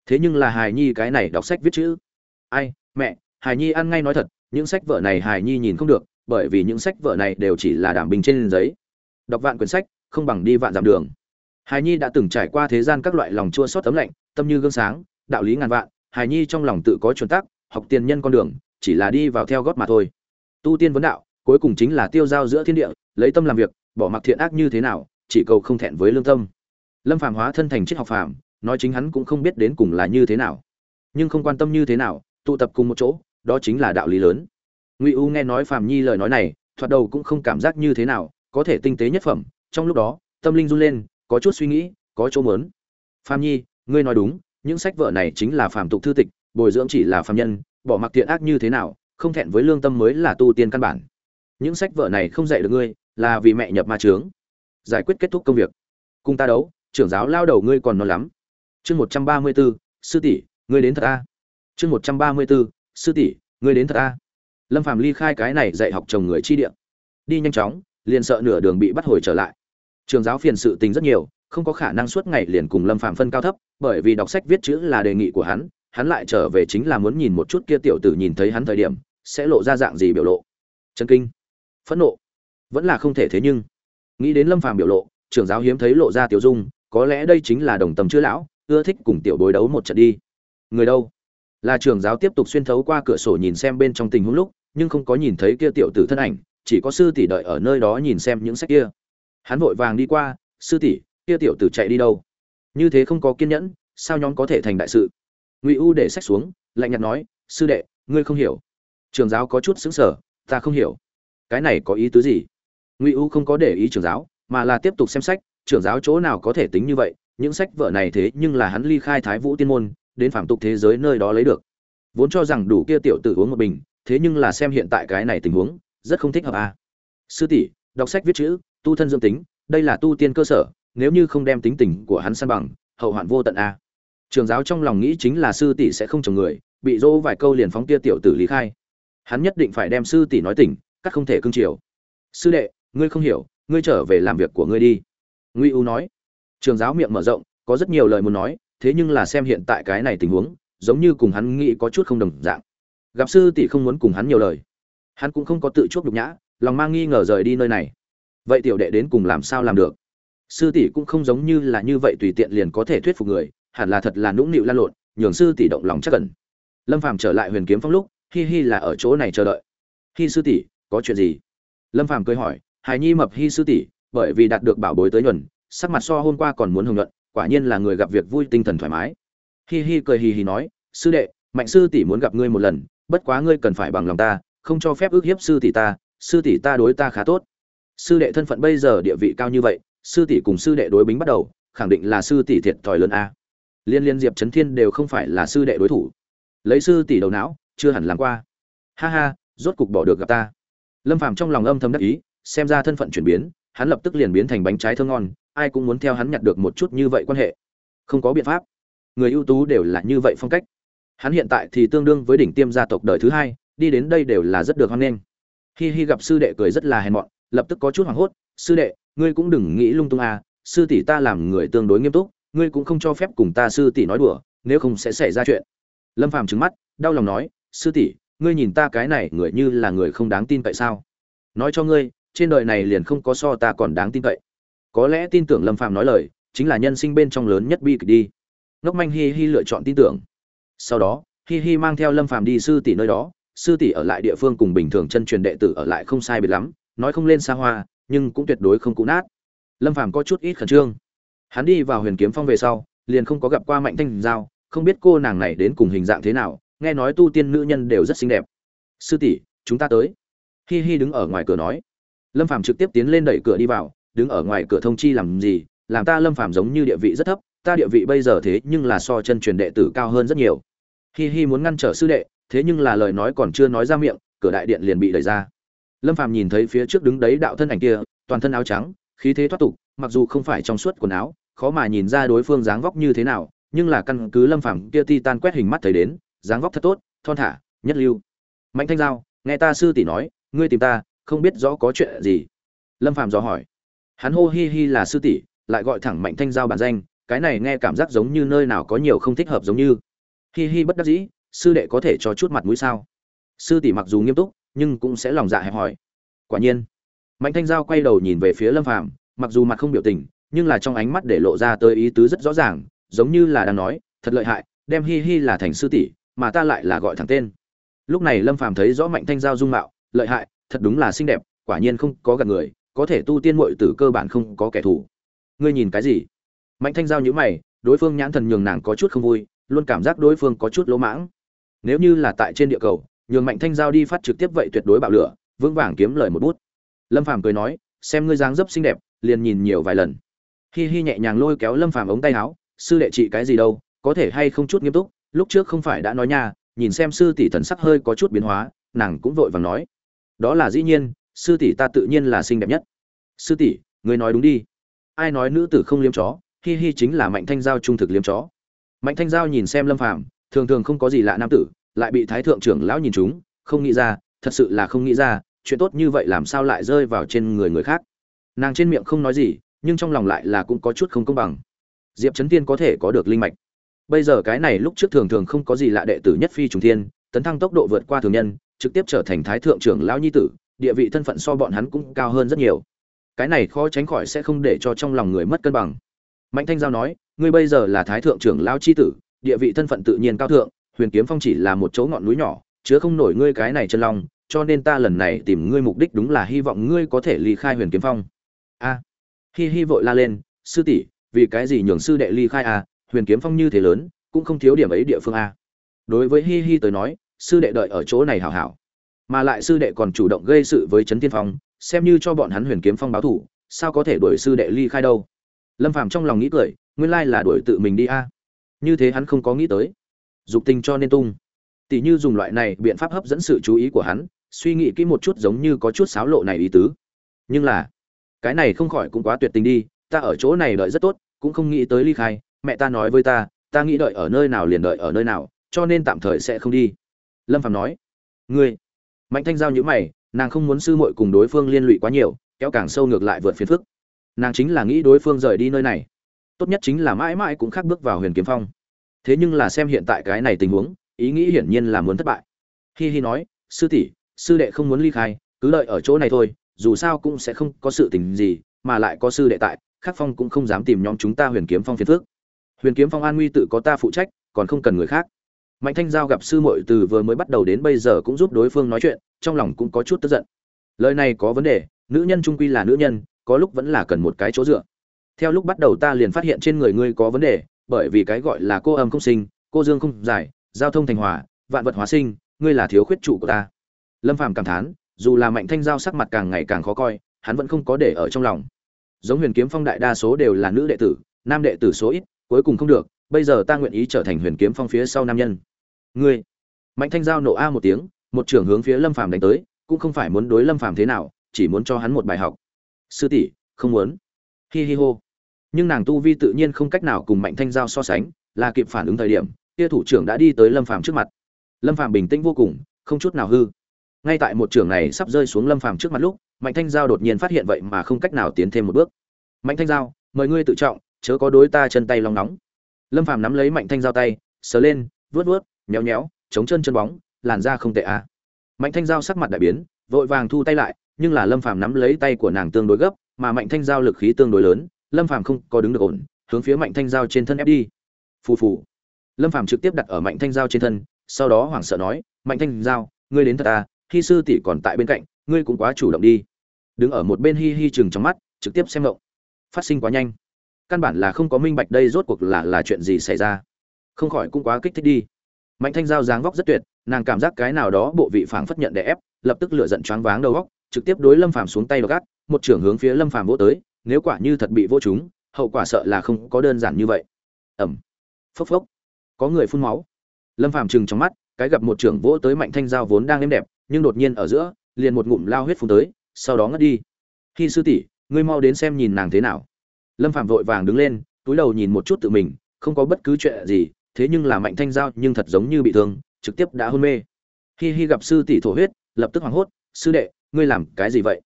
Thế nhưng là hài nhi cái này đọc sách viết chữ. Ai, mẹ hài nhi ăn ngay nói thật, những sách vở này hài nhi nhìn không được, bởi vì những sách vở này đều chỉ là đảm bình trên giấy. Đọc vạn quyển sách, không bằng đi vạn dặm đường. Hài nhi đã từng trải qua thế gian các loại lòng chua xót tấm lạnh, tâm như gương sáng, đạo lý ngàn vạn hài nhi trong lòng tự có chuẩn tắc, học tiền nhân con đường, chỉ là đi vào theo gót mà thôi. Tu tiên vấn đạo cuối cùng chính là tiêu giao giữa thiên địa, lấy tâm làm việc, bỏ mặc thiện ác như thế nào, chỉ cầu không thẹn với lương tâm. Lâm phàm hóa thân thành triết học phàm, nói chính hắn cũng không biết đến cùng là như thế nào, nhưng không quan tâm như thế nào, tụ tập cùng một chỗ, đó chính là đạo lý lớn. Ngụy u nghe nói phàm nhi lời nói này, thoạt đầu cũng không cảm giác như thế nào, có thể tinh tế nhất phẩm, trong lúc đó, tâm linh run lên, có chút suy nghĩ, có chỗ mớn phàm nhi, ngươi nói đúng, những sách vở này chính là phàm tục thư tịch, bồi dưỡng chỉ là phàm nhân, bỏ mặc thiện ác như thế nào, không thẹn với lương tâm mới là tu tiên căn bản những sách vở này không dạy được ngươi là vì mẹ nhập ma trướng giải quyết kết thúc công việc. Cùng ta đấu trưởng giáo lao đầu ngươi còn non lắm. Chương một trăm ba mươi 134, sư tỷ ngươi đến thật a. Chương một trăm ba mươi 134, sư tỷ ngươi đến thật a. Lâm phàm ly khai cái này dạy học chồng người chi điện. đi nhanh chóng liền sợ nửa đường bị bắt hồi trở lại. Trường giáo phiền sự tình rất nhiều không có khả năng suốt ngày liền cùng lâm Phàm phân cao thấp bởi vì đọc sách viết chữ là đề nghị của hắn hắn lại trở về chính là muốn nhìn một chút kia tiểu tử nhìn thấy hắn thời điểm sẽ lộ ra dạng gì biểu lộ. Chân kinh phẫn nộ. Vẫn là không thể thế nhưng, nghĩ đến lâm phàm biểu lộ, trưởng giáo hiếm thấy lộ ra tiểu dung, có lẽ đây chính là đồng tâm chữ lão, ưa thích cùng tiểu bối đấu một trận đi. Người đâu? Là trưởng giáo tiếp tục xuyên thấu qua cửa sổ nhìn xem bên trong tình huống lúc, nhưng không có nhìn thấy kia tiểu tử thân ảnh, chỉ có sư tỷ đợi ở nơi đó nhìn xem những sách kia. Hắn vội vàng đi qua, sư tỷ, kia tiểu tử chạy đi đâu? Như thế không có kiên nhẫn, sao nhóm có thể thành đại sự? Ngụy u để sách xuống, lạnh nhạt nói, sư đệ, ngươi không hiểu. Trường giáo có chút xứng sở ta không hiểu cái này có ý tứ gì? Ngụy u không có để ý trưởng giáo, mà là tiếp tục xem sách, trưởng giáo chỗ nào có thể tính như vậy, những sách vở này thế nhưng là hắn ly khai thái vũ tiên môn, đến phạm tục thế giới nơi đó lấy được. Vốn cho rằng đủ kia tiểu tử uống một bình, thế nhưng là xem hiện tại cái này tình huống, rất không thích hợp à. sư tỷ, đọc sách viết chữ, tu thân dương tính, đây là tu tiên cơ sở, nếu như không đem tính tình của hắn san bằng, hậu hoạn vô tận à. a trường giáo trong lòng nghĩ chính là sư tỷ sẽ không chồng người, bị dỗ vài câu liền phóng kia tiểu tử lý khai. Hắn nhất định phải đem sư tỷ nói tỉnh cắt không thể cưng chiều. Sư đệ, ngươi không hiểu, ngươi trở về làm việc của ngươi đi. Nguy u nói. Trường giáo miệng mở rộng, có rất nhiều lời muốn nói, thế nhưng là xem hiện tại cái này tình huống, giống như cùng hắn nghĩ có chút không đồng dạng. Gặp sư tỷ không muốn cùng hắn nhiều lời. Hắn cũng không có tự chuốc nhục nhã, lòng mang nghi ngờ rời đi nơi này. Vậy tiểu đệ đến cùng làm sao làm được? Sư tỷ cũng không giống như là như vậy tùy tiện liền có thể thuyết phục người, hẳn là thật là nũng nịu lan lộn, nhường sư tỷ động lòng chắc cần lâm phàm trở lại huyền kiếm phong lúc, hi hi là ở chỗ này chờ đợi. Hi sư tỷ có chuyện gì? Lâm phàm cười hỏi, hài nhi mập hi sư tỷ, bởi vì đạt được bảo bối tới nhuần, sắc mặt so hôm qua còn muốn hồng nhuận, quả nhiên là người gặp việc vui tinh thần thoải mái. Hi hi cười hì hì nói, sư đệ, mạnh sư tỷ muốn gặp ngươi một lần, bất quá ngươi cần phải bằng lòng ta, không cho phép ước hiếp sư tỷ ta, sư tỷ ta đối ta khá tốt. Sư đệ thân phận bây giờ địa vị cao như vậy, sư tỷ cùng sư đệ đối bính bắt đầu, khẳng định là sư tỷ thiệt thòi lớn a. Liên liên diệp trấn thiên đều không phải là sư đệ đối thủ. Lấy sư tỷ đầu não, chưa hẳn làm qua. Ha ha, rốt cục bỏ được gặp ta lâm phàm trong lòng âm thầm đắc ý, xem ra thân phận chuyển biến, hắn lập tức liền biến thành bánh trái thơ ngon, ai cũng muốn theo hắn nhặt được một chút như vậy quan hệ. Không có biện pháp. Người ưu tú đều là như vậy phong cách. Hắn hiện tại thì tương đương với đỉnh tiêm gia tộc đời thứ hai, đi đến đây đều là rất được hoan nghênh. Hi hi gặp sư đệ cười rất là hèn mọn, lập tức có chút hoảng hốt, sư đệ, ngươi cũng đừng nghĩ lung tung à sư tỷ ta làm người tương đối nghiêm túc, ngươi cũng không cho phép cùng ta sư tỷ nói đùa, nếu không sẽ xảy ra chuyện. Lâm phàm trứng mắt, đau lòng nói, sư tỷ ngươi nhìn ta cái này người như là người không đáng tin cậy sao? Nói cho ngươi, trên đời này liền không có so ta còn đáng tin cậy. Có lẽ tin tưởng lâm phàm nói lời, chính là nhân sinh bên trong lớn nhất bi kịch đi. Ngốc manh hi hi lựa chọn tin tưởng. Sau đó, hi hi mang theo lâm phàm đi sư tỷ nơi đó. Sư tỷ ở lại địa phương cùng bình thường chân truyền đệ tử ở lại không sai biệt lắm, nói không lên xa hoa, nhưng cũng tuyệt đối không cũ nát. Lâm phàm có chút ít khẩn trương. Hắn đi vào huyền kiếm phong về sau, liền không có gặp qua mạnh thanh giao, không biết cô nàng này đến cùng hình dạng thế nào nghe nói tu tiên nữ nhân đều rất xinh đẹp. Sư tỷ, chúng ta tới. Hi hi đứng ở ngoài cửa nói. Lâm phàm trực tiếp tiến lên đẩy cửa đi vào, đứng ở ngoài cửa thông chi làm gì? Làm ta lâm phàm giống như địa vị rất thấp, ta địa vị bây giờ thế nhưng là so chân truyền đệ tử cao hơn rất nhiều. Hi hi muốn ngăn trở sư đệ, thế nhưng là lời nói còn chưa nói ra miệng, cửa đại điện liền bị đẩy ra. Lâm phàm nhìn thấy phía trước đứng đấy đạo thân ảnh kia, toàn thân áo trắng, khí thế thoát tục, mặc dù không phải trong suốt quần áo, khó mà nhìn ra đối phương dáng vóc như thế nào, nhưng là căn cứ lâm phàm kia ti tan quét hình mắt thấy đến dáng vóc thật tốt, thon thả, nhất lưu. Mạnh thanh giao, nghe ta sư tỷ nói, ngươi tìm ta, không biết rõ có chuyện gì. Lâm phàm dò hỏi. Hắn hô hi hi là sư tỷ, lại gọi thẳng mạnh thanh giao bản danh, cái này nghe cảm giác giống như nơi nào có nhiều không thích hợp giống như. Hi hi bất đắc dĩ, sư đệ có thể cho chút mặt mũi sao? Sư tỷ mặc dù nghiêm túc, nhưng cũng sẽ lòng dạ hẹp hỏi quả nhiên. Mạnh thanh giao quay đầu nhìn về phía lâm phàm, mặc dù mặt không biểu tình, nhưng là trong ánh mắt để lộ ra tới ý tứ rất rõ ràng, giống như là đang nói, thật lợi hại, đem hi hi là thành sư tỷ mà ta lại là gọi thẳng tên. Lúc này lâm phàm thấy rõ mạnh thanh giao dung mạo, lợi hại, thật đúng là xinh đẹp, quả nhiên không có gạt người, có thể tu tiên muội tử cơ bản không có kẻ thù. Ngươi nhìn cái gì? Mạnh thanh giao nhíu mày, đối phương nhãn thần nhường nàng có chút không vui, luôn cảm giác đối phương có chút lỗ mãng. Nếu như là tại trên địa cầu, nhường mạnh thanh giao đi phát trực tiếp vậy tuyệt đối bạo lửa, vững vàng kiếm lời một bút. Lâm phàm cười nói, xem ngươi dáng dấp xinh đẹp, liền nhìn nhiều vài lần. Hi hi nhẹ nhàng lôi kéo lâm phàm ống tay áo, sư đệ trị cái gì đâu, có thể hay không chút nghiêm túc lúc trước không phải đã nói nha, nhìn xem sư tỷ thần sắc hơi có chút biến hóa, nàng cũng vội vàng nói. Đó là dĩ nhiên, sư tỷ ta tự nhiên là xinh đẹp nhất. Sư tỷ, ngươi nói đúng đi. Ai nói nữ tử không liếm chó, hi hi chính là mạnh thanh giao trung thực liếm chó. Mạnh thanh giao nhìn xem lâm phàm, thường thường không có gì lạ nam tử, lại bị thái thượng trưởng lão nhìn chúng, không nghĩ ra, thật sự là không nghĩ ra, chuyện tốt như vậy làm sao lại rơi vào trên người người khác. Nàng trên miệng không nói gì, nhưng trong lòng lại là cũng có chút không công bằng. Diệp trấn tiên có thể có được linh mạch bây giờ cái này lúc trước thường thường không có gì lạ đệ tử nhất phi trùng thiên, tấn thăng tốc độ vượt qua thường nhân, trực tiếp trở thành thái thượng trưởng lão nhi tử, địa vị thân phận so bọn hắn cũng cao hơn rất nhiều. Cái này khó tránh khỏi sẽ không để cho trong lòng người mất cân bằng. Mạnh thanh giao nói, ngươi bây giờ là thái thượng trưởng lão chi tử, địa vị thân phận tự nhiên cao thượng, huyền kiếm phong chỉ là một chỗ ngọn núi nhỏ, chứa không nổi ngươi cái này chân long, cho nên ta lần này tìm ngươi mục đích đúng là hy vọng ngươi có thể ly khai huyền kiếm phong. A, hi hi vội la lên, sư tỷ, vì cái gì nhường sư đệ ly khai à huyền kiếm phong như thế lớn, cũng không thiếu điểm ấy địa phương a. Đối với hi hi tới nói, sư đệ đợi ở chỗ này hảo hảo. Mà lại sư đệ còn chủ động gây sự với trấn tiên phong, xem như cho bọn hắn huyền kiếm phong báo thủ, sao có thể đuổi sư đệ ly khai đâu? Lâm phàm trong lòng nghĩ cười, nguyên lai là đuổi tự mình đi a. Như thế hắn không có nghĩ tới. Dục tình cho nên tung. Tỷ như dùng loại này biện pháp hấp dẫn sự chú ý của hắn, suy nghĩ kỹ một chút giống như có chút xáo lộ này ý tứ. Nhưng là, cái này không khỏi cũng quá tuyệt tình đi, ta ở chỗ này đợi rất tốt, cũng không nghĩ tới ly khai mẹ ta nói với ta ta nghĩ đợi ở nơi nào liền đợi ở nơi nào, cho nên tạm thời sẽ không đi. Lâm phạm nói, ngươi. Mạnh thanh giao nhữ mày, nàng không muốn sư muội cùng đối phương liên lụy quá nhiều, kéo càng sâu ngược lại vượt phiền phức. Nàng chính là nghĩ đối phương rời đi nơi này. Tốt nhất chính là mãi mãi cũng khác bước vào huyền kiếm phong. Thế nhưng là xem hiện tại cái này tình huống, ý nghĩ hiển nhiên là muốn thất bại. Hi hi nói, sư tỷ, sư đệ không muốn ly khai, cứ đợi ở chỗ này thôi, dù sao cũng sẽ không có sự tình gì, mà lại có sư đệ tại, khắc phong cũng không dám tìm nhóm chúng ta huyền kiếm phong phiền phước huyền kiếm phong an nguy tự có ta phụ trách, còn không cần người khác. Mạnh thanh giao gặp sư muội từ vừa mới bắt đầu đến bây giờ cũng giúp đối phương nói chuyện, trong lòng cũng có chút tức giận. Lời này có vấn đề, nữ nhân trung quy là nữ nhân, có lúc vẫn là cần một cái chỗ dựa. Theo lúc bắt đầu ta liền phát hiện trên người ngươi có vấn đề, bởi vì cái gọi là cô âm không sinh, cô dương không giải, giao thông thành hòa, vạn vật hóa sinh, ngươi là thiếu khuyết trụ của ta. Lâm phàm cảm thán, dù là mạnh thanh giao sắc mặt càng ngày càng khó coi, hắn vẫn không có để ở trong lòng. Giống huyền kiếm phong đại đa số đều là nữ đệ tử, nam đệ tử số ít cuối cùng không được, bây giờ ta nguyện ý trở thành huyền kiếm phong phía sau nam nhân. Ngươi, mạnh thanh giao nộ a một tiếng, một trưởng hướng phía lâm phàm đánh tới, cũng không phải muốn đối lâm phàm thế nào, chỉ muốn cho hắn một bài học. Sư tỷ, không muốn. Hi hi hô. Nhưng nàng tu vi tự nhiên không cách nào cùng mạnh thanh giao so sánh, là kịp phản ứng thời điểm, kia thủ trưởng đã đi tới lâm phàm trước mặt. Lâm phàm bình tĩnh vô cùng, không chút nào hư. Ngay tại một trưởng này sắp rơi xuống lâm phàm trước mặt lúc, mạnh thanh giao đột nhiên phát hiện vậy mà không cách nào tiến thêm một bước. Mạnh thanh giao, mời ngươi tự trọng chớ có đối ta chân tay long nóng. Lâm phàm nắm lấy mạnh thanh giao tay, sờ lên, vuốt vuốt nhéo nhéo chống chân chân bóng, làn da không tệ à. mạnh thanh giao sắc mặt đại biến, vội vàng thu tay lại, nhưng là lâm phàm nắm lấy tay của nàng tương đối gấp, mà mạnh thanh giao lực khí tương đối lớn, lâm phàm không có đứng được ổn, hướng phía mạnh thanh giao trên thân ép đi. Phù phù. Lâm phàm trực tiếp đặt ở mạnh thanh giao trên thân, sau đó hoảng sợ nói, mạnh thanh giao, ngươi đến thật à khi sư tỷ còn tại bên cạnh, ngươi cũng quá chủ động đi. Đứng ở một bên hi hi chừng trong mắt, trực tiếp xem động phát sinh quá nhanh căn bản là không có minh bạch đây rốt cuộc là là chuyện gì xảy ra. Không khỏi cũng quá kích thích đi. Mạnh thanh giao dáng vóc rất tuyệt, nàng cảm giác cái nào đó bộ vị phảng phất nhận để ép, lập tức lựa giận choáng váng đầu góc, trực tiếp đối lâm phàm xuống tay gắt, một trưởng hướng phía lâm phàm vỗ tới, nếu quả như thật bị vô chúng hậu quả sợ là không có đơn giản như vậy. Ẩm phốc phốc. Có người phun máu. Lâm phàm chừng trong mắt, cái gặp một trưởng vỗ tới mạnh thanh giao vốn đang êm đẹp, nhưng đột nhiên ở giữa, liền một ngụm lao huyết phun tới, sau đó ngất đi. Khi sư tỷ, ngươi mau đến xem nhìn nàng thế nào lâm phạm vội vàng đứng lên, túi đầu nhìn một chút tự mình, không có bất cứ chuyện gì, thế nhưng là mạnh thanh giao nhưng thật giống như bị thương, trực tiếp đã hôn mê. Hi hi gặp sư tỷ thổ huyết, lập tức hoảng hốt, sư đệ, ngươi làm cái gì vậy?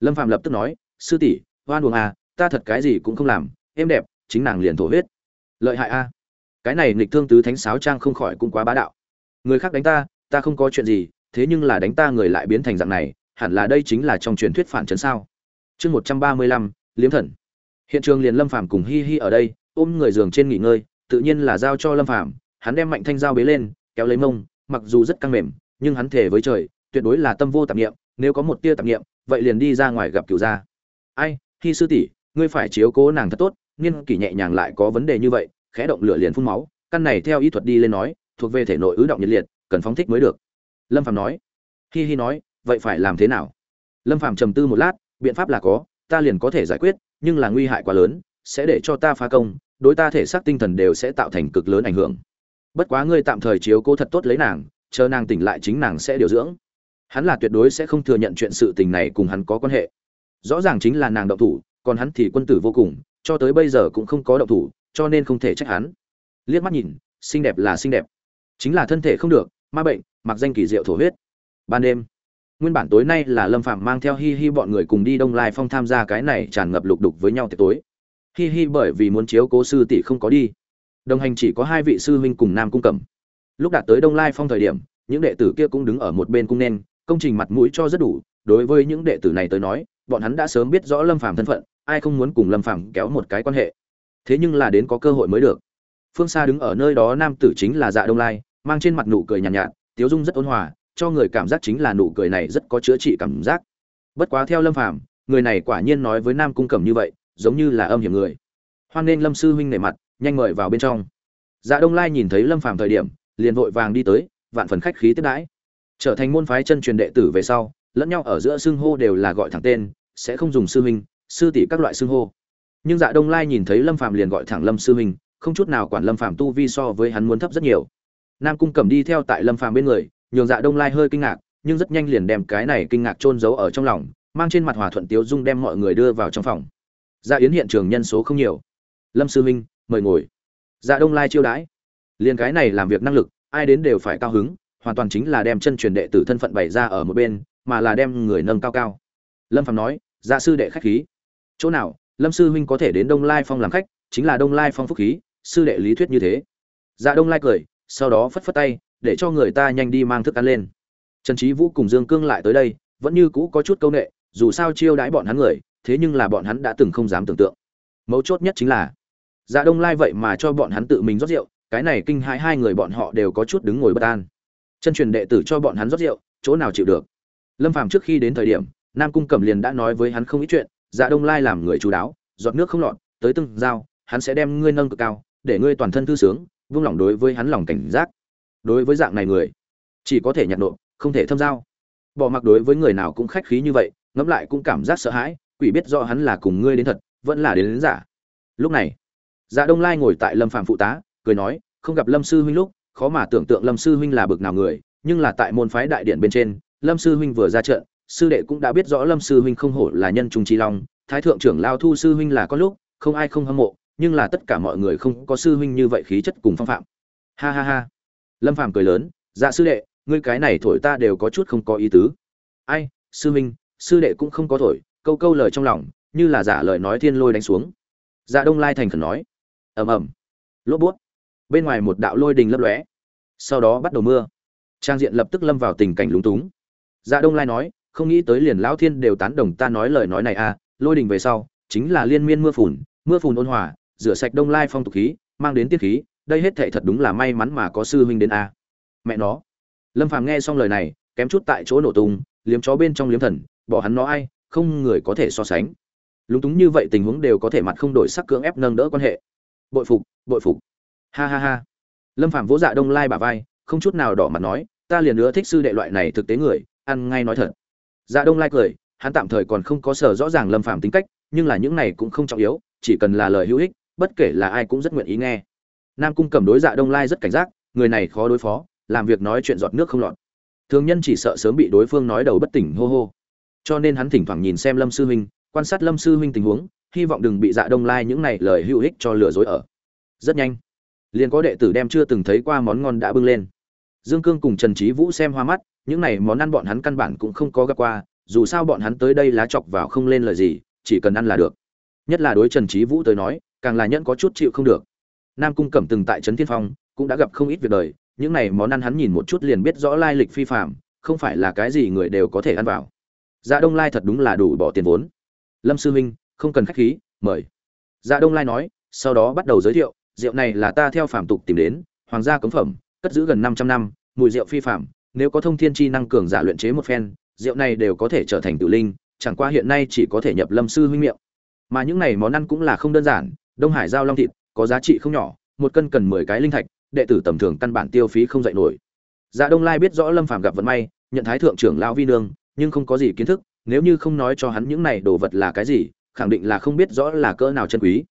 Lâm phạm lập tức nói, sư tỷ hoan buồng à ta thật cái gì cũng không làm êm đẹp, chính nàng liền thổ huyết. Lợi hại a à. cái này nghịch thương tứ thánh sáo trang không khỏi cũng quá bá đạo. Người khác đánh ta ta không có chuyện gì, thế nhưng là đánh ta người lại biến thành dạng này, hẳn là đây chính là trong truyền thuyết phản chấn sao? Chương một trăm ba mươi lăm, liếm thần hiện trường liền lâm phàm cùng hi hi ở đây, ôm người giường trên nghỉ ngơi, tự nhiên là giao cho lâm phàm, hắn đem mạnh thanh dao bế lên, kéo lấy mông, mặc dù rất căng mềm, nhưng hắn thể với trời, tuyệt đối là tâm vô tạp nghiệm nếu có một tia tạp nghiệm vậy liền đi ra ngoài gặp cửu gia. Ai, hi sư tỷ, ngươi phải chiếu cố nàng thật tốt nghiên kỷ nhẹ nhàng lại có vấn đề như vậy, khẽ động lửa liền phun máu, căn này theo y thuật đi lên nói, thuộc về thể nội ứ động nhiệt liệt, cần phóng thích mới được. Lâm phàm nói. Hi hi nói, vậy phải làm thế nào? Lâm phàm trầm tư một lát, biện pháp là có, ta liền có thể giải quyết nhưng là nguy hại quá lớn, sẽ để cho ta phá công, đối ta thể xác tinh thần đều sẽ tạo thành cực lớn ảnh hưởng. Bất quá ngươi tạm thời chiếu cố thật tốt lấy nàng, chờ nàng tỉnh lại chính nàng sẽ điều dưỡng. Hắn là tuyệt đối sẽ không thừa nhận chuyện sự tình này cùng hắn có quan hệ. Rõ ràng chính là nàng động thủ, còn hắn thì quân tử vô cùng, cho tới bây giờ cũng không có động thủ, cho nên không thể trách hắn. Liếc mắt nhìn, xinh đẹp là xinh đẹp. Chính là thân thể không được, ma bệnh, mặc danh kỳ diệu thổ huyết. Ban đêm nguyên bản tối nay là lâm phạm mang theo hi hi bọn người cùng đi đông lai phong tham gia cái này tràn ngập lục đục với nhau tiệc tối. Hi hi bởi vì muốn chiếu cố sư tỷ không có đi. Đồng hành chỉ có hai vị sư huynh cùng nam cung cẩm. Lúc đạt tới đông lai phong thời điểm những đệ tử kia cũng đứng ở một bên cung nên công trình mặt mũi cho rất đủ. Đối với những đệ tử này tới nói bọn hắn đã sớm biết rõ lâm phàm thân phận ai không muốn cùng lâm phàm kéo một cái quan hệ. Thế nhưng là đến có cơ hội mới được. Phương xa đứng ở nơi đó nam tử chính là dạ đông lai mang trên mặt nụ cười nhàn nhạt, nhạt tiếu dung rất ôn hòa cho người cảm giác chính là nụ cười này rất có chữa trị cảm giác. Bất quá theo lâm phàm, người này quả nhiên nói với nam cung cẩm như vậy, giống như là âm hiểm người. Hoan nên lâm sư huynh nể mặt, nhanh mời vào bên trong. Dạ đông lai nhìn thấy lâm phàm thời điểm, liền vội vàng đi tới, vạn phần khách khí tiếp đãi. Trở thành môn phái chân truyền đệ tử về sau, lẫn nhau ở giữa xưng hô đều là gọi thẳng tên, sẽ không dùng sư huynh, sư tỷ các loại xưng hô. Nhưng dạ đông lai nhìn thấy lâm phàm liền gọi thẳng lâm sư huynh, không chút nào quản lâm phàm tu vi so với hắn muốn thấp rất nhiều. Nam cung cẩm đi theo tại lâm phàm bên người nhường dạ đông lai hơi kinh ngạc, nhưng rất nhanh liền đem cái này kinh ngạc chôn giấu ở trong lòng, mang trên mặt hòa thuận tiếu dung đem mọi người đưa vào trong phòng. Dạ yến hiện trường nhân số không nhiều. Lâm sư huynh, mời ngồi. Dạ đông lai chiêu đãi. Liền cái này làm việc năng lực, ai đến đều phải cao hứng, hoàn toàn chính là đem chân truyền đệ tử thân phận bày ra ở một bên, mà là đem người nâng cao cao. Lâm phạm nói dạ sư đệ khách khí. Chỗ nào, lâm sư huynh có thể đến đông lai phong làm khách, chính là đông lai phong phúc khí, sư đệ lý thuyết như thế. Dạ đông lai cười, sau đó phất phất tay để cho người ta nhanh đi mang thức ăn lên. Trần trí vũ cùng dương cương lại tới đây, vẫn như cũ có chút câu nệ, dù sao chiêu đãi bọn hắn người, thế nhưng là bọn hắn đã từng không dám tưởng tượng. Mấu chốt nhất chính là dạ đông lai vậy mà cho bọn hắn tự mình rót rượu, cái này kinh hãi hai người bọn họ đều có chút đứng ngồi bất an. Chân truyền đệ tử cho bọn hắn rót rượu, chỗ nào chịu được? Lâm phàm trước khi đến thời điểm, nam cung cẩm liền đã nói với hắn không ít chuyện dạ đông lai làm người chú đáo, giọt nước không lọt, tới từng dao hắn sẽ đem ngươi nâng cực cao, để ngươi toàn thân thư sướng, vung lòng đối với hắn lòng cảnh giác đối với dạng này người chỉ có thể nhặt nộp không thể thâm giao. Bỏ mặc đối với người nào cũng khách khí như vậy ngẫm lại cũng cảm giác sợ hãi quỷ biết rõ hắn là cùng ngươi đến thật vẫn là đến, đến giả. Lúc này dạ đông lai ngồi tại lâm Phạm phụ tá cười nói không gặp lâm sư huynh lúc khó mà tưởng tượng lâm sư huynh là bực nào người nhưng là tại môn phái đại điện bên trên lâm sư huynh vừa ra trận sư đệ cũng đã biết rõ lâm sư huynh không hổ là nhân trung trí long thái thượng trưởng lao thu sư huynh là có lúc không ai không hâm mộ nhưng là tất cả mọi người không có sư huynh như vậy khí chất cùng phong phạm. Ha ha ha lâm phàm cười lớn dạ sư đệ ngươi cái này thổi ta đều có chút không có ý tứ. Ai sư minh, sư đệ cũng không có thổi câu câu lời trong lòng như là giả lời nói thiên lôi đánh xuống. Dạ đông lai thành khẩn nói ầm ầm. Lốp bút. Bên ngoài một đạo lôi đình lấp lóe. Sau đó bắt đầu mưa. Trang diện lập tức lâm vào tình cảnh lúng túng. Dạ đông lai nói không nghĩ tới liền lão thiên đều tán đồng ta nói lời nói này à lôi đình về sau chính là liên miên mưa phùn mưa phùn ôn hòa rửa sạch đông lai phong tục khí mang đến tiết khí đây hết thệ thật đúng là may mắn mà có sư huynh đến a. À. mẹ nó. Lâm phàm nghe xong lời này, kém chút tại chỗ nổ tung, liếm chó bên trong liếm thần, bỏ hắn nó ai, không người có thể so sánh. Lúng túng như vậy tình huống đều có thể mặt không đổi sắc cưỡng ép nâng đỡ quan hệ. Bội phục bội phục. Ha ha ha. Lâm phạm vỗ dạ đông lai bà vai, không chút nào đỏ mặt nói, ta liền nữa thích sư đệ loại này thực tế người, ăn ngay nói thật. Dạ đông lai cười, hắn tạm thời còn không có sở rõ ràng lâm phạm tính cách, nhưng là những này cũng không trọng yếu, chỉ cần là lời hữu ích, bất kể là ai cũng rất nguyện ý nghe nam cung cầm đối dạ đông lai rất cảnh giác, người này khó đối phó, làm việc nói chuyện giọt nước không lọt. Thường nhân chỉ sợ sớm bị đối phương nói đầu bất tỉnh hô hô. Cho nên hắn thỉnh thoảng nhìn xem lâm sư huynh, quan sát lâm sư huynh tình huống, hy vọng đừng bị dạ đông lai những này lời hữu ích cho lừa dối ở. Rất nhanh, liền có đệ tử đem chưa từng thấy qua món ngon đã bưng lên. Dương cương cùng trần trí vũ xem hoa mắt, những này món ăn bọn hắn căn bản cũng không có gặp qua, dù sao bọn hắn tới đây lá chọc vào không lên lời gì, chỉ cần ăn là được. Nhất là đối trần trí vũ tới nói, càng là nhẫn có chút chịu không được nam cung cẩm từng tại trấn thiên phong, cũng đã gặp không ít việc đời, những này món ăn hắn nhìn một chút liền biết rõ lai lịch phi phạm không phải là cái gì người đều có thể ăn vào. Dạ đông lai thật đúng là đủ bỏ tiền vốn. Lâm sư huynh không cần khách khí, mời. Dạ đông lai nói, sau đó bắt đầu giới thiệu, rượu này là ta theo phàm tục tìm đến, hoàng gia cấm phẩm, cất giữ gần 500 năm, mùi rượu phi phạm nếu có thông thiên chi năng cường giả luyện chế một phen, rượu này đều có thể trở thành tự linh, chẳng qua hiện nay chỉ có thể nhập lâm sư huynh miệng. Mà những này món ăn cũng là không đơn giản, đông hải giao long thịt có giá trị không nhỏ, một cân cần 10 cái linh thạch, đệ tử tầm thường căn bản tiêu phí không dậy nổi. Dạ đông lai biết rõ lâm phàm gặp vận may, nhận thái thượng trưởng lão vi nương, nhưng không có gì kiến thức, nếu như không nói cho hắn những này đồ vật là cái gì, khẳng định là không biết rõ là cỡ nào chân quý.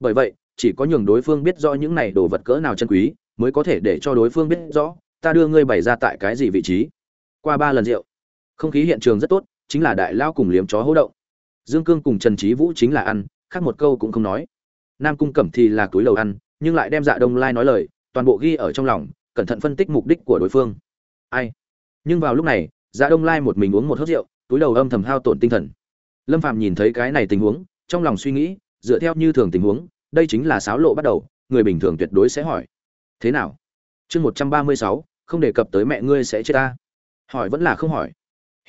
Bởi vậy, chỉ có nhường đối phương biết rõ những này đồ vật cỡ nào chân quý, mới có thể để cho đối phương biết rõ, ta đưa ngươi bày ra tại cái gì vị trí? Qua ba lần rượu, không khí hiện trường rất tốt, chính là đại lao cùng liếm chó hỗ động. Dương cương cùng trần trí vũ chính là ăn, khác một câu cũng không nói nam cung cẩm thì là túi lầu ăn, nhưng lại đem dạ đông lai nói lời, toàn bộ ghi ở trong lòng, cẩn thận phân tích mục đích của đối phương. Ai? Nhưng vào lúc này dạ đông lai một mình uống một hớt rượu, túi đầu âm thầm hao tổn tinh thần. Lâm phạm nhìn thấy cái này tình huống, trong lòng suy nghĩ, dựa theo như thường tình huống, đây chính là sáo lộ bắt đầu, người bình thường tuyệt đối sẽ hỏi. Thế nào? Chương một trăm ba mươi sáu, không đề cập tới mẹ ngươi sẽ chết ta. Hỏi vẫn là không hỏi.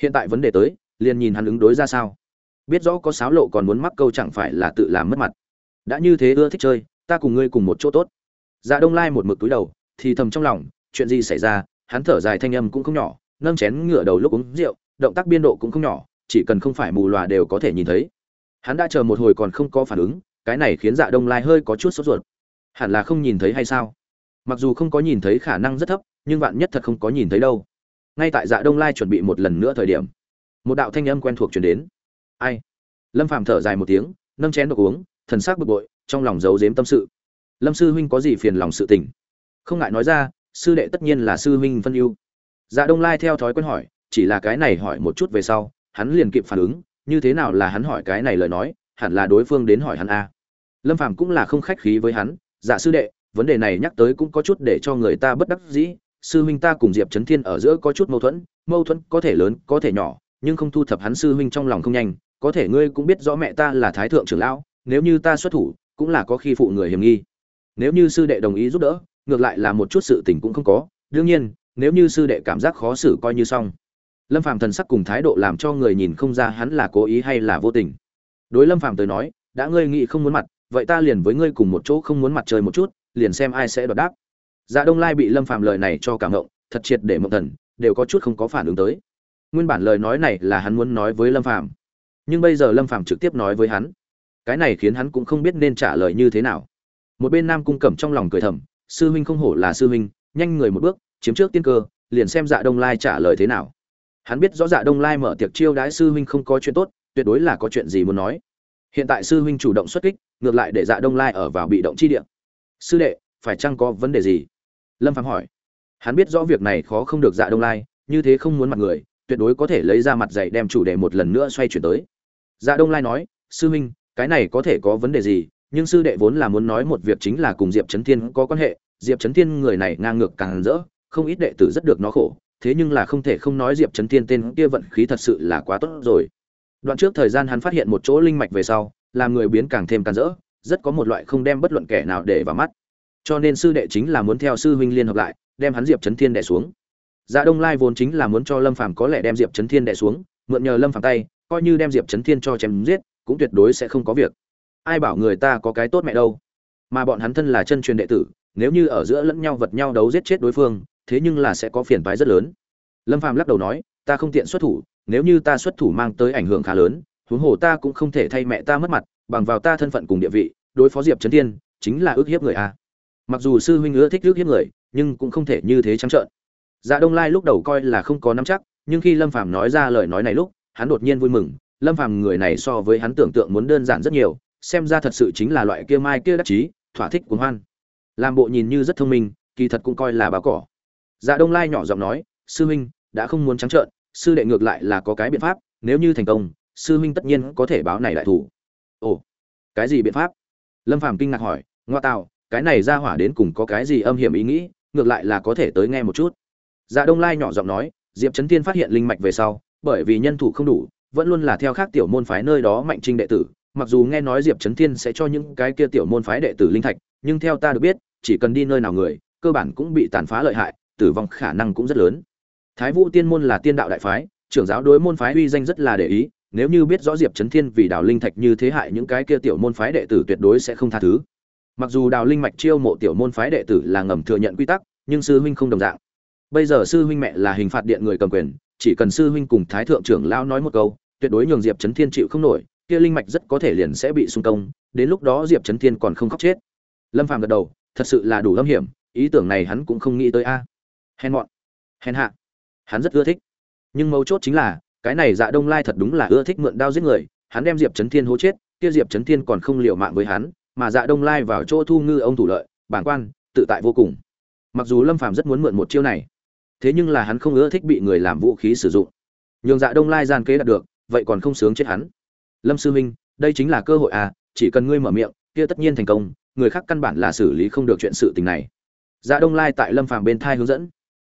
Hiện tại vấn đề tới, liền nhìn hắn ứng đối ra sao. Biết rõ có sáo lộ còn muốn mắc câu chẳng phải là tự làm mất mặt đã như thế ưa thích chơi, ta cùng ngươi cùng một chỗ tốt. Dạ đông lai một mực túi đầu, thì thầm trong lòng, chuyện gì xảy ra, hắn thở dài thanh âm cũng không nhỏ, nâng chén ngửa đầu lúc uống rượu, động tác biên độ cũng không nhỏ, chỉ cần không phải mù lòa đều có thể nhìn thấy. Hắn đã chờ một hồi còn không có phản ứng, cái này khiến dạ đông lai hơi có chút sốt ruột. Hẳn là không nhìn thấy hay sao? Mặc dù không có nhìn thấy khả năng rất thấp, nhưng vạn nhất thật không có nhìn thấy đâu. Ngay tại dạ đông lai chuẩn bị một lần nữa thời điểm, một đạo thanh âm quen thuộc chuyển đến. Ai? Lâm phàm thở dài một tiếng, nâng chén đồ uống thần sắc bực bội, trong lòng giấu giếm tâm sự. Lâm sư huynh có gì phiền lòng sự tình? Không ngại nói ra, sư đệ tất nhiên là sư huynh phân ưu. Dạ đông lai theo thói quen hỏi, chỉ là cái này hỏi một chút về sau, hắn liền kịp phản ứng, như thế nào là hắn hỏi cái này lời nói, hẳn là đối phương đến hỏi hắn a. Lâm phàm cũng là không khách khí với hắn dạ sư đệ, vấn đề này nhắc tới cũng có chút để cho người ta bất đắc dĩ, sư huynh ta cùng diệp trấn thiên ở giữa có chút mâu thuẫn mâu thuẫn có thể lớn, có thể nhỏ, nhưng không thu thập hắn sư huynh trong lòng không nhanh, có thể ngươi cũng biết rõ mẹ ta là thái thượng trưởng lão nếu như ta xuất thủ, cũng là có khi phụ người hiểm nghi. Nếu như sư đệ đồng ý giúp đỡ, ngược lại là một chút sự tình cũng không có. Đương nhiên, nếu như sư đệ cảm giác khó xử coi như xong. Lâm phàm thần sắc cùng thái độ làm cho người nhìn không ra hắn là cố ý hay là vô tình. Đối lâm phàm tới nói, đã ngươi nghĩ không muốn mặt, vậy ta liền với ngươi cùng một chỗ không muốn mặt trời một chút, liền xem ai sẽ đoạt đáp. Dạ đông lai bị lâm phàm lời này cho cảm động thật triệt để mộng thần, đều có chút không có phản ứng tới. Nguyên bản lời nói này là hắn muốn nói với lâm phàm, nhưng bây giờ lâm phàm trực tiếp nói với hắn cái này khiến hắn cũng không biết nên trả lời như thế nào. Một bên nam cung cẩm trong lòng cười thầm, sư huynh không hổ là sư huynh, nhanh người một bước, chiếm trước tiên cơ, liền xem dạ đông lai trả lời thế nào. Hắn biết rõ dạ đông lai mở tiệc chiêu đãi sư huynh không có chuyện tốt, tuyệt đối là có chuyện gì muốn nói. Hiện tại sư huynh chủ động xuất kích, ngược lại để dạ đông lai ở vào bị động chi địa. Sư đệ, phải chăng có vấn đề gì? Lâm phạm hỏi. Hắn biết rõ việc này khó không được dạ đông lai, như thế không muốn mặt người, tuyệt đối có thể lấy ra mặt dạy đem chủ đề một lần nữa xoay chuyển tới. Dạ đông lai nói, sư huynh cái này có thể có vấn đề gì, nhưng sư đệ vốn là muốn nói một việc chính là cùng diệp trấn thiên có quan hệ. Diệp trấn thiên người này ngang ngược càng rỡ, không ít đệ tử rất được nó khổ, thế nhưng là không thể không nói diệp trấn thiên tên kia vận khí thật sự là quá tốt rồi. Đoạn trước thời gian hắn phát hiện một chỗ linh mạch về sau, làm người biến càng thêm càng rỡ, rất có một loại không đem bất luận kẻ nào để vào mắt. Cho nên sư đệ chính là muốn theo sư huynh liên hợp lại, đem hắn diệp trấn thiên đẻ xuống. Dạ đông lai vốn chính là muốn cho lâm phàm có lẽ đem diệp trấn thiên đẻ xuống, mượn nhờ lâm phàm tay, coi như đem diệp trấn thiên cho chém giết cũng tuyệt đối sẽ không có việc. Ai bảo người ta có cái tốt mẹ đâu? Mà bọn hắn thân là chân truyền đệ tử, nếu như ở giữa lẫn nhau vật nhau đấu giết chết đối phương, thế nhưng là sẽ có phiền toái rất lớn. Lâm phàm lắc đầu nói, ta không tiện xuất thủ, nếu như ta xuất thủ mang tới ảnh hưởng khá lớn, huống hồ ta cũng không thể thay mẹ ta mất mặt, bằng vào ta thân phận cùng địa vị, đối phó diệp trấn thiên, chính là ước hiếp người a. Mặc dù sư huynh ưa thích ước hiếp người, nhưng cũng không thể như thế trắng trợn. Dạ đông lai lúc đầu coi là không có nắm chắc, nhưng khi lâm phàm nói ra lời nói này lúc, hắn đột nhiên vui mừng lâm phàm người này so với hắn tưởng tượng muốn đơn giản rất nhiều, xem ra thật sự chính là loại kia mai kia đắc chí, thỏa thích cuốn hoan. Làm bộ nhìn như rất thông minh, kỳ thật cũng coi là báo cỏ. Dạ đông lai nhỏ giọng nói, sư huynh, đã không muốn trắng trợn, sư đệ ngược lại là có cái biện pháp, nếu như thành công, sư huynh tất nhiên có thể báo này đại thủ. Ồ, cái gì biện pháp? Lâm phàm kinh ngạc hỏi, ngoa tạo, cái này ra hỏa đến cùng có cái gì âm hiểm ý nghĩ, ngược lại là có thể tới nghe một chút. Dạ đông lai nhỏ giọng nói, diệp trấn thiên phát hiện linh mạch về sau, bởi vì nhân thủ không đủ vẫn luôn là theo khác tiểu môn phái nơi đó mạnh trinh đệ tử, mặc dù nghe nói diệp trấn thiên sẽ cho những cái kia tiểu môn phái đệ tử linh thạch, nhưng theo ta được biết, chỉ cần đi nơi nào người, cơ bản cũng bị tàn phá lợi hại, tử vong khả năng cũng rất lớn. Thái vũ tiên môn là tiên đạo đại phái, trưởng giáo đối môn phái uy danh rất là để ý, nếu như biết rõ diệp trấn thiên vì đào linh thạch như thế hại những cái kia tiểu môn phái đệ tử tuyệt đối sẽ không tha thứ. Mặc dù đào linh mạch chiêu mộ tiểu môn phái đệ tử là ngầm thừa nhận quy tắc, nhưng sư huynh không đồng dạng bây giờ sư huynh mẹ là hình phạt điện người cầm quyền, chỉ cần sư huynh cùng thái thượng trưởng lão nói một câu, tuyệt đối nhường diệp trấn thiên chịu không nổi, kia linh mạch rất có thể liền sẽ bị xung công, đến lúc đó diệp trấn thiên còn không khóc chết. Lâm phàm gật đầu, thật sự là đủ lâm hiểm, ý tưởng này hắn cũng không nghĩ tới a. Hèn mọn. Hèn hạ. Hắn rất ưa thích. Nhưng mấu chốt chính là, cái này dạ đông lai thật đúng là ưa thích mượn đao giết người, hắn đem diệp trấn thiên hố chết, kia diệp trấn thiên còn không liệu mạng với hắn, mà dạ đông lai vào chỗ thu ngư ông thủ lợi bản quan, tự tại vô cùng. Mặc dù lâm phàm rất muốn mượn một chiêu này thế nhưng là hắn không ưa thích bị người làm vũ khí sử dụng. Nhường dạ đông lai gian kế đạt được, vậy còn không sướng chết hắn. Lâm sư huynh đây chính là cơ hội à chỉ cần ngươi mở miệng, kia tất nhiên thành công, người khác căn bản là xử lý không được chuyện sự tình này. Dạ đông lai tại lâm phàm bên thai hướng dẫn.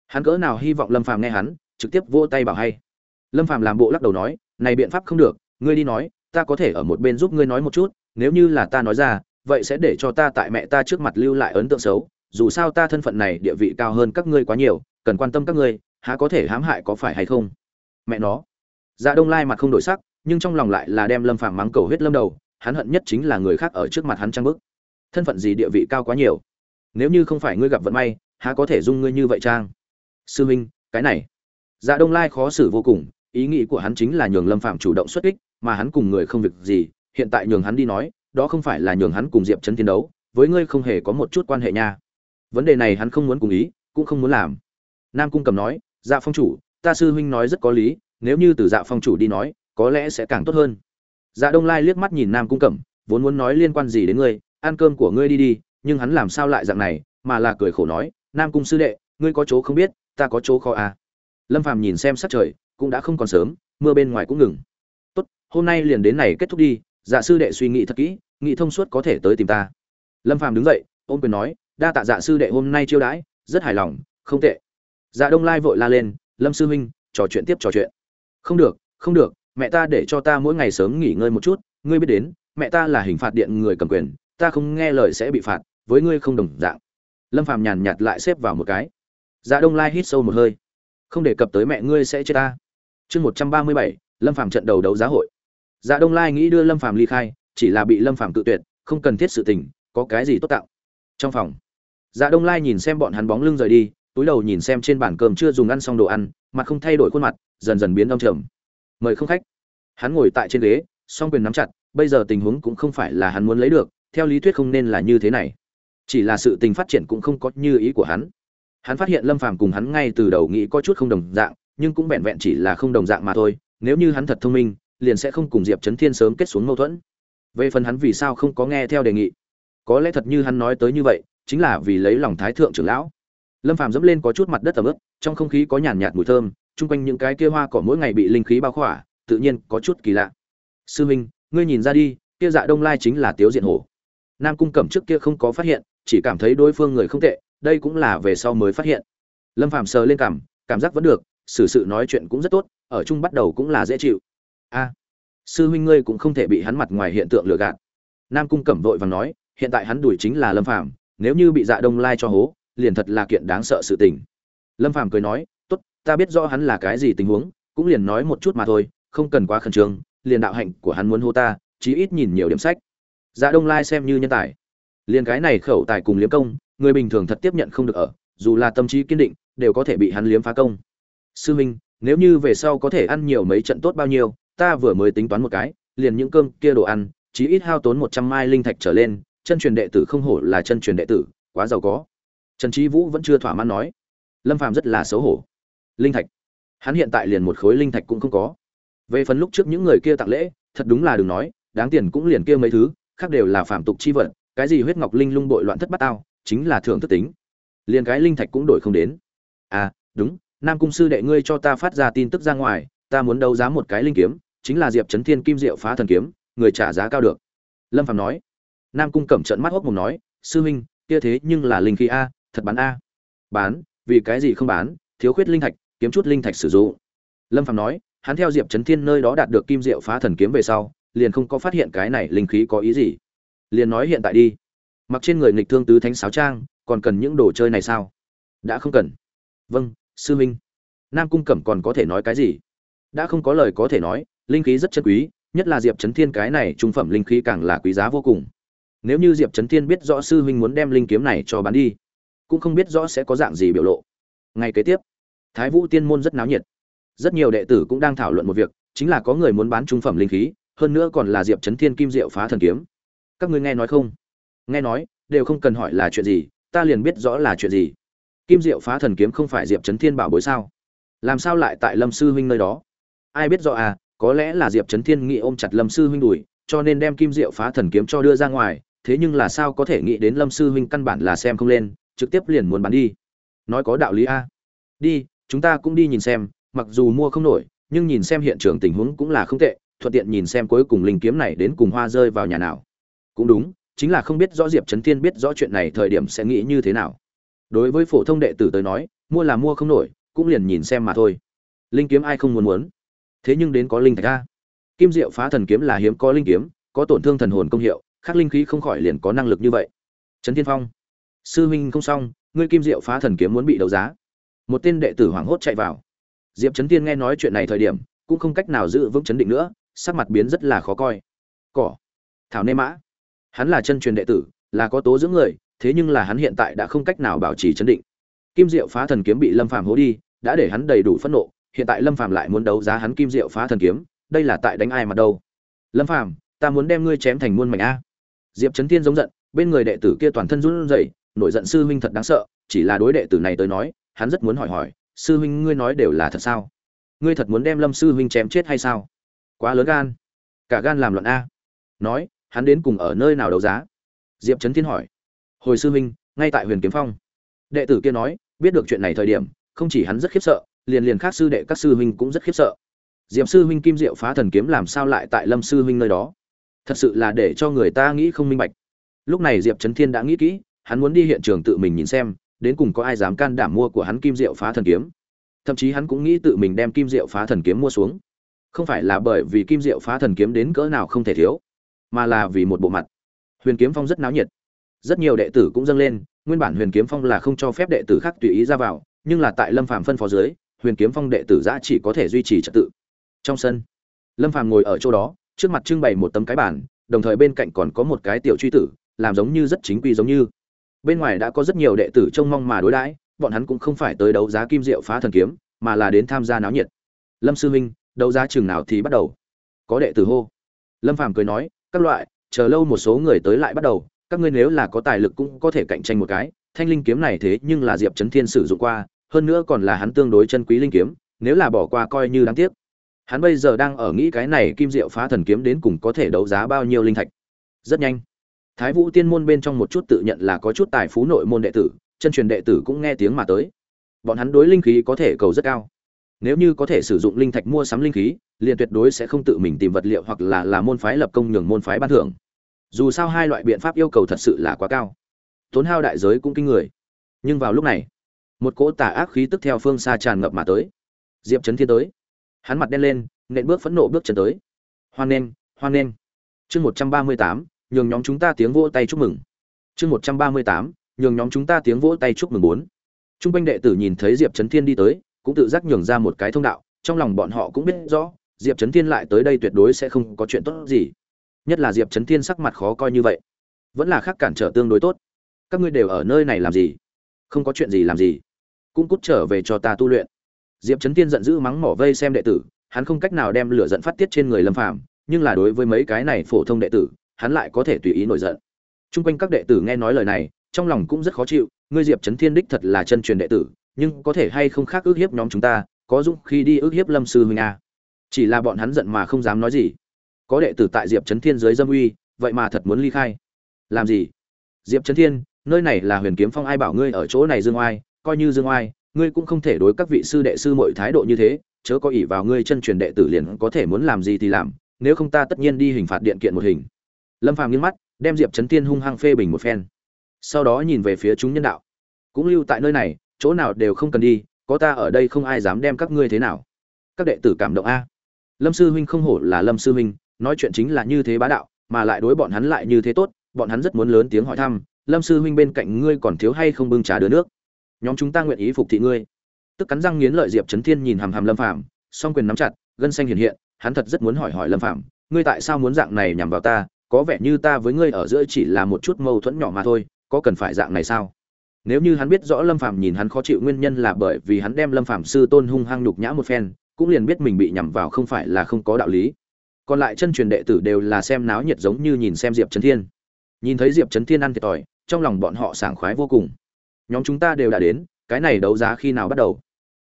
Hắn cỡ nào hy vọng lâm phàm nghe hắn, trực tiếp vỗ tay bảo hay. Lâm phàm làm bộ lắc đầu nói, này biện pháp không được, ngươi đi nói, ta có thể ở một bên giúp ngươi nói một chút, nếu như là ta nói ra, vậy sẽ để cho ta tại mẹ ta trước mặt lưu lại ấn tượng xấu dù sao ta thân phận này địa vị cao hơn các ngươi quá nhiều, cần quan tâm các ngươi, há có thể hãm hại có phải hay không? Mẹ nó. Dạ đông lai mặt không đổi sắc, nhưng trong lòng lại là đem lâm phàm mắng cầu huyết lâm đầu, hắn hận nhất chính là người khác ở trước mặt hắn trang bức thân phận gì địa vị cao quá nhiều? Nếu như không phải ngươi gặp vận may, há có thể dung ngươi như vậy trang? Sư huynh cái này. Dạ đông lai khó xử vô cùng, ý nghĩ của hắn chính là nhường lâm phạm chủ động xuất kích, mà hắn cùng người không việc gì, hiện tại nhường hắn đi nói, đó không phải là nhường hắn cùng diệp trấn chiến đấu, với ngươi không hề có một chút quan hệ nha vấn đề này hắn không muốn cùng ý, cũng không muốn làm. Nam cung cầm nói dạ phong chủ, ta sư huynh nói rất có lý, nếu như từ dạ phong chủ đi nói, có lẽ sẽ càng tốt hơn. Dạ đông lai liếc mắt nhìn nam cung cẩm vốn muốn nói liên quan gì đến ngươi, ăn cơm của ngươi đi đi, nhưng hắn làm sao lại dạng này, mà là cười khổ nói, nam cung sư đệ, ngươi có chỗ không biết, ta có chỗ khó à. lâm phàm nhìn xem sắc trời, cũng đã không còn sớm, mưa bên ngoài cũng ngừng. Tốt, hôm nay liền đến này kết thúc đi dạ sư đệ suy nghĩ thật kỹ, nghĩ thông suốt có thể tới tìm ta. Lâm phàm đứng dậy, ôm quyền nói đa tạ dạ sư đệ hôm nay chiêu đãi, rất hài lòng, không tệ. Dạ đông lai vội la lên, lâm sư huynh, trò chuyện tiếp trò chuyện. Không được không được, mẹ ta để cho ta mỗi ngày sớm nghỉ ngơi một chút, ngươi biết đến, mẹ ta là hình phạt điện người cầm quyền, ta không nghe lời sẽ bị phạt, với ngươi không đồng dạng. Lâm phàm nhàn nhạt lại xếp vào một cái. Dạ đông lai hít sâu một hơi. Không đề cập tới mẹ ngươi sẽ chết ta. Chương một trăm ba mươi bảy, lâm phàm trận đầu đấu giá hội. Dạ đông lai nghĩ đưa lâm phàm ly khai, chỉ là bị lâm phàm tự tuyệt, không cần thiết sự tình, có cái gì tốt tạo. Trong phòng dạ đông lai nhìn xem bọn hắn bóng lưng rời đi, túi đầu nhìn xem trên bàn cơm chưa dùng ăn xong đồ ăn, mặt không thay đổi khuôn mặt, dần dần biến đông trầm. Mời không khách. Hắn ngồi tại trên ghế, song quyền nắm chặt, bây giờ tình huống cũng không phải là hắn muốn lấy được, theo lý thuyết không nên là như thế này. Chỉ là sự tình phát triển cũng không có như ý của hắn. Hắn phát hiện lâm phàm cùng hắn ngay từ đầu nghĩ có chút không đồng dạng, nhưng cũng vẹn vẹn chỉ là không đồng dạng mà thôi, nếu như hắn thật thông minh, liền sẽ không cùng diệp trấn thiên sớm kết xuống mâu thuẫn. Về phần hắn vì sao không có nghe theo đề nghị, có lẽ thật như hắn nói tới như vậy chính là vì lấy lòng thái thượng trưởng lão. Lâm phàm dẫm lên có chút mặt đất ẩm ướt, trong không khí có nhàn nhạt mùi thơm, chung quanh những cái kia hoa cỏ mỗi ngày bị linh khí bao khỏa, tự nhiên có chút kỳ lạ. Sư minh, ngươi nhìn ra đi, kia dạ đông lai chính là tiếu diện hổ. Nam cung cẩm trước kia không có phát hiện, chỉ cảm thấy đối phương người không tệ, đây cũng là về sau mới phát hiện. Lâm phàm sờ lên cảm cảm giác vẫn được, xử sự nói chuyện cũng rất tốt, ở chung bắt đầu cũng là dễ chịu. A, sư huynh ngươi cũng không thể bị hắn mặt ngoài hiện tượng lừa gạt. Nam cung cẩm vội vàng nói, hiện tại hắn đuổi chính là lâm phàm nếu như bị dạ đông lai cho hố, liền thật là kiện đáng sợ sự tình. Lâm phàm cười nói, tốt, ta biết rõ hắn là cái gì tình huống, cũng liền nói một chút mà thôi, không cần quá khẩn trương, liền đạo hạnh của hắn muốn hô ta, chí ít nhìn nhiều điểm sách. Dạ đông lai xem như nhân tài. Liền cái này khẩu tài cùng liếm công, người bình thường thật tiếp nhận không được ở, dù là tâm trí kiên định, đều có thể bị hắn liếm phá công. Sư minh, nếu như về sau có thể ăn nhiều mấy trận tốt bao nhiêu, ta vừa mới tính toán một cái, liền những cơm kia đồ ăn, chí ít hao tốn một trăm mai linh thạch trở lên chân truyền đệ tử không hổ là chân truyền đệ tử, quá giàu có. Trần trí vũ vẫn chưa thỏa mãn nói, lâm phàm rất là xấu hổ. Linh thạch. Hắn hiện tại liền một khối linh thạch cũng không có. Về phần lúc trước những người kia tặng lễ, thật đúng là đừng nói, đáng tiền cũng liền kia mấy thứ, khác đều là phạm tục chi vật, cái gì huyết ngọc linh lung bội loạn thất bát tao, chính là thưởng thức tính. Liền cái linh thạch cũng đổi không đến. À đúng, nam cung sư đệ ngươi cho ta phát ra tin tức ra ngoài, ta muốn đấu giá một cái linh kiếm, chính là diệp trấn thiên kim diệu phá thần kiếm, người trả giá cao được. Lâm phạm nói nam cung cẩm trận mắt hốc mồm nói, sư huynh, kia thế nhưng là linh khí a, thật bán a. Bán? Vì cái gì không bán? Thiếu khuyết linh thạch, kiếm chút linh thạch sử dụng. Lâm phạm nói, hắn theo diệp trấn thiên nơi đó đạt được kim diệu phá thần kiếm về sau, liền không có phát hiện cái này linh khí có ý gì. Liền nói hiện tại đi. Mặc trên người nghịch thương tứ thánh sáo trang, còn cần những đồ chơi này sao? Đã không cần. Vâng sư minh nam cung cẩm còn có thể nói cái gì? Đã không có lời có thể nói, linh khí rất chân quý, nhất là diệp trấn thiên cái này trung phẩm linh khí càng là quý giá vô cùng nếu như diệp trấn thiên biết rõ sư huynh muốn đem linh kiếm này cho bán đi, cũng không biết rõ sẽ có dạng gì biểu lộ. Ngay kế tiếp, thái vũ tiên môn rất náo nhiệt. Rất nhiều đệ tử cũng đang thảo luận một việc, chính là có người muốn bán trung phẩm linh khí, hơn nữa còn là diệp trấn thiên kim diệu phá thần kiếm. Các ngươi nghe nói không? Nghe nói, đều không cần hỏi là chuyện gì, ta liền biết rõ là chuyện gì. Kim diệu phá thần kiếm không phải diệp trấn thiên bảo bối sao? Làm sao lại tại lâm sư huynh nơi đó? Ai biết rõ à có lẽ là diệp trấn thiên nghĩ ôm chặt lâm sư huynh đùi cho nên đem kim diệu phá thần kiếm cho đưa ra ngoài, thế nhưng là sao có thể nghĩ đến lâm sư huynh căn bản là xem không lên, trực tiếp liền muốn bán đi. Nói có đạo lý a. Đi, chúng ta cũng đi nhìn xem, mặc dù mua không nổi, nhưng nhìn xem hiện trường tình huống cũng là không tệ, thuận tiện nhìn xem cuối cùng linh kiếm này đến cùng hoa rơi vào nhà nào. Cũng đúng, chính là không biết rõ diệp trấn thiên biết rõ chuyện này thời điểm sẽ nghĩ như thế nào. Đối với phổ thông đệ tử tới nói, mua là mua không nổi, cũng liền nhìn xem mà thôi. Linh kiếm ai không muốn muốn? Thế nhưng đến có linh thạch a kim diệu phá thần kiếm là hiếm có linh kiếm, có tổn thương thần hồn công hiệu, khác linh khí không khỏi liền có năng lực như vậy. Trấn thiên phong. Sư huynh không xong, ngươi kim diệu phá thần kiếm muốn bị đấu giá. Một tên đệ tử hoảng hốt chạy vào. Diệp trấn tiên nghe nói chuyện này thời điểm, cũng không cách nào giữ vững chấn định nữa, sắc mặt biến rất là khó coi. Cỏ. Thảo nê mã. Hắn là chân truyền đệ tử, là có tố dưỡng người, thế nhưng là hắn hiện tại đã không cách nào bảo trì chấn định. Kim diệu phá thần kiếm bị lâm phàm hố đi, đã để hắn đầy đủ phẫn nộ, hiện tại lâm phàm lại muốn đấu giá hắn kim diệu phá thần kiếm đây là tại đánh ai mà đâu? Lâm phàm, ta muốn đem ngươi chém thành muôn mảnh a. Diệp trấn tiên giống giận, bên người đệ tử kia toàn thân run rẩy, nổi giận sư huynh thật đáng sợ, chỉ là đối đệ tử này tới nói, hắn rất muốn hỏi hỏi, sư huynh ngươi nói đều là thật sao? Ngươi thật muốn đem lâm sư huynh chém chết hay sao? Quá lớn gan. Cả gan làm luận a. Nói, hắn đến cùng ở nơi nào đấu giá? Diệp trấn thiên hỏi. Hồi sư huynh, ngay tại huyền kiếm phong. Đệ tử kia nói, biết được chuyện này thời điểm, không chỉ hắn rất khiếp sợ, liền liền khác sư đệ các sư huynh cũng rất khiếp sợ diệp sư huynh kim diệu phá thần kiếm làm sao lại tại lâm sư huynh nơi đó? Thật sự là để cho người ta nghĩ không minh bạch. Lúc này diệp trấn thiên đã nghĩ kỹ, hắn muốn đi hiện trường tự mình nhìn xem, đến cùng có ai dám can đảm mua của hắn kim diệu phá thần kiếm. Thậm chí hắn cũng nghĩ tự mình đem kim diệu phá thần kiếm mua xuống. Không phải là bởi vì kim diệu phá thần kiếm đến cỡ nào không thể thiếu, mà là vì một bộ mặt. Huyền kiếm phong rất náo nhiệt. Rất nhiều đệ tử cũng dâng lên, nguyên bản huyền kiếm phong là không cho phép đệ tử khác tùy ý ra vào, nhưng là tại lâm phàm phân phó dưới, huyền kiếm phong đệ tử giã chỉ có thể duy trì trật tự trong sân. Lâm phàm ngồi ở chỗ đó, trước mặt trưng bày một tấm cái bản đồng thời bên cạnh còn có một cái tiểu truy tử, làm giống như rất chính quy giống như. Bên ngoài đã có rất nhiều đệ tử trông mong mà đối đãi, bọn hắn cũng không phải tới đấu giá kim diệu phá thần kiếm, mà là đến tham gia náo nhiệt. Lâm sư huynh đấu giá chừng nào thì bắt đầu? Có đệ tử hô. Lâm phàm cười nói, các loại, chờ lâu một số người tới lại bắt đầu, các ngươi nếu là có tài lực cũng có thể cạnh tranh một cái, thanh linh kiếm này thế nhưng là diệp trấn thiên sử dụng qua, hơn nữa còn là hắn tương đối chân quý linh kiếm, nếu là bỏ qua coi như đáng tiếc hắn bây giờ đang ở nghĩ cái này kim diệu phá thần kiếm đến cùng có thể đấu giá bao nhiêu linh thạch. Rất nhanh. Thái vũ tiên môn bên trong một chút tự nhận là có chút tài phú nội môn đệ tử, chân truyền đệ tử cũng nghe tiếng mà tới. Bọn hắn đối linh khí có thể cầu rất cao. Nếu như có thể sử dụng linh thạch mua sắm linh khí, liền tuyệt đối sẽ không tự mình tìm vật liệu hoặc là là môn phái lập công nhường môn phái ban thưởng. Dù sao hai loại biện pháp yêu cầu thật sự là quá cao. Tốn hao đại giới cũng kinh người. Nhưng vào lúc này, một cỗ tà ác khí tức theo phương xa tràn ngập mà tới. Diệp trấn thiên tới hắn mặt đen lên nện bước phẫn nộ bước chân tới hoan nghênh hoan nghênh chương một trăm ba mươi tám nhường nhóm chúng ta tiếng vỗ tay chúc mừng chương một trăm ba mươi tám nhường nhóm chúng ta tiếng vỗ tay chúc mừng bốn Trung quanh đệ tử nhìn thấy Diệp Chấn Thiên đi tới, cũng tự giác nhường ra một cái thông đạo, trong lòng bọn họ cũng biết rõ, Diệp Chấn Thiên lại tới đây tuyệt đối sẽ không có chuyện tốt gì. Nhất là Diệp Chấn Thiên sắc mặt khó coi như vậy, vẫn là khác cản trở tương đối tốt. Các ngươi đều ở nơi này làm gì? Không có chuyện gì làm gì? Cũng cút trở về cho ta tu luyện. Diệp Chấn Thiên giận dữ mắng mỏ vây xem đệ tử, hắn không cách nào đem lửa giận phát tiết trên người Lâm Phàm, nhưng là đối với mấy cái này phổ thông đệ tử, hắn lại có thể tùy ý nổi giận. Trung quanh các đệ tử nghe nói lời này, trong lòng cũng rất khó chịu, ngươi diệp trấn thiên đích thật là chân truyền đệ tử nhưng có thể hay không khác ước hiếp nhóm chúng ta có dũng khi đi ước hiếp lâm sư huynh a chỉ là bọn hắn giận mà không dám nói gì. Có đệ tử tại diệp trấn thiên dưới dâm uy vậy mà thật muốn ly khai. Làm gì? Diệp trấn thiên nơi này là huyền kiếm phong ai bảo ngươi ở chỗ này dương oai coi như dương oai ngươi cũng không thể đối các vị sư đệ sư mọi thái độ như thế, chớ có ỷ vào ngươi chân truyền đệ tử liền có thể muốn làm gì thì làm, nếu không ta tất nhiên đi hình phạt điện kiện một hình. Lâm phàm nghiêng mắt, đem diệp trấn thiên hung hăng phê bình một phen. Sau đó nhìn về phía chúng nhân đạo. Cũng lưu tại nơi này, chỗ nào đều không cần đi, có ta ở đây không ai dám đem các ngươi thế nào. Các đệ tử cảm động a. Lâm sư huynh không hổ là lâm sư huynh, nói chuyện chính là như thế bá đạo, mà lại đối bọn hắn lại như thế tốt, bọn hắn rất muốn lớn tiếng hỏi thăm, lâm sư huynh bên cạnh ngươi còn thiếu hay không bưng trà đưa nước? Nhóm chúng ta nguyện ý phục thị ngươi. Tức cắn răng nghiến lợi diệp trấn thiên nhìn hàm hàm lâm phạm song quyền nắm chặt, gân xanh hiện hiện, hắn thật rất muốn hỏi hỏi lâm phạm ngươi tại sao muốn dạng này nhằm vào ta, có vẻ như ta với ngươi ở giữa chỉ là một chút mâu thuẫn nhỏ mà thôi, có cần phải dạng này sao? Nếu như hắn biết rõ lâm phạm nhìn hắn khó chịu nguyên nhân là bởi vì hắn đem lâm phạm sư tôn hung hăng nhục nhã một phen, cũng liền biết mình bị nhằm vào không phải là không có đạo lý. Còn lại chân truyền đệ tử đều là xem náo nhiệt giống như nhìn xem diệp trấn thiên. Nhìn thấy diệp trấn thiên ăn thiệt thòi, trong lòng bọn họ sảng khoái vô cùng nhóm chúng ta đều đã đến, cái này đấu giá khi nào bắt đầu?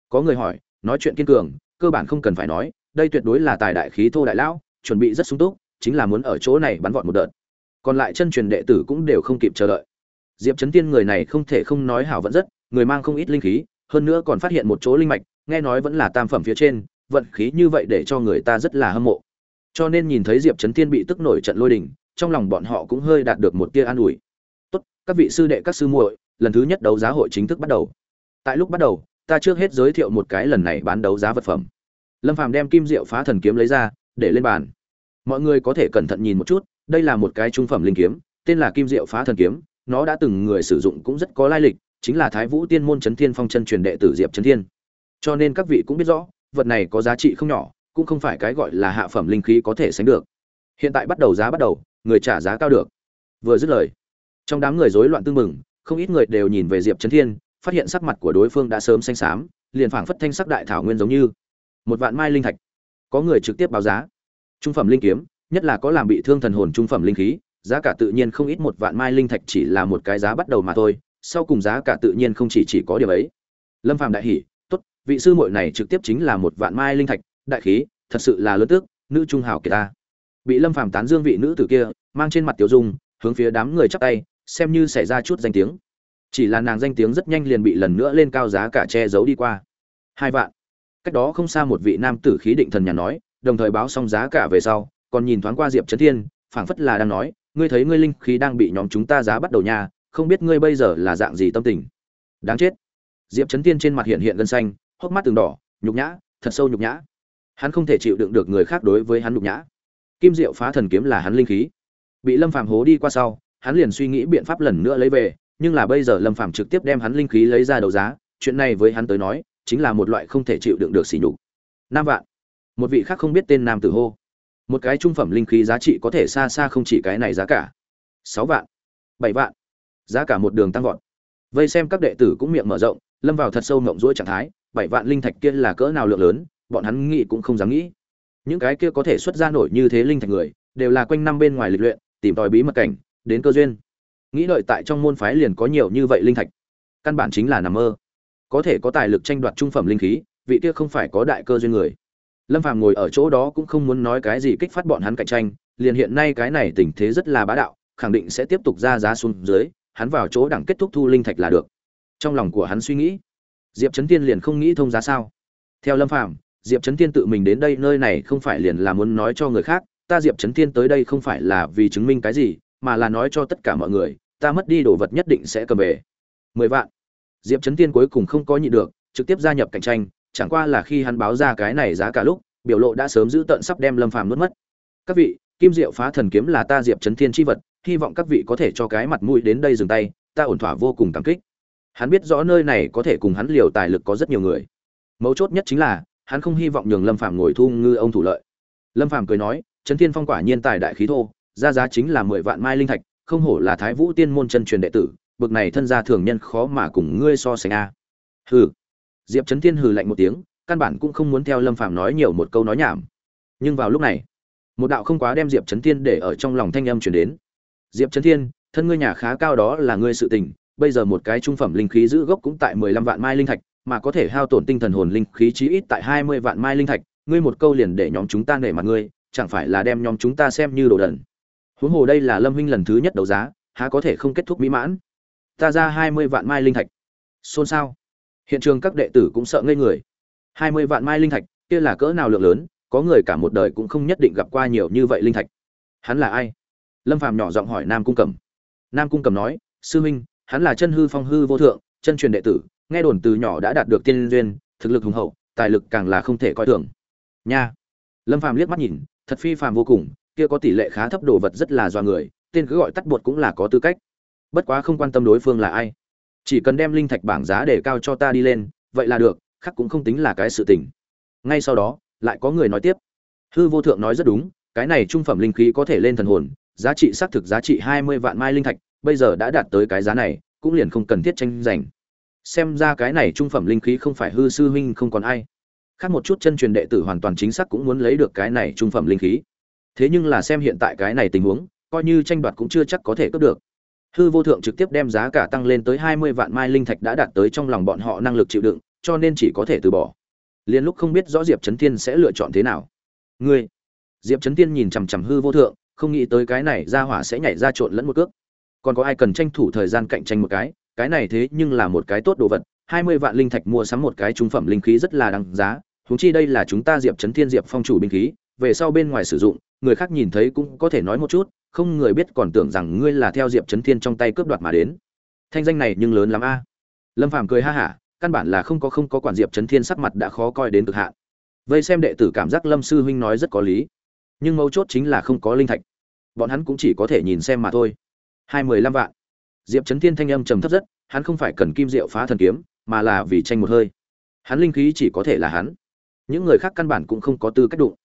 Có người hỏi, nói chuyện kiên cường, cơ bản không cần phải nói, đây tuyệt đối là tài đại khí thô đại lão, chuẩn bị rất sung túc, chính là muốn ở chỗ này bắn vọt một đợt. Còn lại chân truyền đệ tử cũng đều không kịp chờ đợi. Diệp trấn tiên người này không thể không nói hảo vẫn rất, người mang không ít linh khí, hơn nữa còn phát hiện một chỗ linh mạch, nghe nói vẫn là tam phẩm phía trên, vận khí như vậy để cho người ta rất là hâm mộ. Cho nên nhìn thấy diệp trấn tiên bị tức nổi trận lôi đình, trong lòng bọn họ cũng hơi đạt được một tia an ủi. Tốt, các vị sư đệ, các sư muội lần thứ nhất đấu giá hội chính thức bắt đầu. Tại lúc bắt đầu, ta trước hết giới thiệu một cái lần này bán đấu giá vật phẩm. Lâm phàm đem kim diệu phá thần kiếm lấy ra, để lên bàn. Mọi người có thể cẩn thận nhìn một chút, đây là một cái trung phẩm linh kiếm, tên là kim diệu phá thần kiếm, nó đã từng người sử dụng cũng rất có lai lịch, chính là thái vũ tiên môn trấn thiên phong chân truyền đệ tử diệp trấn thiên. Cho nên các vị cũng biết rõ, vật này có giá trị không nhỏ, cũng không phải cái gọi là hạ phẩm linh khí có thể sánh được. Hiện tại bắt đầu giá bắt đầu, người trả giá cao được. Vừa dứt lời, trong đám người rối loạn tương mừng không ít người đều nhìn về diệp trấn thiên, phát hiện sắc mặt của đối phương đã sớm xanh xám, liền phảng phất thanh sắc đại thảo nguyên giống như. Một vạn mai linh thạch. Có người trực tiếp báo giá. Trung phẩm linh kiếm, nhất là có làm bị thương thần hồn trung phẩm linh khí, giá cả tự nhiên không ít một vạn mai linh thạch chỉ là một cái giá bắt đầu mà thôi, sau cùng giá cả tự nhiên không chỉ chỉ có điều ấy. Lâm phàm đại hỉ, tốt, vị sư muội này trực tiếp chính là một vạn mai linh thạch, đại khí, thật sự là lớn tước, nữ trung hào kiệt ta. Bị lâm phàm tán dương vị nữ tử kia, mang trên mặt tiểu dung, hướng phía đám người chắp tay xem như xảy ra chút danh tiếng. Chỉ là nàng danh tiếng rất nhanh liền bị lần nữa lên cao giá cả che giấu đi qua. Hai vạn. Cách đó không xa một vị nam tử khí định thần nhà nói, đồng thời báo xong giá cả về sau, còn nhìn thoáng qua diệp trấn thiên, phảng phất là đang nói, ngươi thấy ngươi linh khí đang bị nhóm chúng ta giá bắt đầu nha, không biết ngươi bây giờ là dạng gì tâm tình. Đáng chết. Diệp trấn thiên trên mặt hiện hiện gân xanh, hốc mắt từng đỏ, nhục nhã, thật sâu nhục nhã. Hắn không thể chịu đựng được người khác đối với hắn nhục nhã. Kim diệu phá thần kiếm là hắn linh khí. Bị lâm phàm hố đi qua sau hắn liền suy nghĩ biện pháp lần nữa lấy về, nhưng là bây giờ lâm phàm trực tiếp đem hắn linh khí lấy ra đấu giá, chuyện này với hắn tới nói, chính là một loại không thể chịu đựng được xỉ nhục. Năm vạn. Một vị khác không biết tên nam tử hô. Một cái trung phẩm linh khí giá trị có thể xa xa không chỉ cái này giá cả. Sáu vạn. Bảy vạn. Giá cả một đường tăng vọt. Vây xem các đệ tử cũng miệng mở rộng, lâm vào thật sâu ngậm ruỗi trạng thái, bảy vạn linh thạch kia là cỡ nào lượng lớn, bọn hắn nghĩ cũng không dám nghĩ. Những cái kia có thể xuất ra nổi như thế linh thạch người, đều là quanh năm bên ngoài lịch luyện, tìm tòi bí mật cảnh đến cơ duyên. Nghĩ đợi tại trong môn phái liền có nhiều như vậy linh thạch. Căn bản chính là nằm mơ. Có thể có tài lực tranh đoạt trung phẩm linh khí, vị kia không phải có đại cơ duyên người. Lâm phàm ngồi ở chỗ đó cũng không muốn nói cái gì kích phát bọn hắn cạnh tranh, liền hiện nay cái này tình thế rất là bá đạo, khẳng định sẽ tiếp tục ra giá xuống dưới, hắn vào chỗ đẳng kết thúc thu linh thạch là được. Trong lòng của hắn suy nghĩ, diệp trấn tiên liền không nghĩ thông giá sao? Theo lâm phàm, diệp trấn tiên tự mình đến đây, nơi này không phải liền là muốn nói cho người khác, ta diệp trấn tiên tới đây không phải là vì chứng minh cái gì mà là nói cho tất cả mọi người, ta mất đi đồ vật nhất định sẽ cầm về. Mười vạn. Diệp trấn tiên cuối cùng không có nhịn được, trực tiếp gia nhập cạnh tranh, chẳng qua là khi hắn báo ra cái này giá cả lúc, biểu lộ đã sớm giữ tận sắp đem lâm phàm nuốt mất. Các vị, kim diệu phá thần kiếm là ta diệp trấn thiên chi vật, hy vọng các vị có thể cho cái mặt mũi đến đây dừng tay, ta ổn thỏa vô cùng cảm kích. Hắn biết rõ nơi này có thể cùng hắn liều tài lực có rất nhiều người. Mấu chốt nhất chính là, hắn không hy vọng nhường lâm phàm ngồi thu ngư ông thủ lợi. Lâm phàm cười nói trấn thiên phong quả nhiên tài đại khí thô ra giá chính là mười vạn mai linh thạch, không hổ là thái vũ tiên môn chân truyền đệ tử, bực này thân gia thường nhân khó mà cùng ngươi so sánh a. Hừ. Diệp trấn thiên hừ lạnh một tiếng, căn bản cũng không muốn theo lâm phàm nói nhiều một câu nói nhảm. Nhưng vào lúc này, một đạo không quá đem diệp trấn thiên để ở trong lòng thanh âm truyền đến. Diệp trấn thiên, thân ngươi nhà khá cao đó là ngươi sự tình, bây giờ một cái trung phẩm linh khí giữ gốc cũng tại mười lăm vạn mai linh thạch, mà có thể hao tổn tinh thần hồn linh khí chí ít tại hai mươi vạn mai linh thạch, ngươi một câu liền để nhóm chúng ta nể mặt ngươi, chẳng phải là đem nhóm chúng ta xem như đồ đần huống hồ đây là lâm huynh lần thứ nhất đấu giá, há có thể không kết thúc mỹ mãn? Ta ra hai mươi vạn mai linh thạch. Xôn xao. Hiện trường các đệ tử cũng sợ ngây người. hai mươi vạn mai linh thạch, kia là cỡ nào lượng lớn, có người cả một đời cũng không nhất định gặp qua nhiều như vậy linh thạch. Hắn là ai? Lâm phàm nhỏ giọng hỏi nam cung cẩm. Nam cung cẩm nói, sư huynh hắn là chân hư phong hư vô thượng, chân truyền đệ tử, nghe đồn từ nhỏ đã đạt được tiên duyên, thực lực hùng hậu, tài lực càng là không thể coi thường. Nha. Lâm phàm liếc mắt nhìn, thật phi phàm vô cùng kia có tỷ lệ khá thấp đồ vật rất là do người, tên cứ gọi tắt bột cũng là có tư cách. Bất quá không quan tâm đối phương là ai. Chỉ cần đem linh thạch bảng giá để cao cho ta đi lên, vậy là được, khác cũng không tính là cái sự tình. Ngay sau đó, lại có người nói tiếp. Hư vô thượng nói rất đúng, cái này trung phẩm linh khí có thể lên thần hồn, giá trị xác thực giá trị hai mươi vạn mai linh thạch, bây giờ đã đạt tới cái giá này, cũng liền không cần thiết tranh giành. Xem ra cái này trung phẩm linh khí không phải hư sư huynh không còn ai. Khác một chút chân truyền đệ tử hoàn toàn chính xác cũng muốn lấy được cái này trung phẩm linh khí thế nhưng là xem hiện tại cái này tình huống, coi như tranh đoạt cũng chưa chắc có thể cướp được. Hư vô thượng trực tiếp đem giá cả tăng lên tới hai mươi vạn mai linh thạch đã đạt tới trong lòng bọn họ năng lực chịu đựng, cho nên chỉ có thể từ bỏ. Liền lúc không biết rõ diệp trấn thiên sẽ lựa chọn thế nào. Ngươi, diệp trấn thiên nhìn chằm chằm hư vô thượng, không nghĩ tới cái này ra hỏa sẽ nhảy ra trộn lẫn một cước. Còn có ai cần tranh thủ thời gian cạnh tranh một cái cái này thế nhưng là một cái tốt đồ vật, hai mươi vạn linh thạch mua sắm một cái trung phẩm linh khí rất là đáng giá, huống chi đây là chúng ta diệp trấn thiên diệp phong chủ binh khí về sau bên ngoài sử dụng, người khác nhìn thấy cũng có thể nói một chút, không người biết còn tưởng rằng ngươi là theo diệp trấn thiên trong tay cướp đoạt mà đến. Thanh danh này nhưng lớn lắm a. Lâm phàm cười ha hả, căn bản là không có không có quản diệp trấn thiên sắc mặt đã khó coi đến cực hạn. Vây xem đệ tử cảm giác lâm sư huynh nói rất có lý. Nhưng mấu chốt chính là không có linh thạch. Bọn hắn cũng chỉ có thể nhìn xem mà thôi. Hai mười lăm vạn. Diệp trấn thiên thanh âm trầm thấp rất, hắn không phải cần kim diệu phá thần kiếm, mà là vì tranh một hơi. Hắn linh khí chỉ có thể là hắn. Những người khác căn bản cũng không có tư cách đụng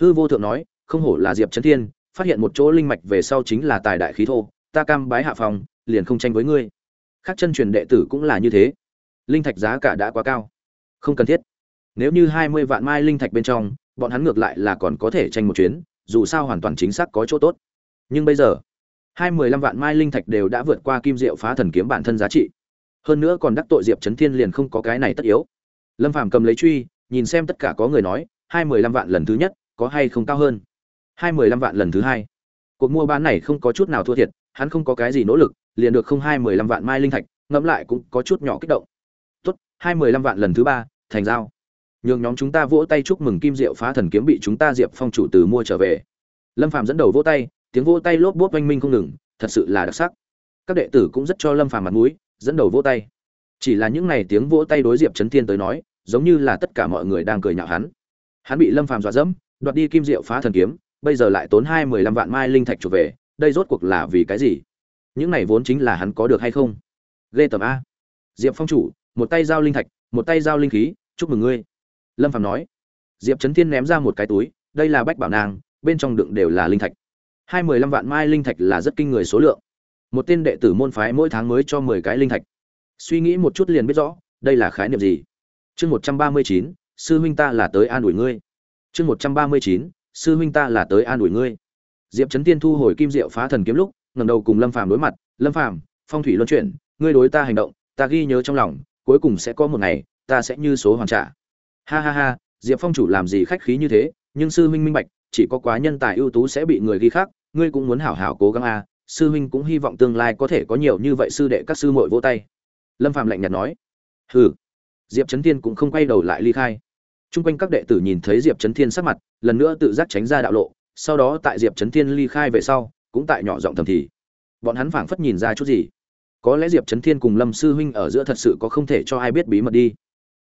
hư vô thượng nói, không hổ là diệp trấn thiên, phát hiện một chỗ linh mạch về sau chính là tài đại khí thô, ta cam bái hạ phòng, liền không tranh với ngươi. Khác chân truyền đệ tử cũng là như thế. Linh thạch giá cả đã quá cao. Không cần thiết. Nếu như hai mươi vạn mai linh thạch bên trong, bọn hắn ngược lại là còn có thể tranh một chuyến, dù sao hoàn toàn chính xác có chỗ tốt. Nhưng bây giờ, hai mười lăm vạn mai linh thạch đều đã vượt qua kim diệu phá thần kiếm bản thân giá trị. Hơn nữa còn đắc tội diệp trấn thiên liền không có cái này tất yếu. Lâm phàm cầm lấy truy, nhìn xem tất cả có người nói, hai mười lăm vạn lần thứ nhất có hay không cao hơn. Hai mười lăm vạn lần thứ hai. Cuộc mua bán này không có chút nào thua thiệt, hắn không có cái gì nỗ lực, liền được không hai mười lăm vạn mai linh thạch, ngẫm lại cũng có chút nhỏ kích động. Tốt, hai mười lăm vạn lần thứ ba, thành giao. Nhường nhóm chúng ta vỗ tay chúc mừng kim diệu phá thần kiếm bị chúng ta diệp phong chủ từ mua trở về. Lâm phàm dẫn đầu vỗ tay, tiếng vỗ tay lốp bốp oanh minh không ngừng, thật sự là đặc sắc. Các đệ tử cũng rất cho lâm phàm mặt mũi, dẫn đầu vỗ tay. Chỉ là những này tiếng vỗ tay đối diệp trấn thiên tới nói, giống như là tất cả mọi người đang cười nhạo hắn. Hắn bị lâm phàm dọa dẫm đoạt đi kim diệu phá thần kiếm, bây giờ lại tốn hai mười lăm vạn mai linh thạch chuộc về, đây rốt cuộc là vì cái gì? Những này vốn chính là hắn có được hay không? Ghê tầm a. Diệp phong chủ, một tay giao linh thạch, một tay giao linh khí, chúc mừng ngươi. Lâm Phạm nói. Diệp trấn thiên ném ra một cái túi, đây là bách bảo nàng, bên trong đựng đều là linh thạch. Hai mười lăm vạn mai linh thạch là rất kinh người số lượng. Một tên đệ tử môn phái mỗi tháng mới cho mười cái linh thạch. Suy nghĩ một chút liền biết rõ, đây là khái niệm gì? Chương một trăm ba mươi chín, sư huynh ta là tới an ủi ngươi chương một trăm ba mươi chín sư huynh ta là tới an ủi ngươi. Diệp trấn tiên thu hồi kim diệu phá thần kiếm lúc ngẩng đầu cùng lâm phàm đối mặt. Lâm phàm phong thủy luân chuyển ngươi đối ta hành động ta ghi nhớ trong lòng cuối cùng sẽ có một ngày ta sẽ như số hoàn trả. Ha ha ha diệp phong chủ làm gì khách khí như thế nhưng sư huynh minh bạch chỉ có quá nhân tài ưu tú sẽ bị người ghi khác ngươi cũng muốn hảo hảo cố gắng a à, sư huynh cũng hy vọng tương lai có thể có nhiều như vậy sư đệ các sư muội vỗ tay. Lâm phạm lạnh nhạt nói. Hừ. Diệp trấn thiên cũng không quay đầu lại ly khai. Trung quanh các đệ tử nhìn thấy Diệp Chấn Thiên sắc mặt, lần nữa tự giác tránh ra đạo lộ, sau đó tại Diệp Chấn Thiên ly khai về sau, cũng tại nhỏ giọng thầm thì. Bọn hắn phảng phất nhìn ra chút gì. Có lẽ Diệp Chấn Thiên cùng Lâm sư huynh ở giữa thật sự có không thể cho ai biết bí mật đi.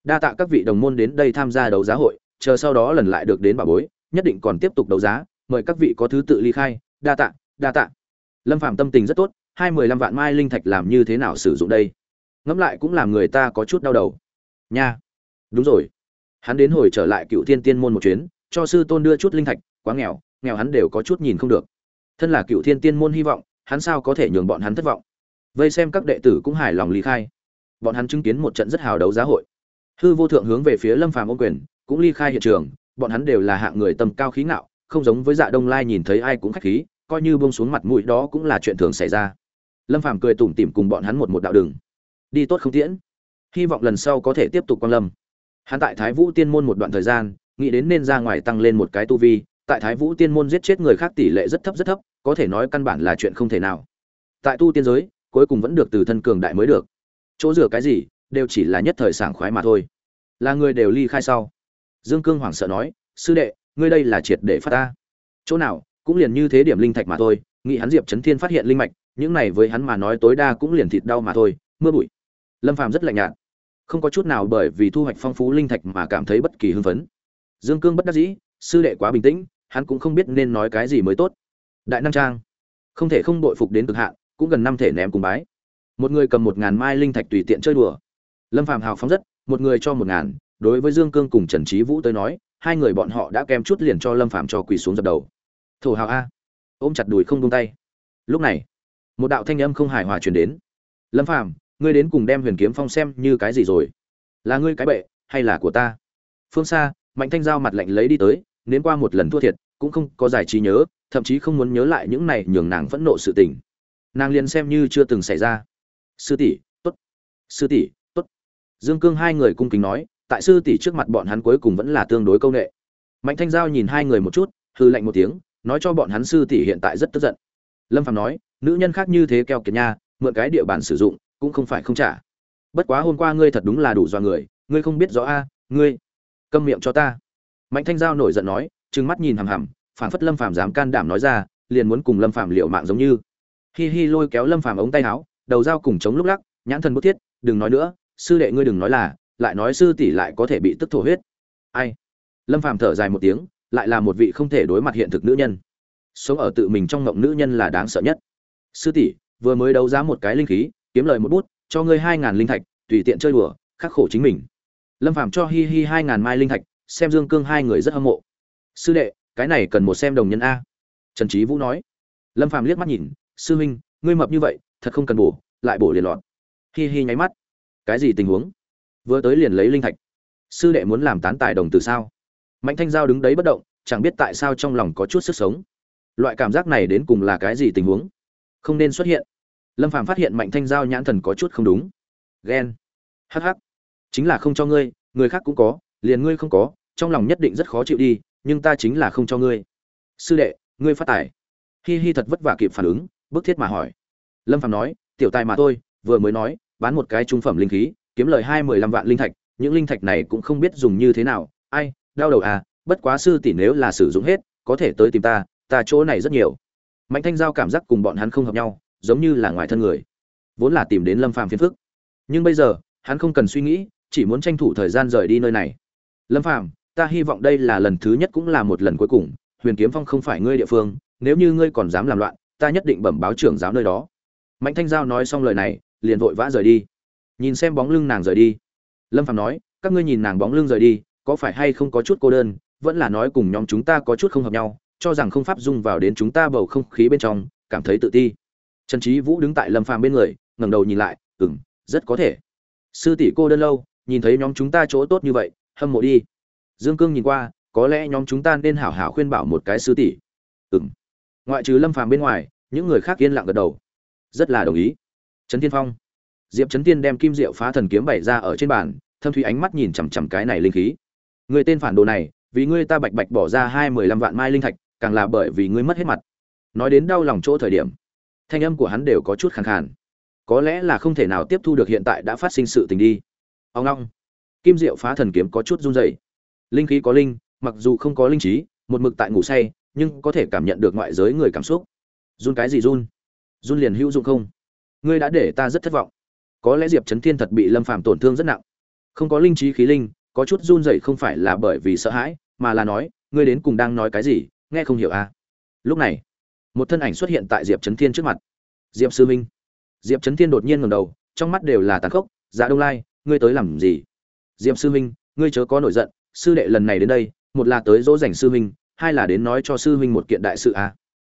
Đa tạ các vị đồng môn đến đây tham gia đấu giá hội, chờ sau đó lần lại được đến bà bối, nhất định còn tiếp tục đấu giá, mời các vị có thứ tự ly khai, đa tạ, đa tạ. Lâm Phàm tâm tình rất tốt, hai mười lăm vạn mai linh thạch làm như thế nào sử dụng đây? Ngẫm lại cũng làm người ta có chút đau đầu. Nha. Đúng rồi, hắn đến hồi trở lại cựu thiên tiên môn một chuyến, cho sư tôn đưa chút linh thạch, quá nghèo nghèo hắn đều có chút nhìn không được. Thân là cựu thiên tiên môn hy vọng, hắn sao có thể nhường bọn hắn thất vọng? Vây xem các đệ tử cũng hài lòng lý khai. Bọn hắn chứng kiến một trận rất hào đấu giá hội. Hư vô thượng hướng về phía lâm phàm ôn quyền, cũng ly khai hiện trường, bọn hắn đều là hạng người tầm cao khí ngạo, không giống với dạ đông lai nhìn thấy ai cũng khách khí, coi như buông xuống mặt mũi đó cũng là chuyện thường xảy ra. Lâm phàm cười tủm tỉm cùng bọn hắn một một đạo đường. Đi tốt không tiễn. Hy vọng lần sau có thể tiếp tục quan lâm. Hắn tại Thái Vũ Tiên môn một đoạn thời gian, nghĩ đến nên ra ngoài tăng lên một cái tu vi, tại Thái Vũ Tiên môn giết chết người khác tỷ lệ rất thấp rất thấp, có thể nói căn bản là chuyện không thể nào. Tại tu tiên giới, cuối cùng vẫn được từ thân cường đại mới được. Chỗ rửa cái gì, đều chỉ là nhất thời sảng khoái mà thôi. Là người đều ly khai sau. Dương Cương hoảng sợ nói, sư đệ, ngươi đây là triệt để phát ta. Chỗ nào, cũng liền như thế điểm linh thạch mà thôi, nghĩ hắn Diệp Chấn Thiên phát hiện linh mạch, những này với hắn mà nói tối đa cũng liền thịt đau mà thôi, mưa bụi. Lâm Phàm rất lạnh nhạt không có chút nào bởi vì thu hoạch phong phú linh thạch mà cảm thấy bất kỳ hưng phấn. Dương cương bất đắc dĩ, sư đệ quá bình tĩnh, hắn cũng không biết nên nói cái gì mới tốt. Đại năng trang, không thể không đội phục đến cực hạn, cũng gần năm thể ném cùng bái. Một người cầm một ngàn mai linh thạch tùy tiện chơi đùa. Lâm phạm hào phóng rất, một người cho một ngàn, đối với dương cương cùng trần trí vũ tới nói, hai người bọn họ đã kèm chút liền cho lâm phạm cho quỳ xuống dập đầu. Thổ hào a, ôm chặt đùi không tung tay. Lúc này, một đạo thanh âm không hài hòa truyền đến. Lâm phạm ngươi đến cùng đem huyền kiếm phong xem như cái gì rồi? Là ngươi cái bệ, hay là của ta? Phương xa mạnh thanh giao mặt lạnh lấy đi tới, nến qua một lần thua thiệt, cũng không có giải trí nhớ, thậm chí không muốn nhớ lại những này nhường nàng phẫn nộ sự tình. Nàng liền xem như chưa từng xảy ra. Sư tỷ, tốt. Sư tỷ, tốt. Dương cương hai người cung kính nói, tại sư tỷ trước mặt bọn hắn cuối cùng vẫn là tương đối công nghệ mạnh thanh giao nhìn hai người một chút hư lạnh một tiếng, nói cho bọn hắn sư tỷ hiện tại rất tức giận. Lâm phạm nói, nữ nhân khác như thế keo kiệt nha, mượn cái địa bàn sử dụng cũng không phải không trả. Bất quá hôm qua ngươi thật đúng là đủ dọa người, ngươi không biết rõ a, ngươi, câm miệng cho ta. Mạnh thanh giao nổi giận nói, trừng mắt nhìn hằm hằm phản phất lâm phàm dám can đảm nói ra, liền muốn cùng lâm phàm liệu mạng giống như. Hi hi lôi kéo lâm phàm ống tay áo, đầu dao cùng chống lúc lắc, nhãn thần bút thiết, đừng nói nữa, sư đệ ngươi đừng nói là, lại nói sư tỷ lại có thể bị tức thổ huyết. Ai? Lâm phàm thở dài một tiếng, lại là một vị không thể đối mặt hiện thực nữ nhân. Sống ở tự mình trong ngộng nữ nhân là đáng sợ nhất. Sư tỷ, vừa mới đấu giá một cái linh khí kiếm lời một bút, cho ngươi hai ngàn linh thạch, tùy tiện chơi đùa, khắc khổ chính mình. Lâm phàm cho hi hi hai ngàn mai linh thạch, xem dương cương hai người rất hâm mộ. Sư đệ, cái này cần một xem đồng nhân a. Trần trí vũ nói. Lâm phàm liếc mắt nhìn, sư huynh, ngươi mập như vậy, thật không cần bổ, lại bổ liền lọt. Hi hi nháy mắt. Cái gì tình huống? Vừa tới liền lấy linh thạch. Sư đệ muốn làm tán tài đồng từ sao? Mạnh thanh giao đứng đấy bất động, chẳng biết tại sao trong lòng có chút sức sống. Loại cảm giác này đến cùng là cái gì tình huống? Không nên xuất hiện lâm phàm phát hiện mạnh thanh giao nhãn thần có chút không đúng. Ghen. Hắc hắc. Chính là không cho ngươi, người khác cũng có, liền ngươi không có, trong lòng nhất định rất khó chịu đi, nhưng ta chính là không cho ngươi. Sư đệ, ngươi phát tài. Hi hi thật vất vả kịp phản ứng, bức thiết mà hỏi. Lâm phàm nói, tiểu tài mà tôi vừa mới nói, bán một cái trung phẩm linh khí, kiếm lời hai mười lăm vạn linh thạch, những linh thạch này cũng không biết dùng như thế nào. Ai, đau đầu à bất quá sư tỷ nếu là sử dụng hết, có thể tới tìm ta ta chỗ này rất nhiều. Mạnh thanh giao cảm giác cùng bọn hắn không hợp nhau giống như là ngoài thân người. Vốn là tìm đến lâm phàm phiền phức. Nhưng bây giờ, hắn không cần suy nghĩ, chỉ muốn tranh thủ thời gian rời đi nơi này. Lâm phàm, ta hy vọng đây là lần thứ nhất cũng là một lần cuối cùng. Huyền kiếm phong không phải ngươi địa phương, nếu như ngươi còn dám làm loạn, ta nhất định bẩm báo trưởng giáo nơi đó. Mạnh thanh giao nói xong lời này, liền vội vã rời đi. Nhìn xem bóng lưng nàng rời đi. Lâm phàm nói, các ngươi nhìn nàng bóng lưng rời đi, có phải hay không có chút cô đơn? Vẫn là nói cùng nhóm chúng ta có chút không hợp nhau, cho rằng không pháp dung vào đến chúng ta bầu không khí bên trong, cảm thấy tự ti trần trí vũ đứng tại lâm phàm bên người, ngẩng đầu nhìn lại, ừm, rất có thể. Sư tỷ cô đơn lâu, nhìn thấy nhóm chúng ta chỗ tốt như vậy, hâm mộ đi. Dương cương nhìn qua, có lẽ nhóm chúng ta nên hảo hảo khuyên bảo một cái sư tỷ. Ừm. Ngoại trừ lâm phàm bên ngoài, những người khác yên lặng gật đầu. Rất là đồng ý. Trấn thiên phong. Diệp trấn tiên đem kim diệu phá thần kiếm bày ra ở trên bàn, thâm thủy ánh mắt nhìn chằm chằm cái này linh khí. Người tên phản đồ này, vì ngươi ta bạch bạch bỏ ra hai mười lăm vạn mai linh thạch, càng là bởi vì ngươi mất hết mặt. Nói đến đau lòng chỗ thời điểm thanh âm của hắn đều có chút khàn khàn. Có lẽ là không thể nào tiếp thu được hiện tại đã phát sinh sự tình đi. Ông long. Kim diệu phá thần kiếm có chút run rẩy. Linh khí có linh, mặc dù không có linh trí, một mực tại ngủ say, nhưng có thể cảm nhận được ngoại giới người cảm xúc. Run cái gì run? Run liền hữu dụng không? Ngươi đã để ta rất thất vọng. Có lẽ diệp trấn thiên thật bị lâm phàm tổn thương rất nặng. Không có linh trí khí linh, có chút run rẩy không phải là bởi vì sợ hãi, mà là nói, ngươi đến cùng đang nói cái gì, nghe không hiểu à? Lúc này một thân ảnh xuất hiện tại diệp trấn thiên trước mặt. Diệp sư minh diệp trấn thiên đột nhiên ngầm đầu, trong mắt đều là tàn khốc. Dạ đông lai, ngươi tới làm gì? Diệp sư minh ngươi chớ có nổi giận, sư đệ lần này đến đây, một là tới dỗ dành sư minh hai là đến nói cho sư minh một kiện đại sự à.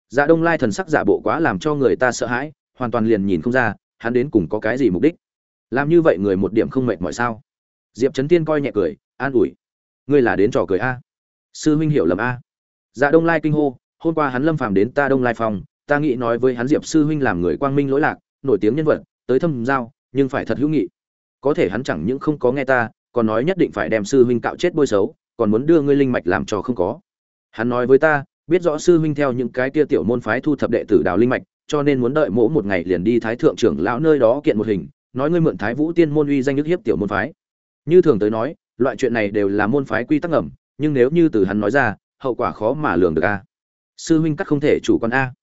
Dạ đông lai thần sắc giả bộ quá làm cho người ta sợ hãi, hoàn toàn liền nhìn không ra, hắn đến cùng có cái gì mục đích. Làm như vậy người một điểm không mệt mỏi sao? Diệp trấn tiên coi nhẹ cười, an ủi. Ngươi là đến trò cười a? Sư huynh hiểu lầm a. Dạ đông lai kinh hô hôm qua hắn lâm phàm đến ta đông lai phòng ta nghĩ nói với hắn diệp sư huynh làm người quang minh lỗi lạc, nổi tiếng nhân vật, tới thâm giao, nhưng phải thật hữu nghị. Có thể hắn chẳng những không có nghe ta, còn nói nhất định phải đem sư huynh cạo chết bôi xấu, còn muốn đưa ngươi linh mạch làm cho không có. Hắn nói với ta, biết rõ sư huynh theo những cái tia tiểu môn phái thu thập đệ tử đào linh mạch, cho nên muốn đợi mỗ một ngày liền đi thái thượng trưởng lão nơi đó kiện một hình, nói ngươi mượn thái vũ tiên môn uy danh nhất hiếp tiểu môn phái. Như thường tới nói, loại chuyện này đều là môn phái quy tắc ngầm, nhưng nếu như từ hắn nói ra, hậu quả khó mà lường được a sư huynh cắt không thể chủ con a.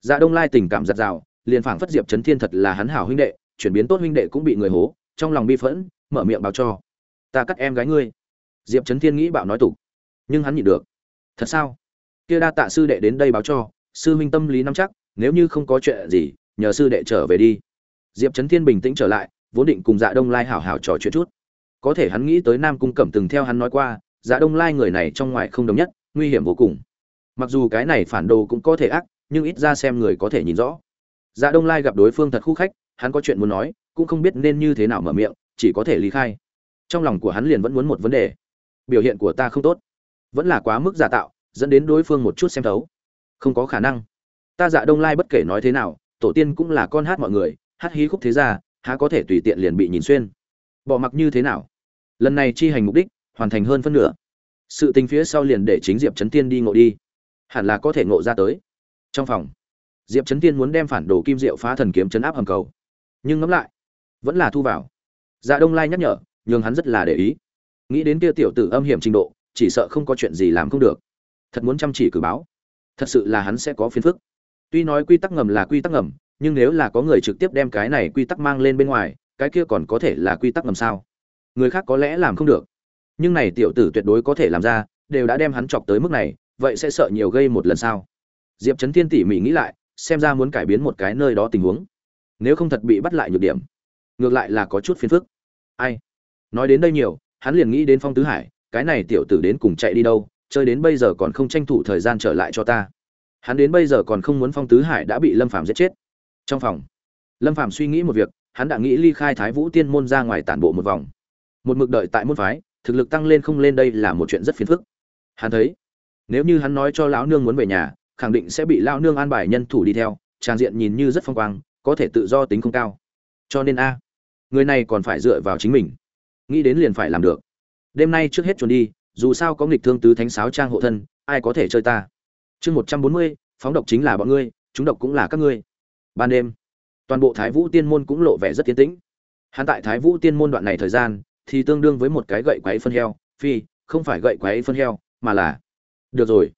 Dạ đông lai tình cảm giặt rào, liền phảng phất diệp trấn thiên thật là hắn hảo huynh đệ, chuyển biến tốt huynh đệ cũng bị người hố, trong lòng bi phẫn, mở miệng báo cho. Ta cắt em gái ngươi. Diệp trấn thiên nghĩ bảo nói tục, nhưng hắn nhịn được. Thật sao? Kia đa tạ sư đệ đến đây báo cho, sư huynh tâm lý nắm chắc, nếu như không có chuyện gì, nhờ sư đệ trở về đi. Diệp trấn thiên bình tĩnh trở lại, vốn định cùng dạ đông lai hảo hảo trò chuyện chút. Có thể hắn nghĩ tới nam cung cẩm từng theo hắn nói qua dạ đông lai người này trong ngoài không đồng nhất, nguy hiểm vô cùng mặc dù cái này phản đồ cũng có thể ác, nhưng ít ra xem người có thể nhìn rõ. Dạ đông lai gặp đối phương thật khu khách, hắn có chuyện muốn nói, cũng không biết nên như thế nào mở miệng, chỉ có thể lý khai. Trong lòng của hắn liền vẫn muốn một vấn đề. Biểu hiện của ta không tốt. Vẫn là quá mức giả tạo, dẫn đến đối phương một chút xem thấu. Không có khả năng. Ta dạ đông lai bất kể nói thế nào, tổ tiên cũng là con hát mọi người, hát hí khúc thế ra há có thể tùy tiện liền bị nhìn xuyên. Bỏ mặc như thế nào? Lần này chi hành mục đích, hoàn thành hơn phân nửa. Sự tình phía sau liền để chính diệp trấn tiên đi ngộ đi hẳn là có thể ngộ ra tới. Trong phòng, diệp trấn tiên muốn đem phản đồ kim diệu phá thần kiếm chấn áp hầm cầu. Nhưng ngẫm lại, vẫn là thu vào. Dạ đông lai nhắc nhở nhưng hắn rất là để ý. Nghĩ đến kia tiểu tử âm hiểm trình độ, chỉ sợ không có chuyện gì làm không được. Thật muốn chăm chỉ cử báo. Thật sự là hắn sẽ có phiền phức. Tuy nói quy tắc ngầm là quy tắc ngầm, nhưng nếu là có người trực tiếp đem cái này quy tắc mang lên bên ngoài, cái kia còn có thể là quy tắc ngầm sao? Người khác có lẽ làm không được. Nhưng này tiểu tử tuyệt đối có thể làm ra, đều đã đem hắn chọc tới mức này vậy sẽ sợ nhiều gây một lần sao? Diệp trấn thiên tỉ mỉ nghĩ lại, xem ra muốn cải biến một cái nơi đó tình huống. Nếu không thật bị bắt lại nhược điểm, ngược lại là có chút phiền phức. Ai? Nói đến đây nhiều, hắn liền nghĩ đến phong tứ hải, cái này tiểu tử đến cùng chạy đi đâu, chơi đến bây giờ còn không tranh thủ thời gian trở lại cho ta. Hắn đến bây giờ còn không muốn phong tứ hải đã bị lâm phàm giết chết. Trong phòng, lâm phàm suy nghĩ một việc, hắn đã nghĩ ly khai thái vũ tiên môn ra ngoài tản bộ một vòng. Một mực đợi tại môn phái, thực lực tăng lên không lên đây là một chuyện rất phiền phức. Hắn thấy nếu như hắn nói cho lão nương muốn về nhà, khẳng định sẽ bị lão nương an bài nhân thủ đi theo, trang diện nhìn như rất phong quang, có thể tự do tính không cao. Cho nên a, người này còn phải dựa vào chính mình. Nghĩ đến liền phải làm được. Đêm nay trước hết chuẩn đi, dù sao có nghịch thương tứ thánh sáo trang hộ thân, ai có thể chơi ta? Chương một trăm bốn mươi, phóng độc chính là bọn ngươi, chúng độc cũng là các ngươi. Ban đêm, toàn bộ thái vũ tiên môn cũng lộ vẻ rất tiến tĩnh. Hắn tại thái vũ tiên môn đoạn này thời gian, thì tương đương với một cái gậy quáy phân heo. Phi, không phải gậy quáy phân heo, mà là được rồi.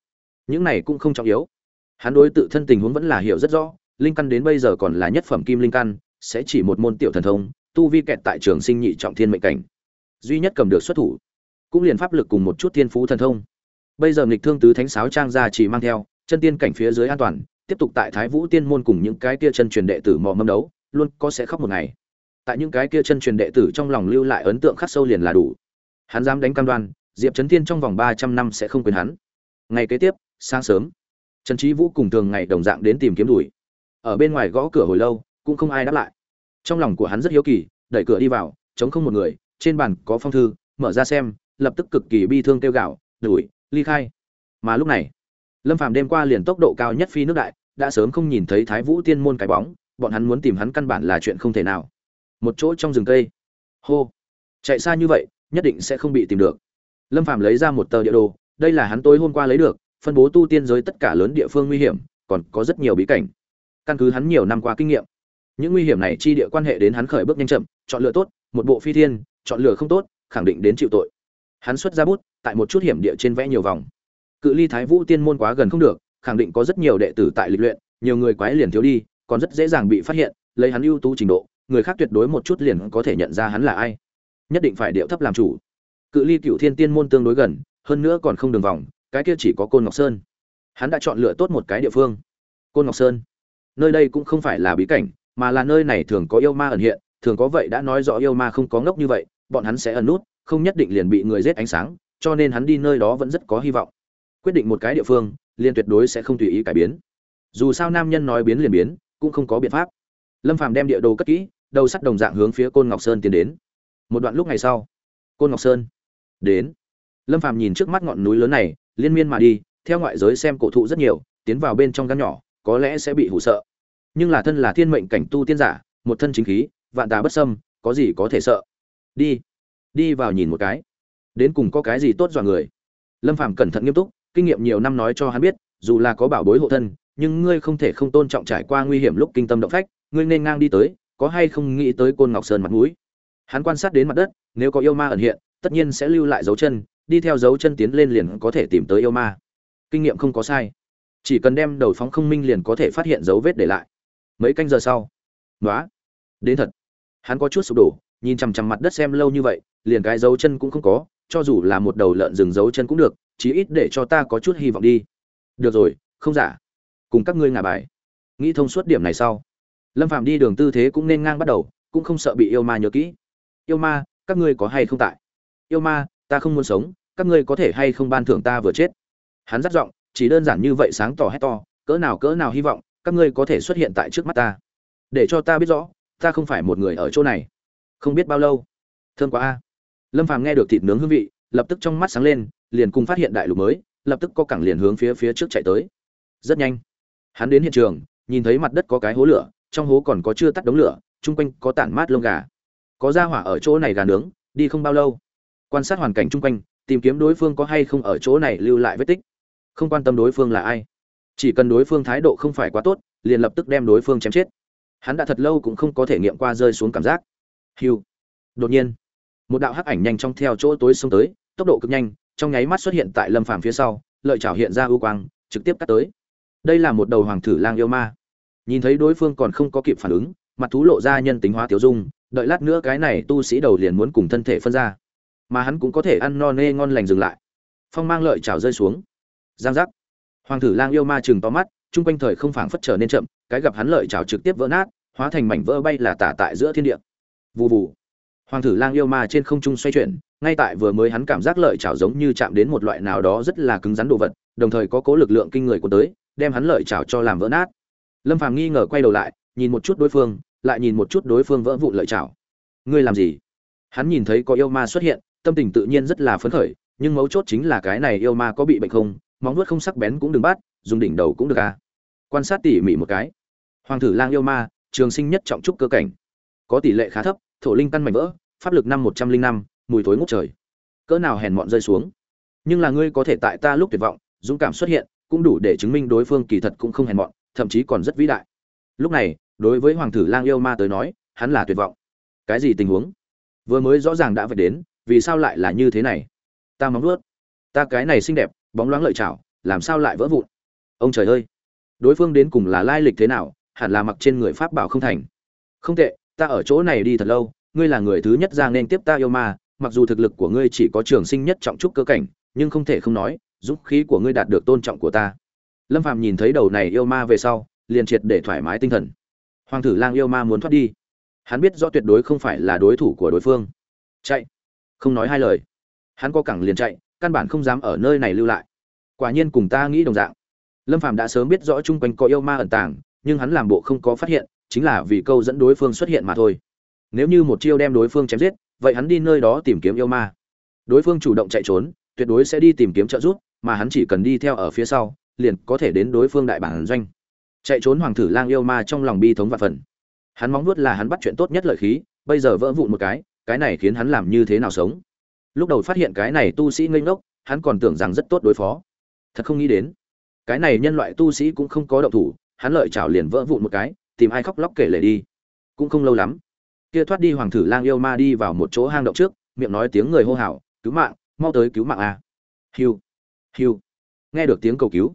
Những này cũng không trọng yếu. Hắn đối tự thân tình huống vẫn là hiểu rất rõ, linh căn đến bây giờ còn là nhất phẩm kim linh căn, sẽ chỉ một môn tiểu thần thông, tu vi kẹt tại trường sinh nhị trọng thiên mệnh cảnh. Duy nhất cầm được xuất thủ, cũng liền pháp lực cùng một chút thiên phú thần thông. Bây giờ nghịch thương tứ thánh sáo trang ra chỉ mang theo, chân tiên cảnh phía dưới an toàn, tiếp tục tại thái vũ tiên môn cùng những cái kia chân truyền đệ tử mò mâm đấu, luôn có sẽ khóc một ngày. Tại những cái kia chân truyền đệ tử trong lòng lưu lại ấn tượng khắc sâu liền là đủ. Hắn dám đánh cam đoan, diệp trấn thiên trong vòng ba trăm năm sẽ không quên hắn ngày kế tiếp, sáng sớm, trần trí vũ cùng thường ngày đồng dạng đến tìm kiếm đuổi ở bên ngoài gõ cửa hồi lâu, cũng không ai đáp lại. Trong lòng của hắn rất hiếu kỳ, đẩy cửa đi vào, chống không một người, trên bàn có phong thư, mở ra xem, lập tức cực kỳ bi thương kêu gạo đuổi ly khai. Mà lúc này, lâm phàm đêm qua liền tốc độ cao nhất phi nước đại, đã sớm không nhìn thấy thái vũ tiên môn cái bóng, bọn hắn muốn tìm hắn căn bản là chuyện không thể nào. Một chỗ trong rừng cây. Hô. Chạy xa như vậy, nhất định sẽ không bị tìm được. Lâm phàm lấy ra một tờ địa đồ đây là hắn tối hôm qua lấy được, phân bố tu tiên giới tất cả lớn địa phương nguy hiểm, còn có rất nhiều bí cảnh. Căn cứ hắn nhiều năm qua kinh nghiệm, những nguy hiểm này chi địa quan hệ đến hắn khởi bước nhanh chậm, chọn lựa tốt, một bộ phi thiên, chọn lựa không tốt, khẳng định đến chịu tội. Hắn xuất ra bút, tại một chút hiểm địa trên vẽ nhiều vòng. Cự ly thái vũ tiên môn quá gần không được, khẳng định có rất nhiều đệ tử tại lịch luyện, nhiều người quái liền thiếu đi, còn rất dễ dàng bị phát hiện, lấy hắn ưu tú trình độ, người khác tuyệt đối một chút liền có thể nhận ra hắn là ai. Nhất định phải điệu thấp làm chủ. Cự ly cựu thiên tiên môn tương đối gần hơn nữa còn không đường vòng, cái kia chỉ có côn ngọc sơn. Hắn đã chọn lựa tốt một cái địa phương. Côn ngọc sơn. Nơi đây cũng không phải là bí cảnh, mà là nơi này thường có yêu ma ẩn hiện, thường có vậy đã nói rõ yêu ma không có ngốc như vậy, bọn hắn sẽ ẩn nút, không nhất định liền bị người giết ánh sáng, cho nên hắn đi nơi đó vẫn rất có hy vọng. Quyết định một cái địa phương, liền tuyệt đối sẽ không tùy ý cải biến. Dù sao nam nhân nói biến liền biến, cũng không có biện pháp. Lâm phàm đem địa đồ cất kỹ, đầu sắt đồng dạng hướng phía côn ngọc sơn tiến đến. Một đoạn lúc ngày sau, côn ngọc sơn đến lâm phàm nhìn trước mắt ngọn núi lớn này, liên miên mà đi, theo ngoại giới xem cổ thụ rất nhiều, tiến vào bên trong căn nhỏ, có lẽ sẽ bị hủ sợ. Nhưng là thân là thiên mệnh cảnh tu tiên giả, một thân chính khí, vạn tà bất sâm có gì có thể sợ? Đi đi vào nhìn một cái. Đến cùng có cái gì tốt dọa người? Lâm phàm cẩn thận nghiêm túc, kinh nghiệm nhiều năm nói cho hắn biết, dù là có bảo bối hộ thân, nhưng ngươi không thể không tôn trọng trải qua nguy hiểm lúc kinh tâm động phách, ngươi nên ngang đi tới, có hay không nghĩ tới côn ngọc sơn mặt mũi? Hắn quan sát đến mặt đất, nếu có yêu ma ẩn hiện, tất nhiên sẽ lưu lại dấu chân đi theo dấu chân tiến lên liền có thể tìm tới yêu ma. Kinh nghiệm không có sai. Chỉ cần đem đầu phóng không minh liền có thể phát hiện dấu vết để lại. Mấy canh giờ sau. Nói đến thật. Hắn có chút sụp đổ, nhìn chằm chằm mặt đất xem lâu như vậy, liền cái dấu chân cũng không có, cho dù là một đầu lợn rừng dấu chân cũng được, chí ít để cho ta có chút hy vọng đi. Được rồi, không giả. Cùng các ngươi ngả bài. Nghĩ thông suốt điểm này sau. Lâm phạm đi đường tư thế cũng nên ngang bắt đầu, cũng không sợ bị yêu ma nhớ kỹ. Yêu ma, các ngươi có hay không tại? Yêu ma ta không muốn sống, các ngươi có thể hay không ban thưởng ta vừa chết? Hắn dắt giọng, chỉ đơn giản như vậy sáng tỏ hét to, cỡ nào cỡ nào hy vọng, các ngươi có thể xuất hiện tại trước mắt ta. Để cho ta biết rõ, ta không phải một người ở chỗ này. Không biết bao lâu. Thương quá a. Lâm phàm nghe được thịt nướng hương vị, lập tức trong mắt sáng lên, liền cùng phát hiện đại lục mới, lập tức có cẳng liền hướng phía phía trước chạy tới. Rất nhanh. Hắn đến hiện trường, nhìn thấy mặt đất có cái hố lửa, trong hố còn có chưa tắt đống lửa, chung quanh có tản mát lông gà. Có ra hỏa ở chỗ này gà nướng, đi không bao lâu quan sát hoàn cảnh chung quanh, tìm kiếm đối phương có hay không ở chỗ này lưu lại vết tích. Không quan tâm đối phương là ai. Chỉ cần đối phương thái độ không phải quá tốt, liền lập tức đem đối phương chém chết. Hắn đã thật lâu cũng không có thể nghiệm qua rơi xuống cảm giác. Hiu đột nhiên, một đạo hắc ảnh nhanh trong theo chỗ tối xông tới, tốc độ cực nhanh, trong nháy mắt xuất hiện tại lâm phàm phía sau, lợi chảo hiện ra ưu quang, trực tiếp cắt tới. Đây là một đầu hoàng thử lang yêu ma. Nhìn thấy đối phương còn không có kịp phản ứng, mặt thú lộ ra nhân tính hóa tiểu dung, đợi lát nữa cái này tu sĩ đầu liền muốn cùng thân thể phân ra mà hắn cũng có thể ăn no nê ngon lành dừng lại. Phong mang lợi chảo rơi xuống. Giang giác. Hoàng thử lang yêu ma chừng to mắt, chung quanh thời không phảng phất trở nên chậm, cái gặp hắn lợi chảo trực tiếp vỡ nát, hóa thành mảnh vỡ bay là tả tại giữa thiên địa. Vù vù. hoàng thử lang yêu ma trên không trung xoay chuyển, ngay tại vừa mới hắn cảm giác lợi chảo giống như chạm đến một loại nào đó rất là cứng rắn đồ vật, đồng thời có cố lực lượng kinh người của tới, đem hắn lợi chảo cho làm vỡ nát. Lâm phàm nghi ngờ quay đầu lại, nhìn một chút đối phương, lại nhìn một chút đối phương vỡ vụn lợi chảo. Ngươi làm gì? Hắn nhìn thấy có yêu ma xuất hiện tâm tình tự nhiên rất là phấn khởi, nhưng mấu chốt chính là cái này yêu ma có bị bệnh không, móng nuốt không sắc bén cũng đừng bắt, dùng đỉnh đầu cũng được à. Quan sát tỉ mỉ một cái. Hoàng thử lang yêu ma, trường sinh nhất trọng trúc cơ cảnh. Có tỷ lệ khá thấp, thổ linh căn mảnh vỡ, pháp lực năm một trăm linh năm, mùi thối ngốc trời. Cỡ nào hèn mọn rơi xuống. Nhưng là ngươi có thể tại ta lúc tuyệt vọng, dũng cảm xuất hiện, cũng đủ để chứng minh đối phương kỳ thật cũng không hèn mọn, thậm chí còn rất vĩ đại. Lúc này, đối với hoàng thử lang yêu ma tới nói, hắn là tuyệt vọng. Cái gì tình huống? Vừa mới rõ ràng đã phải đến vì sao lại là như thế này? Ta móng nuốt ta cái này xinh đẹp, bóng loáng lợi chảo, làm sao lại vỡ vụn? Ông trời ơi! Đối phương đến cùng là lai lịch thế nào, hẳn là mặc trên người pháp bảo không thành. Không tệ, ta ở chỗ này đi thật lâu, ngươi là người thứ nhất ra nên tiếp ta yêu ma, mặc dù thực lực của ngươi chỉ có trường sinh nhất trọng trúc cơ cảnh, nhưng không thể không nói giúp khí của ngươi đạt được tôn trọng của ta. Lâm phàm nhìn thấy đầu này yêu ma về sau, liền triệt để thoải mái tinh thần. Hoàng tử lang yêu ma muốn thoát đi. Hắn biết rõ tuyệt đối không phải là đối thủ của đối phương. Chạy! Không nói hai lời. Hắn có cẳng liền chạy, căn bản không dám ở nơi này lưu lại. Quả nhiên cùng ta nghĩ đồng dạng. Lâm phàm đã sớm biết rõ chung quanh có yêu ma ẩn tàng, nhưng hắn làm bộ không có phát hiện, chính là vì câu dẫn đối phương xuất hiện mà thôi. Nếu như một chiêu đem đối phương chém giết, vậy hắn đi nơi đó tìm kiếm yêu ma. Đối phương chủ động chạy trốn, tuyệt đối sẽ đi tìm kiếm trợ giúp, mà hắn chỉ cần đi theo ở phía sau, liền có thể đến đối phương đại bản doanh. Chạy trốn hoàng thử lang yêu ma trong lòng bi thống và phần. Hắn mong nuốt là hắn bắt chuyện tốt nhất lợi khí, bây giờ vỡ vụn một cái cái này khiến hắn làm như thế nào sống? Lúc đầu phát hiện cái này tu sĩ ngây ngốc, hắn còn tưởng rằng rất tốt đối phó. Thật không nghĩ đến, cái này nhân loại tu sĩ cũng không có động thủ, hắn lợi chảo liền vỡ vụn một cái, tìm ai khóc lóc kể lể đi. Cũng không lâu lắm, kia thoát đi hoàng thử lang yêu ma đi vào một chỗ hang động trước, miệng nói tiếng người hô hào, cứu mạng, mau tới cứu mạng a. Hiu hiu, nghe được tiếng cầu cứu.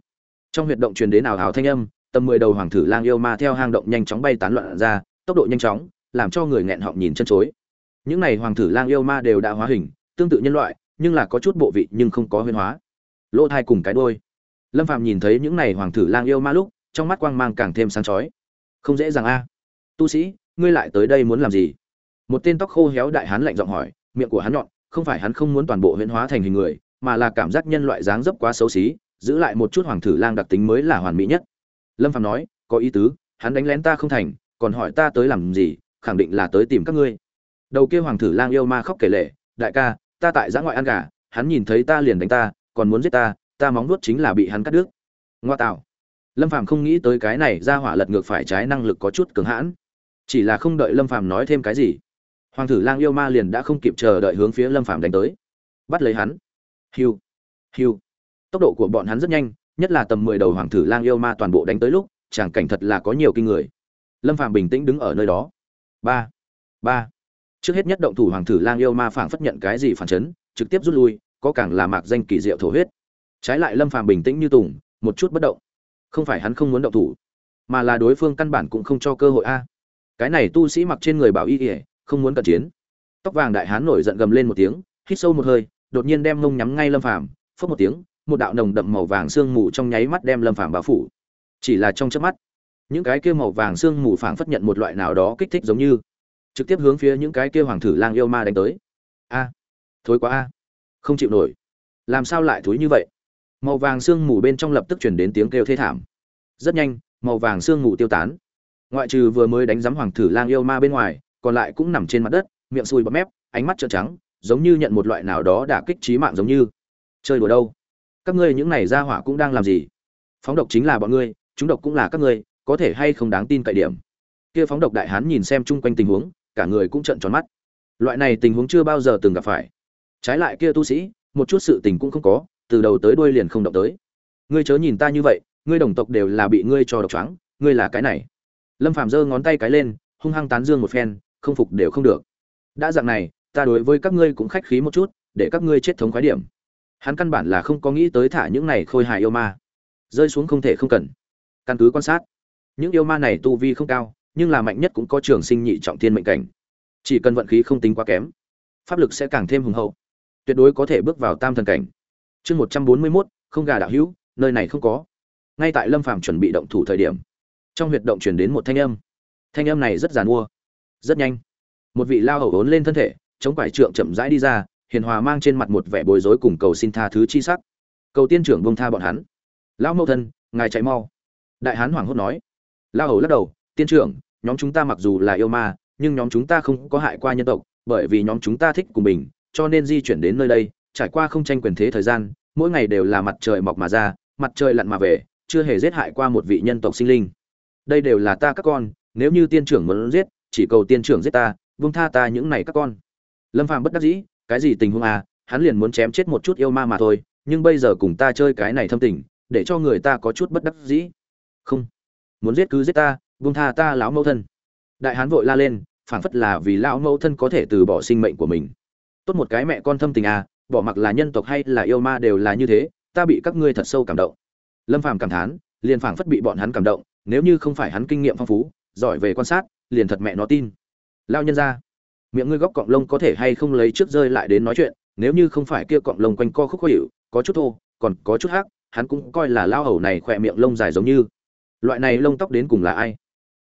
Trong huyệt động truyền đến ảo hào thanh âm, tầm mười đầu hoàng thử lang yêu ma theo hang động nhanh chóng bay tán loạn ra, tốc độ nhanh chóng, làm cho người nghẹn họng nhìn chân chối những này hoàng thử lang yêu ma đều đã hóa hình, tương tự nhân loại, nhưng là có chút bộ vị nhưng không có huyên hóa. Lỗ thai cùng cái đôi lâm Phạm nhìn thấy những này hoàng thử lang yêu ma lúc, trong mắt quang mang càng thêm sáng chói. Không dễ dàng a. Tu sĩ, ngươi lại tới đây muốn làm gì? Một tên tóc khô héo đại hán lạnh giọng hỏi, miệng của hắn nhọn, không phải hắn không muốn toàn bộ huyễn hóa thành hình người, mà là cảm giác nhân loại dáng dấp quá xấu xí, giữ lại một chút hoàng thử lang đặc tính mới là hoàn mỹ nhất. Lâm phạm nói, có ý tứ, hắn đánh lén ta không thành, còn hỏi ta tới làm gì, khẳng định là tới tìm các ngươi đầu kia hoàng thử lang yêu ma khóc kể lệ đại ca, ta tại giã ngoại ăn gà, hắn nhìn thấy ta liền đánh ta, còn muốn giết ta ta móng nuốt chính là bị hắn cắt đứt. Ngoa tạo. Lâm phàm không nghĩ tới cái này ra hỏa lật ngược phải trái năng lực có chút cứng hãn. Chỉ là không đợi lâm phàm nói thêm cái gì, hoàng thử lang yêu ma liền đã không kịp chờ đợi hướng phía lâm phàm đánh tới. Bắt lấy hắn. Hiu hiu. Tốc độ của bọn hắn rất nhanh, nhất là tầm mười đầu hoàng thử lang yêu ma toàn bộ đánh tới lúc, chẳng cảnh thật là có nhiều kinh người. Lâm phàm bình tĩnh đứng ở nơi đó. Ba ba trước hết nhất động thủ hoàng thử lang yêu ma phảng phất nhận cái gì phản chấn, trực tiếp rút lui, có càng là mạc danh kỳ diệu thổ huyết. Trái lại lâm phàm bình tĩnh như tùng, một chút bất động. Không phải hắn không muốn động thủ, mà là đối phương căn bản cũng không cho cơ hội a. Cái này tu sĩ mặc trên người bảo y ỉa không muốn cận chiến. Tóc vàng đại hán nổi giận gầm lên một tiếng, hít sâu một hơi, đột nhiên đem mông nhắm ngay lâm phàm phất một tiếng, một đạo nồng đậm màu vàng sương mù trong nháy mắt đem lâm phàm bao phủ. Chỉ là trong chớp mắt, những cái kia màu vàng sương mù phảng phất nhận một loại nào đó kích thích giống như trực tiếp hướng phía những cái kia hoàng thử lang yêu ma đánh tới. A, thối quá a, không chịu nổi. Làm sao lại thối như vậy? Màu vàng sương mù bên trong lập tức chuyển đến tiếng kêu thê thảm. Rất nhanh, màu vàng sương mù tiêu tán. Ngoại trừ vừa mới đánh giám hoàng thử lang yêu ma bên ngoài, còn lại cũng nằm trên mặt đất, miệng sùi bọt mép, ánh mắt trợn trắng, giống như nhận một loại nào đó đả kích trí mạng giống như. Chơi đùa đâu? Các ngươi những này ra hỏa cũng đang làm gì? Phóng độc chính là bọn ngươi, chúng độc cũng là các ngươi, có thể hay không đáng tin cậy điểm? Kia phóng độc đại hán nhìn xem chung quanh tình huống cả người cũng trợn tròn mắt. Loại này tình huống chưa bao giờ từng gặp phải. Trái lại kia tu sĩ, một chút sự tình cũng không có, từ đầu tới đuôi liền không động tới. Ngươi chớ nhìn ta như vậy, ngươi đồng tộc đều là bị ngươi cho độc choáng, ngươi là cái này. Lâm phàm giơ ngón tay cái lên, hung hăng tán dương một phen, không phục đều không được. Đã dạng này, ta đối với các ngươi cũng khách khí một chút, để các ngươi chết thống khoái điểm. Hắn căn bản là không có nghĩ tới thả những này khôi hài yêu ma. Rơi xuống không thể không cần. Căn cứ quan sát, những yêu ma này tu vi không cao nhưng là mạnh nhất cũng có trường sinh nhị trọng thiên mệnh cảnh. Chỉ cần vận khí không tính quá kém, pháp lực sẽ càng thêm hùng hậu. Tuyệt đối có thể bước vào tam thần cảnh. Chương một trăm bốn mươi mốt, không gà đạo hữu, nơi này không có. Ngay tại lâm phàm chuẩn bị động thủ thời điểm, trong huyệt động chuyển đến một thanh âm. Thanh âm này rất giàn mua, rất nhanh. Một vị lao hầu ốn lên thân thể, chống quải trượng chậm rãi đi ra, hiền hòa mang trên mặt một vẻ bối rối cùng cầu xin tha thứ chi sắc. Cầu tiên trưởng bông tha bọn hắn. Lão mẫu thân, ngài chạy mau. Đại hán hoảng hốt nói. Lao hầu lắc đầu tiên trưởng, nhóm chúng ta mặc dù là yêu ma, nhưng nhóm chúng ta không có hại qua nhân tộc, bởi vì nhóm chúng ta thích cùng mình, cho nên di chuyển đến nơi đây, trải qua không tranh quyền thế thời gian, mỗi ngày đều là mặt trời mọc mà ra, mặt trời lặn mà về, chưa hề giết hại qua một vị nhân tộc sinh linh. Đây đều là ta các con, nếu như tiên trưởng muốn giết, chỉ cầu tiên trưởng giết ta, vung tha ta những này các con. Lâm phàm bất đắc dĩ, cái gì tình huống à hắn liền muốn chém chết một chút yêu ma mà thôi, nhưng bây giờ cùng ta chơi cái này thâm tình, để cho người ta có chút bất đắc dĩ. Không. Muốn giết cứ giết ta buông tha ta lão mẫu thân. Đại hán vội la lên, phảng phất là vì lão mẫu thân có thể từ bỏ sinh mệnh của mình. Tốt một cái mẹ con thâm tình à bỏ mặc là nhân tộc hay là yêu ma đều là như thế, ta bị các ngươi thật sâu cảm động. Lâm phàm cảm thán, liền phảng phất bị bọn hắn cảm động, nếu như không phải hắn kinh nghiệm phong phú, giỏi về quan sát, liền thật mẹ nó tin. Lao nhân ra miệng ngươi góc cọng lông có thể hay không lấy trước rơi lại đến nói chuyện, nếu như không phải kia cọng lông quanh co khúc khó hiệu có chút thô, còn có chút hắc, hắn cũng coi là lao hầu này khỏe miệng lông dài giống như. Loại này lông tóc đến cùng là ai?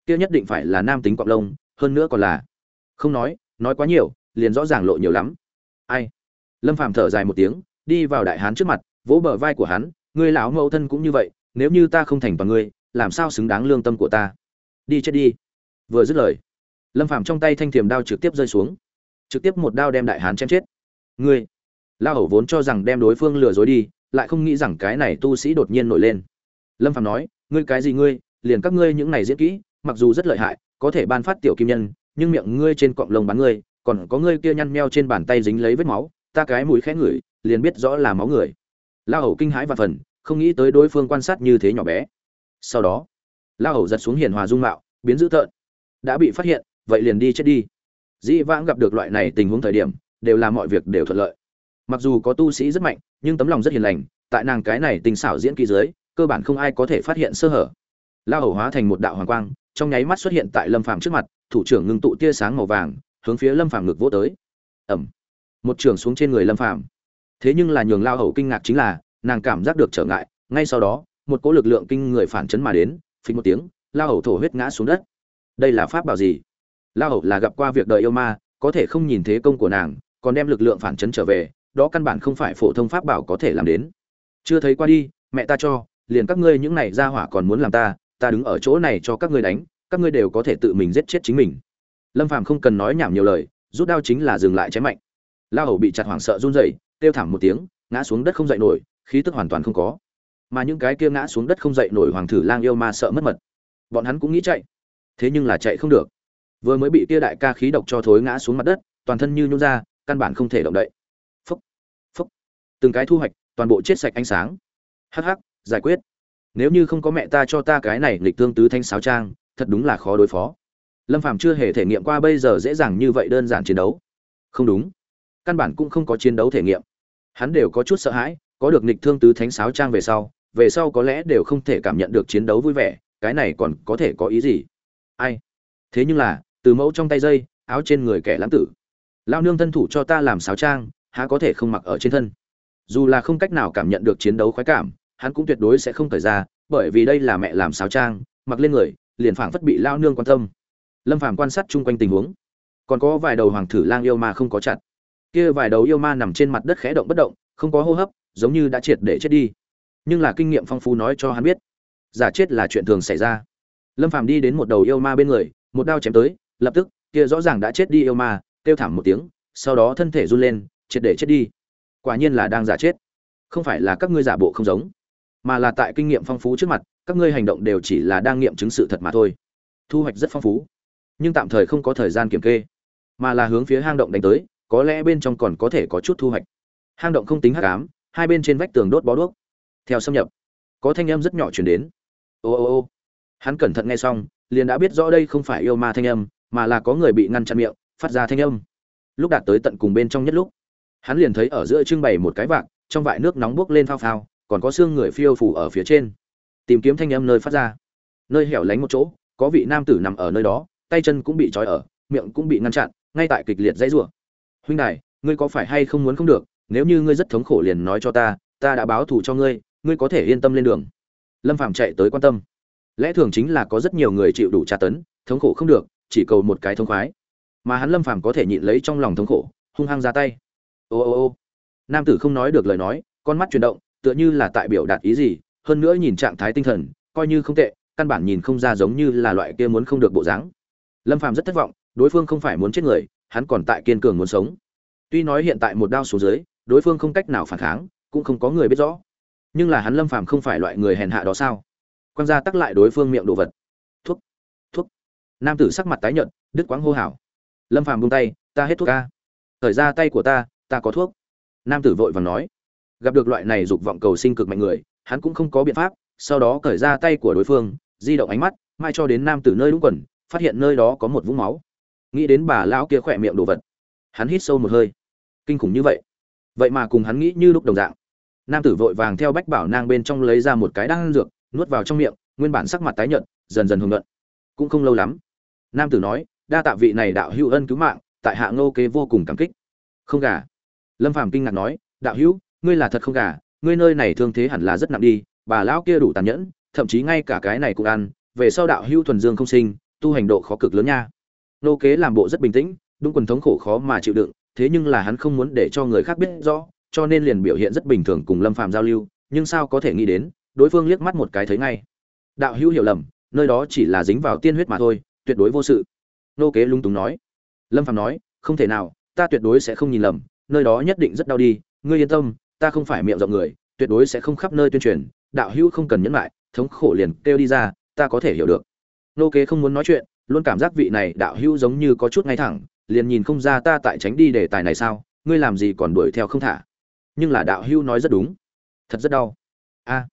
Kia nhất định phải là nam tính cọp lông, hơn nữa còn là, không nói nói quá nhiều, liền rõ ràng lộ nhiều lắm. Ai? Lâm phàm thở dài một tiếng, đi vào đại hán trước mặt, vỗ bờ vai của hắn, ngươi lão mẫu thân cũng như vậy, nếu như ta không thành bằng ngươi, làm sao xứng đáng lương tâm của ta? Đi chết đi. Vừa dứt lời, lâm phàm trong tay thanh thiềm đao trực tiếp rơi xuống. Trực tiếp một đao đem đại hán chém chết. Ngươi La hầu vốn cho rằng đem đối phương lừa dối đi, lại không nghĩ rằng cái này tu sĩ đột nhiên nổi lên. Lâm phàm nói, ngươi cái gì ngươi, liền các ngươi những này diễn kỹ mặc dù rất lợi hại, có thể ban phát tiểu kim nhân, nhưng miệng ngươi trên cọng lông bắn ngươi, còn có ngươi kia nhăn meo trên bàn tay dính lấy vết máu, ta cái mũi khẽ ngửi, liền biết rõ là máu người. La hầu kinh hãi và phần, không nghĩ tới đối phương quan sát như thế nhỏ bé. Sau đó La hầu giật xuống hiền hòa dung mạo, biến dữ tợn. Đã bị phát hiện, vậy liền đi chết đi. Dĩ vãng gặp được loại này tình huống thời điểm, đều là mọi việc đều thuận lợi. Mặc dù có tu sĩ rất mạnh, nhưng tấm lòng rất hiền lành, tại nàng cái này tình xảo diễn kỳ dưới, cơ bản không ai có thể phát hiện sơ hở lao hầu hóa thành một đạo hoàng quang, trong nháy mắt xuất hiện tại lâm phàm trước mặt, thủ trưởng ngưng tụ tia sáng màu vàng, hướng phía lâm phàm ngực vỗ tới. Ẩm một trường xuống trên người lâm phàm. Thế nhưng là nhường lao hầu kinh ngạc chính là, nàng cảm giác được trở ngại, ngay sau đó, một cỗ lực lượng kinh người phản chấn mà đến phình một tiếng, lao hầu thổ huyết ngã xuống đất. Đây là pháp bảo gì? Lao hầu là gặp qua việc đời yêu ma, có thể không nhìn thế công của nàng, còn đem lực lượng phản chấn trở về, đó căn bản không phải phổ thông pháp bảo có thể làm đến. Chưa thấy qua đi, mẹ ta cho, liền các ngươi những này ra hỏa còn muốn làm ta ta đứng ở chỗ này cho các ngươi đánh, các ngươi đều có thể tự mình giết chết chính mình. Lâm phàm không cần nói nhảm nhiều lời, rút đao chính là dừng lại chém mạnh. La hầu bị chặt hoảng sợ run rẩy, kêu thảm một tiếng, ngã xuống đất không dậy nổi, khí tức hoàn toàn không có. Mà những cái kia ngã xuống đất không dậy nổi hoàng thử lang yêu ma sợ mất mật. Bọn hắn cũng nghĩ chạy, thế nhưng là chạy không được. Vừa mới bị kia đại ca khí độc cho thối ngã xuống mặt đất, toàn thân như nhún ra, căn bản không thể động đậy. Phúc phúc. Từng cái thu hoạch, toàn bộ chết sạch ánh sáng. Hắc hắc, giải quyết nếu như không có mẹ ta cho ta cái này lịch tương tứ thanh sáo trang, thật đúng là khó đối phó. Lâm phàm chưa hề thể nghiệm qua bây giờ dễ dàng như vậy đơn giản chiến đấu. Không đúng. Căn bản cũng không có chiến đấu thể nghiệm. Hắn đều có chút sợ hãi, có được nịch thương tứ thánh sáo trang về sau về sau có lẽ đều không thể cảm nhận được chiến đấu vui vẻ, cái này còn có thể có ý gì? Ai? Thế nhưng là, từ mẫu trong tay dây, áo trên người kẻ lãng tử. Lao nương thân thủ cho ta làm sáo trang, há có thể không mặc ở trên thân? Dù là không cách nào cảm nhận được chiến đấu khoái cảm hắn cũng tuyệt đối sẽ không thời ra, bởi vì đây là mẹ làm sáo trang, mặc lên người, liền phảng phất bị lao nương quan tâm. Lâm phàm quan sát chung quanh tình huống. Còn có vài đầu hoàng thử lang yêu ma không có chặt. Kia vài đầu yêu ma nằm trên mặt đất khẽ động bất động, không có hô hấp, giống như đã triệt để chết đi. Nhưng là kinh nghiệm phong phú nói cho hắn biết, giả chết là chuyện thường xảy ra. Lâm phàm đi đến một đầu yêu ma bên người, một đao chém tới, lập tức, kia rõ ràng đã chết đi yêu ma, kêu thảm một tiếng, sau đó thân thể run lên, triệt để chết đi. Quả nhiên là đang giả chết. Không phải là các ngươi giả bộ không giống mà là tại kinh nghiệm phong phú trước mặt, các ngươi hành động đều chỉ là đang nghiệm chứng sự thật mà thôi. Thu hoạch rất phong phú, nhưng tạm thời không có thời gian kiểm kê, mà là hướng phía hang động đánh tới, có lẽ bên trong còn có thể có chút thu hoạch. Hang động không tính hắc ám, hai bên trên vách tường đốt bó đuốc. Theo xâm nhập, có thanh âm rất nhỏ chuyển đến. Ô ô ô. Hắn cẩn thận nghe xong, liền đã biết rõ đây không phải yêu ma thanh âm, mà là có người bị ngăn chặn miệng, phát ra thanh âm. Lúc đạt tới tận cùng bên trong nhất lúc, hắn liền thấy ở giữa trưng bày một cái vạc, trong vại nước nóng buốc lên phao phao còn có xương người phiêu phủ ở phía trên. Tìm kiếm thanh âm nơi phát ra. Nơi hẻo lánh một chỗ, có vị nam tử nằm ở nơi đó, tay chân cũng bị trói ở, miệng cũng bị ngăn chặn, ngay tại kịch liệt dãy rủa. Huynh đài, ngươi có phải hay không muốn không được? Nếu như ngươi rất thống khổ liền nói cho ta ta đã báo thù cho ngươi ngươi có thể yên tâm lên đường. Lâm phàm chạy tới quan tâm. Lẽ thường chính là có rất nhiều người chịu đủ tra tấn, thống khổ không được, chỉ cầu một cái thông khoái. Mà hắn lâm phàm có thể nhịn lấy trong lòng thống khổ, hung hăng ra tay. Ô ô ô. Nam tử không nói được lời nói, con mắt chuyển động tựa như là tại biểu đạt ý gì, hơn nữa nhìn trạng thái tinh thần, coi như không tệ, căn bản nhìn không ra giống như là loại kia muốn không được bộ dáng. Lâm phàm rất thất vọng, đối phương không phải muốn chết người, hắn còn tại kiên cường muốn sống. Tuy nói hiện tại một đao xuống dưới, đối phương không cách nào phản kháng, cũng không có người biết rõ. Nhưng là hắn lâm phàm không phải loại người hèn hạ đó sao? Quan gia tắc lại đối phương miệng đồ vật. Thuốc thuốc. Nam tử sắc mặt tái nhợt, đứt quãng hô hào. Lâm phàm buông tay, ta hết thuốc ca. Thời ra tay của ta ta có thuốc. Nam tử vội vàng nói gặp được loại này dục vọng cầu sinh cực mạnh người, hắn cũng không có biện pháp, sau đó cởi ra tay của đối phương, di động ánh mắt, mai cho đến nam tử nơi đúng quần, phát hiện nơi đó có một vũng máu. Nghĩ đến bà lão kia khỏe miệng đồ vật, hắn hít sâu một hơi. Kinh khủng như vậy? Vậy mà cùng hắn nghĩ như lúc đồng dạng. Nam tử vội vàng theo bách bảo nang bên trong lấy ra một cái đan dược, nuốt vào trong miệng, nguyên bản sắc mặt tái nhợt, dần dần hưởng luận cũng không lâu lắm, nam tử nói, đa tạ vị này đạo hữu ân cứu mạng, tại hạ ngô kế vô cùng cảm kích. Không gà. Lâm phàm kinh ngạc nói, đạo hữu ngươi là thật không gà, ngươi nơi này thương thế hẳn là rất nặng đi, bà lão kia đủ tàn nhẫn, thậm chí ngay cả cái này cũng ăn, về sau đạo hưu thuần dương không sinh, tu hành độ khó cực lớn nha. Nô kế làm bộ rất bình tĩnh, đúng quần thống khổ khó mà chịu đựng, thế nhưng là hắn không muốn để cho người khác biết rõ, cho nên liền biểu hiện rất bình thường cùng lâm phàm giao lưu, nhưng sao có thể nghĩ đến, đối phương liếc mắt một cái thấy ngay. Đạo hữu hiểu lầm, nơi đó chỉ là dính vào tiên huyết mà thôi, tuyệt đối vô sự. Nô kế lung túng nói. Lâm phàm nói, không thể nào, ta tuyệt đối sẽ không nhìn lầm, nơi đó nhất định rất đau đi, ngươi yên tâm ta không phải miệng rộng người, tuyệt đối sẽ không khắp nơi tuyên truyền, đạo hữu không cần nhẫn lại thống khổ liền kêu đi ra, ta có thể hiểu được. Nô kế không muốn nói chuyện, luôn cảm giác vị này đạo hữu giống như có chút ngay thẳng, liền nhìn không ra ta tại tránh đi đề tài này sao, ngươi làm gì còn đuổi theo không thả. Nhưng là đạo hữu nói rất đúng. Thật rất đau. A. À.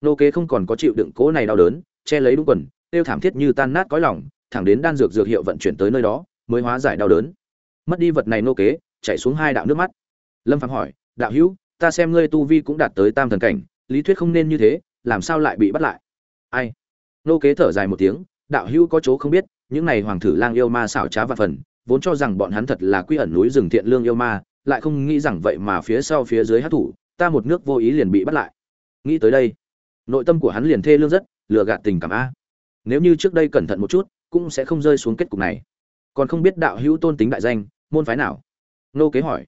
Nô kế không còn có chịu đựng cố này đau đớn, che lấy đúng quần, tiêu thảm thiết như tan nát cõi lòng, thẳng đến đan dược dược hiệu vận chuyển tới nơi đó, mới hóa giải đau đớn. Mất đi vật này nô kế, chạy xuống hai đạo nước mắt. Lâm phạm hỏi, đạo hữu ta xem ngươi tu vi cũng đạt tới tam thần cảnh, lý thuyết không nên như thế, làm sao lại bị bắt lại? Ai? Nô kế thở dài một tiếng, đạo hữu có chỗ không biết, những này hoàng thử lang yêu ma xảo trá và phần, vốn cho rằng bọn hắn thật là quy ẩn núi rừng thiện lương yêu ma, lại không nghĩ rằng vậy mà phía sau phía dưới hát thủ ta một nước vô ý liền bị bắt lại. Nghĩ tới đây, nội tâm của hắn liền thê lương rất, lừa gạt tình cảm a. Nếu như trước đây cẩn thận một chút, cũng sẽ không rơi xuống kết cục này. Còn không biết đạo hữu tôn tính đại danh, môn phái nào? Nô kế hỏi.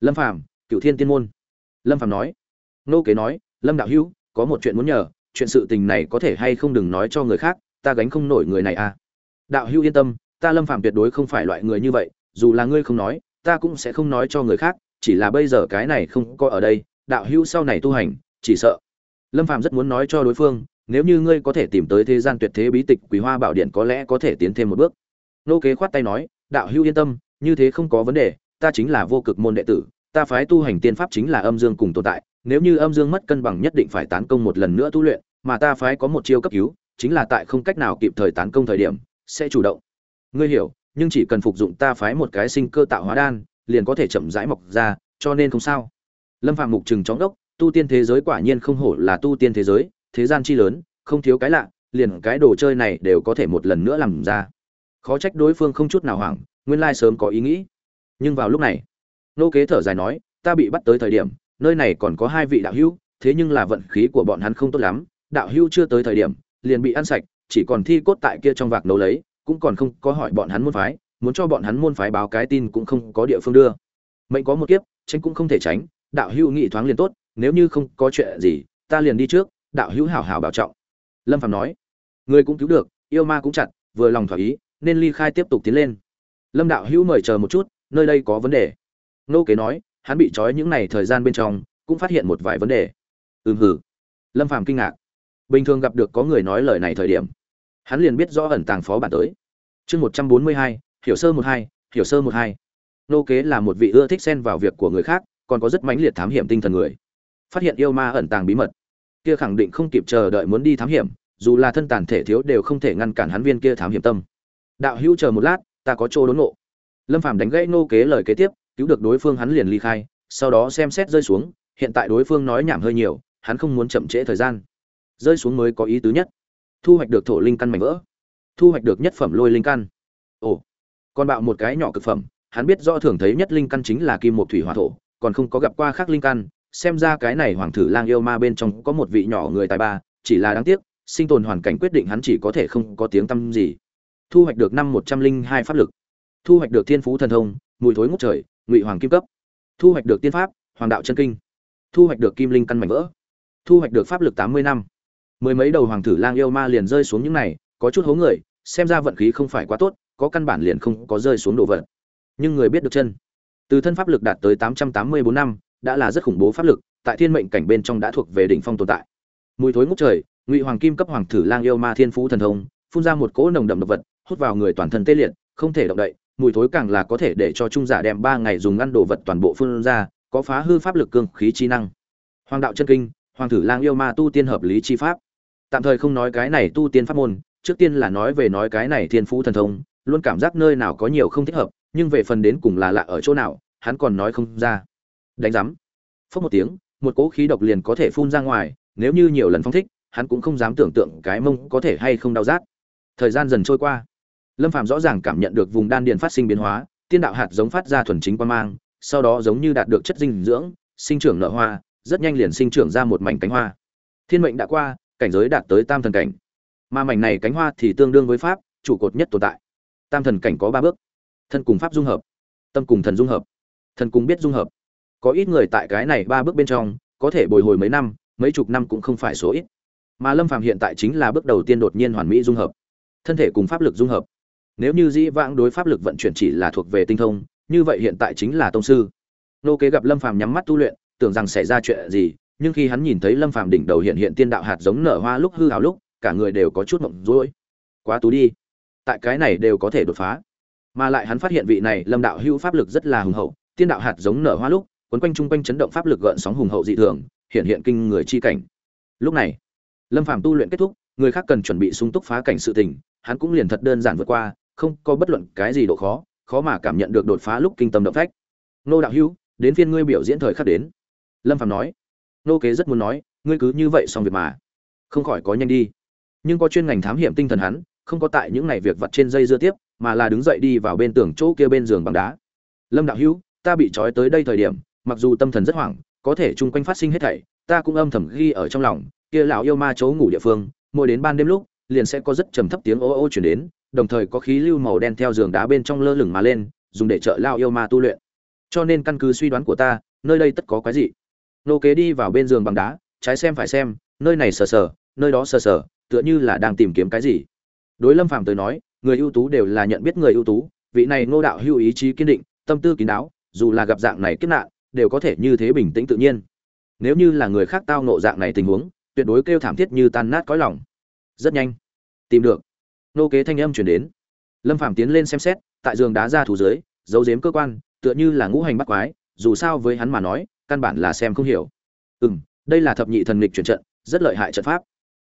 Lâm phàm cựu thiên tiên môn lâm phàm nói. Nô kế nói, lâm đạo hữu, có một chuyện muốn nhờ, chuyện sự tình này có thể hay không đừng nói cho người khác, ta gánh không nổi người này à. Đạo hữu yên tâm, ta lâm phàm tuyệt đối không phải loại người như vậy, dù là ngươi không nói, ta cũng sẽ không nói cho người khác, chỉ là bây giờ cái này không có ở đây, đạo hữu sau này tu hành, chỉ sợ. Lâm phàm rất muốn nói cho đối phương, nếu như ngươi có thể tìm tới thế gian tuyệt thế bí tịch quý hoa bảo điện có lẽ có thể tiến thêm một bước. Nô kế khoát tay nói, đạo hữu yên tâm, như thế không có vấn đề, ta chính là vô cực môn đệ tử ta phái tu hành tiên pháp chính là âm dương cùng tồn tại, nếu như âm dương mất cân bằng nhất định phải tán công một lần nữa tu luyện, mà ta phái có một chiêu cấp cứu, chính là tại không cách nào kịp thời tán công thời điểm, sẽ chủ động. Ngươi hiểu, nhưng chỉ cần phục dụng ta phái một cái sinh cơ tạo hóa đan, liền có thể chậm rãi mọc ra, cho nên không sao. Lâm phạm mục trừng chóng đốc, tu tiên thế giới quả nhiên không hổ là tu tiên thế giới, thế gian chi lớn, không thiếu cái lạ, liền cái đồ chơi này đều có thể một lần nữa làm ra. Khó trách đối phương không chút nào hoảng, nguyên lai sớm có ý nghĩ. Nhưng vào lúc này nô kế thở dài nói, ta bị bắt tới thời điểm, nơi này còn có hai vị đạo hữu, thế nhưng là vận khí của bọn hắn không tốt lắm. Đạo hữu chưa tới thời điểm, liền bị ăn sạch, chỉ còn thi cốt tại kia trong vạc nấu lấy, cũng còn không có hỏi bọn hắn môn phái, muốn cho bọn hắn môn phái báo cái tin cũng không có địa phương đưa. Mệnh có một kiếp, tránh cũng không thể tránh, đạo hữu nghị thoáng liền tốt, nếu như không có chuyện gì, ta liền đi trước, đạo hữu hảo hảo bảo trọng. Lâm phạm nói, người cũng cứu được, yêu ma cũng chặt, vừa lòng thỏa ý, nên ly khai tiếp tục tiến lên. Lâm đạo hữu mời chờ một chút, nơi đây có vấn đề nô kế nói, hắn bị trói những ngày thời gian bên trong, cũng phát hiện một vài vấn đề. Ừm hử. Lâm phàm kinh ngạc. Bình thường gặp được có người nói lời này thời điểm, hắn liền biết rõ ẩn tàng phó bản tới. Chương một trăm bốn mươi hai, hiểu sơ một hai, hiểu sơ một hai. Nô kế là một vị ưa thích xen vào việc của người khác, còn có rất mãnh liệt thám hiểm tinh thần người. Phát hiện yêu ma ẩn tàng bí mật. Kia khẳng định không kịp chờ đợi muốn đi thám hiểm, dù là thân tàn thể thiếu đều không thể ngăn cản hắn viên kia thám hiểm tâm. Đạo hữu chờ một lát, ta có chỗ đốn ngộ. Lâm phàm đánh gãy nô kế lời kế tiếp cứu được đối phương hắn liền ly khai, sau đó xem xét rơi xuống, hiện tại đối phương nói nhảm hơi nhiều, hắn không muốn chậm trễ thời gian. Rơi xuống mới có ý tứ nhất. Thu hoạch được thổ linh căn mảnh vỡ. Thu hoạch được nhất phẩm lôi linh căn. Ồ còn bạo một cái nhỏ cực phẩm, hắn biết rõ thường thấy nhất linh căn chính là kim một thủy hỏa thổ, còn không có gặp qua khác linh căn, xem ra cái này hoàng thử lang yêu ma bên trong có một vị nhỏ người tài ba, chỉ là đáng tiếc, sinh tồn hoàn cảnh quyết định hắn chỉ có thể không có tiếng tăm gì. Thu hoạch được năm một trăm linh hai pháp lực. Thu hoạch được thiên phú thần thông mùi thối ngút trời, ngụy hoàng kim cấp. Thu hoạch được tiên pháp, hoàng đạo chân kinh. Thu hoạch được kim linh căn mảnh vỡ. Thu hoạch được pháp lực tám mươi năm. Mười mấy đầu hoàng thử lang yêu ma liền rơi xuống những này, có chút hố người, xem ra vận khí không phải quá tốt, có căn bản liền không có rơi xuống đồ vật. Nhưng người biết được chân. Từ thân pháp lực đạt tới tám trăm tám mươi bốn năm, đã là rất khủng bố pháp lực, tại thiên mệnh cảnh bên trong đã thuộc về đỉnh phong tồn tại. Mùi thối ngút trời, ngụy hoàng kim cấp hoàng thử lang yêu ma thiên phú thần thông, phun ra một cỗ nồng đậm độc vật, hút vào người toàn thân tê liệt, không thể động đậy mùi thối càng là có thể để cho trung giả đem ba ngày dùng ngăn đồ vật toàn bộ phun ra, có phá hư pháp lực cương khí chi năng. Hoàng đạo chân kinh, hoàng thử lang yêu ma tu tiên hợp lý chi pháp. Tạm thời không nói cái này tu tiên pháp môn, trước tiên là nói về nói cái này thiên phú thần thông, luôn cảm giác nơi nào có nhiều không thích hợp, nhưng về phần đến cùng là lạ ở chỗ nào, hắn còn nói không ra. Đánh giám. Phốc một tiếng, một cỗ khí độc liền có thể phun ra ngoài, nếu như nhiều lần phong thích, hắn cũng không dám tưởng tượng cái mông có thể hay không đau rát. Thời gian dần trôi qua lâm phạm rõ ràng cảm nhận được vùng đan điền phát sinh biến hóa, tiên đạo hạt giống phát ra thuần chính quan mang, sau đó giống như đạt được chất dinh dưỡng, sinh trưởng nở hoa, rất nhanh liền sinh trưởng ra một mảnh cánh hoa. Thiên mệnh đã qua, cảnh giới đạt tới tam thần cảnh. Mà mảnh này cánh hoa thì tương đương với pháp, trụ cột nhất tồn tại. Tam thần cảnh có ba bước. Thân cùng pháp dung hợp, tâm cùng thần dung hợp, thần cùng biết dung hợp. Có ít người tại cái này ba bước bên trong, có thể bồi hồi mấy năm, mấy chục năm cũng không phải số ít. Mà lâm phàm hiện tại chính là bước đầu tiên đột nhiên hoàn mỹ dung hợp. Thân thể cùng pháp lực dung hợp nếu như dĩ vãng đối pháp lực vận chuyển chỉ là thuộc về tinh thông, như vậy hiện tại chính là tông sư. Nô kế gặp lâm phàm nhắm mắt tu luyện, tưởng rằng xảy ra chuyện gì, nhưng khi hắn nhìn thấy lâm phàm đỉnh đầu hiện hiện tiên đạo hạt giống nở hoa lúc hư hào lúc, cả người đều có chút mộng rối. Quá tú đi. Tại cái này đều có thể đột phá. Mà lại hắn phát hiện vị này lâm đạo hữu pháp lực rất là hùng hậu, tiên đạo hạt giống nở hoa lúc, quấn quanh trung quanh chấn động pháp lực gợn sóng hùng hậu dị thường, hiện hiện kinh người chi cảnh. Lúc này, lâm phàm tu luyện kết thúc, người khác cần chuẩn bị sung túc phá cảnh sự tình, hắn cũng liền thật đơn giản vượt qua không có bất luận cái gì độ khó khó mà cảm nhận được đột phá lúc kinh tâm động phách. Nô đạo hữu, đến phiên ngươi biểu diễn thời khắc đến. Lâm phạm nói. Nô kế rất muốn nói, ngươi cứ như vậy xong việc mà. Không khỏi có nhanh đi. Nhưng có chuyên ngành thám hiểm tinh thần hắn, không có tại những ngày việc vặt trên dây dưa tiếp, mà là đứng dậy đi vào bên tường chỗ kia bên giường bằng đá. Lâm đạo hữu, ta bị trói tới đây thời điểm, mặc dù tâm thần rất hoảng, có thể chung quanh phát sinh hết thảy, ta cũng âm thầm ghi ở trong lòng, kia lão yêu ma chỗ ngủ địa phương, mỗi đến ban đêm lúc, liền sẽ có rất trầm thấp tiếng ô ô chuyển đến đồng thời có khí lưu màu đen theo giường đá bên trong lơ lửng mà lên, dùng để trợ lao yêu ma tu luyện. Cho nên căn cứ suy đoán của ta, nơi đây tất có cái gì nô kế đi vào bên giường bằng đá, trái xem phải xem, nơi này sờ sờ, nơi đó sờ sờ, tựa như là đang tìm kiếm cái gì. Đối lâm phàm tới nói, người ưu tú đều là nhận biết người ưu tú, vị này ngô đạo hưu ý chí kiên định, tâm tư kín đáo, dù là gặp dạng này kiếp nạn, đều có thể như thế bình tĩnh tự nhiên. Nếu như là người khác tao nộ dạng này tình huống, tuyệt đối kêu thảm thiết như tan nát cõi lòng. Rất nhanh. Tìm được nô kế thanh âm chuyển đến. Lâm phàm tiến lên xem xét, tại giường đá ra thủ dưới, giấu dếm cơ quan, tựa như là ngũ hành bắt quái, dù sao với hắn mà nói, căn bản là xem không hiểu. Ừ m đây là thập nhị thần nghịch chuyển trận, rất lợi hại trận pháp.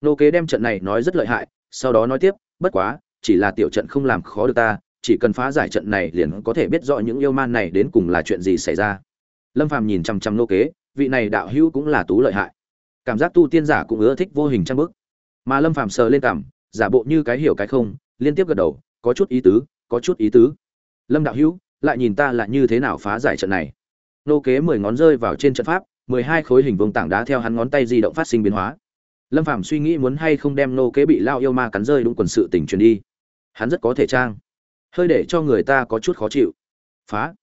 Nô kế đem trận này nói rất lợi hại, sau đó nói tiếp, bất quá, chỉ là tiểu trận không làm khó được ta, chỉ cần phá giải trận này liền có thể biết rõ những yêu man này đến cùng là chuyện gì xảy ra. Lâm phàm nhìn chằm chằm nô kế, vị này đạo hữu cũng là tú lợi hại. Cảm giác tu tiên giả cũng ưa thích vô hình trang bức mà lâm phàm sờ lên cảm giả bộ như cái hiểu cái không, liên tiếp gật đầu, có chút ý tứ, có chút ý tứ. Lâm đạo hữu, lại nhìn ta là như thế nào phá giải trận này? Nô kế mười ngón rơi vào trên trận pháp, mười hai khối hình vuông tảng đá theo hắn ngón tay di động phát sinh biến hóa. Lâm phàm suy nghĩ muốn hay không đem nô kế bị lao yêu ma cắn rơi đúng quần sự tình truyền đi. Hắn rất có thể trang. Hơi để cho người ta có chút khó chịu. Phá.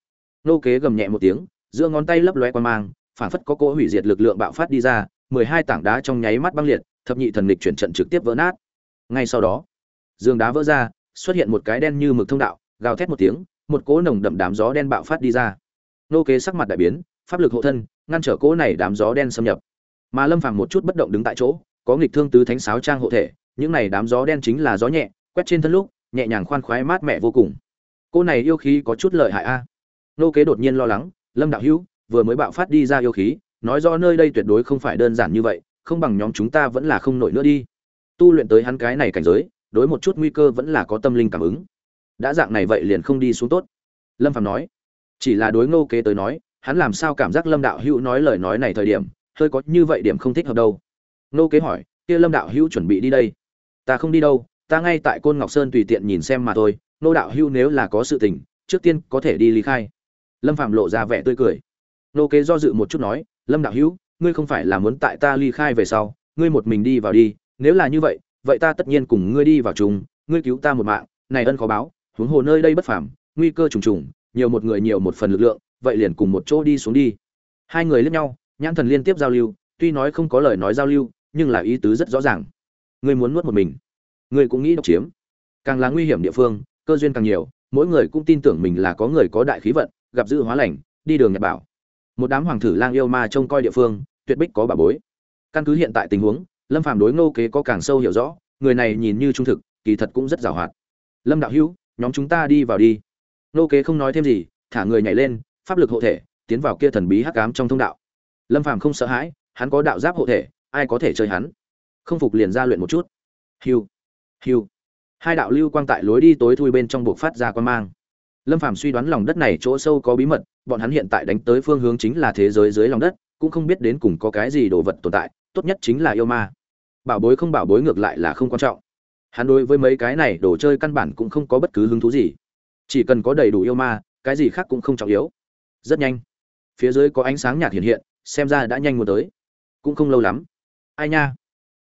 Nô kế gầm nhẹ một tiếng, giữa ngón tay lấp loe quan mang phản phất có cỗ hủy diệt lực lượng bạo phát đi ra, mười hai tảng đá trong nháy mắt băng liệt, thập nhị thần lịch chuyển trận trực tiếp vỡ nát ngay sau đó, giường đá vỡ ra, xuất hiện một cái đen như mực thông đạo, gào thét một tiếng, một cỗ nồng đậm đám gió đen bạo phát đi ra. Nô kế sắc mặt đại biến, pháp lực hộ thân, ngăn trở cỗ này đám gió đen xâm nhập. Mà lâm phàm một chút bất động đứng tại chỗ, có nghịch thương tứ thánh sáo trang hộ thể, những này đám gió đen chính là gió nhẹ, quét trên thân lúc, nhẹ nhàng khoan khoái mát mẻ vô cùng. Cô này yêu khí có chút lợi hại a. Nô kế đột nhiên lo lắng, lâm đạo hữu, vừa mới bạo phát đi ra yêu khí, nói rõ nơi đây tuyệt đối không phải đơn giản như vậy, không bằng nhóm chúng ta vẫn là không nổi nữa đi tu luyện tới hắn cái này cảnh giới, đối một chút nguy cơ vẫn là có tâm linh cảm ứng. Đã dạng này vậy liền không đi xuống tốt. Lâm phạm nói, chỉ là đối ngô kế tới nói, hắn làm sao cảm giác lâm đạo hữu nói lời nói này thời điểm, hơi có như vậy điểm không thích hợp đâu. Ngô kế hỏi, kia lâm đạo hữu chuẩn bị đi đây? Ta không đi đâu, ta ngay tại côn ngọc sơn tùy tiện nhìn xem mà thôi nô đạo hữu nếu là có sự tình, trước tiên có thể đi ly khai. Lâm phạm lộ ra vẻ tươi cười. Nô kế do dự một chút nói, lâm đạo hữu, ngươi không phải là muốn tại ta ly khai về sau, ngươi một mình đi vào đi nếu là như vậy vậy ta tất nhiên cùng ngươi đi vào chung, ngươi cứu ta một mạng, này ân khó báo, huống hồ nơi đây bất phàm, nguy cơ trùng trùng, nhiều một người nhiều một phần lực lượng, vậy liền cùng một chỗ đi xuống đi. Hai người liếc nhau, nhãn thần liên tiếp giao lưu, tuy nói không có lời nói giao lưu, nhưng là ý tứ rất rõ ràng. Ngươi muốn nuốt một mình, ngươi cũng nghĩ độc chiếm. Càng là nguy hiểm địa phương, cơ duyên càng nhiều, mỗi người cũng tin tưởng mình là có người có đại khí vận, gặp dự hóa lành, đi đường nhật bảo. Một đám hoàng thử lang yêu ma trông coi địa phương, tuyệt bích có bà bối. Căn cứ hiện tại tình huống lâm phàm đối ngô kế có càng sâu hiểu rõ, người này nhìn như trung thực, kỳ thật cũng rất giàu hoạt. Lâm đạo hữu, nhóm chúng ta đi vào đi. Ngô kế không nói thêm gì, thả người nhảy lên, pháp lực hộ thể, tiến vào kia thần bí hắc ám trong thông đạo. Lâm phàm không sợ hãi, hắn có đạo giáp hộ thể, ai có thể chơi hắn? Không phục liền ra luyện một chút. Hiu hiu hai đạo lưu quang tại lối đi tối thui bên trong buộc phát ra quan mang. Lâm phàm suy đoán lòng đất này chỗ sâu có bí mật, bọn hắn hiện tại đánh tới phương hướng chính là thế giới dưới lòng đất, cũng không biết đến cùng có cái gì đồ vật tồn tại tốt nhất chính là yêu ma. Bảo bối không bảo bối ngược lại là không quan trọng. Hắn đối với mấy cái này đồ chơi căn bản cũng không có bất cứ hứng thú gì. Chỉ cần có đầy đủ yêu ma, cái gì khác cũng không trọng yếu. Rất nhanh, phía dưới có ánh sáng nhạt hiện hiện, xem ra đã nhanh muốn tới. Cũng không lâu lắm. Ai nha?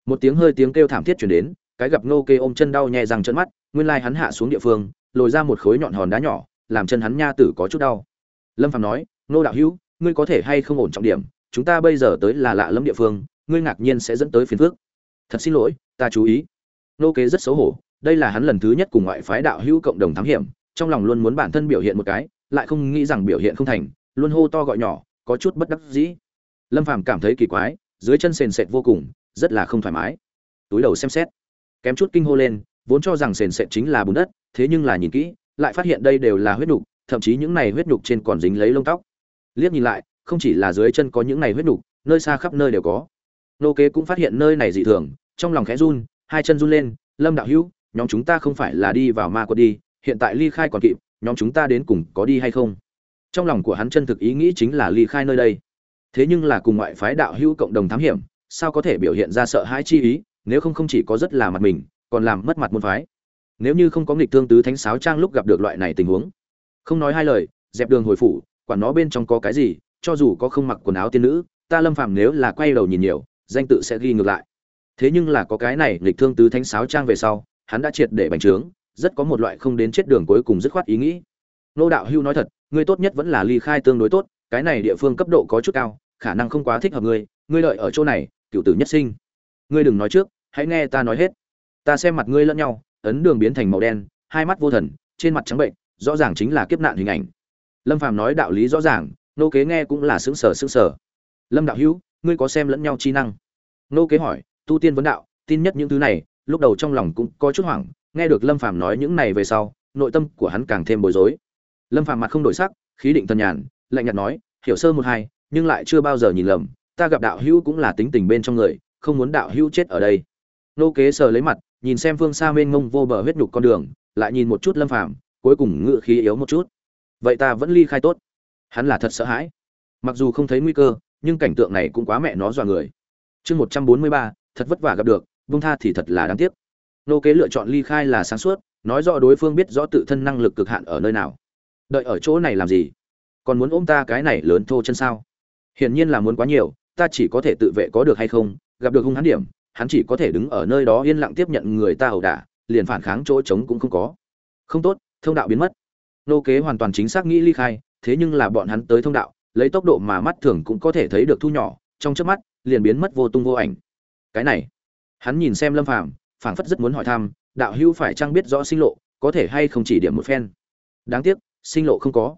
Một tiếng hơi tiếng kêu thảm thiết chuyển đến, cái gặp nô kê ôm chân đau nhẹ rằng chân mắt, nguyên lai hắn hạ xuống địa phương, lồi ra một khối nhọn hòn đá nhỏ, làm chân hắn nha tử có chút đau. Lâm phạm nói nô đạo hữu, ngươi có thể hay không ổn trọng điểm, chúng ta bây giờ tới là lạ lẫm địa phương ngươi ngạc nhiên sẽ dẫn tới phiền phức. thật xin lỗi, ta chú ý. Nô kế rất xấu hổ, đây là hắn lần thứ nhất cùng ngoại phái đạo hữu cộng đồng thám hiểm, trong lòng luôn muốn bản thân biểu hiện một cái, lại không nghĩ rằng biểu hiện không thành, luôn hô to gọi nhỏ, có chút bất đắc dĩ. Lâm phàm cảm thấy kỳ quái, dưới chân sền sệt vô cùng, rất là không thoải mái. Túi đầu xem xét. Kém chút kinh hô lên, vốn cho rằng sền sệt chính là bùn đất, thế nhưng là nhìn kỹ, lại phát hiện đây đều là huyết nhục thậm chí những này huyết nhục trên còn dính lấy lông tóc. Liếc nhìn lại, không chỉ là dưới chân có những này huyết nhục nơi xa khắp nơi đều có nô kế cũng phát hiện nơi này dị thường, trong lòng khẽ run, hai chân run lên, lâm đạo hữu, nhóm chúng ta không phải là đi vào ma quật đi, hiện tại ly khai còn kịp, nhóm chúng ta đến cùng có đi hay không? Trong lòng của hắn chân thực ý nghĩ chính là ly khai nơi đây. Thế nhưng là cùng ngoại phái đạo hữu cộng đồng thám hiểm, sao có thể biểu hiện ra sợ hãi chi ý, nếu không không chỉ có rất là mặt mình, còn làm mất mặt môn phái. Nếu như không có nghịch thương tứ thánh sáo trang lúc gặp được loại này tình huống. Không nói hai lời, dẹp đường hồi phủ, quản nó bên trong có cái gì, cho dù có không mặc quần áo tiên nữ, ta lâm phàm nếu là quay đầu nhìn nhiều danh tự sẽ ghi ngược lại. Thế nhưng là có cái này, nghịch thương tứ thánh sáo trang về sau, hắn đã triệt để bành trướng, rất có một loại không đến chết đường cuối cùng dứt khoát ý nghĩ. Nô đạo hưu nói thật, ngươi tốt nhất vẫn là ly khai tương đối tốt, cái này địa phương cấp độ có chút cao, khả năng không quá thích hợp ngươi ngươi lợi ở chỗ này, cựu tử nhất sinh. Ngươi đừng nói trước, hãy nghe ta nói hết. Ta xem mặt ngươi lẫn nhau, ấn đường biến thành màu đen, hai mắt vô thần, trên mặt trắng bệnh, rõ ràng chính là kiếp nạn hình ảnh. Lâm phàm nói đạo lý rõ ràng, nô kế nghe cũng là xứng sở xứng sở lâm đạo hữu ngươi có xem lẫn nhau chi năng? Nô kế hỏi, tu tiên vấn đạo, tin nhất những thứ này? Lúc đầu trong lòng cũng có chút hoảng, nghe được lâm phàm nói những này về sau, nội tâm của hắn càng thêm bối rối. Lâm phàm mặt không đổi sắc, khí định thần nhàn, lạnh nhạt nói, hiểu sơ một hai, nhưng lại chưa bao giờ nhìn lầm, ta gặp đạo hữu cũng là tính tình bên trong người, không muốn đạo hữu chết ở đây. Nô kế sờ lấy mặt, nhìn xem phương xa mênh mông vô bờ huyết nhục con đường, lại nhìn một chút lâm phàm, cuối cùng ngựa khí yếu một chút. Vậy ta vẫn ly khai tốt. Hắn là thật sợ hãi. Mặc dù không thấy nguy cơ, nhưng cảnh tượng này cũng quá mẹ nó dọa người chương một trăm bốn mươi ba, thật vất vả gặp được, vung tha thì thật là đáng tiếc. Nô kế lựa chọn ly khai là sáng suốt, nói rõ đối phương biết rõ tự thân năng lực cực hạn ở nơi nào. Đợi ở chỗ này làm gì? Còn muốn ôm ta cái này lớn thô chân sao? Hiển nhiên là muốn quá nhiều, ta chỉ có thể tự vệ có được hay không, gặp được hung hãn điểm, hắn chỉ có thể đứng ở nơi đó yên lặng tiếp nhận người ta ẩu đả, liền phản kháng chỗ trống cũng không có. Không tốt, thông đạo biến mất. Nô kế hoàn toàn chính xác nghĩ ly khai, thế nhưng là bọn hắn tới thông đạo, lấy tốc độ mà mắt thường cũng có thể thấy được thu nhỏ, trong chớp mắt liền biến mất vô tung vô ảnh. Cái này, hắn nhìn xem lâm phàm, phảng phất rất muốn hỏi thăm, đạo hữu phải chăng biết rõ sinh lộ, có thể hay không chỉ điểm một phen. Đáng tiếc, sinh lộ không có.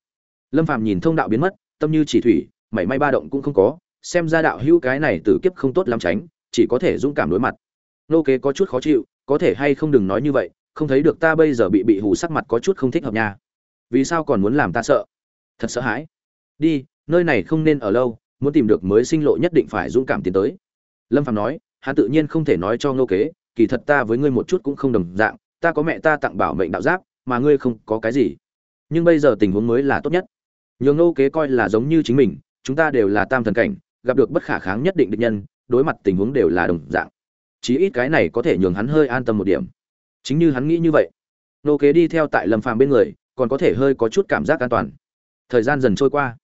Lâm phàm nhìn thông đạo biến mất, tâm như chỉ thủy, mảy may ba động cũng không có, xem ra đạo hữu cái này tử kiếp không tốt lắm tránh, chỉ có thể dũng cảm đối mặt. Nô kế có chút khó chịu, có thể hay không đừng nói như vậy, không thấy được ta bây giờ bị bị hù sắc mặt có chút không thích hợp nha. Vì sao còn muốn làm ta sợ? Thật sợ hãi. Đi, nơi này không nên ở lâu muốn tìm được mới sinh lộ nhất định phải dũng cảm tiến tới. Lâm phạm nói hắn tự nhiên không thể nói cho ngô kế, kỳ thật ta với ngươi một chút cũng không đồng dạng, ta có mẹ ta tặng bảo mệnh đạo giáp, mà ngươi không có cái gì. Nhưng bây giờ tình huống mới là tốt nhất. Nhường ngô kế coi là giống như chính mình, chúng ta đều là tam thần cảnh, gặp được bất khả kháng nhất định định nhân, đối mặt tình huống đều là đồng dạng. Chí ít cái này có thể nhường hắn hơi an tâm một điểm. Chính như hắn nghĩ như vậy nô kế đi theo tại lâm phàm bên người, còn có thể hơi có chút cảm giác an toàn. Thời gian dần trôi qua.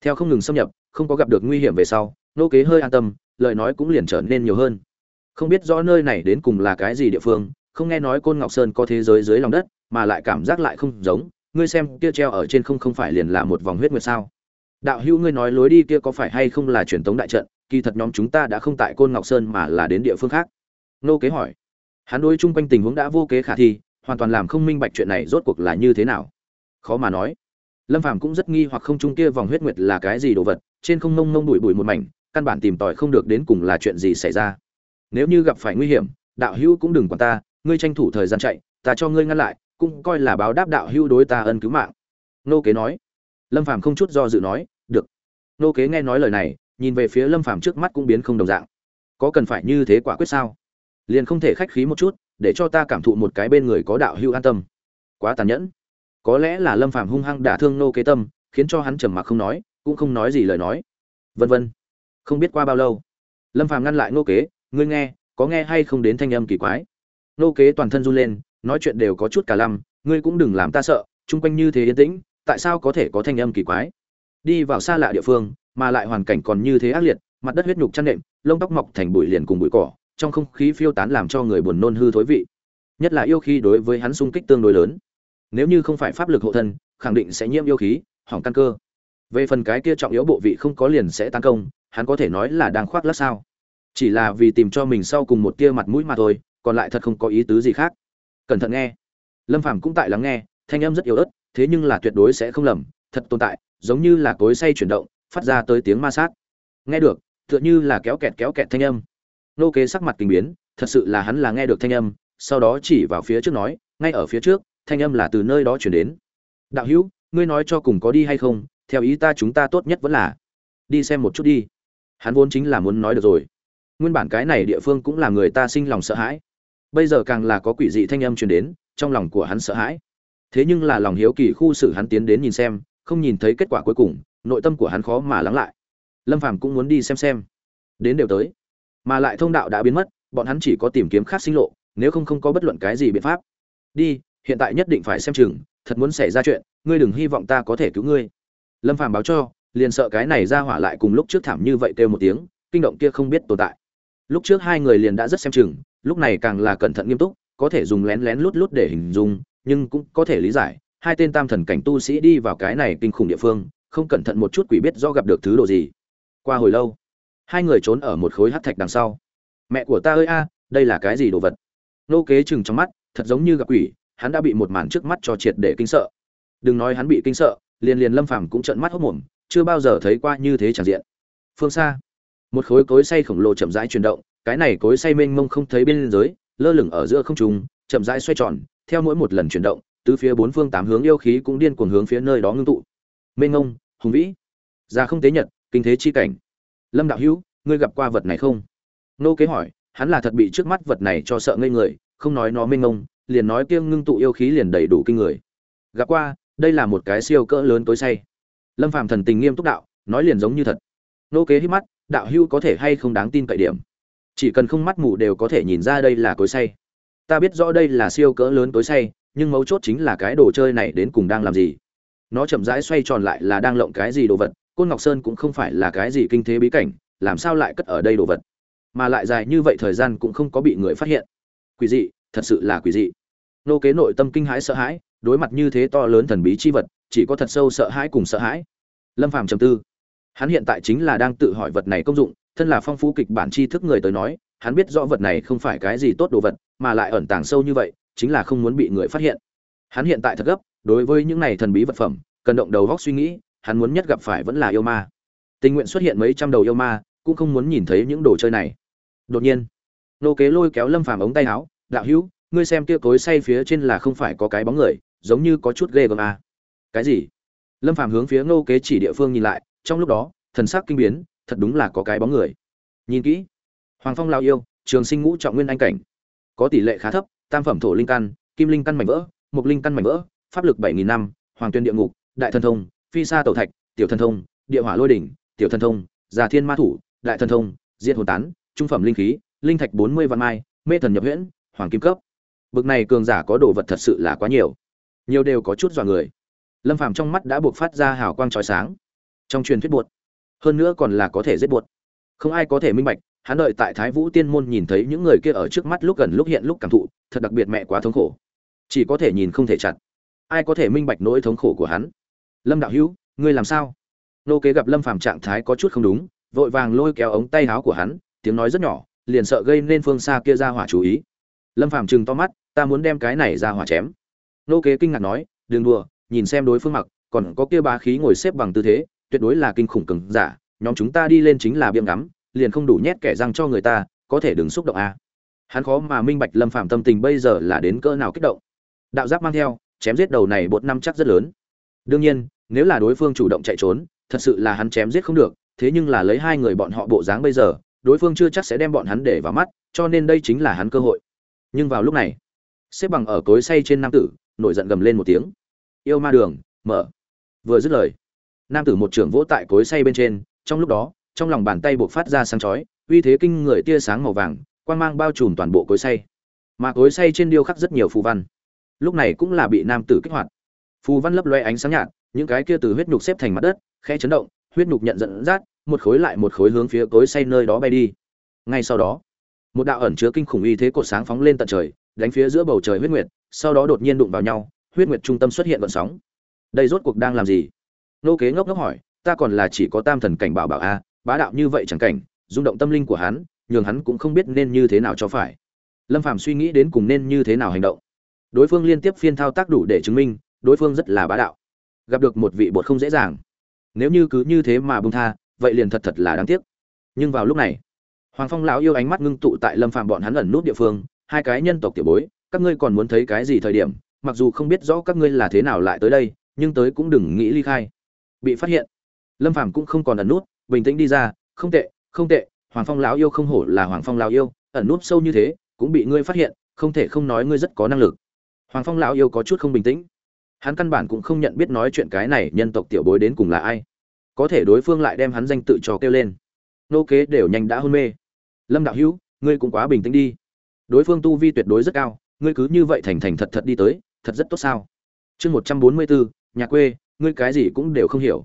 Theo không ngừng xâm nhập không có gặp được nguy hiểm về sau, nô kế hơi an tâm, lời nói cũng liền trở nên nhiều hơn. Không biết rõ nơi này đến cùng là cái gì địa phương, không nghe nói côn ngọc sơn có thế giới dưới lòng đất, mà lại cảm giác lại không giống. Ngươi xem, kia treo ở trên không không phải liền là một vòng huyết nguyệt sao? Đạo hữu, ngươi nói lối đi kia có phải hay không là truyền thống đại trận? Kỳ thật nhóm chúng ta đã không tại côn ngọc sơn mà là đến địa phương khác. Nô kế hỏi. Hắn đối chung quanh tình huống đã vô kế khả thi, hoàn toàn làm không minh bạch chuyện này rốt cuộc là như thế nào. Khó mà nói lâm phàm cũng rất nghi hoặc không trung kia vòng huyết nguyệt là cái gì đồ vật, trên không mông mông bụi bụi một mảnh, căn bản tìm tòi không được đến cùng là chuyện gì xảy ra. Nếu như gặp phải nguy hiểm, đạo hữu cũng đừng quản ta, ngươi tranh thủ thời gian chạy, ta cho ngươi ngăn lại, cũng coi là báo đáp đạo hữu đối ta ân cứu mạng. Nô kế nói. Lâm phàm không chút do dự nói, được. Nô kế nghe nói lời này, nhìn về phía lâm phàm trước mắt cũng biến không đồng dạng. Có cần phải như thế quả quyết sao? Liền không thể khách khí một chút, để cho ta cảm thụ một cái bên người có đạo hữu an tâm. Quá tàn nhẫn có lẽ là lâm phàm hung hăng đả thương nô kế tâm, khiến cho hắn trầm mặc không nói, cũng không nói gì lời nói. Vân vân. Không biết qua bao lâu, lâm phàm ngăn lại nô kế, ngươi nghe, có nghe hay không đến thanh âm kỳ quái? Nô kế toàn thân run lên, nói chuyện đều có chút cả lăm, ngươi cũng đừng làm ta sợ, chung quanh như thế yên tĩnh, tại sao có thể có thanh âm kỳ quái? Đi vào xa lạ địa phương, mà lại hoàn cảnh còn như thế ác liệt, mặt đất huyết nhục chăn nệm, lông tóc mọc thành bụi liền cùng bụi cỏ, trong không khí phiêu tán làm cho người buồn nôn hư thối vị. Nhất là yêu khi đối với hắn xung kích tương đối lớn nếu như không phải pháp lực hộ thân, khẳng định sẽ nhiễm yêu khí, hỏng căn cơ. Về phần cái kia trọng yếu bộ vị không có liền sẽ tăng công, hắn có thể nói là đang khoác lác sao. Chỉ là vì tìm cho mình sau cùng một tia mặt mũi mà thôi, còn lại thật không có ý tứ gì khác. Cẩn thận nghe. Lâm phàm cũng tại lắng nghe, thanh âm rất yếu ớt, thế nhưng là tuyệt đối sẽ không lầm, thật tồn tại, giống như là cối say chuyển động, phát ra tới tiếng ma sát. Nghe được, tựa như là kéo kẹt kéo kẹt thanh âm. Nô kế sắc mặt kinh biến, thật sự là hắn là nghe được thanh âm, sau đó chỉ vào phía trước nói, ngay ở phía trước thanh âm là từ nơi đó chuyển đến. Đạo hữu, ngươi nói cho cùng có đi hay không, theo ý ta chúng ta tốt nhất vẫn là đi xem một chút đi. Hắn vốn chính là muốn nói được rồi. Nguyên bản cái này địa phương cũng là người ta sinh lòng sợ hãi. Bây giờ càng là có quỷ dị thanh âm truyền đến, trong lòng của hắn sợ hãi. Thế nhưng là lòng hiếu kỳ khu xử hắn tiến đến nhìn xem, không nhìn thấy kết quả cuối cùng, nội tâm của hắn khó mà lắng lại. Lâm phàm cũng muốn đi xem xem. Đến đều tới. Mà lại thông đạo đã biến mất, bọn hắn chỉ có tìm kiếm khác sinh lộ, nếu không không có bất luận cái gì biện pháp. Đi hiện tại nhất định phải xem chừng, thật muốn xảy ra chuyện, ngươi đừng hy vọng ta có thể cứu ngươi. Lâm phàm báo cho, liền sợ cái này ra hỏa lại cùng lúc trước thảm như vậy kêu một tiếng, kinh động kia không biết tồn tại. Lúc trước hai người liền đã rất xem chừng, lúc này càng là cẩn thận nghiêm túc, có thể dùng lén lén lút lút để hình dung, nhưng cũng có thể lý giải, hai tên tam thần cảnh tu sĩ đi vào cái này kinh khủng địa phương, không cẩn thận một chút quỷ biết do gặp được thứ đồ gì. Qua hồi lâu, hai người trốn ở một khối hát thạch đằng sau. Mẹ của ta ơi a, đây là cái gì đồ vật? Nô kế chừng trong mắt, thật giống như gặp quỷ hắn đã bị một màn trước mắt cho triệt để kinh sợ. Đừng nói hắn bị kinh sợ, liền liền lâm phàm cũng trợn mắt hốc mồm chưa bao giờ thấy qua như thế chẳng diện. Phương xa, một khối cối xay khổng lồ chậm rãi chuyển động, cái này cối xay mênh mông không thấy bên dưới, lơ lửng ở giữa không trung, chậm rãi xoay tròn, theo mỗi một lần chuyển động từ phía bốn phương tám hướng yêu khí cũng điên cuồng hướng phía nơi đó ngưng tụ. Mênh mông, hùng vĩ ra không tế nhật, kinh thế chi cảnh. Lâm đạo hữu, ngươi gặp qua vật này không? Nô kế hỏi, hắn là thật bị trước mắt vật này cho sợ ngây người, không nói nó mênh mông liền nói kiêng ngưng tụ yêu khí liền đầy đủ kinh người. Gặp qua, đây là một cái siêu cỡ lớn tối say. Lâm phàm thần tình nghiêm túc đạo, nói liền giống như thật. Nô kế hít mắt, đạo hưu có thể hay không đáng tin cậy điểm? Chỉ cần không mắt mù đều có thể nhìn ra đây là cối say. Ta biết rõ đây là siêu cỡ lớn tối say, nhưng mấu chốt chính là cái đồ chơi này đến cùng đang làm gì? Nó chậm rãi xoay tròn lại là đang lộng cái gì đồ vật, côn ngọc sơn cũng không phải là cái gì kinh thế bí cảnh, làm sao lại cất ở đây đồ vật? Mà lại dài như vậy thời gian cũng không có bị người phát hiện. Quỷ dị thật sự là quỷ dị. Nô kế nội tâm kinh hãi sợ hãi, đối mặt như thế to lớn thần bí chi vật, chỉ có thật sâu sợ hãi cùng sợ hãi. Lâm phàm trầm tư. Hắn hiện tại chính là đang tự hỏi vật này công dụng, thân là phong phú kịch bản tri thức người tới nói, hắn biết rõ vật này không phải cái gì tốt đồ vật, mà lại ẩn tàng sâu như vậy, chính là không muốn bị người phát hiện. Hắn hiện tại thật gấp, đối với những này thần bí vật phẩm, cần động đầu góc suy nghĩ, hắn muốn nhất gặp phải vẫn là yêu ma. Tình nguyện xuất hiện mấy trăm đầu yêu ma, cũng không muốn nhìn thấy những đồ chơi này. Đột nhiên, nô kế lôi kéo lâm phàm ống tay áo đạo hữu, ngươi xem kia cối say phía trên là không phải có cái bóng người, giống như có chút ghê gớm à. cái gì? Lâm phàm hướng phía nô kế chỉ địa phương nhìn lại, trong lúc đó, thần sắc kinh biến, thật đúng là có cái bóng người. Nhìn kỹ. Hoàng phong lao yêu, trường sinh ngũ trọng nguyên anh cảnh. Có tỷ lệ khá thấp, tam phẩm thổ linh căn, kim linh căn mảnh vỡ mục linh căn mảnh vỡ, pháp lực bảy nghìn năm, hoàng tuyên địa ngục, đại thần thông, phi sa tẩu thạch, tiểu thần thông, địa hỏa lôi đỉnh, tiểu thần thông, già thiên ma thủ, đại thần thông, diệt hồn tán, trung phẩm linh khí, linh thạch bốn mươi vạn mai, mê thần nhập huyễn hoàng kim cấp. Bực này cường giả có đồ vật thật sự là quá nhiều. Nhiều đều có chút dọa người. Lâm phàm trong mắt đã buộc phát ra hào quang trói sáng. Trong truyền thuyết buột, hơn nữa còn là có thể giết buột. Không ai có thể minh bạch, hắn đợi tại thái vũ tiên môn nhìn thấy những người kia ở trước mắt lúc gần lúc hiện lúc cảm thụ, thật đặc biệt mẹ quá thống khổ. Chỉ có thể nhìn không thể chặt. Ai có thể minh bạch nỗi thống khổ của hắn? Lâm đạo hữu, ngươi làm sao? Nô kế gặp lâm phàm trạng thái có chút không đúng, vội vàng lôi kéo ống tay áo của hắn, tiếng nói rất nhỏ, liền sợ gây nên phương xa kia ra hỏa chú ý lâm phàm chừng to mắt, ta muốn đem cái này ra hỏa chém. Nô kế kinh ngạc nói, đừng đùa, nhìn xem đối phương mặc, còn có kia bá khí ngồi xếp bằng tư thế, tuyệt đối là kinh khủng cứng giả, nhóm chúng ta đi lên chính là biêm ngắm, liền không đủ nhét kẻ răng cho người ta, có thể đừng xúc động a. À. hắn khó mà minh bạch lâm phàm tâm tình bây giờ là đến cỡ nào kích động. Đạo giáp mang theo, chém giết đầu này bột năm chắc rất lớn. Đương nhiên, nếu là đối phương chủ động chạy trốn, thật sự là hắn chém giết không được, thế nhưng là lấy hai người bọn họ bộ dáng bây giờ, đối phương chưa chắc sẽ đem bọn hắn để vào mắt, cho nên đây chính là hắn cơ hội nhưng vào lúc này, xếp bằng ở cối say trên nam tử, nổi giận gầm lên một tiếng. Yêu ma đường, mở. Vừa dứt lời, nam tử một trưởng vỗ tại cối say bên trên, trong lúc đó, trong lòng bàn tay buộc phát ra sáng chói, uy thế kinh người tia sáng màu vàng, quang mang bao trùm toàn bộ cối say mà cối say trên điêu khắc rất nhiều phù văn. Lúc này cũng là bị nam tử kích hoạt. Phù văn lấp loe ánh sáng nhạt, những cái kia từ huyết nhục xếp thành mặt đất khe chấn động, huyết nhục nhận dẫn dắt, một khối lại một khối hướng phía cối say nơi đó bay đi. Ngay sau đó một đạo ẩn chứa kinh khủng uy thế cột sáng phóng lên tận trời, đánh phía giữa bầu trời huyết nguyệt, sau đó đột nhiên đụng vào nhau, huyết nguyệt trung tâm xuất hiện vận sóng. Đây rốt cuộc đang làm gì? Nô kế ngốc ngốc hỏi, ta còn là chỉ có tam thần cảnh bảo bảo a, bá đạo như vậy chẳng cảnh, rung động tâm linh của hắn, nhường hắn cũng không biết nên như thế nào cho phải. Lâm phàm suy nghĩ đến cùng nên như thế nào hành động. Đối phương liên tiếp phiên thao tác đủ để chứng minh, đối phương rất là bá đạo. Gặp được một vị bột không dễ dàng. Nếu như cứ như thế mà bông tha, vậy liền thật thật là đáng tiếc. Nhưng vào lúc này hoàng phong lão yêu ánh mắt ngưng tụ tại lâm phàm bọn hắn ẩn nút địa phương, hai cái nhân tộc tiểu bối, các ngươi còn muốn thấy cái gì thời điểm, mặc dù không biết rõ các ngươi là thế nào lại tới đây, nhưng tới cũng đừng nghĩ ly khai. Bị phát hiện, lâm phàm cũng không còn ẩn nút, bình tĩnh đi ra, không tệ không tệ, hoàng phong lão yêu không hổ là hoàng phong lão yêu, ẩn nút sâu như thế, cũng bị ngươi phát hiện, không thể không nói ngươi rất có năng lực. Hoàng phong lão yêu có chút không bình tĩnh. Hắn căn bản cũng không nhận biết nói chuyện cái này nhân tộc tiểu bối đến cùng là ai. Có thể đối phương lại đem hắn danh tự trò kêu lên. Nô kế đều nhanh đã hôn mê lâm đạo hữu, ngươi cũng quá bình tĩnh đi. Đối phương tu vi tuyệt đối rất cao, ngươi cứ như vậy thành thành thật thật đi tới, thật rất tốt sao? Chương một trăm bốn mươi bốn, nhà quê, ngươi cái gì cũng đều không hiểu.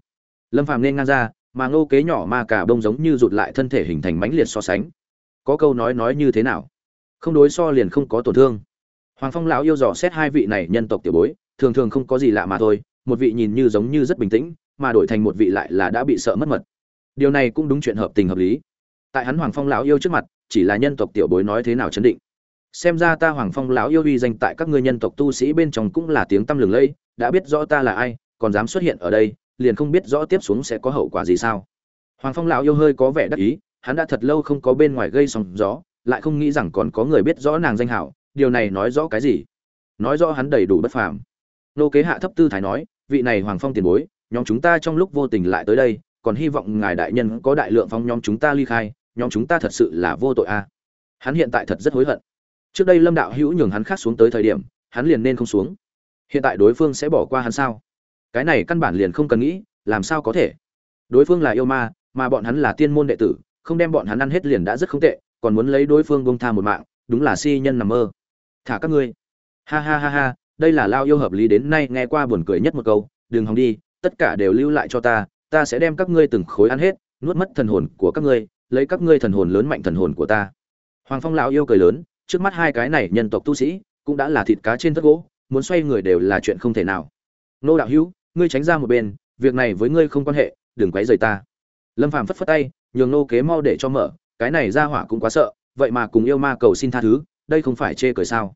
Lâm phàm nên ngang ra, mà ngô kế nhỏ mà cả bông giống như rụt lại thân thể hình thành mãnh liệt so sánh. Có câu nói nói như thế nào? Không đối so liền không có tổn thương. Hoàng phong lão yêu dò xét hai vị này nhân tộc tiểu bối, thường thường không có gì lạ mà thôi, một vị nhìn như giống như rất bình tĩnh, mà đổi thành một vị lại là đã bị sợ mất mật. Điều này cũng đúng chuyện hợp tình hợp lý tại hắn hoàng phong lão yêu trước mặt, chỉ là nhân tộc tiểu bối nói thế nào chấn định. Xem ra ta hoàng phong lão yêu uy danh tại các ngươi nhân tộc tu sĩ bên trong cũng là tiếng tăm lừng lẫy, đã biết rõ ta là ai, còn dám xuất hiện ở đây, liền không biết rõ tiếp xuống sẽ có hậu quả gì sao. Hoàng phong lão yêu hơi có vẻ đắc ý, hắn đã thật lâu không có bên ngoài gây sóng gió, lại không nghĩ rằng còn có người biết rõ nàng danh hảo, điều này nói rõ cái gì? Nói rõ hắn đầy đủ bất phàm. Nô kế hạ thấp tư thái nói, vị này hoàng phong tiền bối, nhóm chúng ta trong lúc vô tình lại tới đây, còn hy vọng ngài đại nhân có đại lượng phong nhóm chúng ta ly khai nhóm chúng ta thật sự là vô tội a. Hắn hiện tại thật rất hối hận. Trước đây lâm đạo hữu nhường hắn khác xuống tới thời điểm, hắn liền nên không xuống. Hiện tại đối phương sẽ bỏ qua hắn sao? Cái này căn bản liền không cần nghĩ, làm sao có thể? Đối phương là yêu ma, mà bọn hắn là tiên môn đệ tử, không đem bọn hắn ăn hết liền đã rất không tệ, còn muốn lấy đối phương bông tha một mạng, đúng là si nhân nằm mơ. Thả các ngươi. Ha ha ha ha, đây là lao yêu hợp lý đến nay nghe qua buồn cười nhất một câu, đừng hòng đi, tất cả đều lưu lại cho ta ta sẽ đem các ngươi từng khối ăn hết, nuốt mất thần hồn của các ngươi lấy các ngươi thần hồn lớn mạnh thần hồn của ta. Hoàng phong lão yêu cười lớn, trước mắt hai cái này nhân tộc tu sĩ, cũng đã là thịt cá trên thất gỗ, muốn xoay người đều là chuyện không thể nào. Nô đạo hữu, ngươi tránh ra một bên, việc này với ngươi không quan hệ, đừng quấy rầy ta. Lâm phàm phất phất tay, nhường nô kế mau để cho mở, cái này ra hỏa cũng quá sợ, vậy mà cùng yêu ma cầu xin tha thứ, đây không phải chê cười sao?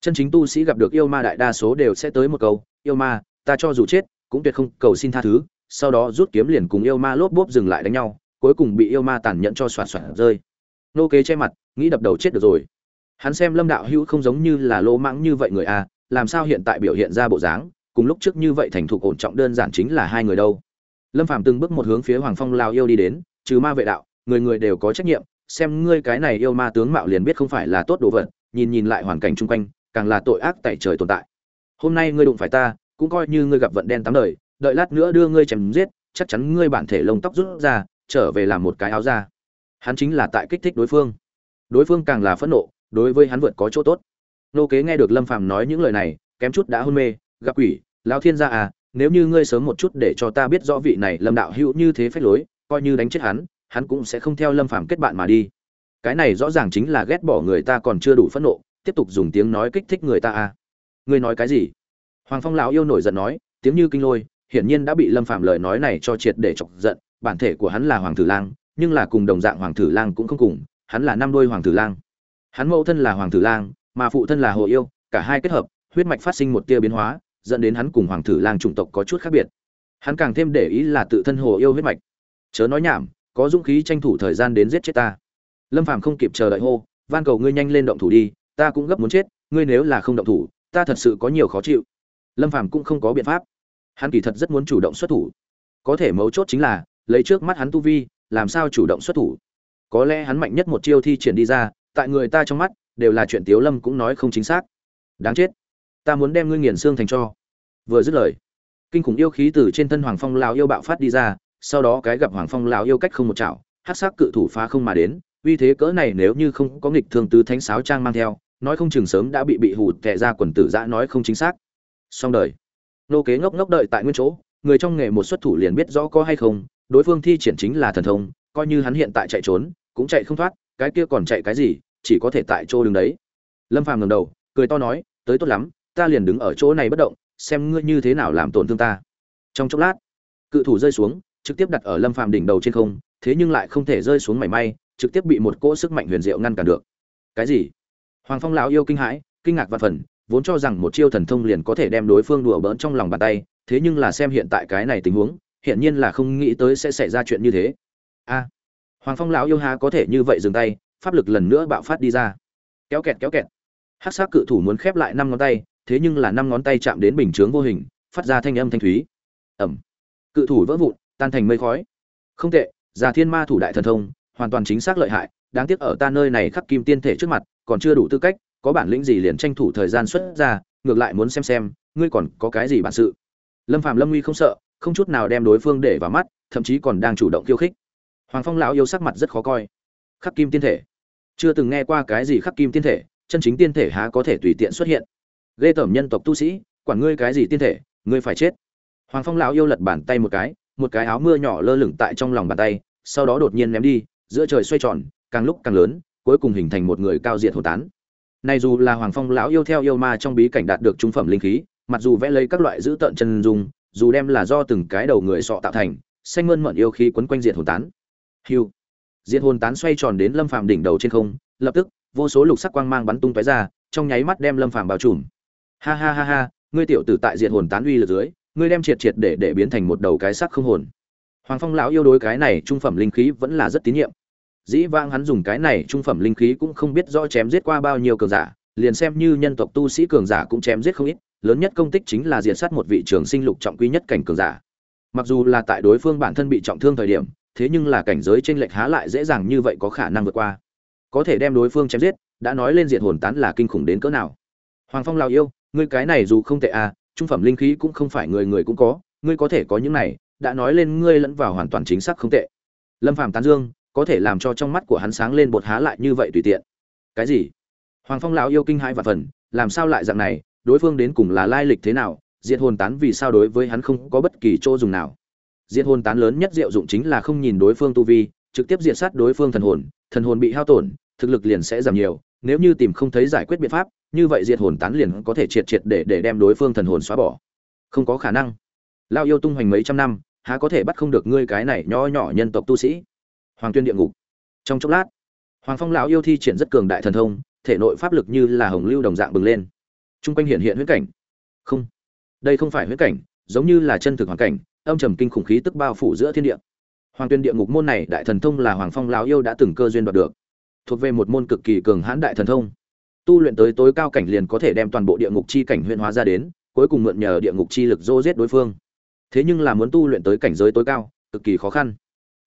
Chân chính tu sĩ gặp được yêu ma đại đa số đều sẽ tới một câu, yêu ma, ta cho dù chết, cũng tuyệt không cầu xin tha thứ. Sau đó rút kiếm liền cùng yêu ma lốp bốp dừng lại đánh nhau cuối cùng bị yêu ma tàn nhẫn cho xoạt xoạt rơi. Nô kế che mặt, nghĩ đập đầu chết được rồi. Hắn xem lâm đạo hữu không giống như là lỗ mãng như vậy người a, làm sao hiện tại biểu hiện ra bộ dáng, cùng lúc trước như vậy thành thục ổn trọng đơn giản chính là hai người đâu. Lâm phạm từng bước một hướng phía hoàng phong lao yêu đi đến, trừ ma vệ đạo, người người đều có trách nhiệm, xem ngươi cái này yêu ma tướng mạo liền biết không phải là tốt đồ vật, nhìn nhìn lại hoàn cảnh chung quanh, càng là tội ác tại trời tồn tại. Hôm nay ngươi đụng phải ta, cũng coi như ngươi gặp vận đen tám đời, đợi lát nữa đưa ngươi chém giết, chắc chắn ngươi bản thể lông tóc rút ra trở về làm một cái áo ra hắn chính là tại kích thích đối phương. Đối phương càng là phẫn nộ, đối với hắn vượt có chỗ tốt. Nô kế nghe được lâm phàm nói những lời này, kém chút đã hôn mê, gặp quỷ, lão thiên gia à nếu như ngươi sớm một chút để cho ta biết rõ vị này lâm đạo hữu như thế phách lối, coi như đánh chết hắn hắn cũng sẽ không theo lâm phàm kết bạn mà đi. Cái này rõ ràng chính là ghét bỏ người ta còn chưa đủ phẫn nộ, tiếp tục dùng tiếng nói kích thích người ta à. Ngươi nói cái gì? Hoàng phong lão yêu nổi giận nói, tiếng như kinh lôi, hiển nhiên đã bị lâm Phàm lời nói này cho triệt để chọc giận bản thể của hắn là hoàng tử lang, nhưng là cùng đồng dạng hoàng tử lang cũng không cùng, hắn là năm đôi hoàng tử lang. Hắn mẫu thân là hoàng tử lang, mà phụ thân là hồ yêu, cả hai kết hợp, huyết mạch phát sinh một tia biến hóa, dẫn đến hắn cùng hoàng tử lang chủng tộc có chút khác biệt. Hắn càng thêm để ý là tự thân hồ yêu huyết mạch. Chớ nói nhảm, có dũng khí tranh thủ thời gian đến giết chết ta. Lâm phàm không kịp chờ đợi hô, van cầu ngươi nhanh lên động thủ đi, ta cũng gấp muốn chết, ngươi nếu là không động thủ, ta thật sự có nhiều khó chịu. Lâm phàm cũng không có biện pháp. Hắn kỳ thật rất muốn chủ động xuất thủ. Có thể mấu chốt chính là lấy trước mắt hắn tu vi, làm sao chủ động xuất thủ? Có lẽ hắn mạnh nhất một chiêu thi triển đi ra, tại người ta trong mắt, đều là chuyện tiếu lâm cũng nói không chính xác. Đáng chết. Ta muốn đem ngươi nghiền xương thành cho. Vừa dứt lời, kinh khủng yêu khí từ trên thân hoàng phong lão yêu bạo phát đi ra, sau đó cái gặp hoàng phong lão yêu cách không một chảo, hắc sắc cự thủ phá không mà đến, uy thế cỡ này nếu như không có nghịch thương tứ thánh sáo trang mang theo, nói không chừng sớm đã bị bị hụt tè ra quần tử dã nói không chính xác. Xong đời. Nô kế ngốc ngốc đợi tại nguyên chỗ, người trong nghề một xuất thủ liền biết rõ có hay không đối phương thi triển chính là thần thông, coi như hắn hiện tại chạy trốn, cũng chạy không thoát, cái kia còn chạy cái gì, chỉ có thể tại chỗ đứng đấy. Lâm phàm ngẩng đầu, cười to nói, tới tốt lắm, ta liền đứng ở chỗ này bất động, xem ngươi như thế nào làm tổn thương ta. Trong chốc lát, cự thủ rơi xuống, trực tiếp đặt ở lâm phàm đỉnh đầu trên không, thế nhưng lại không thể rơi xuống mảy may, trực tiếp bị một cỗ sức mạnh huyền diệu ngăn cản được. Cái gì? Hoàng phong lão yêu kinh hãi, kinh ngạc và phần, vốn cho rằng một chiêu thần thông liền có thể đem đối phương đùa bỡn trong lòng bàn tay, thế nhưng là xem hiện tại cái này tình huống hiện nhiên là không nghĩ tới sẽ xảy ra chuyện như thế. A, hoàng phong lão yêu há có thể như vậy dừng tay, pháp lực lần nữa bạo phát đi ra. Kéo kẹt kéo kẹt. Hắc sắc cự thủ muốn khép lại năm ngón tay, thế nhưng là năm ngón tay chạm đến bình chướng vô hình, phát ra thanh âm thanh thúy. Ẩm cự thủ vỡ vụn, tan thành mây khói. Không tệ, già thiên ma thủ đại thần thông, hoàn toàn chính xác lợi hại, đáng tiếc ở ta nơi này khắc kim tiên thể trước mặt, còn chưa đủ tư cách, có bản lĩnh gì liền tranh thủ thời gian xuất ra, ngược lại muốn xem xem, ngươi còn có cái gì bản sự. Lâm phàm lâm nguy không sợ không chút nào đem đối phương để vào mắt, thậm chí còn đang chủ động khiêu khích. Hoàng phong lão yêu sắc mặt rất khó coi. Khắc kim tiên thể. Chưa từng nghe qua cái gì khắc kim tiên thể, chân chính tiên thể há có thể tùy tiện xuất hiện. Ghê tởm nhân tộc tu sĩ, quản ngươi cái gì tiên thể, ngươi phải chết. Hoàng phong lão yêu lật bàn tay một cái một cái áo mưa nhỏ lơ lửng tại trong lòng bàn tay, sau đó đột nhiên ném đi, giữa trời xoay tròn, càng lúc càng lớn, cuối cùng hình thành một người cao diện hồ tán. Này dù là hoàng phong lão yêu theo yêu ma trong bí cảnh đạt được trung phẩm linh khí, mặc dù vẽ lấy các loại dữ tợn chân dung dù đem là do từng cái đầu người sọ tạo thành, xanh mơn mận yêu khí quấn quanh diện hồn tán. Hiu. Diện hồn tán xoay tròn đến lâm phàm đỉnh đầu trên không, lập tức, vô số lục sắc quang mang bắn tung tóe ra, trong nháy mắt đem lâm phàm bao trùm. Ha ha ha ha, ngươi tiểu tử tại diện hồn tán uy lực dưới, ngươi đem triệt triệt để để biến thành một đầu cái sắc không hồn. Hoàng phong lão yêu đối cái này trung phẩm linh khí vẫn là rất tín nhiệm. Dĩ vãng hắn dùng cái này trung phẩm linh khí cũng không biết rõ chém giết qua bao nhiêu cường giả, liền xem như nhân tộc tu sĩ cường giả cũng chém giết không ít lớn nhất công tích chính là diệt sát một vị trường sinh lục trọng quý nhất cảnh cường giả. Mặc dù là tại đối phương bản thân bị trọng thương thời điểm, thế nhưng là cảnh giới trên lệch há lại dễ dàng như vậy có khả năng vượt qua. Có thể đem đối phương chém giết, đã nói lên diệt hồn tán là kinh khủng đến cỡ nào. Hoàng phong Lão yêu, ngươi cái này dù không tệ à trung phẩm linh khí cũng không phải người người cũng có, ngươi có thể có những này, đã nói lên ngươi lẫn vào hoàn toàn chính xác không tệ. Lâm phàm tán dương, có thể làm cho trong mắt của hắn sáng lên bột há lại như vậy tùy tiện. Cái gì? Hoàng phong lão yêu kinh hãi và phần, làm sao lại dạng này đối phương đến cùng là lai lịch thế nào, diệt hồn tán vì sao đối với hắn không có bất kỳ chỗ dùng nào. Diệt hồn tán lớn nhất diệu dụng chính là không nhìn đối phương tu vi, trực tiếp diệt sát đối phương thần hồn thần hồn bị hao tổn, thực lực liền sẽ giảm nhiều, nếu như tìm không thấy giải quyết biện pháp, như vậy diệt hồn tán liền có thể triệt triệt để để đem đối phương thần hồn xóa bỏ. Không có khả năng. Lao yêu tung hoành mấy trăm năm, há có thể bắt không được ngươi cái này nho nhỏ nhân tộc tu sĩ? Hoàng tuyên địa ngục. Trong chốc lát, hoàng phong lão yêu thi triển rất cường đại thần thông, thể nội pháp lực như là hồng lưu đồng dạng bừng lên chung quanh hiện hiện huyễn cảnh. Không, đây không phải huyễn cảnh, giống như là chân thực hoàn cảnh, âm trầm kinh khủng khí tức bao phủ giữa thiên địa. Hoàng tuyên địa ngục môn này, đại thần thông là hoàng phong lão yêu đã từng cơ duyên đoạt được. Thuộc về một môn cực kỳ cường hãn đại thần thông. Tu luyện tới tối cao cảnh liền có thể đem toàn bộ địa ngục chi cảnh huyễn hóa ra đến, cuối cùng mượn nhờ địa ngục chi lực dô giết đối phương. Thế nhưng là muốn tu luyện tới cảnh giới tối cao, cực kỳ khó khăn.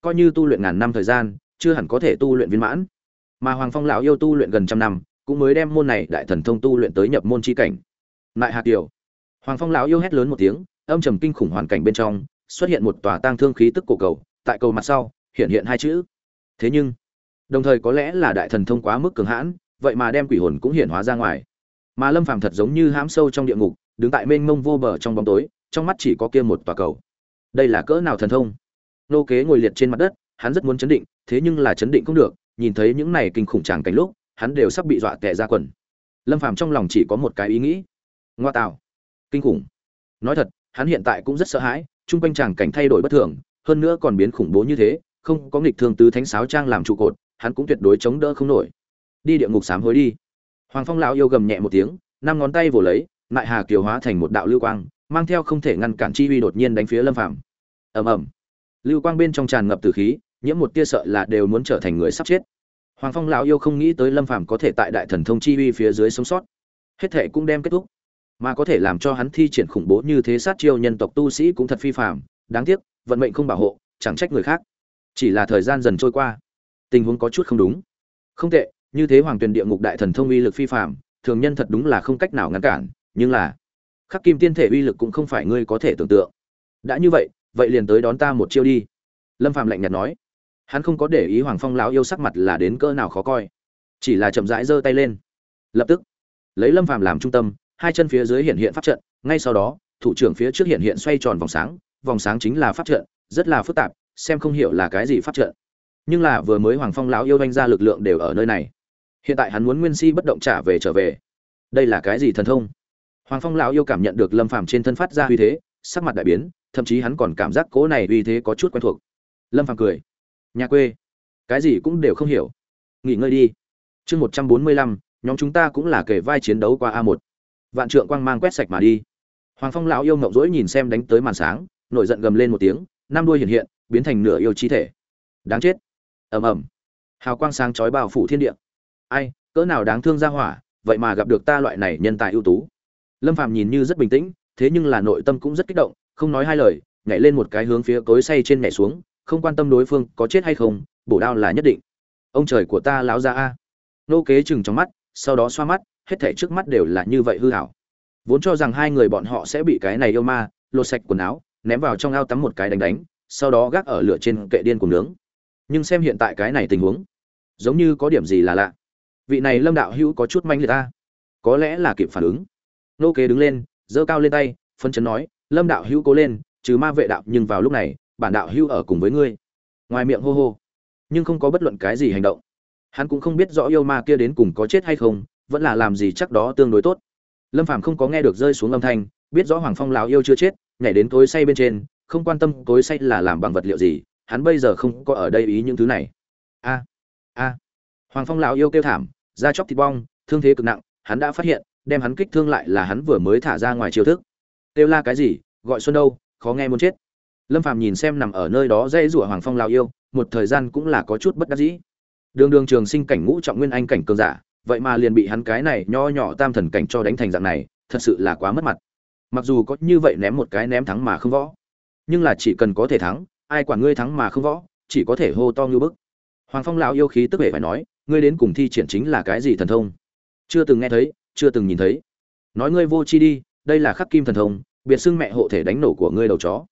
Coi như tu luyện ngàn năm thời gian, chưa hẳn có thể tu luyện viên mãn. Mà hoàng phong lão yêu tu luyện gần trăm năm cũng mới đem môn này đại thần thông tu luyện tới nhập môn chi cảnh. Lại Hà Kiều, hoàng phong lão yêu hét lớn một tiếng âm trầm kinh khủng hoàn cảnh bên trong xuất hiện một tòa tang thương khí tức cổ cầu tại cầu mặt sau hiện hiện hai chữ. Thế nhưng đồng thời có lẽ là đại thần thông quá mức cường hãn vậy mà đem quỷ hồn cũng hiện hóa ra ngoài. Mà lâm phàm thật giống như hãm sâu trong địa ngục đứng tại mênh mông vô bờ trong bóng tối trong mắt chỉ có kia một tòa cầu. Đây là cỡ nào thần thông? Nô kế ngồi liệt trên mặt đất hắn rất muốn chấn định thế nhưng là chấn định không được nhìn thấy những này kinh khủng tràng cảnh lúc hắn đều sắp bị dọa tè ra quần. Lâm phàm trong lòng chỉ có một cái ý nghĩ. Ngoa tạo kinh khủng. Nói thật, hắn hiện tại cũng rất sợ hãi, chung quanh chàng cảnh thay đổi bất thường, hơn nữa còn biến khủng bố như thế, không có nghịch thương tứ thánh sáo trang làm trụ cột, hắn cũng tuyệt đối chống đỡ không nổi. Đi địa ngục sám hối đi. Hoàng phong lão yêu gầm nhẹ một tiếng, năm ngón tay vồ lấy, nại hà kiều hóa thành một đạo lưu quang, mang theo không thể ngăn cản chi uy đột nhiên đánh phía lâm phàm. Ầm ầm. Lưu quang bên trong tràn ngập tử khí, nhiễm một tia sợ là đều muốn trở thành người sắp chết hoàng phong lão yêu không nghĩ tới lâm phàm có thể tại đại thần thông chi uy phía dưới sống sót. Hết thệ cũng đem kết thúc. Mà có thể làm cho hắn thi triển khủng bố như thế sát chiêu nhân tộc tu sĩ cũng thật phi phàm, đáng tiếc, vận mệnh không bảo hộ, chẳng trách người khác. Chỉ là thời gian dần trôi qua, tình huống có chút không đúng. Không tệ, như thế hoàng tuyền địa ngục đại thần thông uy lực phi phàm, thường nhân thật đúng là không cách nào ngăn cản, nhưng là, khắc kim tiên thể uy lực cũng không phải ngươi có thể tưởng tượng. Đã như vậy vậy liền tới đón ta một chiêu đi. Lâm phàm lạnh nhạt nói hắn không có để ý hoàng phong lão yêu sắc mặt là đến cỡ nào khó coi. Chỉ là chậm rãi giơ tay lên. Lập tức, lấy lâm phàm làm trung tâm, hai chân phía dưới hiện hiện pháp trận, ngay sau đó, thủ trưởng phía trước hiện hiện xoay tròn vòng sáng vòng sáng chính là pháp trận, rất là phức tạp, xem không hiểu là cái gì pháp trận. Nhưng là vừa mới hoàng phong lão yêu anh ra lực lượng đều ở nơi này. Hiện tại hắn muốn nguyên si bất động trả về trở về. Đây là cái gì thần thông? Hoàng phong lão yêu cảm nhận được lâm phàm trên thân phát ra uy thế, sắc mặt đại biến, thậm chí hắn còn cảm giác cố này uy thế có chút quen thuộc. Lâm phàm cười nhà quê. Cái gì cũng đều không hiểu. Nghỉ ngơi đi. Chương một trăm bốn mươi lăm, nhóm chúng ta cũng là kể vai chiến đấu qua a một. Vạn trượng quang mang quét sạch mà đi. Hoàng phong lão yêu mộng rỗi nhìn xem đánh tới màn sáng, nổi giận gầm lên một tiếng, năm đuôi hiện hiện, biến thành nửa yêu chi thể. Đáng chết. Ầm ầm. Hào quang sáng chói bao phủ thiên địa. Ai, cỡ nào đáng thương ra hỏa, vậy mà gặp được ta loại này nhân tài ưu tú. Lâm phàm nhìn như rất bình tĩnh, thế nhưng là nội tâm cũng rất kích động, không nói hai lời, nhảy lên một cái hướng phía cối say trên nhảy xuống không quan tâm đối phương có chết hay không, bổ đao là nhất định. Ông trời của ta láo ra a. Nô kế chừng trong mắt, sau đó xoa mắt, hết thảy trước mắt đều là như vậy hư hảo. Vốn cho rằng hai người bọn họ sẽ bị cái này yêu ma, lột sạch quần áo, ném vào trong ao tắm một cái đánh đánh, sau đó gác ở lửa trên kệ điên cùng nướng. Nhưng xem hiện tại cái này tình huống, giống như có điểm gì là lạ. Vị này lâm đạo hữu có chút manh liệt ta có lẽ là kịp phản ứng. Nô kế đứng lên, giơ cao lên tay phân chấn nói, lâm đạo hữu cố lên, trừ ma vệ đạo nhưng vào lúc này bản đạo hưu ở cùng với ngươi. Ngoài miệng hô hô, nhưng không có bất luận cái gì hành động. Hắn cũng không biết rõ yêu ma kia đến cùng có chết hay không, vẫn là làm gì chắc đó tương đối tốt. Lâm phàm không có nghe được rơi xuống âm thanh, biết rõ hoàng phong lão yêu chưa chết, nhảy đến tối say bên trên, không quan tâm tối say là làm bằng vật liệu gì, hắn bây giờ không có ở đây ý những thứ này. A a. Hoàng phong lão yêu kêu thảm, da chóc thịt bong, thương thế cực nặng, hắn đã phát hiện, đem hắn kích thương lại là hắn vừa mới thả ra ngoài chiêu thức. Kêu la cái gì, gọi xuân đâu, khó nghe muốn chết lâm phàm nhìn xem nằm ở nơi đó dễ rủa hoàng phong lao yêu, một thời gian cũng là có chút bất đắc dĩ. Đường đường trường sinh cảnh ngũ trọng nguyên anh cảnh cường giả, vậy mà liền bị hắn cái này nho nhỏ tam thần cảnh cho đánh thành dạng này, thật sự là quá mất mặt. Mặc dù có như vậy ném một cái ném thắng mà không võ, nhưng là chỉ cần có thể thắng, ai quản ngươi thắng mà không võ, chỉ có thể hô to như bức. Hoàng phong lão yêu khí tức hệ phải nói, ngươi đến cùng thi triển chính là cái gì thần thông? Chưa từng nghe thấy, chưa từng nhìn thấy. Nói ngươi vô chi đi, đây là khắc kim thần thông, biệt xưng mẹ hộ thể đánh nổ của ngươi đầu chó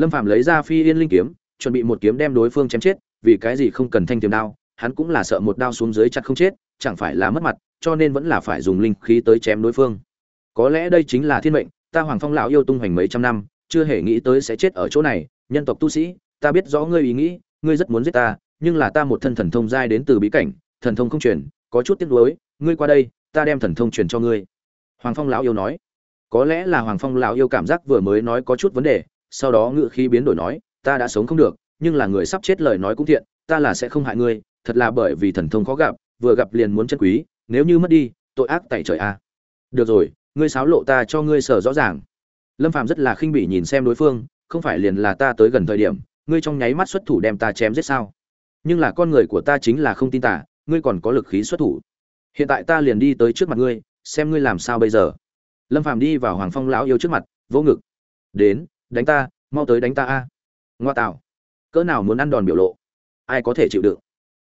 lâm phạm lấy ra phi yên linh kiếm, chuẩn bị một kiếm đem đối phương chém chết, vì cái gì không cần thanh tiềm đao, hắn cũng là sợ một đao xuống dưới chặt không chết, chẳng phải là mất mặt, cho nên vẫn là phải dùng linh khí tới chém đối phương. Có lẽ đây chính là thiên mệnh, ta hoàng phong lão yêu tung hoành mấy trăm năm, chưa hề nghĩ tới sẽ chết ở chỗ này, nhân tộc tu sĩ, ta biết rõ ngươi ý nghĩ, ngươi rất muốn giết ta, nhưng là ta một thân thần thông giai đến từ bí cảnh, thần thông không truyền, có chút tiếc nuối, ngươi qua đây, ta đem thần thông truyền cho ngươi. Hoàng phong lão yêu nói. Có lẽ là hoàng phong lão yêu cảm giác vừa mới nói có chút vấn đề sau đó ngự khí biến đổi nói, ta đã sống không được, nhưng là người sắp chết lời nói cũng thiện, ta là sẽ không hại ngươi, thật là bởi vì thần thông khó gặp, vừa gặp liền muốn chân quý, nếu như mất đi, tội ác tại trời a. Được rồi, ngươi sáo lộ ta cho ngươi sở rõ ràng. Lâm phàm rất là khinh bỉ nhìn xem đối phương, không phải liền là ta tới gần thời điểm, ngươi trong nháy mắt xuất thủ đem ta chém giết sao? Nhưng là con người của ta chính là không tin tả ngươi còn có lực khí xuất thủ. Hiện tại ta liền đi tới trước mặt ngươi, xem ngươi làm sao bây giờ. Lâm phàm đi vào hoàng phong lão yêu trước mặt vô ngực. Đến đánh ta, mau tới đánh ta a. Ngoa tạo cỡ nào muốn ăn đòn biểu lộ? Ai có thể chịu đựng?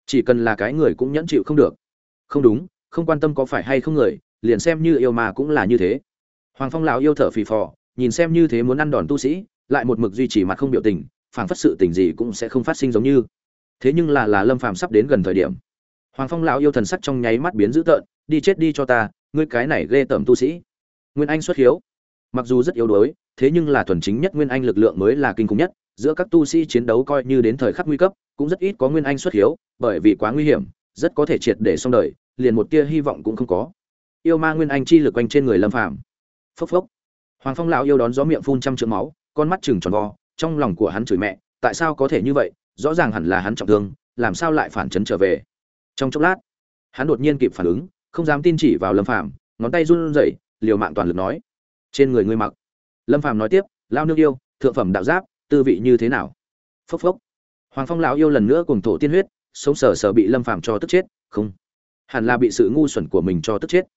Chỉ cần là cái người cũng nhẫn chịu không được. Không đúng, không quan tâm có phải hay không người, liền xem như yêu mà cũng là như thế. Hoàng phong lão yêu thở phì phò, nhìn xem như thế muốn ăn đòn tu sĩ, lại một mực duy trì mặt không biểu tình, phảng phất sự tình gì cũng sẽ không phát sinh giống như. Thế nhưng là là lâm phàm sắp đến gần thời điểm. Hoàng phong lão yêu thần sắc trong nháy mắt biến dữ tợn, đi chết đi cho ta, ngươi cái này ghê tởm tu sĩ. Nguyên anh xuất hiếu mặc dù rất yếu đuối, thế nhưng là thuần chính nhất nguyên anh lực lượng mới là kinh khủng nhất, giữa các tu sĩ chiến đấu coi như đến thời khắc nguy cấp, cũng rất ít có nguyên anh xuất hiếu, bởi vì quá nguy hiểm, rất có thể triệt để xong đời, liền một tia hy vọng cũng không có. Yêu ma nguyên anh chi lực quanh trên người lâm phàm. Phốc phốc. Hoàng phong lão yêu đón gió miệng phun trăm chữ máu, con mắt chừng tròn vo, trong lòng của hắn chửi mẹ, tại sao có thể như vậy, rõ ràng hẳn là hắn trọng thương, làm sao lại phản chấn trở về. Trong chốc lát, hắn đột nhiên kịp phản ứng, không dám tin chỉ vào lâm phàm, ngón tay run rẩy, liều mạng toàn lực nói trên người ngươi mặc. Lâm phàm nói tiếp lao nương yêu, thượng phẩm đạo giáp, tư vị như thế nào? Phốc phốc. Hoàng phong lão yêu lần nữa cùng thổ tiên huyết, sống sờ sờ bị lâm phàm cho tức chết, không. Hẳn là bị sự ngu xuẩn của mình cho tức chết.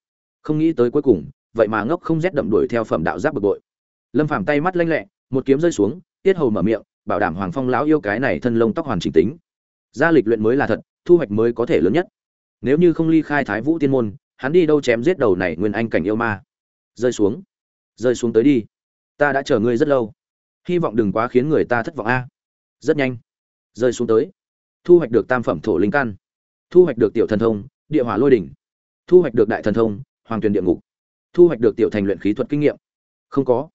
Không nghĩ tới cuối cùng, vậy mà ngốc không rét đậm đuổi theo phẩm đạo giáp bực bội. Lâm phàm tay mắt lanh lẹ, một kiếm rơi xuống, tiết hầu mở miệng, bảo đảm hoàng phong lão yêu cái này thân lông tóc hoàn chỉnh tính. Gia lịch luyện mới là thật, thu hoạch mới có thể lớn nhất. Nếu như không ly khai thái vũ tiên môn, hắn đi đâu chém giết đầu này nguyên anh cảnh yêu ma? Rơi xuống rơi xuống tới đi. Ta đã chờ ngươi rất lâu. Hy vọng đừng quá khiến người ta thất vọng a. Rất nhanh. Rơi xuống tới. Thu hoạch được tam phẩm thổ linh căn. Thu hoạch được tiểu thần thông, địa hỏa lôi đỉnh. Thu hoạch được đại thần thông, hoàng tuyền địa ngục. Thu hoạch được tiểu thành luyện khí thuật kinh nghiệm. Không có.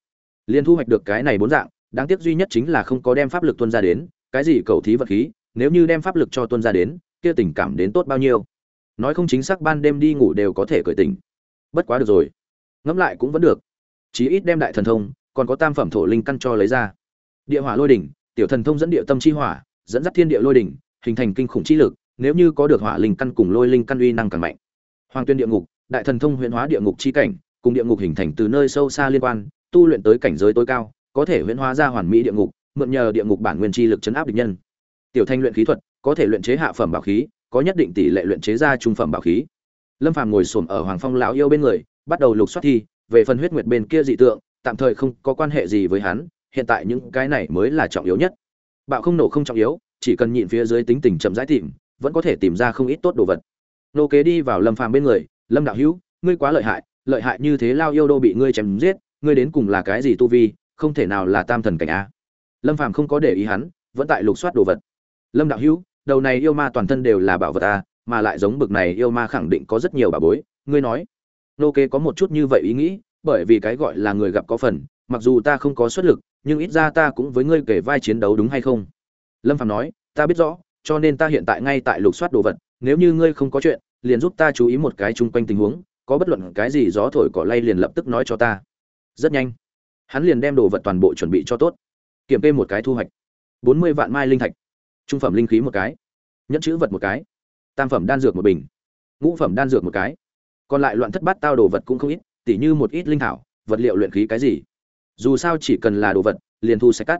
Liền thu hoạch được cái này bốn dạng, đáng tiếc duy nhất chính là không có đem pháp lực tuân ra đến, cái gì cầu thí vật khí, nếu như đem pháp lực cho tuân ra đến, kia tình cảm đến tốt bao nhiêu. Nói không chính xác ban đêm đi ngủ đều có thể cởi tình bất quá được rồi. Ngẫm lại cũng vẫn được chí ít đem đại thần thông, còn có tam phẩm thổ linh căn cho lấy ra. Địa hỏa lôi đỉnh, tiểu thần thông dẫn địa tâm chi hỏa, dẫn dắt thiên địa lôi đỉnh, hình thành kinh khủng chi lực, nếu như có được hỏa linh căn cùng lôi linh căn uy năng càng mạnh. Hoàng tuyên địa ngục, đại thần thông huyễn hóa địa ngục chi cảnh, cùng địa ngục hình thành từ nơi sâu xa liên quan, tu luyện tới cảnh giới tối cao, có thể huyễn hóa ra hoàn mỹ địa ngục, mượn nhờ địa ngục bản nguyên chi lực chấn áp địch nhân. Tiểu thanh luyện khí thuật, có thể luyện chế hạ phẩm bảo khí, có nhất định tỷ lệ luyện chế ra trung phẩm bảo khí. Lâm phàm ngồi xổm ở hoàng phong lão yêu bên người, bắt đầu lục soát thi về phần huyết nguyệt bên kia dị tượng, tạm thời không có quan hệ gì với hắn, hiện tại những cái này mới là trọng yếu nhất. Bạo không nổ không trọng yếu, chỉ cần nhịn phía dưới tính tình chậm rãi tìm, vẫn có thể tìm ra không ít tốt đồ vật. Nô kế đi vào lâm phàm bên người, lâm đạo hữu, ngươi quá lợi hại lợi hại như thế lao yêu đô bị ngươi chém giết, ngươi đến cùng là cái gì tu vi, không thể nào là tam thần cảnh a. Lâm phàm không có để ý hắn, vẫn tại lục soát đồ vật. Lâm đạo hữu, đầu này yêu ma toàn thân đều là bảo vật a, mà lại giống bực này yêu ma khẳng định có rất nhiều bảo bối, ngươi nói nô kế có một chút như vậy ý nghĩ, bởi vì cái gọi là người gặp có phần, mặc dù ta không có xuất lực, nhưng ít ra ta cũng với ngươi kể vai chiến đấu đúng hay không? Lâm phạm nói, ta biết rõ, cho nên ta hiện tại ngay tại lục soát đồ vật, nếu như ngươi không có chuyện, liền giúp ta chú ý một cái chung quanh tình huống, có bất luận cái gì gió thổi cỏ lay liền lập tức nói cho ta. Rất nhanh, hắn liền đem đồ vật toàn bộ chuẩn bị cho tốt. Kiểm kê một cái thu hoạch. Bốn mươi vạn mai linh thạch. Trung phẩm linh khí một cái. Nhẫn chữ vật một cái. Tam phẩm đan dược một bình. Ngũ phẩm đan dược một cái còn lại loạn thất bát tao đồ vật cũng không ít, tỉ như một ít linh thảo, vật liệu luyện khí cái gì. Dù sao chỉ cần là đồ vật, liền thu sẽ cắt.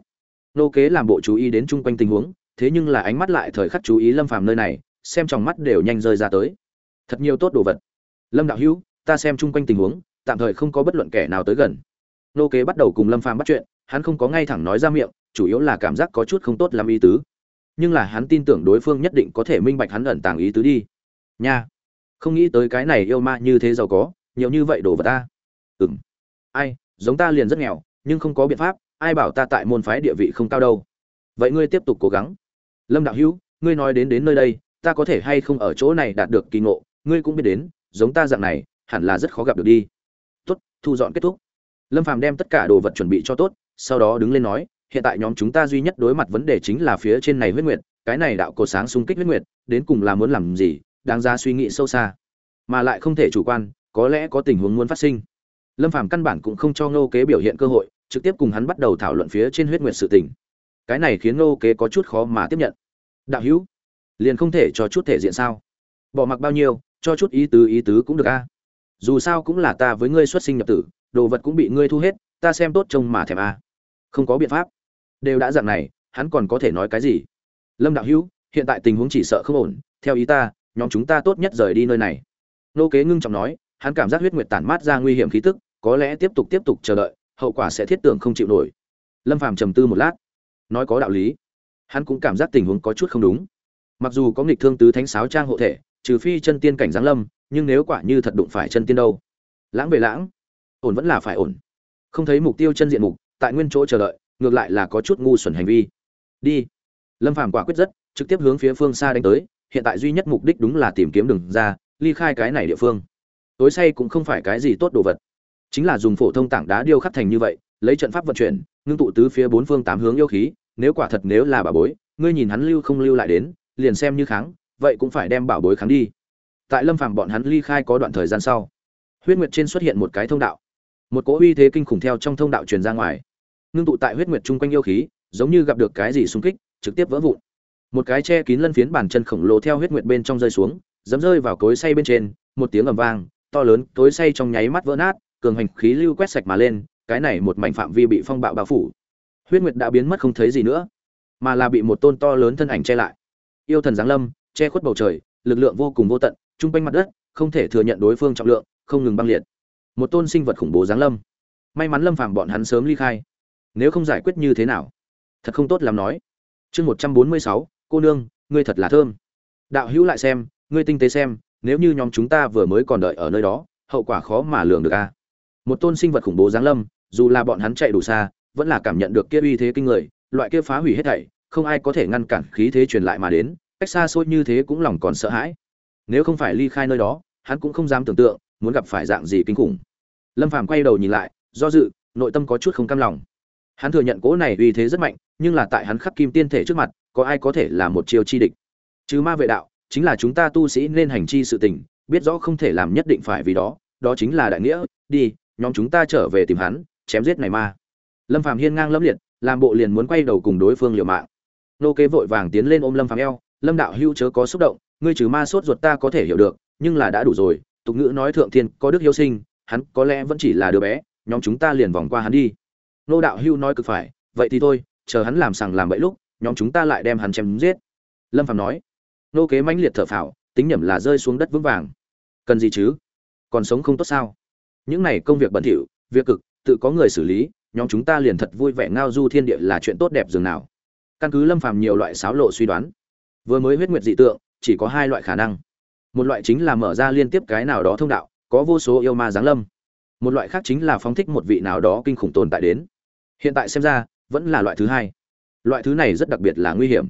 Nô kế làm bộ chú ý đến chung quanh tình huống, thế nhưng là ánh mắt lại thời khắc chú ý lâm phàm nơi này, xem trong mắt đều nhanh rơi ra tới. Thật nhiều tốt đồ vật. Lâm đạo hữu, ta xem chung quanh tình huống, tạm thời không có bất luận kẻ nào tới gần. Nô kế bắt đầu cùng lâm phàm bắt chuyện, hắn không có ngay thẳng nói ra miệng, chủ yếu là cảm giác có chút không tốt làm ý tứ. Nhưng là hắn tin tưởng đối phương nhất định có thể minh bạch hắn ẩn tàng ý tứ đi. Nha không nghĩ tới cái này yêu ma như thế giàu có, nhiều như vậy đồ vật ta. Ừng ai, giống ta liền rất nghèo, nhưng không có biện pháp, ai bảo ta tại môn phái địa vị không cao đâu. Vậy ngươi tiếp tục cố gắng. Lâm đạo hữu, ngươi nói đến đến nơi đây, ta có thể hay không ở chỗ này đạt được kỳ ngộ, ngươi cũng biết đến, giống ta dạng này, hẳn là rất khó gặp được đi. Tốt, thu dọn kết thúc. Lâm phàm đem tất cả đồ vật chuẩn bị cho tốt, sau đó đứng lên nói, hiện tại nhóm chúng ta duy nhất đối mặt vấn đề chính là phía trên này huyết nguyệt, cái này đạo cột sáng xung kích huyết nguyệt, đến cùng là muốn làm gì đáng ra suy nghĩ sâu xa. Mà lại không thể chủ quan, có lẽ có tình huống muốn phát sinh. Lâm phàm căn bản cũng không cho ngô kế biểu hiện cơ hội, trực tiếp cùng hắn bắt đầu thảo luận phía trên huyết nguyệt sự tình. Cái này khiến ngô kế có chút khó mà tiếp nhận. Đạo hữu, liền không thể cho chút thể diện sao? Bỏ mặc bao nhiêu, cho chút ý tứ ý tứ cũng được a. Dù sao cũng là ta với ngươi xuất sinh nhập tử, đồ vật cũng bị ngươi thu hết, ta xem tốt trông mà thèm a. Không có biện pháp. Đều đã dạng này, hắn còn có thể nói cái gì? Lâm đạo hữu, hiện tại tình huống chỉ sợ không ổn, theo ý ta nhóm chúng ta tốt nhất rời đi nơi này. Nô kế ngưng trọng nói, hắn cảm giác huyết nguyệt tản mát ra nguy hiểm khí tức, có lẽ tiếp tục tiếp tục chờ đợi, hậu quả sẽ thiết tưởng không chịu nổi. Lâm phàm trầm tư một lát, nói có đạo lý. Hắn cũng cảm giác tình huống có chút không đúng. Mặc dù có nghịch thương tứ thánh sáo trang hộ thể, trừ phi chân tiên cảnh giáng lâm, nhưng nếu quả như thật đụng phải chân tiên đâu? Lãng về lãng. Ổn vẫn là phải ổn. Không thấy mục tiêu chân diện mục, tại nguyên chỗ chờ đợi, ngược lại là có chút ngu xuẩn hành vi. Đi. Lâm phàm quả quyết rất, trực tiếp hướng phía phương xa đánh tới hiện tại duy nhất mục đích đúng là tìm kiếm đường ra, ly khai cái này địa phương. Tối say cũng không phải cái gì tốt đồ vật. Chính là dùng phổ thông tảng đá điêu khắc thành như vậy, lấy trận pháp vận chuyển, ngưng tụ tứ phía bốn phương tám hướng yêu khí, nếu quả thật nếu là bà bối, ngươi nhìn hắn lưu không lưu lại đến, liền xem như kháng, vậy cũng phải đem bảo bối kháng đi. Tại lâm phàm bọn hắn ly khai có đoạn thời gian sau, huyết nguyệt trên xuất hiện một cái thông đạo. Một cỗ uy thế kinh khủng theo trong thông đạo truyền ra ngoài. Ngưng tụ tại huyết nguyệt chung quanh yêu khí, giống như gặp được cái gì xung kích, trực tiếp vỡ vụn một cái che kín lân phiến bàn chân khổng lồ theo huyết nguyệt bên trong rơi xuống, dẫm rơi vào cối say bên trên, một tiếng ầm vang, to lớn, cối say trong nháy mắt vỡ nát, cường hành khí lưu quét sạch mà lên, cái này một mảnh phạm vi bị phong bạo bao phủ. Huyết nguyệt đã biến mất không thấy gì nữa, mà là bị một tôn to lớn thân ảnh che lại. Yêu thần giáng lâm, che khuất bầu trời, lực lượng vô cùng vô tận, trung quanh mặt đất, không thể thừa nhận đối phương trọng lượng, không ngừng băng liệt. Một tôn sinh vật khủng bố giáng lâm. May mắn lâm phàm bọn hắn sớm ly khai. Nếu không giải quyết như thế nào? Thật không tốt làm nói. Chương một trăm bốn mươi sáu cô nương, ngươi thật là thơm. Đạo hữu lại xem, ngươi tinh tế xem, nếu như nhóm chúng ta vừa mới còn đợi ở nơi đó, hậu quả khó mà lường được a. Một tôn sinh vật khủng bố giáng lâm, dù là bọn hắn chạy đủ xa, vẫn là cảm nhận được kia uy thế kinh người, loại kia phá hủy hết thảy, không ai có thể ngăn cản khí thế truyền lại mà đến, cách xa xôi như thế cũng lòng còn sợ hãi. Nếu không phải ly khai nơi đó, hắn cũng không dám tưởng tượng, muốn gặp phải dạng gì kinh khủng. Lâm phàm quay đầu nhìn lại, do dự, nội tâm có chút không cam lòng. Hắn thừa nhận cỗ này uy thế rất mạnh, nhưng là tại hắn khắc kim tiên thể trước mặt có ai có thể là một chiêu chi địch? Chứ ma vệ đạo, chính là chúng ta tu sĩ nên hành chi sự tình, biết rõ không thể làm nhất định phải vì đó đó chính là đại nghĩa, đi, nhóm chúng ta trở về tìm hắn, chém giết này ma. Lâm phàm hiên ngang lâm liệt, làm bộ liền muốn quay đầu cùng đối phương liều mạng. Nô kế vội vàng tiến lên ôm lâm phàm eo, lâm đạo hưu chớ có xúc động, ngươi trừ ma sốt ruột ta có thể hiểu được, nhưng là đã đủ rồi, tục ngữ nói thượng thiên có đức hiếu sinh, hắn có lẽ vẫn chỉ là đứa bé, nhóm chúng ta liền vòng qua hắn đi. Nô đạo hưu nói cực phải, vậy thì thôi, chờ hắn làm sằng làm bậy lúc nhóm chúng ta lại đem hắn chém giết. Lâm Phạm nói, nô kế mãnh liệt thở phào, tính nhẩm là rơi xuống đất vững vàng. Cần gì chứ? Còn sống không tốt sao? Những này công việc bẩn thỉu, việc cực, tự có người xử lý, nhóm chúng ta liền thật vui vẻ ngao du thiên địa là chuyện tốt đẹp dường nào. Căn cứ lâm phàm nhiều loại xáo lộ suy đoán, vừa mới huyết nguyệt dị tượng, chỉ có hai loại khả năng. Một loại chính là mở ra liên tiếp cái nào đó thông đạo, có vô số yêu ma giáng lâm. Một loại khác chính là phóng thích một vị nào đó kinh khủng tồn tại đến. Hiện tại xem ra, vẫn là loại thứ hai loại thứ này rất đặc biệt là nguy hiểm.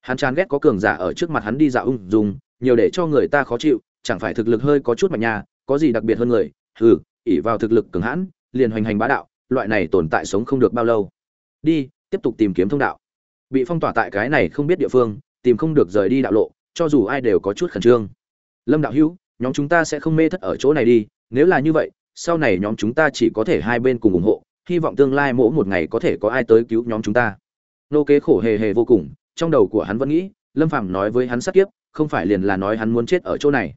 Hắn chán ghét có cường giả ở trước mặt hắn đi dạo ung dung, nhiều để cho người ta khó chịu, chẳng phải thực lực hơi có chút mạnh nha, có gì đặc biệt hơn người? Hừ ỉ vào thực lực cường hãn, liền hoành hành bá đạo, loại này tồn tại sống không được bao lâu. Đi, tiếp tục tìm kiếm thông đạo. Bị phong tỏa tại cái này không biết địa phương, tìm không được rời đi đạo lộ, cho dù ai đều có chút khẩn trương. Lâm đạo hữu, nhóm chúng ta sẽ không mê thất ở chỗ này đi, nếu là như vậy, sau này nhóm chúng ta chỉ có thể hai bên cùng ủng hộ, hy vọng tương lai mỗi một ngày có thể có ai tới cứu nhóm chúng ta nô kế khổ hề hề vô cùng, trong đầu của hắn vẫn nghĩ, lâm phàm nói với hắn sát kiếp, không phải liền là nói hắn muốn chết ở chỗ này.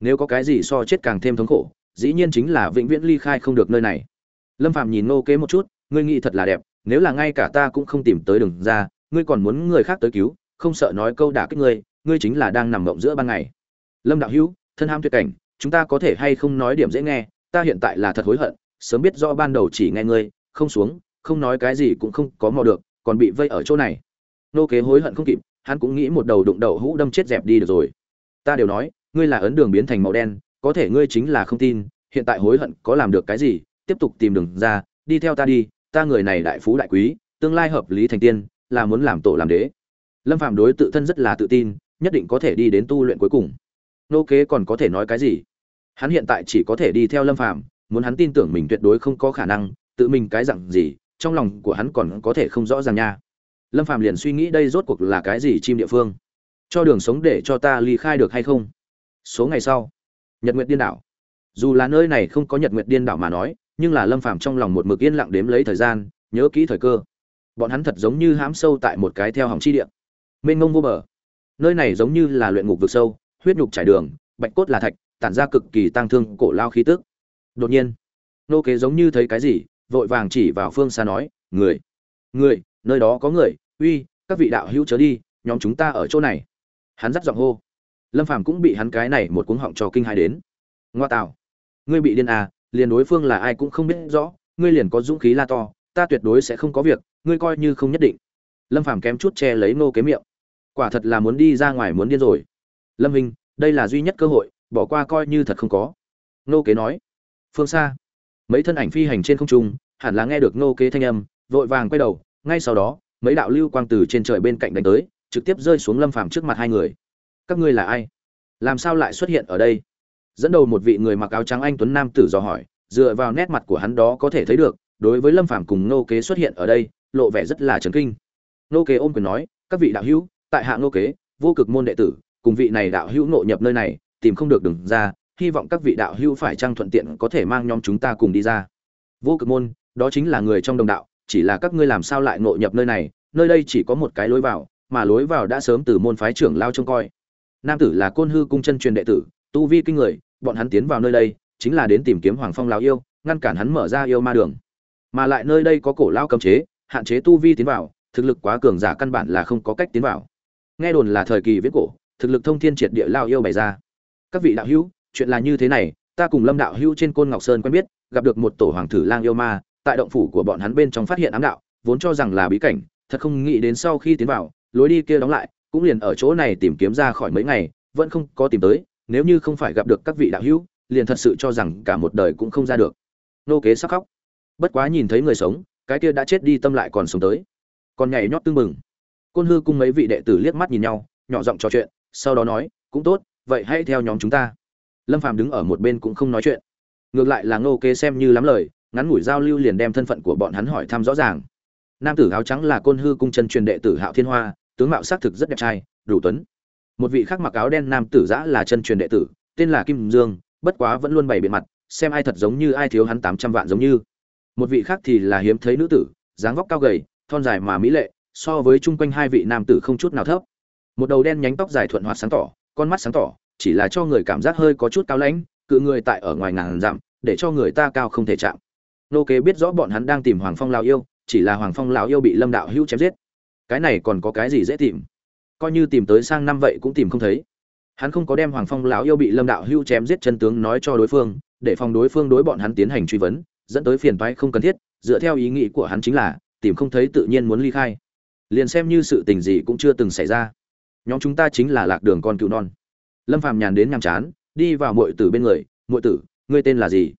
Nếu có cái gì so chết càng thêm thống khổ, dĩ nhiên chính là vĩnh viễn ly khai không được nơi này. Lâm phàm nhìn nô kế một chút, ngươi nghĩ thật là đẹp, nếu là ngay cả ta cũng không tìm tới đường ra, ngươi còn muốn người khác tới cứu, không sợ nói câu đả kích ngươi ngươi chính là đang nằm mộng giữa ban ngày. Lâm đạo hữu, thân ham tuyệt cảnh, chúng ta có thể hay không nói điểm dễ nghe, ta hiện tại là thật hối hận, sớm biết rõ ban đầu chỉ nghe ngươi, không xuống, không nói cái gì cũng không có mò được còn bị vây ở chỗ này. Nô kế hối hận không kịp, hắn cũng nghĩ một đầu đụng đầu hũ đâm chết dẹp đi được rồi. Ta đều nói, ngươi là ấn đường biến thành màu đen, có thể ngươi chính là không tin, hiện tại hối hận có làm được cái gì, tiếp tục tìm đường ra, đi theo ta đi, ta người này đại phú đại quý, tương lai hợp lý thành tiên, là muốn làm tổ làm đế. Lâm phạm đối tự thân rất là tự tin, nhất định có thể đi đến tu luyện cuối cùng. Nô kế còn có thể nói cái gì? Hắn hiện tại chỉ có thể đi theo lâm phạm muốn hắn tin tưởng mình tuyệt đối không có khả năng, tự mình cái dặn gì trong lòng của hắn còn có thể không rõ ràng nha. Lâm phạm liền suy nghĩ đây rốt cuộc là cái gì chim địa phương? Cho đường sống để cho ta ly khai được hay không? Số ngày sau, nhật nguyệt điên đảo. Dù là nơi này không có nhật nguyệt điên đảo mà nói, nhưng là lâm phạm trong lòng một mực yên lặng đếm lấy thời gian, nhớ kỹ thời cơ. Bọn hắn thật giống như hãm sâu tại một cái theo hỏng chi địa. Mênh ngông vô bờ. Nơi này giống như là luyện ngục vực sâu, huyết nhục trải đường, bạch cốt là thạch, tản ra cực kỳ tăng thương cổ lao khí tức. Đột nhiên, nô kế giống như thấy cái gì vội vàng chỉ vào phương xa nói, người người, nơi đó có người. Uy, các vị đạo hữu chớ đi, nhóm chúng ta ở chỗ này. Hắn dắt giọng hô. Lâm phàm cũng bị hắn cái này một cuống họng trò kinh hai đến. Ngoa tạo, ngươi bị điên à liền đối phương là ai cũng không biết rõ, ngươi liền có dũng khí la to, ta tuyệt đối sẽ không có việc, ngươi coi như không nhất định. Lâm phàm kém chút che lấy nô kế miệng. Quả thật là muốn đi ra ngoài muốn điên rồi. Lâm hình đây là duy nhất cơ hội, bỏ qua coi như thật không có. Nô kế nói. Phương xa mấy thân ảnh phi hành trên không trung, hẳn là nghe được nô kế thanh âm, vội vàng quay đầu, ngay sau đó, mấy đạo lưu quang từ trên trời bên cạnh đánh tới, trực tiếp rơi xuống lâm phàm trước mặt hai người. Các ngươi là ai? Làm sao lại xuất hiện ở đây? Dẫn đầu một vị người mặc áo trắng anh tuấn nam tử dò hỏi, dựa vào nét mặt của hắn đó có thể thấy được, đối với lâm phàm cùng nô kế xuất hiện ở đây, lộ vẻ rất là chấn kinh. Nô kế ôm quyền nói, các vị đạo hữu, tại hạ nô kế, vô cực môn đệ tử, cùng vị này đạo hữu nội nhập nơi này, tìm không được đừng ra hy vọng các vị đạo hữu phải trang thuận tiện có thể mang nhóm chúng ta cùng đi ra. Vô cực môn, đó chính là người trong đồng đạo, chỉ là các ngươi làm sao lại ngộ nhập nơi này, nơi đây chỉ có một cái lối vào, mà lối vào đã sớm từ môn phái trưởng lao trông coi. Nam tử là côn hư cung chân truyền đệ tử, tu vi kinh người, bọn hắn tiến vào nơi đây, chính là đến tìm kiếm hoàng phong lão yêu, ngăn cản hắn mở ra yêu ma đường. Mà lại nơi đây có cổ lao cấm chế, hạn chế tu vi tiến vào, thực lực quá cường giả căn bản là không có cách tiến vào. Nghe đồn là thời kỳ viễn cổ, thực lực thông thiên triệt địa lao yêu bày ra. Các vị đạo hữu chuyện là như thế này, ta cùng lâm đạo hữu trên côn ngọc sơn quen biết, gặp được một tổ hoàng thử lang yêu ma, tại động phủ của bọn hắn bên trong phát hiện ám đạo, vốn cho rằng là bí cảnh, thật không nghĩ đến sau khi tiến vào, lối đi kia đóng lại, cũng liền ở chỗ này tìm kiếm ra khỏi mấy ngày, vẫn không có tìm tới, nếu như không phải gặp được các vị đạo hữu, liền thật sự cho rằng cả một đời cũng không ra được. Nô kế sắc khóc. Bất quá nhìn thấy người sống, cái kia đã chết đi tâm lại còn sống tới. Còn nhảy nhót tưng mừng côn hư cung mấy vị đệ tử liếc mắt nhìn nhau, nhỏ giọng trò chuyện, sau đó nói, cũng tốt, vậy hãy theo nhóm chúng ta lâm phàm đứng ở một bên cũng không nói chuyện. Ngược lại là ngô kế xem như lắm lời, ngắn ngủi giao lưu liền đem thân phận của bọn hắn hỏi thăm rõ ràng. Nam tử áo trắng là côn hư cung chân truyền đệ tử hạo thiên hoa, tướng mạo xác thực rất đẹp trai, đủ tuấn. Một vị khác mặc áo đen nam tử giã là chân truyền đệ tử, tên là kim dương, bất quá vẫn luôn bày biện mặt, xem ai thật giống như ai thiếu hắn tám trăm vạn giống như. Một vị khác thì là hiếm thấy nữ tử, dáng vóc cao gầy, thon dài mà mỹ lệ, so với chung quanh hai vị nam tử không chút nào thấp. Một đầu đen nhánh tóc dài thuận hoạt sáng tỏ, con mắt sáng tỏ chỉ là cho người cảm giác hơi có chút cao lãnh, cự người tại ở ngoài ngàn dặm, để cho người ta cao không thể chạm. Nô kế biết rõ bọn hắn đang tìm hoàng phong lão yêu, chỉ là hoàng phong lão yêu bị lâm đạo hữu chém giết. Cái này còn có cái gì dễ tìm? Coi như tìm tới sang năm vậy cũng tìm không thấy. Hắn không có đem hoàng phong lão yêu bị lâm đạo hữu chém giết chân tướng nói cho đối phương, để phòng đối phương đối bọn hắn tiến hành truy vấn, dẫn tới phiền toái không cần thiết, dựa theo ý nghĩ của hắn chính là, tìm không thấy tự nhiên muốn ly khai. Liền xem như sự tình gì cũng chưa từng xảy ra. Nhóm chúng ta chính là lạc đường con cựu non lâm phàm nhàn đến nhàm chán, đi vào muội tử bên người, muội tử, ngươi tên là gì?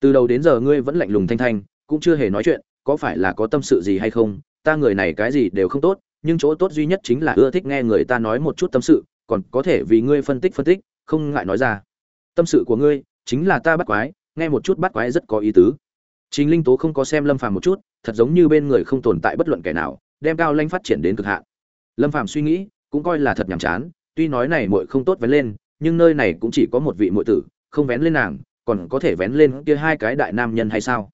Từ đầu đến giờ ngươi vẫn lạnh lùng thanh thanh, cũng chưa hề nói chuyện, có phải là có tâm sự gì hay không? Ta người này cái gì đều không tốt, nhưng chỗ tốt duy nhất chính là ưa thích nghe người ta nói một chút tâm sự, còn có thể vì ngươi phân tích phân tích, không ngại nói ra. Tâm sự của ngươi chính là ta bắt quái, nghe một chút bắt quái rất có ý tứ. Chính linh tố không có xem lâm phàm một chút, thật giống như bên người không tồn tại bất luận kẻ nào, đem cao lanh phát triển đến cực hạn. Lâm phàm suy nghĩ, cũng coi là thật nhàm chán tuy nói này muội không tốt vén lên, nhưng nơi này cũng chỉ có một vị muội tử, không vén lên nàng, còn có thể vén lên kia hai cái đại nam nhân hay sao?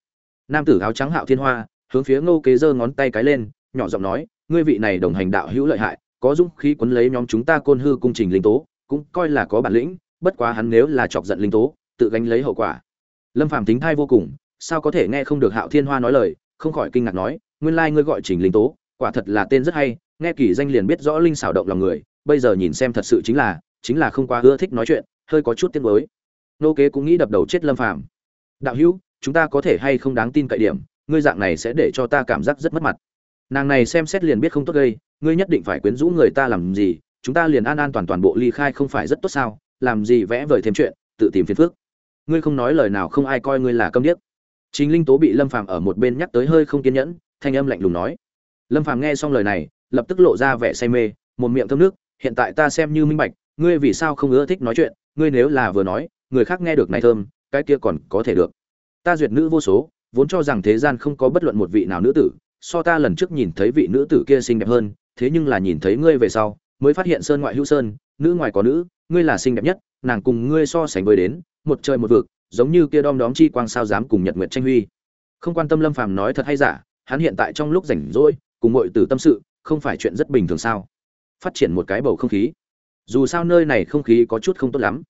Nam tử áo trắng hạo thiên hoa, hướng phía ngô kế giơ ngón tay cái lên, nhỏ giọng nói, ngươi vị này đồng hành đạo hữu lợi hại, có dũng khí quấn lấy nhóm chúng ta côn hư cung trình linh tố, cũng coi là có bản lĩnh, bất quá hắn nếu là chọc giận linh tố, tự gánh lấy hậu quả. Lâm phàm tính thai vô cùng, sao có thể nghe không được hạo thiên hoa nói lời, không khỏi kinh ngạc nói, nguyên lai ngươi gọi trình linh tố, quả thật là tên rất hay, nghe kỳ danh liền biết rõ linh xảo động lòng người bây giờ nhìn xem thật sự chính là chính là không quá ưa thích nói chuyện, hơi có chút tiếc mới nô kế cũng nghĩ đập đầu chết lâm phàm. Đạo hữu, chúng ta có thể hay không đáng tin cậy điểm, ngươi dạng này sẽ để cho ta cảm giác rất mất mặt. Nàng này xem xét liền biết không tốt gây, ngươi nhất định phải quyến rũ người ta làm gì, chúng ta liền an an toàn toàn bộ ly khai không phải rất tốt sao, làm gì vẽ vời thêm chuyện, tự tìm phiền phước ngươi không nói lời nào không ai coi ngươi là câm điếc. Chính linh tố bị lâm phàm ở một bên nhắc tới hơi không kiên nhẫn, thanh âm lạnh lùng nói. Lâm phàm nghe xong lời này, lập tức lộ ra vẻ say mê, một miệng thơm nước hiện tại ta xem như minh bạch, ngươi vì sao không ưa thích nói chuyện, ngươi nếu là vừa nói, người khác nghe được này thơm, cái kia còn có thể được. Ta duyệt nữ vô số, vốn cho rằng thế gian không có bất luận một vị nào nữ tử, so ta lần trước nhìn thấy vị nữ tử kia xinh đẹp hơn, thế nhưng là nhìn thấy ngươi về sau, mới phát hiện sơn ngoại hữu sơn, nữ ngoài có nữ, ngươi là xinh đẹp nhất, nàng cùng ngươi so sánh với đến, một trời một vực, giống như kia đom đóm chi quang sao dám cùng nhật nguyệt tranh huy. Không quan tâm lâm phàm nói thật hay giả, hắn hiện tại trong lúc rảnh rỗi, cùng mọi tử tâm sự, không phải chuyện rất bình thường sao? Phát triển một cái bầu không khí. Dù sao nơi này không khí có chút không tốt lắm.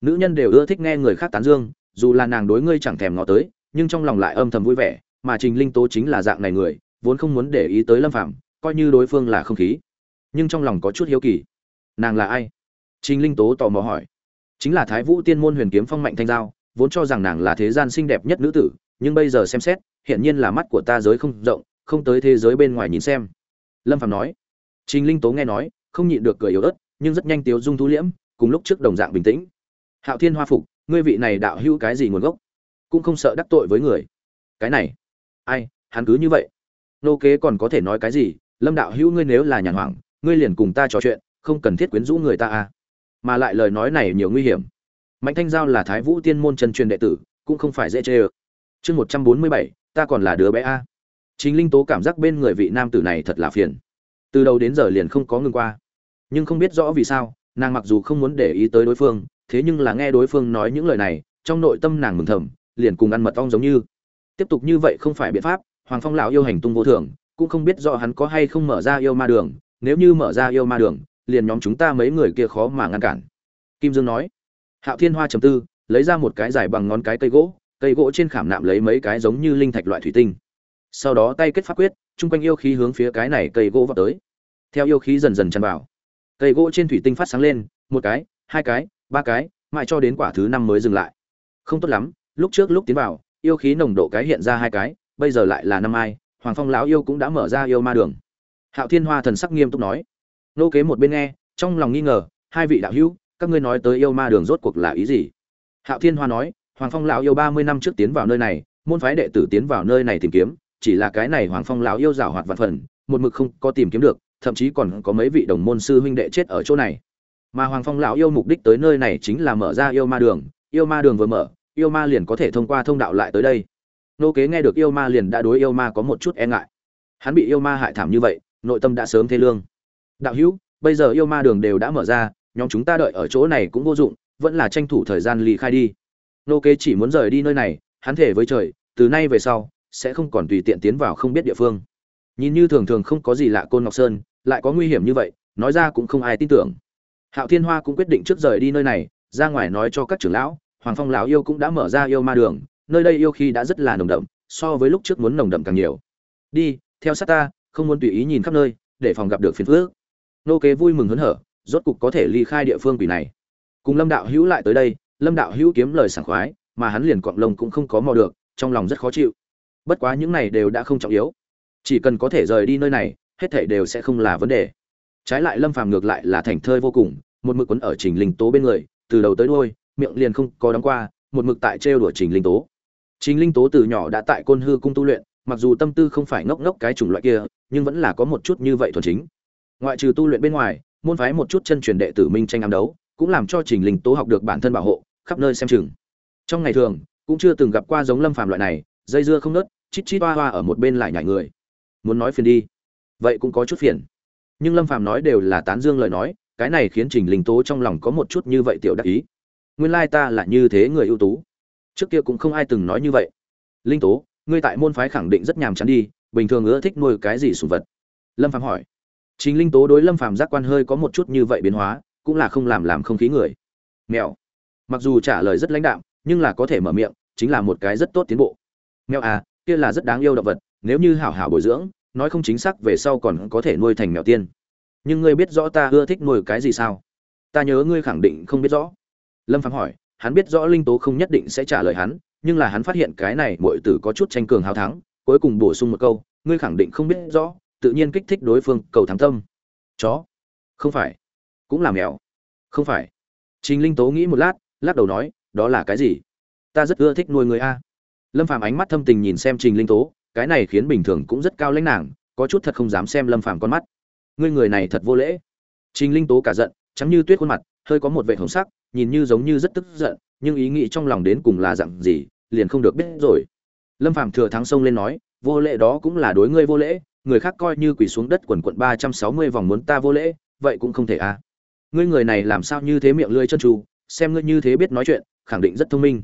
Nữ nhân đều ưa thích nghe người khác tán dương, dù là nàng đối ngươi chẳng thèm ngó tới, nhưng trong lòng lại âm thầm vui vẻ, mà trình linh tố chính là dạng này người, vốn không muốn để ý tới lâm phạm coi như đối phương là không khí. Nhưng trong lòng có chút hiếu kỳ. Nàng là ai? Trình linh tố tò mò hỏi. Chính là thái vũ tiên môn huyền kiếm phong mạnh thanh giao, vốn cho rằng nàng là thế gian xinh đẹp nhất nữ tử, nhưng bây giờ xem xét hiện nhiên là mắt của ta giới không rộng, không tới thế giới bên ngoài nhìn xem. Lâm phạm nói trình linh tố nghe nói, không nhịn được cười yếu ớt, nhưng rất nhanh tiếu dung thu liễm, cùng lúc trước đồng dạng bình tĩnh. Hạo thiên hoa phục, ngươi vị này đạo hữu cái gì nguồn gốc? Cũng không sợ đắc tội với người. Cái này, ai, hắn cứ như vậy. Nô kế còn có thể nói cái gì? Lâm đạo hữu ngươi nếu là nhàn hoảng, ngươi liền cùng ta trò chuyện, không cần thiết quyến rũ người ta à. Mà lại lời nói này nhiều nguy hiểm. Mạnh thanh giao là thái vũ tiên môn chân truyền đệ tử, cũng không phải dễ chơi chương một trăm bốn mươi bảy, ta còn là đứa bé a. À. chính linh tố cảm giác bên người vị nam tử này thật là phiền từ đầu đến giờ liền không có ngừng qua. Nhưng không biết rõ vì sao, nàng mặc dù không muốn để ý tới đối phương, thế nhưng là nghe đối phương nói những lời này, trong nội tâm nàng mừng thầm, liền cùng ăn mật ong giống như. Tiếp tục như vậy không phải biện pháp, hoàng phong lão yêu hành tung vô thường, cũng không biết rõ hắn có hay không mở ra yêu ma đường, nếu như mở ra yêu ma đường, liền nhóm chúng ta mấy người kia khó mà ngăn cản. Kim dương nói, hạo thiên hoa trầm tư, lấy ra một cái dài bằng ngón cái cây gỗ cây gỗ trên khảm nạm lấy mấy cái giống như linh thạch loại thủy tinh. Sau đó tay kết pháp quyết chung quanh yêu khí hướng phía cái này cây gỗ vào tới. Theo yêu khí dần dần tràn vào, cây gỗ trên thủy tinh phát sáng lên, một cái, hai cái, ba cái, mãi cho đến quả thứ năm mới dừng lại. Không tốt lắm, lúc trước lúc tiến vào, yêu khí nồng độ cái hiện ra hai cái, bây giờ lại là năm ai, hoàng phong lão yêu cũng đã mở ra yêu ma đường. Hạo thiên hoa thần sắc nghiêm túc nói. Nô kế một bên nghe, trong lòng nghi ngờ, hai vị đạo hữu, các ngươi nói tới yêu ma đường rốt cuộc là ý gì? Hạo thiên hoa nói, hoàng phong lão yêu ba mươi năm trước tiến vào nơi này, môn phái đệ tử tiến vào nơi này tìm kiếm chỉ là cái này hoàng phong lão yêu rào hoạt vạn phần, một mực không có tìm kiếm được, thậm chí còn có mấy vị đồng môn sư huynh đệ chết ở chỗ này. Mà hoàng phong lão yêu mục đích tới nơi này chính là mở ra yêu ma đường, yêu ma đường vừa mở, yêu ma liền có thể thông qua thông đạo lại tới đây. Nô kế nghe được yêu ma liền đã đối yêu ma có một chút e ngại. Hắn bị yêu ma hại thảm như vậy, nội tâm đã sớm thê lương. Đạo hữu, bây giờ yêu ma đường đều đã mở ra, nhóm chúng ta đợi ở chỗ này cũng vô dụng, vẫn là tranh thủ thời gian ly khai đi. Nô kế chỉ muốn rời đi nơi này, hắn thể với trời, từ nay về sau sẽ không còn tùy tiện tiến vào không biết địa phương. Nhìn như thường thường không có gì lạ côn ngọc sơn, lại có nguy hiểm như vậy, nói ra cũng không ai tin tưởng. Hạo thiên hoa cũng quyết định trước rời đi nơi này, ra ngoài nói cho các trưởng lão, hoàng phong lão yêu cũng đã mở ra yêu ma đường, nơi đây yêu khi đã rất là nồng đậm, so với lúc trước muốn nồng đậm càng nhiều. Đi, theo sát ta, không muốn tùy ý nhìn khắp nơi, để phòng gặp được phiền phước nô kế vui mừng hớn hở, rốt cục có thể ly khai địa phương quỷ này. Cùng lâm đạo hữu lại tới đây, lâm đạo hữu kiếm lời sảng khoái, mà hắn liền cọng lông cũng không có mò được, trong lòng rất khó chịu bất quá những này đều đã không trọng yếu. Chỉ cần có thể rời đi nơi này, hết thảy đều sẽ không là vấn đề. Trái lại lâm phàm ngược lại là thành thơi vô cùng, một mực quấn ở trình linh tố bên người, từ đầu tới đuôi, miệng liền không có đóng qua, một mực tại trêu đùa trình linh tố. Trình linh tố từ nhỏ đã tại côn hư cung tu luyện, mặc dù tâm tư không phải ngốc ngốc cái chủng loại kia, nhưng vẫn là có một chút như vậy thuần chính. Ngoại trừ tu luyện bên ngoài, môn phái một chút chân truyền đệ tử minh tranh ám đấu, cũng làm cho trình linh tố học được bản thân bảo hộ, khắp nơi xem chừng. Trong ngày thường, cũng chưa từng gặp qua giống lâm phàm loại này dây dưa không nớt, chít chít hoa hoa ở một bên lại nhảy người. Muốn nói phiền đi, vậy cũng có chút phiền. Nhưng lâm phàm nói đều là tán dương lời nói, cái này khiến trình linh tố trong lòng có một chút như vậy tiểu đắc ý. Nguyên lai ta là như thế người ưu tú. Trước kia cũng không ai từng nói như vậy. Linh tố, ngươi tại môn phái khẳng định rất nhàm chán đi, bình thường ưa thích nuôi cái gì sùng vật? Lâm phàm hỏi. Trình linh tố đối lâm phàm giác quan hơi có một chút như vậy biến hóa, cũng là không làm làm không khí người. Mèo mặc dù trả lời rất lãnh đạm, nhưng là có thể mở miệng, chính là một cái rất tốt tiến bộ mèo à kia là rất đáng yêu động vật, nếu như hảo hảo bồi dưỡng, nói không chính xác về sau còn có thể nuôi thành mèo tiên. Nhưng ngươi biết rõ ta ưa thích nuôi cái gì sao? Ta nhớ ngươi khẳng định không biết rõ. Lâm phàm hỏi, hắn biết rõ linh tố không nhất định sẽ trả lời hắn, nhưng là hắn phát hiện cái này mọi tử có chút tranh cường hào thắng, cuối cùng bổ sung một câu, ngươi khẳng định không biết rõ, tự nhiên kích thích đối phương, cầu thắng tâm. Chó? Không phải. Cũng là mèo? Không phải. Trình linh tố nghĩ một lát, lắc đầu nói, đó là cái gì? Ta rất ưa thích nuôi người a lâm phàm ánh mắt thâm tình nhìn xem trình linh tố, cái này khiến bình thường cũng rất cao lãnh nàng, có chút thật không dám xem lâm phàm con mắt. Ngươi người này thật vô lễ. Trình linh tố cả giận, trắng như tuyết khuôn mặt, hơi có một vẻ hồng sắc, nhìn như giống như rất tức giận, nhưng ý nghĩ trong lòng đến cùng là dặn gì, liền không được biết rồi. Lâm phàm thừa thắng sông lên nói, vô lễ đó cũng là đối ngươi vô lễ, người khác coi như quỳ xuống đất quần quận ba trăm sáu mươi vòng muốn ta vô lễ, vậy cũng không thể à. Ngươi người này làm sao như thế miệng lưỡi chân tru, xem ngươi như thế biết nói chuyện, khẳng định rất thông minh.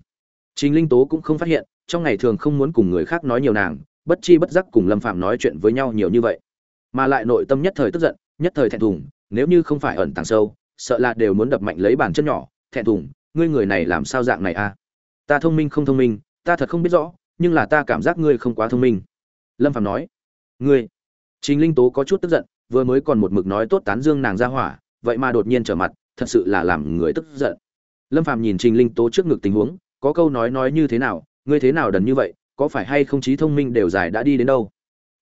Trình linh tố cũng không phát hiện trong ngày thường không muốn cùng người khác nói nhiều nàng, bất chi bất giác cùng lâm phạm nói chuyện với nhau nhiều như vậy. Mà lại nội tâm nhất thời tức giận, nhất thời thẹn thùng, nếu như không phải ẩn tàng sâu, sợ là đều muốn đập mạnh lấy bàn chân nhỏ, thẹn thùng, ngươi người này làm sao dạng này a à? ta thông minh không thông minh, ta thật không biết rõ, nhưng là ta cảm giác ngươi không quá thông minh. Lâm phạm nói, ngươi, trình linh tố có chút tức giận, vừa mới còn một mực nói tốt tán dương nàng ra hỏa, vậy mà đột nhiên trở mặt, thật sự là làm người tức giận. Lâm phạm nhìn trình linh tố trước ngực tình huống, có câu nói nói như thế nào ngươi thế nào đần như vậy, có phải hay không trí thông minh đều dài đã đi đến đâu?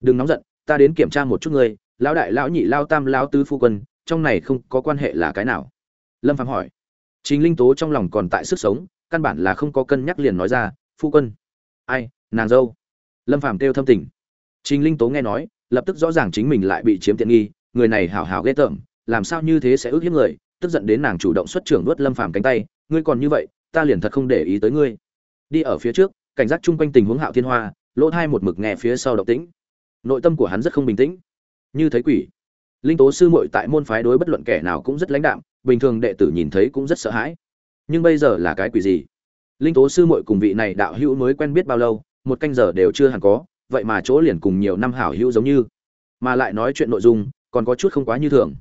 Đừng nóng giận, ta đến kiểm tra một chút ngươi, lão đại lão nhị lao tam lao tứ phu quân, trong này không có quan hệ là cái nào? Lâm phạm hỏi. Chính linh tố trong lòng còn tại sức sống, căn bản là không có cân nhắc liền nói ra, phu quân. Ai, nàng dâu? Lâm phạm kêu thâm tình. Chính linh tố nghe nói, lập tức rõ ràng chính mình lại bị chiếm tiện nghi, người này hảo hảo ghê tởm, làm sao như thế sẽ ước hiếp người, tức giận đến nàng chủ động xuất trưởng nuốt lâm phàm cánh tay, ngươi còn như vậy, ta liền thật không để ý tới ngươi. Đi ở phía trước cảnh giác chung quanh tình huống hạo thiên hoa, lỗ thai một mực nghe phía sau động tĩnh. Nội tâm của hắn rất không bình tĩnh. Như thấy quỷ. Linh tố sư muội tại môn phái đối bất luận kẻ nào cũng rất lãnh đạm, bình thường đệ tử nhìn thấy cũng rất sợ hãi. Nhưng bây giờ là cái quỷ gì? Linh tố sư muội cùng vị này đạo hữu mới quen biết bao lâu, một canh giờ đều chưa hẳn có, vậy mà chỗ liền cùng nhiều năm hảo hữu giống như. Mà lại nói chuyện nội dung, còn có chút không quá như thường.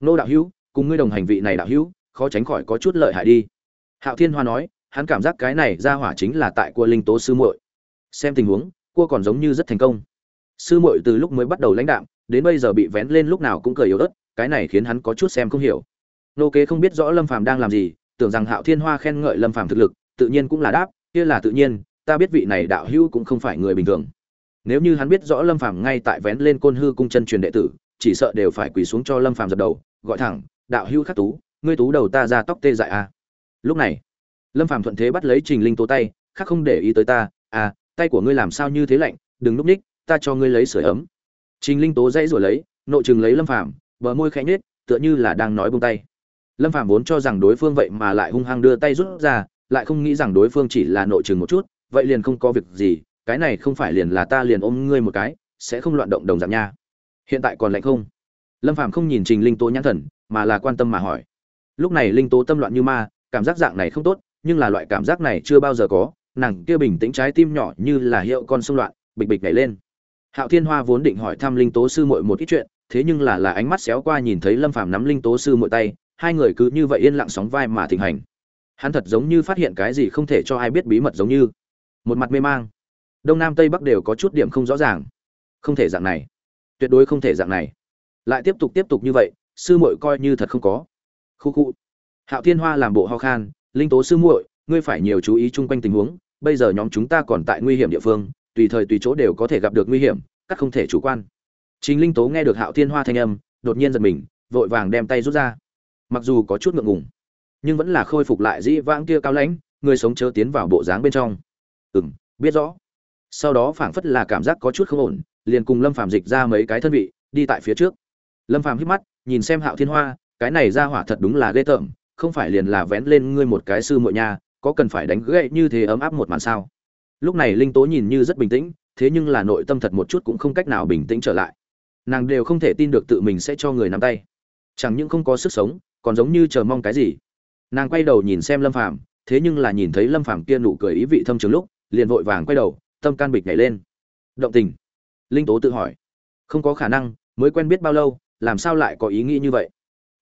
Nô đạo hữu, cùng ngươi đồng hành vị này đạo hữu, khó tránh khỏi có chút lợi hại đi. Hạo thiên hoa nói hắn cảm giác cái này ra hỏa chính là tại cua linh tố sư muội. Xem tình huống, cua còn giống như rất thành công. Sư muội từ lúc mới bắt đầu lãnh đạm, đến bây giờ bị vén lên lúc nào cũng cười yếu ớt, cái này khiến hắn có chút xem không hiểu. Nô kế không biết rõ lâm phàm đang làm gì, tưởng rằng hạo thiên hoa khen ngợi lâm phàm thực lực, tự nhiên cũng là đáp, kia là tự nhiên, ta biết vị này đạo hữu cũng không phải người bình thường. Nếu như hắn biết rõ lâm phàm ngay tại vén lên côn hư cung chân truyền đệ tử, chỉ sợ đều phải quỳ xuống cho lâm phàm dập đầu, gọi thẳng, đạo hữu khắc tú, ngươi tú đầu ta ra tóc tê dại à. lúc này lâm phàm thuận thế bắt lấy trình linh tố tay, khác không để ý tới ta à tay của ngươi làm sao như thế lạnh, đừng núp ních, ta cho ngươi lấy sửa ấm. Trình linh tố dãy rồi lấy, nội chừng lấy lâm phàm, bờ môi khẽ nhếch, tựa như là đang nói buông tay. Lâm phàm vốn cho rằng đối phương vậy mà lại hung hăng đưa tay rút ra, lại không nghĩ rằng đối phương chỉ là nội chừng một chút, vậy liền không có việc gì, cái này không phải liền là ta liền ôm ngươi một cái, sẽ không loạn động đồng dạng nha. Hiện tại còn lạnh không? Lâm phàm không nhìn trình linh tố nhãn thần, mà là quan tâm mà hỏi. Lúc này linh tố tâm loạn như ma, cảm giác dạng này không tốt nhưng là loại cảm giác này chưa bao giờ có, nàng kia bình tĩnh trái tim nhỏ như là hiệu con sông loạn, bịch bịch nhảy lên. Hạo thiên hoa vốn định hỏi thăm linh tố sư muội một ít chuyện, thế nhưng là là ánh mắt xéo qua nhìn thấy lâm phàm nắm linh tố sư muội tay, hai người cứ như vậy yên lặng sóng vai mà thịnh hành. Hắn thật giống như phát hiện cái gì không thể cho ai biết bí mật giống như. Một mặt mê mang. Đông nam tây bắc đều có chút điểm không rõ ràng. Không thể dạng này. Tuyệt đối không thể dạng này. Lại tiếp tục tiếp tục như vậy, sư muội coi như thật không có. Khu khu. Hạo thiên hoa làm bộ ho khan linh tố sư muội, ngươi phải nhiều chú ý chung quanh tình huống, bây giờ nhóm chúng ta còn tại nguy hiểm địa phương, tùy thời tùy chỗ đều có thể gặp được nguy hiểm, các không thể chủ quan. Chính linh tố nghe được hạo thiên hoa thanh âm, đột nhiên giật mình, vội vàng đem tay rút ra. Mặc dù có chút ngượng ngùng, nhưng vẫn là khôi phục lại dĩ vãng kia cao lãnh, người sống chớ tiến vào bộ dáng bên trong. Ừ m biết rõ. Sau đó phảng phất là cảm giác có chút không ổn, liền cùng lâm phàm dịch ra mấy cái thân vị, đi tại phía trước. Lâm phàm hít mắt, nhìn xem hạo thiên hoa, cái này ra hỏa thật đúng là ghê tởm không phải liền là vén lên ngươi một cái sư muội nha, có cần phải đánh gậy như thế ấm áp một màn sao? Lúc này linh tố nhìn như rất bình tĩnh, thế nhưng là nội tâm thật một chút cũng không cách nào bình tĩnh trở lại. Nàng đều không thể tin được tự mình sẽ cho người nắm tay. Chẳng những không có sức sống, còn giống như chờ mong cái gì. Nàng quay đầu nhìn xem lâm phàm, thế nhưng là nhìn thấy lâm phàm kia nụ cười ý vị thâm trường lúc, liền vội vàng quay đầu, tâm can bịch nhảy lên. Động tình. Linh tố tự hỏi. Không có khả năng, mới quen biết bao lâu, làm sao lại có ý nghĩ như vậy?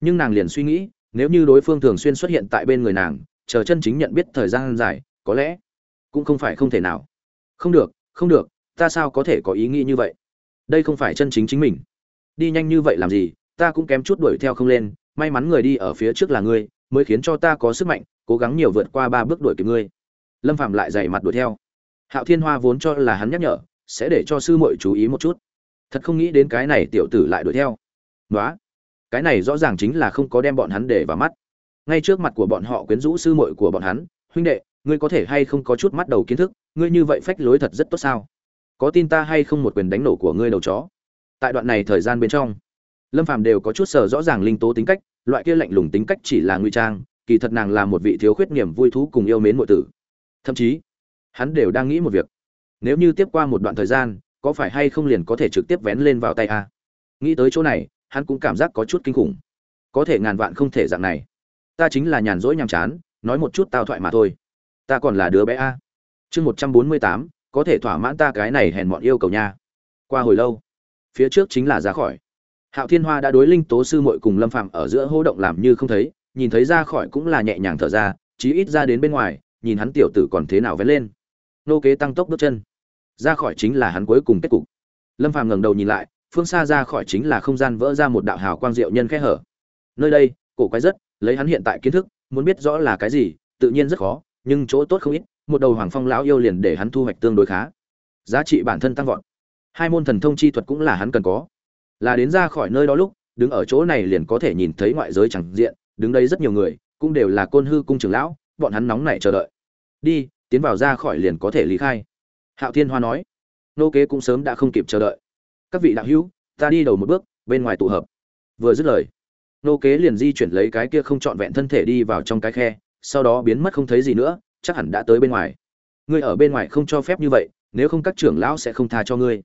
Nhưng nàng liền suy nghĩ nếu như đối phương thường xuyên xuất hiện tại bên người nàng, chờ chân chính nhận biết thời gian dài, có lẽ cũng không phải không thể nào. Không được không được, ta sao có thể có ý nghĩ như vậy? Đây không phải chân chính chính mình. Đi nhanh như vậy làm gì? Ta cũng kém chút đuổi theo không lên, may mắn người đi ở phía trước là ngươi, mới khiến cho ta có sức mạnh, cố gắng nhiều vượt qua ba bước đuổi kịp ngươi. Lâm phạm lại dày mặt đuổi theo. Hạo thiên hoa vốn cho là hắn nhắc nhở, sẽ để cho sư muội chú ý một chút. Thật không nghĩ đến cái này tiểu tử lại đuổi theo. Nói cái này rõ ràng chính là không có đem bọn hắn để vào mắt. Ngay trước mặt của bọn họ quyến rũ sư muội của bọn hắn, huynh đệ, ngươi có thể hay không có chút mắt đầu kiến thức, ngươi như vậy phách lối thật rất tốt sao? Có tin ta hay không một quyền đánh nổ của ngươi đầu chó? Tại đoạn này thời gian bên trong, lâm phàm đều có chút sở rõ ràng linh tố tính cách, loại kia lạnh lùng tính cách chỉ là nguy trang, kỳ thật nàng là một vị thiếu khuyết niềm vui thú cùng yêu mến mọi tử. Thậm chí, hắn đều đang nghĩ một việc. Nếu như tiếp qua một đoạn thời gian, có phải hay không liền có thể trực tiếp vén lên vào tay a? Nghĩ tới chỗ này hắn cũng cảm giác có chút kinh khủng. Có thể ngàn vạn không thể dạng này. Ta chính là nhàn rỗi nhàm chán, nói một chút tao thoại mà thôi. Ta còn là đứa bé a. Chương một trăm bốn mươi tám, có thể thỏa mãn ta cái này hèn mọn yêu cầu nha. Qua hồi lâu, phía trước chính là ra khỏi. Hạo thiên hoa đã đối linh tố sư muội cùng lâm phạm ở giữa hô động làm như không thấy, nhìn thấy ra khỏi cũng là nhẹ nhàng thở ra, chí ít ra đến bên ngoài, nhìn hắn tiểu tử còn thế nào vén lên. Nô kế tăng tốc bước chân. Ra khỏi chính là hắn cuối cùng kết cục. Lâm phàm ngẩng đầu nhìn lại phương xa ra khỏi chính là không gian vỡ ra một đạo hào quang diệu nhân khẽ hở. Nơi đây, cổ quái rất, lấy hắn hiện tại kiến thức, muốn biết rõ là cái gì, tự nhiên rất khó, nhưng chỗ tốt không ít, một đầu hoàng phong lão yêu liền để hắn thu hoạch tương đối khá. Giá trị bản thân tăng vọt. Hai môn thần thông chi thuật cũng là hắn cần có. Là đến ra khỏi nơi đó lúc, đứng ở chỗ này liền có thể nhìn thấy ngoại giới chẳng diện, đứng đây rất nhiều người, cũng đều là côn hư cung trưởng lão, bọn hắn nóng nảy chờ đợi. Đi, tiến vào ra khỏi liền có thể lý khai. Hạo thiên hoa nói. Nô kế cũng sớm đã không kịp chờ đợi các vị đạo hữu, ta đi đầu một bước, bên ngoài tụ hợp. Vừa dứt lời, nô kế liền di chuyển lấy cái kia không trọn vẹn thân thể đi vào trong cái khe, sau đó biến mất không thấy gì nữa, chắc hẳn đã tới bên ngoài. Ngươi ở bên ngoài không cho phép như vậy, nếu không các trưởng lão sẽ không tha cho ngươi.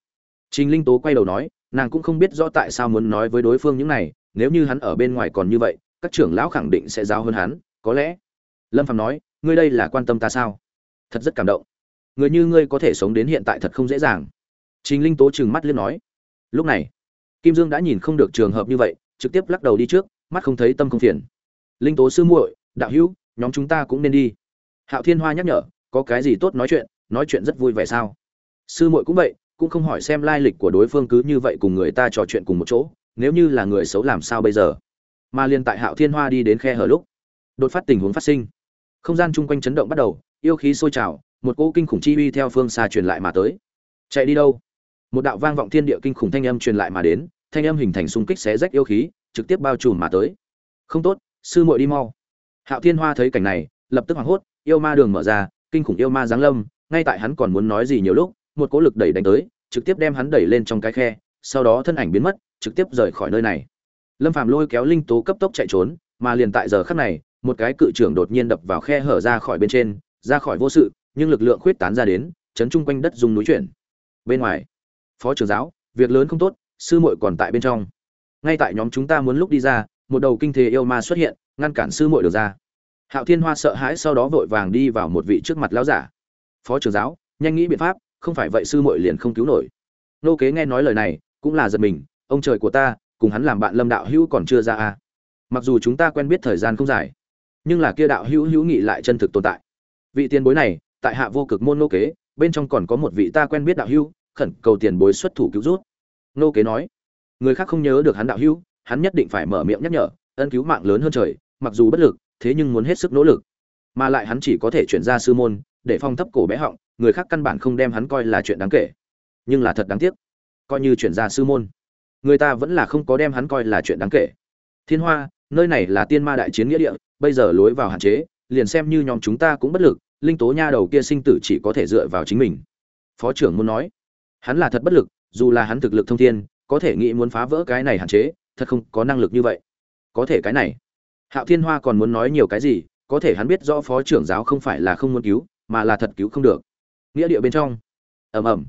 Trình linh tố quay đầu nói, nàng cũng không biết rõ tại sao muốn nói với đối phương những này, nếu như hắn ở bên ngoài còn như vậy, các trưởng lão khẳng định sẽ giao hơn hắn, có lẽ. Lâm phạm nói, ngươi đây là quan tâm ta sao? Thật rất cảm động. Người như ngươi có thể sống đến hiện tại thật không dễ dàng. Trình linh tố trừng mắt liên nói lúc này, kim dương đã nhìn không được trường hợp như vậy, trực tiếp lắc đầu đi trước, mắt không thấy tâm không phiền. Linh tố sư muội, đạo hữu, nhóm chúng ta cũng nên đi. Hạo thiên hoa nhắc nhở, có cái gì tốt nói chuyện nói chuyện rất vui vẻ sao? Sư muội cũng vậy, cũng không hỏi xem lai lịch của đối phương cứ như vậy cùng người ta trò chuyện cùng một chỗ, nếu như là người xấu làm sao bây giờ? Mà liên tại hạo thiên hoa đi đến khe hở lúc, đột phát tình huống phát sinh. Không gian chung quanh chấn động bắt đầu, yêu khí sôi trào, một cỗ kinh khủng chi uy theo phương xa truyền lại mà tới. Chạy đi đâu? Một đạo vang vọng thiên địa kinh khủng thanh âm truyền lại mà đến, thanh âm hình thành xung kích xé rách yêu khí, trực tiếp bao trùm mà tới. Không tốt, sư muội đi mau. Hạo thiên hoa thấy cảnh này, lập tức hoảng hốt, yêu ma đường mở ra, kinh khủng yêu ma giáng lâm, ngay tại hắn còn muốn nói gì nhiều lúc, một cỗ lực đẩy đánh tới, trực tiếp đem hắn đẩy lên trong cái khe, sau đó thân ảnh biến mất, trực tiếp rời khỏi nơi này. Lâm phàm lôi kéo linh tố cấp tốc chạy trốn, mà liền tại giờ khắc này, một cái cự trưởng đột nhiên đập vào khe hở ra khỏi bên trên, ra khỏi vô sự, nhưng lực lượng khuyết tán ra đến, chấn chung quanh đất dùng núi chuyển. Bên ngoài phó trưởng giáo, việc lớn không tốt, sư muội còn tại bên trong. Ngay tại nhóm chúng ta muốn lúc đi ra, một đầu kinh thế yêu ma xuất hiện, ngăn cản sư muội được ra. Hạo thiên hoa sợ hãi sau đó vội vàng đi vào một vị trước mặt lão giả. Phó trưởng giáo, nhanh nghĩ biện pháp, không phải vậy sư muội liền không cứu nổi. Nô kế nghe nói lời này, cũng là giật mình, ông trời của ta, cùng hắn làm bạn lâm đạo hữu còn chưa ra à. mặc dù chúng ta quen biết thời gian không dài, nhưng là kia đạo hữu hữu nghị lại chân thực tồn tại. Vị tiền bối này, tại hạ vô cực môn nô kế, bên trong còn có một vị ta quen biết đạo hữu khẩn cầu tiền bối xuất thủ cứu rút. Nô kế nói, người khác không nhớ được hắn đạo hữu, hắn nhất định phải mở miệng nhắc nhở, ân cứu mạng lớn hơn trời, mặc dù bất lực, thế nhưng muốn hết sức nỗ lực. Mà lại hắn chỉ có thể chuyển ra sư môn, để phong thấp cổ bé họng, người khác căn bản không đem hắn coi là chuyện đáng kể. Nhưng là thật đáng tiếc, coi như chuyển ra sư môn, người ta vẫn là không có đem hắn coi là chuyện đáng kể. Thiên hoa, nơi này là tiên ma đại chiến nghĩa địa, bây giờ lối vào hạn chế, liền xem như nhóm chúng ta cũng bất lực, linh tố nha đầu kia sinh tử chỉ có thể dựa vào chính mình. Phó trưởng muốn nói hắn là thật bất lực, dù là hắn thực lực thông thiên, có thể nghĩ muốn phá vỡ cái này hạn chế, thật không có năng lực như vậy. Có thể cái này. Hạo thiên hoa còn muốn nói nhiều cái gì, có thể hắn biết rõ phó trưởng giáo không phải là không muốn cứu, mà là thật cứu không được. Nghĩa địa bên trong. Ầm ầm.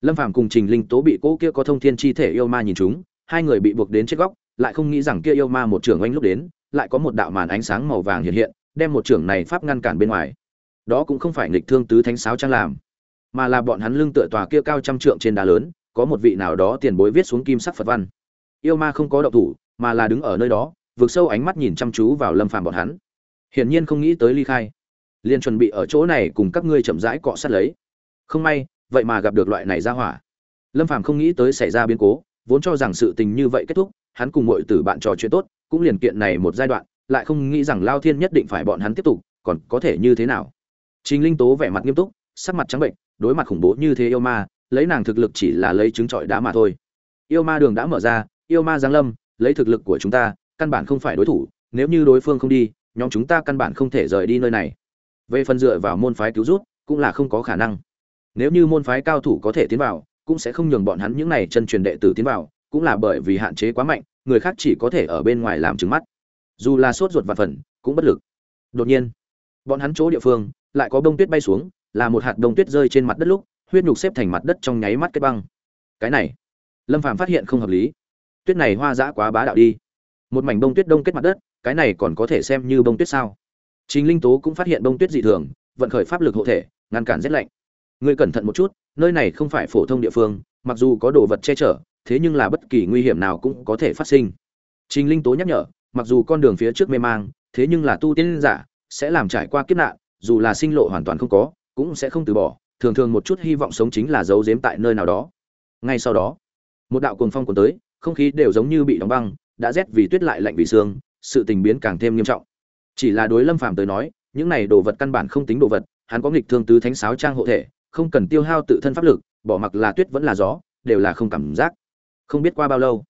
Lâm phàm cùng trình linh tố bị cỗ kia có thông thiên chi thể yêu ma nhìn chúng hai người bị buộc đến chết góc, lại không nghĩ rằng kia yêu ma một trưởng oanh lúc đến, lại có một đạo màn ánh sáng màu vàng hiện hiện, đem một trưởng này pháp ngăn cản bên ngoài. Đó cũng không phải nghịch thương tứ thánh sáo trang làm mà là bọn hắn lưng tựa tòa kia cao trăm trượng trên đá lớn, có một vị nào đó tiền bối viết xuống kim sắc phật văn. Yêu ma không có động thủ, mà là đứng ở nơi đó vượt sâu ánh mắt nhìn chăm chú vào lâm phàm bọn hắn. Hiển nhiên không nghĩ tới ly khai. Liền chuẩn bị ở chỗ này cùng các ngươi chậm rãi cọ sát lấy. Không may, vậy mà gặp được loại này ra hỏa. Lâm phàm không nghĩ tới xảy ra biến cố, vốn cho rằng sự tình như vậy kết thúc, hắn cùng mọi tử bạn trò chuyện tốt, cũng liền kiện này một giai đoạn, lại không nghĩ rằng lao thiên nhất định phải bọn hắn tiếp tục, còn có thể như thế nào? Trình linh tố vẻ mặt nghiêm túc, sắc mặt trắng bệnh đối mặt khủng bố như thế yêu ma, lấy nàng thực lực chỉ là lấy trứng trọi đá mà thôi. Yêu ma đường đã mở ra, yêu ma giáng lâm, lấy thực lực của chúng ta, căn bản không phải đối thủ, nếu như đối phương không đi, nhóm chúng ta căn bản không thể rời đi nơi này. Về phần dựa vào môn phái cứu rút cũng là không có khả năng. Nếu như môn phái cao thủ có thể tiến vào, cũng sẽ không nhường bọn hắn những này chân truyền đệ tử tiến vào, cũng là bởi vì hạn chế quá mạnh, người khác chỉ có thể ở bên ngoài làm trứng mắt. Dù là sốt ruột và phần, cũng bất lực. Đột nhiên, bọn hắn chỗ địa phương, lại có bông tuyết bay xuống là một hạt đông tuyết rơi trên mặt đất lúc, huyết nhục xếp thành mặt đất trong nháy mắt kết băng. Cái này, lâm phàm phát hiện không hợp lý. Tuyết này hoa dã quá bá đạo đi. Một mảnh bông tuyết đông kết mặt đất, cái này còn có thể xem như bông tuyết sao? Chính linh tố cũng phát hiện bông tuyết dị thường, vận khởi pháp lực hộ thể, ngăn cản rét lạnh. Ngươi cẩn thận một chút, nơi này không phải phổ thông địa phương, mặc dù có đồ vật che chở, thế nhưng là bất kỳ nguy hiểm nào cũng có thể phát sinh. Trình linh tố nhắc nhở, mặc dù con đường phía trước mê mang, thế nhưng là tu tiên giả, sẽ làm trải qua kiếp nạn, dù là sinh lộ hoàn toàn không có cũng sẽ không từ bỏ, thường thường một chút hy vọng sống chính là giấu giếm tại nơi nào đó. Ngay sau đó, một đạo cuồng phong cuốn tới, không khí đều giống như bị đóng băng, đã rét vì tuyết lại lạnh vì xương sự tình biến càng thêm nghiêm trọng. Chỉ là đối lâm phàm tới nói, những này đồ vật căn bản không tính đồ vật, hắn có nghịch thương tứ thánh sáo trang hộ thể, không cần tiêu hao tự thân pháp lực, bỏ mặc là tuyết vẫn là gió, đều là không cảm giác. Không biết qua bao lâu,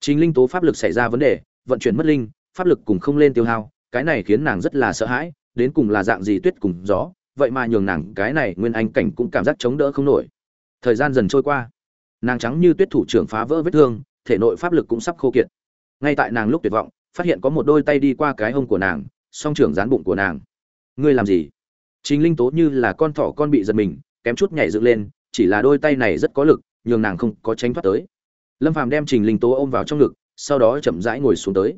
chính linh tố pháp lực xảy ra vấn đề, vận chuyển mất linh, pháp lực cùng không lên tiêu hao, cái này khiến nàng rất là sợ hãi, đến cùng là dạng gì tuyết cùng gió vậy mà nhường nàng cái này nguyên anh cảnh cũng cảm giác chống đỡ không nổi. Thời gian dần trôi qua, nàng trắng như tuyết thủ trưởng phá vỡ vết thương, thể nội pháp lực cũng sắp khô kiệt. Ngay tại nàng lúc tuyệt vọng, phát hiện có một đôi tay đi qua cái hông của nàng, song trưởng dán bụng của nàng. Ngươi làm gì? Chính linh tố như là con thỏ con bị giật mình, kém chút nhảy dựng lên, chỉ là đôi tay này rất có lực, nhường nàng không có tránh thoát tới. Lâm phàm đem trình linh tố ôm vào trong ngực, sau đó chậm rãi ngồi xuống tới.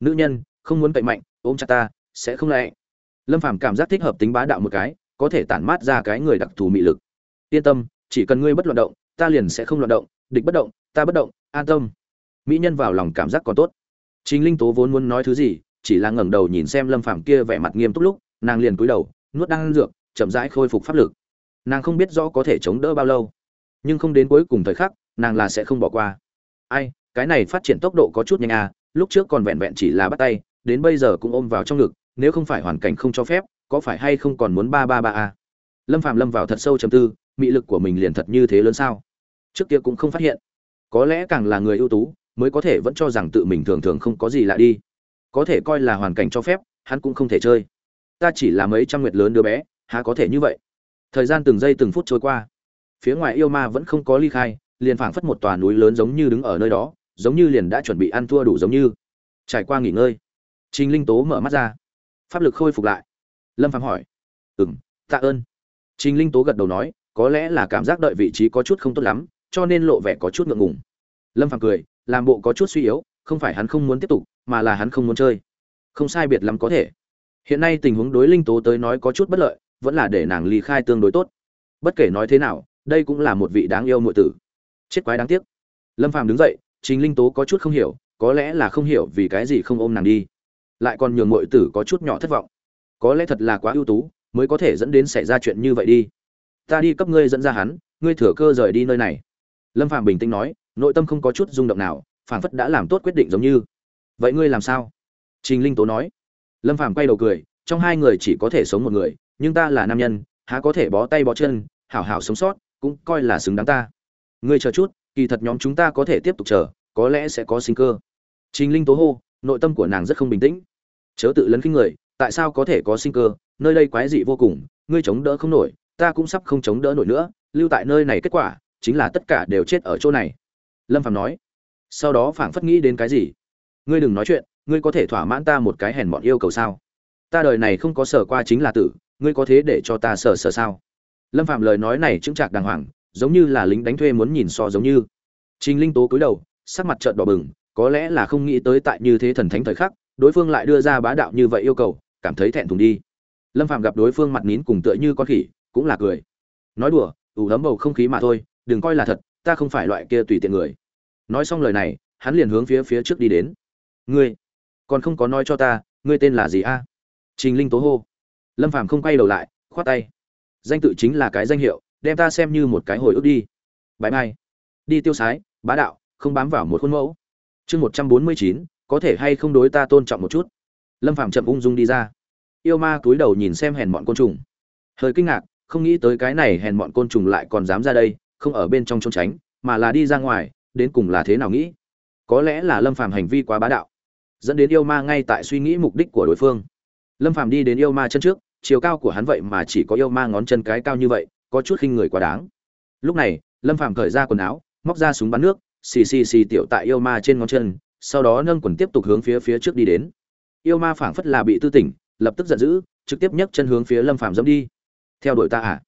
Nữ nhân, không muốn cậy mạnh, ôm chặt ta, sẽ không lại lâm phàm cảm giác thích hợp tính bá đạo một cái, có thể tản mát ra cái người đặc thù mị lực. Yên tâm, chỉ cần ngươi bất loạn động, ta liền sẽ không loạn động, địch bất động, ta bất động, an tâm. Mỹ nhân vào lòng cảm giác còn tốt. Chính linh tố vốn muốn nói thứ gì, chỉ là ngẩng đầu nhìn xem lâm phàm kia vẻ mặt nghiêm túc lúc, nàng liền cúi đầu, nuốt đang dược, chậm rãi khôi phục pháp lực. Nàng không biết rõ có thể chống đỡ bao lâu, nhưng không đến cuối cùng thời khắc, nàng là sẽ không bỏ qua. Ai, cái này phát triển tốc độ có chút nhanh à lúc trước còn vẹn vẹn chỉ là bắt tay, đến bây giờ cũng ôm vào trong ngực nếu không phải hoàn cảnh không cho phép, có phải hay không còn muốn ba ba ba a? Lâm phạm lâm vào thật sâu chầm tư, mị lực của mình liền thật như thế lớn sao? Trước kia cũng không phát hiện. Có lẽ càng là người ưu tú, mới có thể vẫn cho rằng tự mình thường thường không có gì lạ đi. Có thể coi là hoàn cảnh cho phép, hắn cũng không thể chơi. Ta chỉ là mấy trăm nguyệt lớn đứa bé, há có thể như vậy? Thời gian từng giây từng phút trôi qua. Phía ngoài yêu ma vẫn không có ly khai, liền phảng phất một tòa núi lớn giống như đứng ở nơi đó, giống như liền đã chuẩn bị ăn thua đủ giống như. Trải qua nghỉ ngơi, trình linh tố mở mắt ra pháp lực khôi phục lại. Lâm phạm hỏi. Ừ m tạ ơn. Trình linh tố gật đầu nói, có lẽ là cảm giác đợi vị trí có chút không tốt lắm, cho nên lộ vẻ có chút ngượng ngùng. Lâm phạm cười, làm bộ có chút suy yếu, không phải hắn không muốn tiếp tục, mà là hắn không muốn chơi. Không sai biệt lắm có thể. Hiện nay tình huống đối linh tố tới nói có chút bất lợi, vẫn là để nàng ly khai tương đối tốt. Bất kể nói thế nào, đây cũng là một vị đáng yêu muội tử. Chết quái đáng tiếc. Lâm phàm đứng dậy chính linh tố có chút không hiểu, có lẽ là không hiểu vì cái gì không ôm nàng đi lại còn nhường muội tử có chút nhỏ thất vọng. Có lẽ thật là quá ưu tú, mới có thể dẫn đến xảy ra chuyện như vậy đi. Ta đi cấp ngươi dẫn ra hắn, ngươi thừa cơ rời đi nơi này. Lâm phàm bình tĩnh nói, nội tâm không có chút rung động nào, phảng phất đã làm tốt quyết định giống như. Vậy ngươi làm sao? Trình linh tố nói. Lâm phàm quay đầu cười, trong hai người chỉ có thể sống một người, nhưng ta là nam nhân, há có thể bó tay bó chân, hảo hảo sống sót, cũng coi là xứng đáng ta. Ngươi chờ chút, kỳ thật nhóm chúng ta có thể tiếp tục chờ, có lẽ sẽ có sinh cơ. Trình linh tố hô, nội tâm của nàng rất không bình tĩnh chớ tự lấn khinh người, tại sao có thể có sinh cơ? Nơi đây quái dị vô cùng, ngươi chống đỡ không nổi, ta cũng sắp không chống đỡ nổi nữa, lưu tại nơi này kết quả chính là tất cả đều chết ở chỗ này. Lâm phạm nói. Sau đó phảng phất nghĩ đến cái gì? Ngươi đừng nói chuyện, ngươi có thể thỏa mãn ta một cái hèn mọn yêu cầu sao? Ta đời này không có sở qua chính là tử, ngươi có thế để cho ta sở sở sao? Lâm phạm lời nói này chứng chạc đàng hoàng, giống như là lính đánh thuê muốn nhìn so giống như. Trình linh tố cúi đầu, sắc mặt trợn đỏ bừng, có lẽ là không nghĩ tới tại như thế thần thánh thời khắc đối phương lại đưa ra bá đạo như vậy yêu cầu, cảm thấy thẹn thùng đi. Lâm phạm gặp đối phương mặt nín cùng tựa như con khỉ, cũng là cười. Nói đùa, ủ ấm bầu không khí mà thôi, đừng coi là thật, ta không phải loại kia tùy tiện người. Nói xong lời này, hắn liền hướng phía phía trước đi đến. Ngươi, còn không có nói cho ta, ngươi tên là gì a? Trình linh tố hô. Lâm phàm không quay đầu lại, khoát tay. Danh tự chính là cái danh hiệu, đem ta xem như một cái hồi ức đi. Bãi mai đi tiêu sái, bá đạo, không bám vào một khuôn mẫu. Chương một trăm bốn mươi chín có thể hay không đối ta tôn trọng một chút? Lâm phàm chậm ung dung đi ra. Yêu ma cúi đầu nhìn xem hèn bọn côn trùng. Hơi kinh ngạc, không nghĩ tới cái này hèn bọn côn trùng lại còn dám ra đây, không ở bên trong trốn tránh, mà là đi ra ngoài, đến cùng là thế nào nghĩ? Có lẽ là lâm phàm hành vi quá bá đạo, dẫn đến yêu ma ngay tại suy nghĩ mục đích của đối phương. Lâm phàm đi đến yêu ma chân trước, chiều cao của hắn vậy mà chỉ có yêu ma ngón chân cái cao như vậy, có chút khinh người quá đáng. Lúc này, lâm phàm cởi ra quần áo, móc ra súng bắn nước, xì xì xì tiểu tại yêu ma trên ngón chân sau đó nâng quần tiếp tục hướng phía phía trước đi đến. Yêu ma phảng phất là bị tư tỉnh, lập tức giận dữ, trực tiếp nhấc chân hướng phía lâm phàm dẫm đi. Theo đuổi ta à?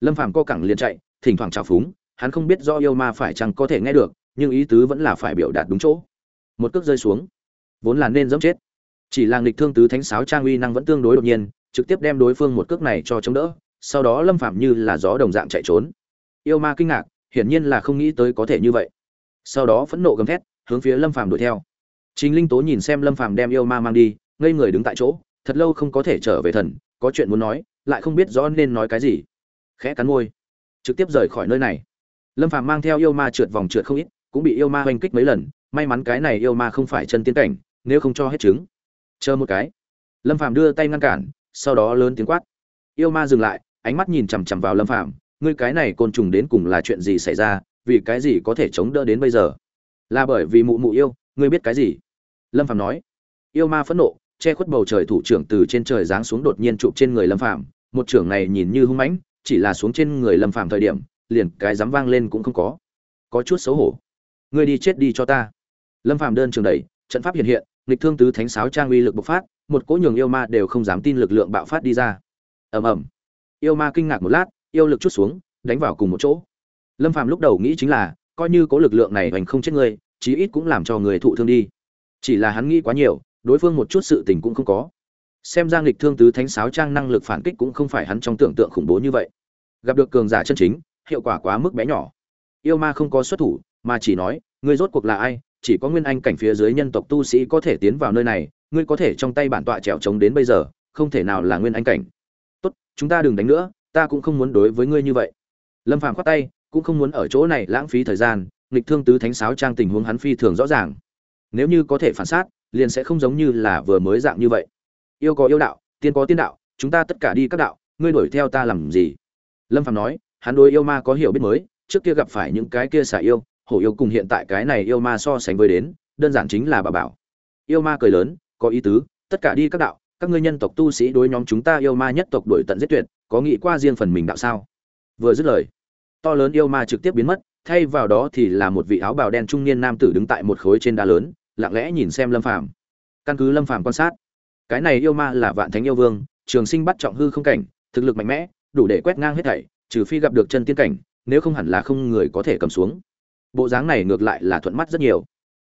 Lâm phàm co cẳng liền chạy, thỉnh thoảng trào phúng, hắn không biết do yêu ma phải chăng có thể nghe được, nhưng ý tứ vẫn là phải biểu đạt đúng chỗ. Một cước rơi xuống, vốn là nên dẫm chết. Chỉ là nghịch thương tứ thánh sáo trang uy năng vẫn tương đối đột nhiên, trực tiếp đem đối phương một cước này cho chống đỡ, sau đó lâm phạm như là gió đồng dạng chạy trốn. Yêu ma kinh ngạc, hiển nhiên là không nghĩ tới có thể như vậy. Sau đó phẫn nộ gầm thét hướng phía lâm phàm đuổi theo. Chính linh tố nhìn xem lâm phàm đem yêu ma mang đi, ngây người đứng tại chỗ, thật lâu không có thể trở về thần, có chuyện muốn nói, lại không biết rõ nên nói cái gì. Khẽ cắn môi, trực tiếp rời khỏi nơi này. Lâm phàm mang theo yêu ma trượt vòng trượt không ít, cũng bị yêu ma hoành kích mấy lần, may mắn cái này yêu ma không phải chân tiến cảnh, nếu không cho hết trứng chờ một cái. Lâm phàm đưa tay ngăn cản, sau đó lớn tiếng quát. Yêu ma dừng lại, ánh mắt nhìn chằm chằm vào lâm phàm, ngươi cái này côn trùng đến cùng là chuyện gì xảy ra? Vì cái gì có thể chống đỡ đến bây giờ? Là bởi vì mụ mụ yêu, ngươi biết cái gì? Lâm Phạm nói. Yêu ma phẫn nộ, che khuất bầu trời thủ trưởng từ trên trời giáng xuống đột nhiên chụp trên người lâm Phạm. một trưởng này nhìn như hung mãnh, chỉ là xuống trên người lâm Phạm thời điểm, liền cái dám vang lên cũng không có. Có chút xấu hổ. Ngươi đi chết đi cho ta. Lâm Phạm đơn trường đẩy, trận pháp hiện hiện, nghịch thương tứ thánh sáo trang uy lực bộc phát, một cỗ nhường yêu ma đều không dám tin lực lượng bạo phát đi ra. Ầm ầm. Yêu ma kinh ngạc một lát, yêu lực chút xuống, đánh vào cùng một chỗ. Lâm Phạm lúc đầu nghĩ chính là coi như có lực lượng này hoành không chết ngươi, chí ít cũng làm cho người thụ thương đi. Chỉ là hắn nghĩ quá nhiều, đối phương một chút sự tình cũng không có. Xem ra nghịch thương tứ thánh sáo trang năng lực phản kích cũng không phải hắn trong tưởng tượng khủng bố như vậy. Gặp được cường giả chân chính, hiệu quả quá mức bé nhỏ. Yêu ma không có xuất thủ, mà chỉ nói, ngươi rốt cuộc là ai? Chỉ có nguyên anh cảnh phía dưới nhân tộc tu sĩ có thể tiến vào nơi này, ngươi có thể trong tay bản tọa trèo trống đến bây giờ, không thể nào là nguyên anh cảnh. Tốt, chúng ta đừng đánh nữa, ta cũng không muốn đối với ngươi như vậy. Lâm phàm khoát tay cũng không muốn ở chỗ này lãng phí thời gian, nghịch thương tứ thánh sáo trang tình huống hắn phi thường rõ ràng. Nếu như có thể phản sát, liền sẽ không giống như là vừa mới dạng như vậy. Yêu có yêu đạo, tiên có tiên đạo, chúng ta tất cả đi các đạo, ngươi đuổi theo ta làm gì? Lâm phàm nói, hắn đối yêu ma có hiểu biết mới, trước kia gặp phải những cái kia xả yêu, hổ yêu cùng hiện tại cái này yêu ma so sánh với đến, đơn giản chính là bà bảo. Yêu ma cười lớn, có ý tứ, tất cả đi các đạo, các ngươi nhân tộc tu sĩ đối nhóm chúng ta yêu ma nhất tộc đuổi tận giết tuyệt, có nghĩ qua riêng phần mình đạo sao? Vừa dứt lời to lớn yêu ma trực tiếp biến mất, thay vào đó thì là một vị áo bào đen trung niên nam tử đứng tại một khối trên đá lớn, lặng lẽ nhìn xem lâm phàm. Căn cứ lâm phàm quan sát, cái này yêu ma là vạn thánh yêu vương, trường sinh bắt trọng hư không cảnh, thực lực mạnh mẽ, đủ để quét ngang hết thảy, trừ phi gặp được chân tiên cảnh, nếu không hẳn là không người có thể cầm xuống. Bộ dáng này ngược lại là thuận mắt rất nhiều.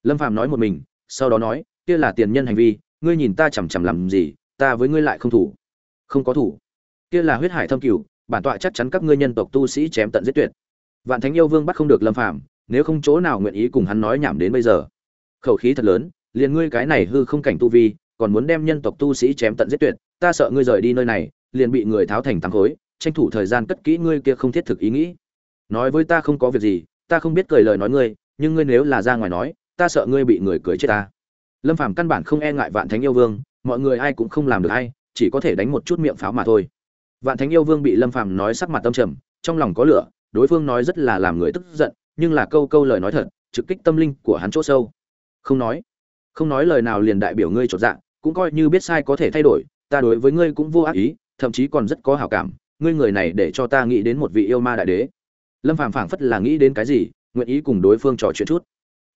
Lâm phàm nói một mình, sau đó nói, kia là tiền nhân hành vi, ngươi nhìn ta chằm chằm làm gì, ta với ngươi lại không thủ. Không có thủ. Kia là huyết hải thâm cửu bản tọa chắc chắn các ngươi nhân tộc tu sĩ chém tận giết tuyệt. Vạn thánh yêu vương bắt không được lâm phàm, nếu không chỗ nào nguyện ý cùng hắn nói nhảm đến bây giờ. Khẩu khí thật lớn, liền ngươi cái này hư không cảnh tu vi, còn muốn đem nhân tộc tu sĩ chém tận giết tuyệt, ta sợ ngươi rời đi nơi này, liền bị người tháo thành tăng khối, tranh thủ thời gian cất kỹ ngươi kia không thiết thực ý nghĩ. Nói với ta không có việc gì, ta không biết cười lời nói ngươi, nhưng ngươi nếu là ra ngoài nói, ta sợ ngươi bị người cười chết ta. Lâm phàm căn bản không e ngại vạn thánh yêu vương, mọi người ai cũng không làm được ai, chỉ có thể đánh một chút miệng pháo mà thôi vạn thánh yêu vương bị lâm phàm nói sắc mặt tâm trầm, trong lòng có lửa, đối phương nói rất là làm người tức giận, nhưng là câu câu lời nói thật, trực kích tâm linh của hắn chỗ sâu. Không nói không nói lời nào liền đại biểu ngươi chột dạng, cũng coi như biết sai có thể thay đổi, ta đối với ngươi cũng vô ác ý, thậm chí còn rất có hảo cảm, ngươi người này để cho ta nghĩ đến một vị yêu ma đại đế. Lâm phàm phảng phất là nghĩ đến cái gì, nguyện ý cùng đối phương trò chuyện chút.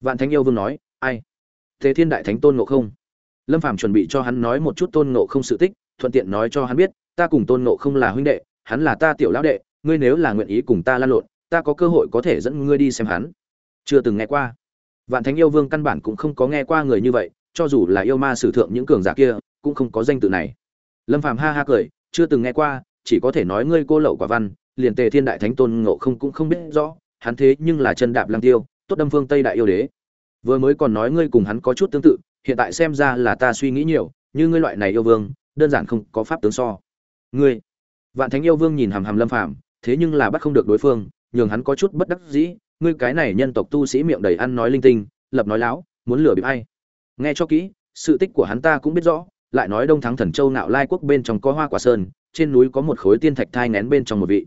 Vạn thánh yêu vương nói, ai? Thế thiên đại thánh tôn ngộ không? Lâm phàm chuẩn bị cho hắn nói một chút tôn ngộ không sự tích, thuận tiện nói cho hắn biết ta cùng tôn ngộ không là huynh đệ, hắn là ta tiểu lão đệ, ngươi nếu là nguyện ý cùng ta lan lộn, ta có cơ hội có thể dẫn ngươi đi xem hắn. Chưa từng nghe qua. Vạn thánh yêu vương căn bản cũng không có nghe qua người như vậy, cho dù là yêu ma sử thượng những cường giả kia, cũng không có danh tự này. Lâm phàm ha ha cười, chưa từng nghe qua, chỉ có thể nói ngươi cô lậu quả văn, liền tề thiên đại thánh tôn ngộ không cũng không biết rõ, hắn thế nhưng là chân đạp lăng tiêu, tốt đâm phương tây đại yêu đế. Vừa mới còn nói ngươi cùng hắn có chút tương tự, hiện tại xem ra là ta suy nghĩ nhiều, như ngươi loại này yêu vương, đơn giản không có pháp tướng so ngươi. Vạn thánh yêu vương nhìn hàm hàm lâm phàm, thế nhưng là bắt không được đối phương, nhường hắn có chút bất đắc dĩ, ngươi cái này nhân tộc tu sĩ miệng đầy ăn nói linh tinh, lập nói láo, muốn lừa bịp ai. Nghe cho kỹ, sự tích của hắn ta cũng biết rõ, lại nói đông thắng thần châu nạo lai quốc bên trong có hoa quả sơn, trên núi có một khối tiên thạch thai nén bên trong một vị.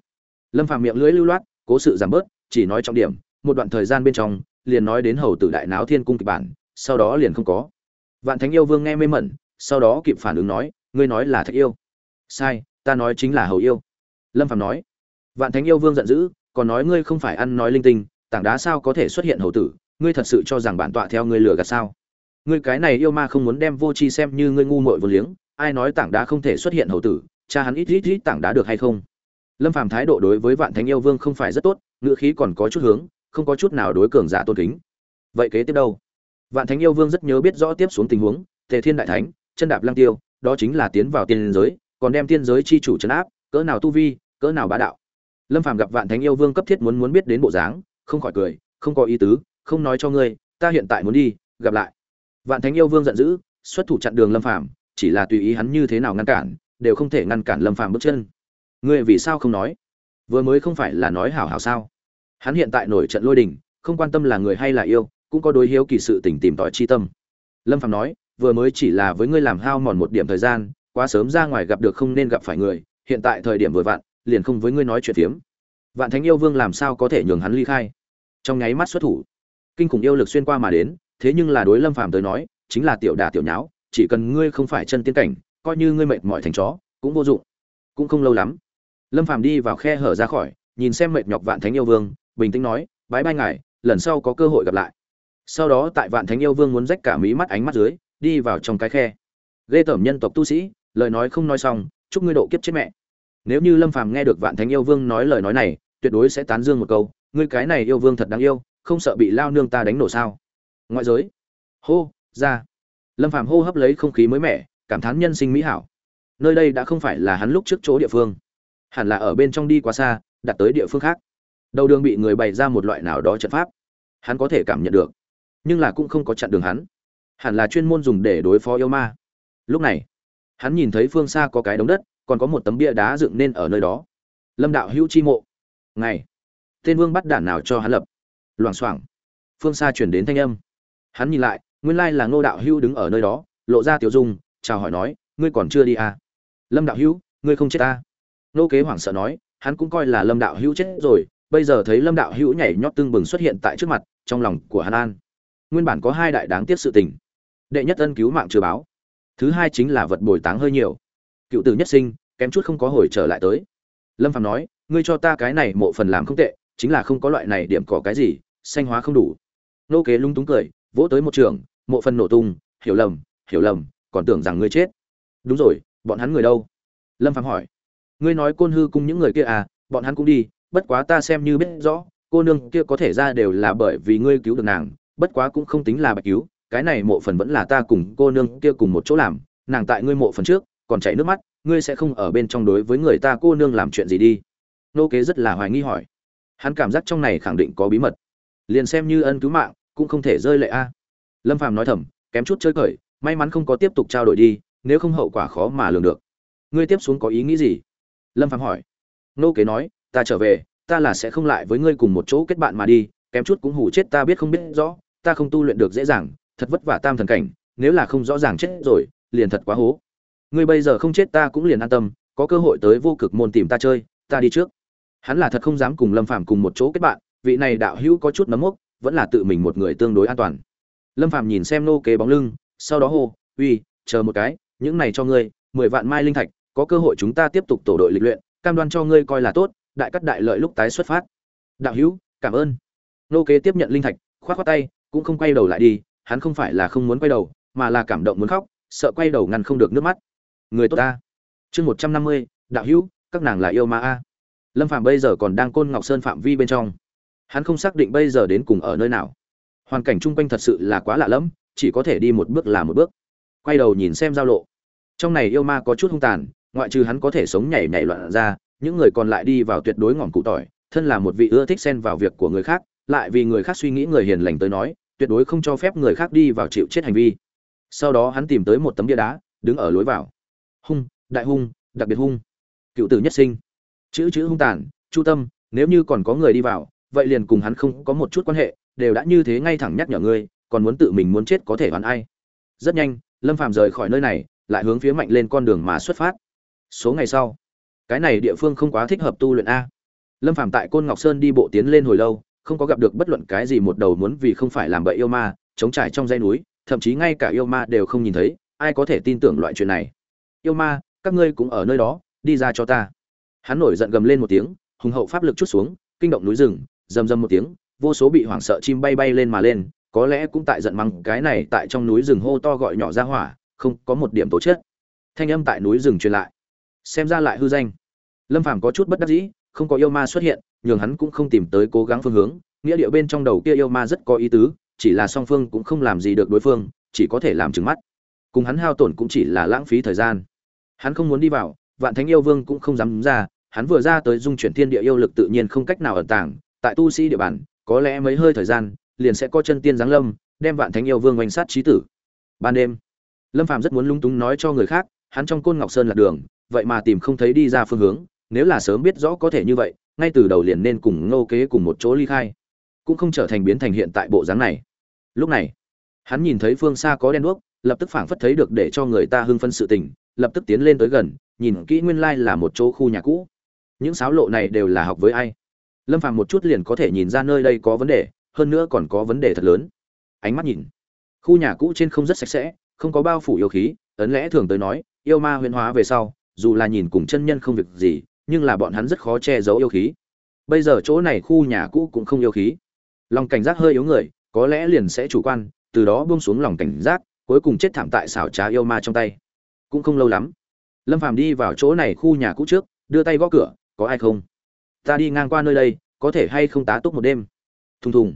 Lâm phàm miệng lưỡi lưu loát, cố sự giảm bớt, chỉ nói trọng điểm, một đoạn thời gian bên trong, liền nói đến hầu tử đại náo thiên cung kịch bản, sau đó liền không có. Vạn thánh yêu vương nghe mê mẩn, sau đó kịp phản ứng nói, ngươi nói là thạch yêu. Sai ta nói chính là hầu yêu. Lâm Phạm nói, vạn thánh yêu vương giận dữ, còn nói ngươi không phải ăn nói linh tinh, tảng đá sao có thể xuất hiện hầu tử, ngươi thật sự cho rằng bản tọa theo ngươi lừa gạt sao? Ngươi cái này yêu ma không muốn đem vô tri xem như ngươi ngu mội vô liếng, ai nói tảng đá không thể xuất hiện hầu tử, cha hắn ít ít ít tảng đá được hay không? Lâm phàm thái độ đối với vạn thánh yêu vương không phải rất tốt ngựa khí còn có chút hướng, không có chút nào đối cường giả tôn kính. Vậy kế tiếp đâu? Vạn thánh yêu vương rất nhớ biết rõ tiếp xuống tình huống, tề thiên đại thánh, chân đạp lăng tiêu, đó chính là tiến vào tiên giới còn đem tiên giới chi chủ trấn áp, cỡ nào tu vi, cỡ nào bá đạo. Lâm phàm gặp vạn thánh yêu vương cấp thiết muốn muốn biết đến bộ dáng, không khỏi cười, không có ý tứ, không nói cho ngươi, ta hiện tại muốn đi, gặp lại. Vạn thánh yêu vương giận dữ, xuất thủ chặn đường lâm phàm, chỉ là tùy ý hắn như thế nào ngăn cản, đều không thể ngăn cản lâm phàm bước chân. Ngươi vì sao không nói? Vừa mới không phải là nói hảo hảo sao? Hắn hiện tại nổi trận lôi đình, không quan tâm là người hay là yêu, cũng có đối hiếu kỳ sự tình tìm tòi chi tâm. Lâm phàm nói, vừa mới chỉ là với ngươi làm hao mòn một điểm thời gian quá sớm ra ngoài gặp được không nên gặp phải người, hiện tại thời điểm vừa vặn, liền không với ngươi nói chuyện phiếm. Vạn thánh yêu vương làm sao có thể nhường hắn ly khai? Trong nháy mắt xuất thủ, kinh khủng yêu lực xuyên qua mà đến, thế nhưng là đối lâm phàm tới nói, chính là tiểu đà tiểu nháo, chỉ cần ngươi không phải chân tiên cảnh, coi như ngươi mệt mỏi thành chó, cũng vô dụng, cũng không lâu lắm. Lâm phàm đi vào khe hở ra khỏi, nhìn xem mệt nhọc vạn thánh yêu vương, bình tĩnh nói, bái bai ngài, lần sau có cơ hội gặp lại. Sau đó tại vạn thánh yêu vương muốn rách cả mí mắt ánh mắt dưới, đi vào trong cái khe. Ghê tởm nhân tộc tu sĩ lời nói không nói xong, chúc ngươi độ kiếp chết mẹ. Nếu như lâm phàm nghe được vạn thánh yêu vương nói lời nói này, tuyệt đối sẽ tán dương một câu, ngươi cái này yêu vương thật đáng yêu, không sợ bị lao nương ta đánh nổ sao? Ngoại giới. Hô, ra. Lâm phàm hô hấp lấy không khí mới mẻ, cảm thán nhân sinh mỹ hảo. Nơi đây đã không phải là hắn lúc trước chỗ địa phương. Hẳn là ở bên trong đi quá xa, đặt tới địa phương khác. Đầu đường bị người bày ra một loại nào đó trận pháp. Hắn có thể cảm nhận được, nhưng là cũng không có chặn đường hắn. Hẳn là chuyên môn dùng để đối phó yêu ma. Lúc này hắn nhìn thấy phương xa có cái đống đất, còn có một tấm bia đá dựng nên ở nơi đó. Lâm đạo hữu chi mộ. Ngày. Tên vương bắt đản nào cho hắn lập. Loảng xoảng. Phương xa chuyển đến thanh âm. Hắn nhìn lại, nguyên lai là ngô đạo hữu đứng ở nơi đó, lộ ra tiểu dung, chào hỏi nói, ngươi còn chưa đi à? Lâm đạo hữu, ngươi không chết ta? Nô kế hoảng sợ nói, hắn cũng coi là lâm đạo hữu chết rồi, bây giờ thấy lâm đạo hữu nhảy nhót tưng bừng xuất hiện tại trước mặt, trong lòng của hắn an. Nguyên bản có hai đại đáng tiếc sự tình. Đệ nhất ân cứu mạng chưa báo thứ hai chính là vật bồi táng hơi nhiều. Cựu tử nhất sinh, kém chút không có hồi trở lại tới. Lâm phạm nói, ngươi cho ta cái này mộ phần làm không tệ, chính là không có loại này điểm cỏ cái gì, xanh hóa không đủ. Nô kế lung túng cười, vỗ tới một trường, mộ phần nổ tung, hiểu lầm hiểu lầm, còn tưởng rằng ngươi chết. Đúng rồi, bọn hắn người đâu? Lâm phạm hỏi. Ngươi nói côn hư cung những người kia à bọn hắn cũng đi, bất quá ta xem như biết rõ, cô nương kia có thể ra đều là bởi vì ngươi cứu được nàng, bất quá cũng không tính là bạch cứu cái này mộ phần vẫn là ta cùng cô nương kia cùng một chỗ làm, nàng tại ngươi mộ phần trước, còn chảy nước mắt, ngươi sẽ không ở bên trong đối với người ta cô nương làm chuyện gì đi. Nô kế rất là hoài nghi hỏi. Hắn cảm giác trong này khẳng định có bí mật. Liền xem như ân cứu mạng, cũng không thể rơi lệ a. Lâm phàm nói thầm, kém chút chơi cởi, may mắn không có tiếp tục trao đổi đi, nếu không hậu quả khó mà lường được. Ngươi tiếp xuống có ý nghĩ gì? Lâm phàm hỏi. Nô kế nói, ta trở về, ta là sẽ không lại với ngươi cùng một chỗ kết bạn mà đi, kém chút cũng hủ chết ta biết không biết rõ, ta không tu luyện được dễ dàng thật vất vả tam thần cảnh, nếu là không rõ ràng chết rồi, liền thật quá hố. Ngươi bây giờ không chết ta cũng liền an tâm, có cơ hội tới vô cực môn tìm ta chơi, ta đi trước. Hắn là thật không dám cùng lâm phàm cùng một chỗ kết bạn, vị này đạo hữu có chút nấm mốc, vẫn là tự mình một người tương đối an toàn. Lâm phàm nhìn xem nô kế bóng lưng, sau đó hô, uy, chờ một cái, những này cho ngươi, mười vạn mai linh thạch, có cơ hội chúng ta tiếp tục tổ đội lịch luyện, cam đoan cho ngươi coi là tốt, đại cắt đại lợi lúc tái xuất phát. Đạo hữu, cảm ơn. Nô kế tiếp nhận linh thạch, khoát khoát tay, cũng không quay đầu lại đi hắn không phải là không muốn quay đầu, mà là cảm động muốn khóc, sợ quay đầu ngăn không được nước mắt. Người tốt ta. Chương một trăm năm mươi, đạo hữu, các nàng là yêu ma a. Lâm phạm bây giờ còn đang côn ngọc sơn phạm vi bên trong. Hắn không xác định bây giờ đến cùng ở nơi nào. Hoàn cảnh chung quanh thật sự là quá lạ lẫm, chỉ có thể đi một bước là một bước. Quay đầu nhìn xem giao lộ. Trong này yêu ma có chút hung tàn, ngoại trừ hắn có thể sống nhảy nhảy loạn ra, những người còn lại đi vào tuyệt đối ngọn cụ tỏi, thân là một vị ưa thích xen vào việc của người khác, lại vì người khác suy nghĩ người hiền lành tới nói tuyệt đối không cho phép người khác đi vào chịu chết hành vi. Sau đó hắn tìm tới một tấm bia đá, đứng ở lối vào. Hung, đại hung, đặc biệt hung. Cựu tử nhất sinh. Chữ chữ hung tàn, chu tâm, nếu như còn có người đi vào, vậy liền cùng hắn không có một chút quan hệ, đều đã như thế ngay thẳng nhắc nhở ngươi, còn muốn tự mình muốn chết có thể oan ai. Rất nhanh, lâm phàm rời khỏi nơi này, lại hướng phía mạnh lên con đường mà xuất phát. Số ngày sau, cái này địa phương không quá thích hợp tu luyện a. Lâm phàm tại côn ngọc sơn đi bộ tiến lên hồi lâu không có gặp được bất luận cái gì một đầu muốn vì không phải làm bậy yêu ma, chống trải trong dãy núi, thậm chí ngay cả yêu ma đều không nhìn thấy, ai có thể tin tưởng loại chuyện này? Yêu ma, các ngươi cũng ở nơi đó, đi ra cho ta. Hắn nổi giận gầm lên một tiếng, hùng hậu pháp lực chút xuống, kinh động núi rừng, rầm rầm một tiếng, vô số bị hoảng sợ chim bay bay lên mà lên, có lẽ cũng tại giận mắng cái này tại trong núi rừng hô to gọi nhỏ ra hỏa, không có một điểm tổ chức thanh âm tại núi rừng truyền lại. Xem ra lại hư danh. Lâm phàm có chút bất đắc dĩ, không có yêu ma xuất hiện nhường hắn cũng không tìm tới cố gắng phương hướng. Nghĩa địa bên trong đầu kia yêu ma rất có ý tứ, chỉ là song phương cũng không làm gì được đối phương, chỉ có thể làm trừng mắt. Cùng hắn hao tổn cũng chỉ là lãng phí thời gian. Hắn không muốn đi vào, vạn thánh yêu vương cũng không dám ra, hắn vừa ra tới dung chuyển thiên địa yêu lực tự nhiên không cách nào ẩn tàng. Tại tu sĩ địa bàn, có lẽ mấy hơi thời gian, liền sẽ có chân tiên giáng lâm, đem vạn thánh yêu vương oanh sát trí tử. Ban đêm, lâm phàm rất muốn lung túng nói cho người khác, hắn trong côn ngọc sơn lạc đường, vậy mà tìm không thấy đi ra phương hướng nếu là sớm biết rõ có thể như vậy, ngay từ đầu liền nên cùng ngô kế cùng một chỗ ly khai. Cũng không trở thành biến thành hiện tại bộ dáng này. Lúc này, hắn nhìn thấy phương xa có đen đuốc, lập tức phảng phất thấy được để cho người ta hưng phân sự tình, lập tức tiến lên tới gần, nhìn kỹ nguyên lai là một chỗ khu nhà cũ. Những sáo lộ này đều là học với ai? Lâm phàm một chút liền có thể nhìn ra nơi đây có vấn đề, hơn nữa còn có vấn đề thật lớn. Ánh mắt nhìn, khu nhà cũ trên không rất sạch sẽ, không có bao phủ yêu khí, ấn lẽ thường tới nói, yêu ma huyễn hóa về sau, dù là nhìn cùng chân nhân không việc gì nhưng là bọn hắn rất khó che giấu yêu khí. Bây giờ chỗ này khu nhà cũ cũng không yêu khí. Lòng cảnh giác hơi yếu người, có lẽ liền sẽ chủ quan, từ đó buông xuống lòng cảnh giác, cuối cùng chết thảm tại xảo trá yêu ma trong tay. Cũng không lâu lắm, lâm phàm đi vào chỗ này khu nhà cũ trước, đưa tay gõ cửa, có ai không? Ta đi ngang qua nơi đây, có thể hay không tá túc một đêm? Thùng thùng,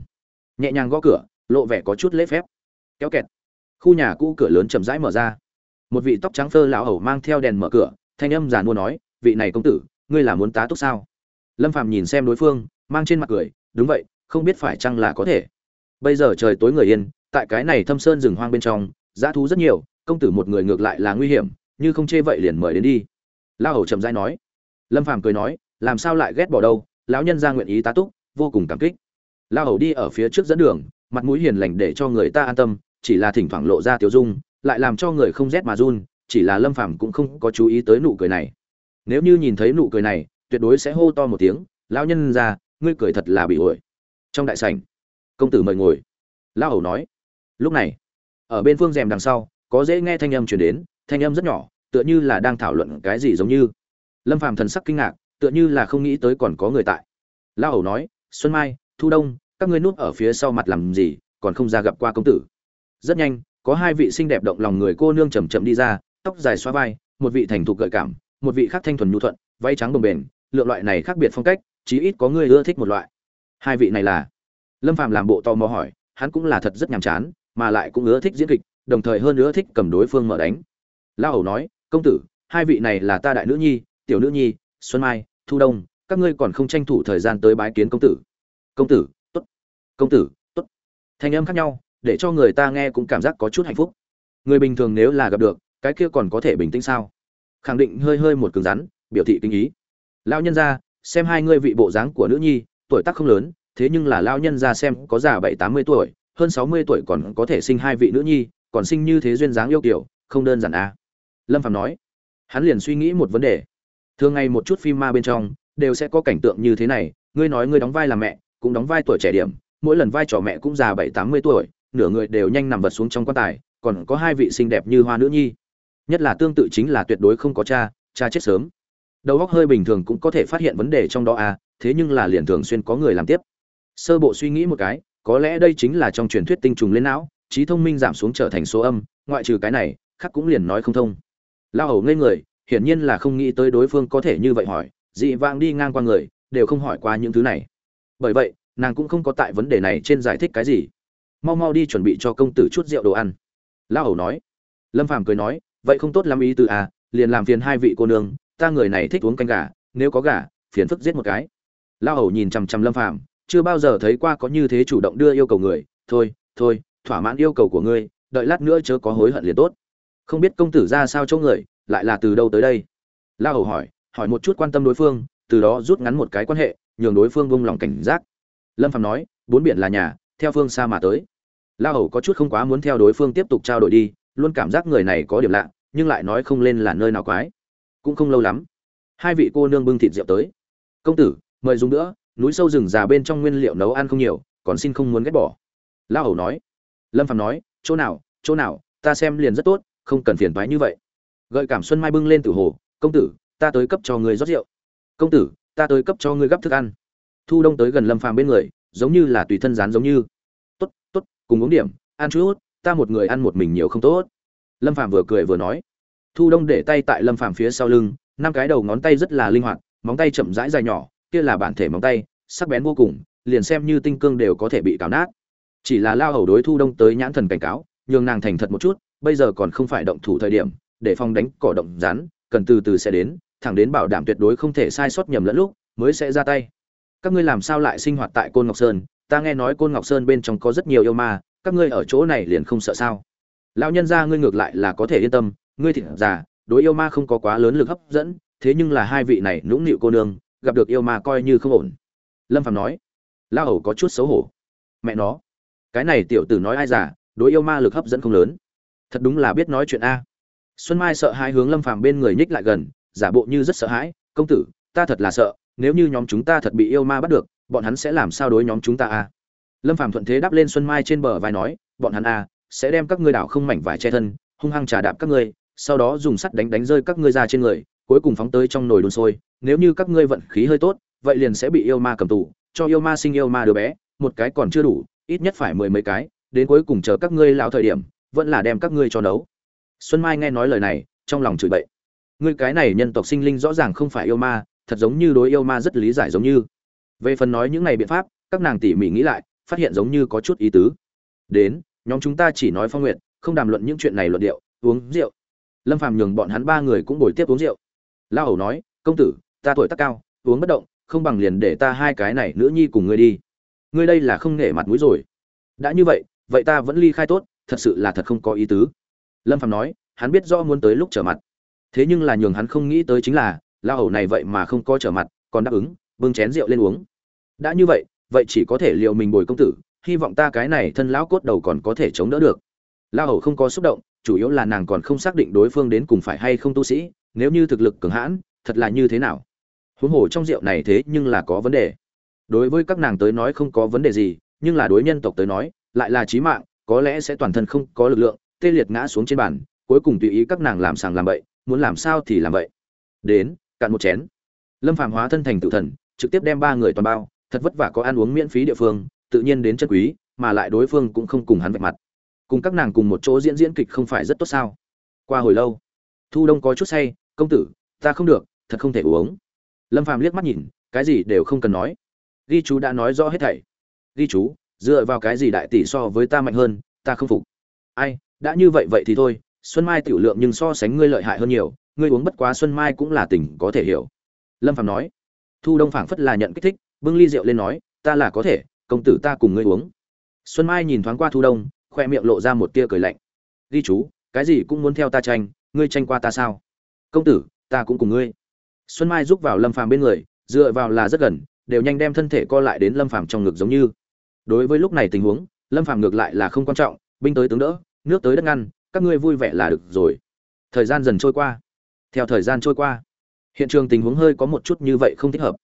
nhẹ nhàng gõ cửa, lộ vẻ có chút lễ phép. Kéo kẹt, khu nhà cũ cửa lớn chậm rãi mở ra. Một vị tóc trắng phơ lão hầu mang theo đèn mở cửa, thanh âm giàn mua nói, vị này công tử ngươi là muốn tá túc sao? Lâm phàm nhìn xem đối phương, mang trên mặt cười, đúng vậy, không biết phải chăng là có thể. Bây giờ trời tối người yên, tại cái này thâm sơn rừng hoang bên trong, dã thú rất nhiều, công tử một người ngược lại là nguy hiểm, như không chê vậy liền mời đến đi. La hầu chậm rãi nói. Lâm phàm cười nói, làm sao lại ghét bỏ đâu, lão nhân ra nguyện ý tá túc, vô cùng cảm kích. La hầu đi ở phía trước dẫn đường, mặt mũi hiền lành để cho người ta an tâm, chỉ là thỉnh thoảng lộ ra tiểu dung, lại làm cho người không rét mà run, chỉ là lâm phàm cũng không có chú ý tới nụ cười này nếu như nhìn thấy nụ cười này, tuyệt đối sẽ hô to một tiếng, lão nhân ra ngươi cười thật là bị ổi. Trong đại sảnh, công tử mời ngồi. Lão hầu nói. Lúc này, ở bên phương rèm đằng sau, có dễ nghe thanh âm truyền đến, thanh âm rất nhỏ, tựa như là đang thảo luận cái gì giống như. Lâm phàm thần sắc kinh ngạc, tựa như là không nghĩ tới còn có người tại. Lão hầu nói, xuân mai, thu đông, các ngươi núp ở phía sau mặt làm gì, còn không ra gặp qua công tử. Rất nhanh, có hai vị xinh đẹp động lòng người cô nương chậm chậm đi ra, tóc dài xóa vai, một vị thành thục gợi cảm một vị khác thanh thuần nhu thuận, váy trắng đồng bền, lượng loại này khác biệt phong cách, chí ít có người ưa thích một loại. Hai vị này là? Lâm phạm làm bộ tò mò hỏi, hắn cũng là thật rất nhàm chán, mà lại cũng ưa thích diễn kịch, đồng thời hơn ưa thích cầm đối phương mở đánh. La hầu nói, công tử, hai vị này là ta đại nữ nhi, tiểu nữ nhi, xuân mai, thu đông, các ngươi còn không tranh thủ thời gian tới bái kiến công tử. Công tử t ố t công tử t ố t thanh âm khác nhau, để cho người ta nghe cũng cảm giác có chút hạnh phúc. Người bình thường nếu là gặp được, cái kia còn có thể bình tĩnh sao? Khẳng định hơi hơi một cứng rắn, biểu thị kinh ý. Lao nhân ra xem hai ngươi vị bộ dáng của nữ nhi, tuổi tác không lớn, thế nhưng là lao nhân ra xem có già bảy tám mươi tuổi, hơn sáu mươi tuổi còn có thể sinh hai vị nữ nhi, còn sinh như thế duyên dáng yêu kiểu, không đơn giản à. lâm phạm nói. Hắn liền suy nghĩ một vấn đề. Thường ngày một chút phim ma bên trong, đều sẽ có cảnh tượng như thế này, ngươi nói ngươi đóng vai là mẹ, cũng đóng vai tuổi trẻ điểm, mỗi lần vai trò mẹ cũng già bảy tám mươi tuổi, nửa người đều nhanh nằm vật xuống trong quan tài, còn có hai vị xinh đẹp như hoa nữ nhi nhất là tương tự chính là tuyệt đối không có cha cha chết sớm. Đầu óc hơi bình thường cũng có thể phát hiện vấn đề trong đó à thế nhưng là liền thường xuyên có người làm tiếp. Sơ bộ suy nghĩ một cái, có lẽ đây chính là trong truyền thuyết tinh trùng lên não, trí thông minh giảm xuống trở thành số âm, ngoại trừ cái này, khác cũng liền nói không thông. Lao hầu ngây người, hiển nhiên là không nghĩ tới đối phương có thể như vậy hỏi, dị vãng đi ngang qua người, đều không hỏi qua những thứ này. Bởi vậy, nàng cũng không có tại vấn đề này trên giải thích cái gì. Mau mau đi chuẩn bị cho công tử chút rượu đồ ăn. Lao hầu nói. Lâm phàm cười nói vậy không tốt lắm ý từ à liền làm phiền hai vị cô nương, ta người này thích uống canh gà, nếu có gà, phiền phức giết một cái. Lao hầu nhìn chằm chằm lâm phàm, chưa bao giờ thấy qua có như thế chủ động đưa yêu cầu người, thôi thôi, thỏa mãn yêu cầu của ngươi, đợi lát nữa chớ có hối hận liền tốt. Không biết công tử ra sao chỗ người, lại là từ đâu tới đây? La hầu hỏi hỏi một chút quan tâm đối phương, từ đó rút ngắn một cái quan hệ, nhường đối phương vung lòng cảnh giác. Lâm phạm nói, bốn biển là nhà, theo phương xa mà tới. La hầu có chút không quá muốn theo đối phương tiếp tục trao đổi đi luôn cảm giác người này có điểm lạ, nhưng lại nói không lên là nơi nào quái. Cũng không lâu lắm, hai vị cô nương bưng thịt rượu tới. Công tử, mời dùng nữa, núi sâu rừng già bên trong nguyên liệu nấu ăn không nhiều, còn xin không muốn ghét bỏ. La hầu nói. Lâm phạm nói, chỗ nào chỗ nào, ta xem liền rất tốt, không cần phiền thoái như vậy. Gợi cảm xuân mai bưng lên tử hồ, công tử, ta tới cấp cho người rót rượu. Công tử, ta tới cấp cho người gấp thức ăn. Thu đông tới gần lâm phàm bên người, giống như là tùy thân dán giống như. Tốt tốt, cùng uống điểm, ăn chút ta một người ăn một mình nhiều không tốt. Lâm phàm vừa cười vừa nói. Thu đông để tay tại lâm phàm phía sau lưng, năm cái đầu ngón tay rất là linh hoạt, móng tay chậm rãi dài nhỏ, kia là bản thể móng tay, sắc bén vô cùng, liền xem như tinh cương đều có thể bị cào nát. Chỉ là lao hầu đối thu đông tới nhãn thần cảnh cáo, nhường nàng thành thật một chút, bây giờ còn không phải động thủ thời điểm, để phòng đánh cỏ động rán cần từ từ sẽ đến, thẳng đến bảo đảm tuyệt đối không thể sai sót nhầm lẫn lúc, mới sẽ ra tay. Các ngươi làm sao lại sinh hoạt tại côn ngọc sơn? Ta nghe nói côn ngọc sơn bên trong có rất nhiều yêu ma các ngươi ở chỗ này liền không sợ sao? Lão nhân gia ngươi ngược lại là có thể yên tâm, ngươi thịt già, đối yêu ma không có quá lớn lực hấp dẫn, thế nhưng là hai vị này nũng nịu cô nương, gặp được yêu ma coi như không ổn. Lâm phạm nói, lão hầu có chút xấu hổ. Mẹ nó, cái này tiểu tử nói ai giả đối yêu ma lực hấp dẫn không lớn. Thật đúng là biết nói chuyện a. Xuân mai sợ hai hướng lâm phàm bên người nhích lại gần, giả bộ như rất sợ hãi, công tử, ta thật là sợ, nếu như nhóm chúng ta thật bị yêu ma bắt được, bọn hắn sẽ làm sao đối nhóm chúng ta a? Lâm phàm thuận thế đáp lên xuân mai trên bờ vai nói, bọn hắn a sẽ đem các ngươi đảo không mảnh vải che thân, hung hăng trà đạp các ngươi, sau đó dùng sắt đánh đánh rơi các ngươi ra trên người, cuối cùng phóng tới trong nồi đun sôi. Nếu như các ngươi vận khí hơi tốt, vậy liền sẽ bị yêu ma cầm tù, cho yêu ma sinh yêu ma đứa bé, một cái còn chưa đủ, ít nhất phải mười mấy cái, đến cuối cùng chờ các ngươi lão thời điểm, vẫn là đem các ngươi cho nấu. Xuân mai nghe nói lời này, trong lòng chửi bậy. Ngươi cái này nhân tộc sinh linh rõ ràng không phải yêu ma, thật giống như đối yêu ma rất lý giải giống như. Về phần nói những này biện pháp, các nàng tỉ mỉ nghĩ lại phát hiện giống như có chút ý tứ. Đến, nhóm chúng ta chỉ nói phong nguyện, không đàm luận những chuyện này luận điệu, uống rượu. Lâm phàm nhường bọn hắn ba người cũng ngồi tiếp uống rượu. La hầu nói, công tử, ta tuổi tác cao, uống bất động, không bằng liền để ta hai cái này nữ nhi cùng ngươi đi. Ngươi đây là không nể mặt mũi rồi. Đã như vậy vậy ta vẫn ly khai tốt, thật sự là thật không có ý tứ. Lâm phàm nói, hắn biết rõ muốn tới lúc trở mặt. Thế nhưng là nhường hắn không nghĩ tới chính là la hầu này vậy mà không có trở mặt, còn đáp ứng, bưng chén rượu lên uống. Đã như vậy vậy chỉ có thể liệu mình bồi công tử, hy vọng ta cái này thân lão cốt đầu còn có thể chống đỡ được. La hầu không có xúc động, chủ yếu là nàng còn không xác định đối phương đến cùng phải hay không tu sĩ, nếu như thực lực cường hãn, thật là như thế nào? Huống hồ trong rượu này thế nhưng là có vấn đề. Đối với các nàng tới nói không có vấn đề gì, nhưng là đối nhân tộc tới nói, lại là chí mạng, có lẽ sẽ toàn thân không có lực lượng, tê liệt ngã xuống trên bàn, cuối cùng tùy ý các nàng làm sàng làm bậy, muốn làm sao thì làm vậy. Đến, cạn một chén. Lâm phàm hóa thân thành tự thần, trực tiếp đem ba người toàn bao thật vất vả có ăn uống miễn phí địa phương, tự nhiên đến chân quý, mà lại đối phương cũng không cùng hắn vạch mặt. Cùng các nàng cùng một chỗ diễn diễn kịch không phải rất tốt sao? Qua hồi lâu, thu đông có chút say, công tử, ta không được, thật không thể uống. Lâm phàm liếc mắt nhìn, cái gì đều không cần nói. Ghi chú đã nói rõ hết thảy. Ghi chú, dựa vào cái gì đại tỷ so với ta mạnh hơn, ta không phục. Ai, đã như vậy vậy thì thôi, xuân mai tiểu lượng nhưng so sánh ngươi lợi hại hơn nhiều, ngươi uống bất quá xuân mai cũng là tình có thể hiểu. Lâm phàm nói. Thu đông phảng phất là nhận kích thích bưng ly rượu lên nói, ta là có thể, công tử ta cùng ngươi uống. Xuân mai nhìn thoáng qua thu đông, khoe miệng lộ ra một tia cười lạnh. Ghi chú, cái gì cũng muốn theo ta tranh, ngươi tranh qua ta sao? Công tử, ta cũng cùng ngươi. Xuân mai giúp vào lâm phàm bên người, dựa vào là rất gần, đều nhanh đem thân thể co lại đến lâm phàm trong ngực giống như. Đối với lúc này tình huống, lâm phàm ngược lại là không quan trọng, binh tới tướng đỡ, nước tới đất ngăn, các ngươi vui vẻ là được rồi. Thời gian dần trôi qua. Theo thời gian trôi qua, hiện trường tình huống hơi có một chút như vậy không thích hợp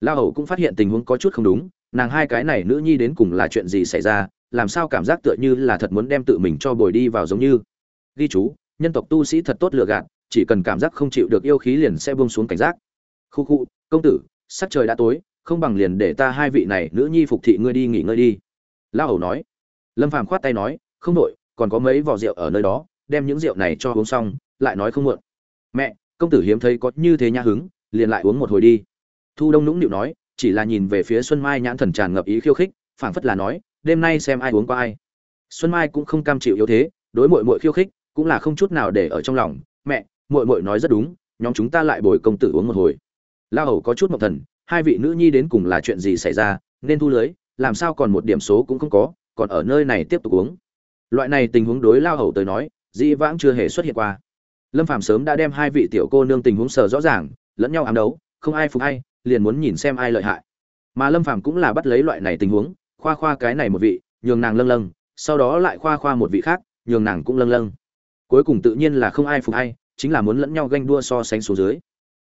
la hầu cũng phát hiện tình huống có chút không đúng, nàng hai cái này nữ nhi đến cùng là chuyện gì xảy ra, làm sao cảm giác tựa như là thật muốn đem tự mình cho bồi đi vào giống như. Ghi chú, nhân tộc tu sĩ thật tốt lựa gạt, chỉ cần cảm giác không chịu được yêu khí liền sẽ buông xuống cảnh giác. Khu khu, công tử, sắc trời đã tối, không bằng liền để ta hai vị này nữ nhi phục thị ngươi đi nghỉ ngơi đi. La hầu nói. Lâm phàm khoát tay nói, không đội còn có mấy vò rượu ở nơi đó, đem những rượu này cho uống xong, lại nói không muộn. Mẹ, công tử hiếm thấy có như thế nhã hứng, liền lại uống một hồi đi thu đông nũng nịu nói, chỉ là nhìn về phía xuân mai nhãn thần tràn ngập ý khiêu khích, phảng phất là nói, đêm nay xem ai uống qua ai. Xuân mai cũng không cam chịu yếu thế, đối mội mội khiêu khích, cũng là không chút nào để ở trong lòng. Mẹ mội mội nói rất đúng, nhóm chúng ta lại bồi công tử uống một hồi. La hầu có chút mộng thần, hai vị nữ nhi đến cùng là chuyện gì xảy ra, nên thu lưới, làm sao còn một điểm số cũng không có, còn ở nơi này tiếp tục uống. Loại này tình huống đối lao hầu tới nói, dĩ vãng chưa hề xuất hiện qua. Lâm phàm sớm đã đem hai vị tiểu cô nương tình huống sờ rõ ràng, lẫn nhau ám đấu, không ai phục ai liền muốn nhìn xem ai lợi hại. Mà lâm phàm cũng là bắt lấy loại này tình huống, khoa khoa cái này một vị, nhường nàng lâng lâng, sau đó lại khoa khoa một vị khác, nhường nàng cũng lâng lâng. Cuối cùng tự nhiên là không ai phục ai, chính là muốn lẫn nhau ganh đua so sánh xuống dưới.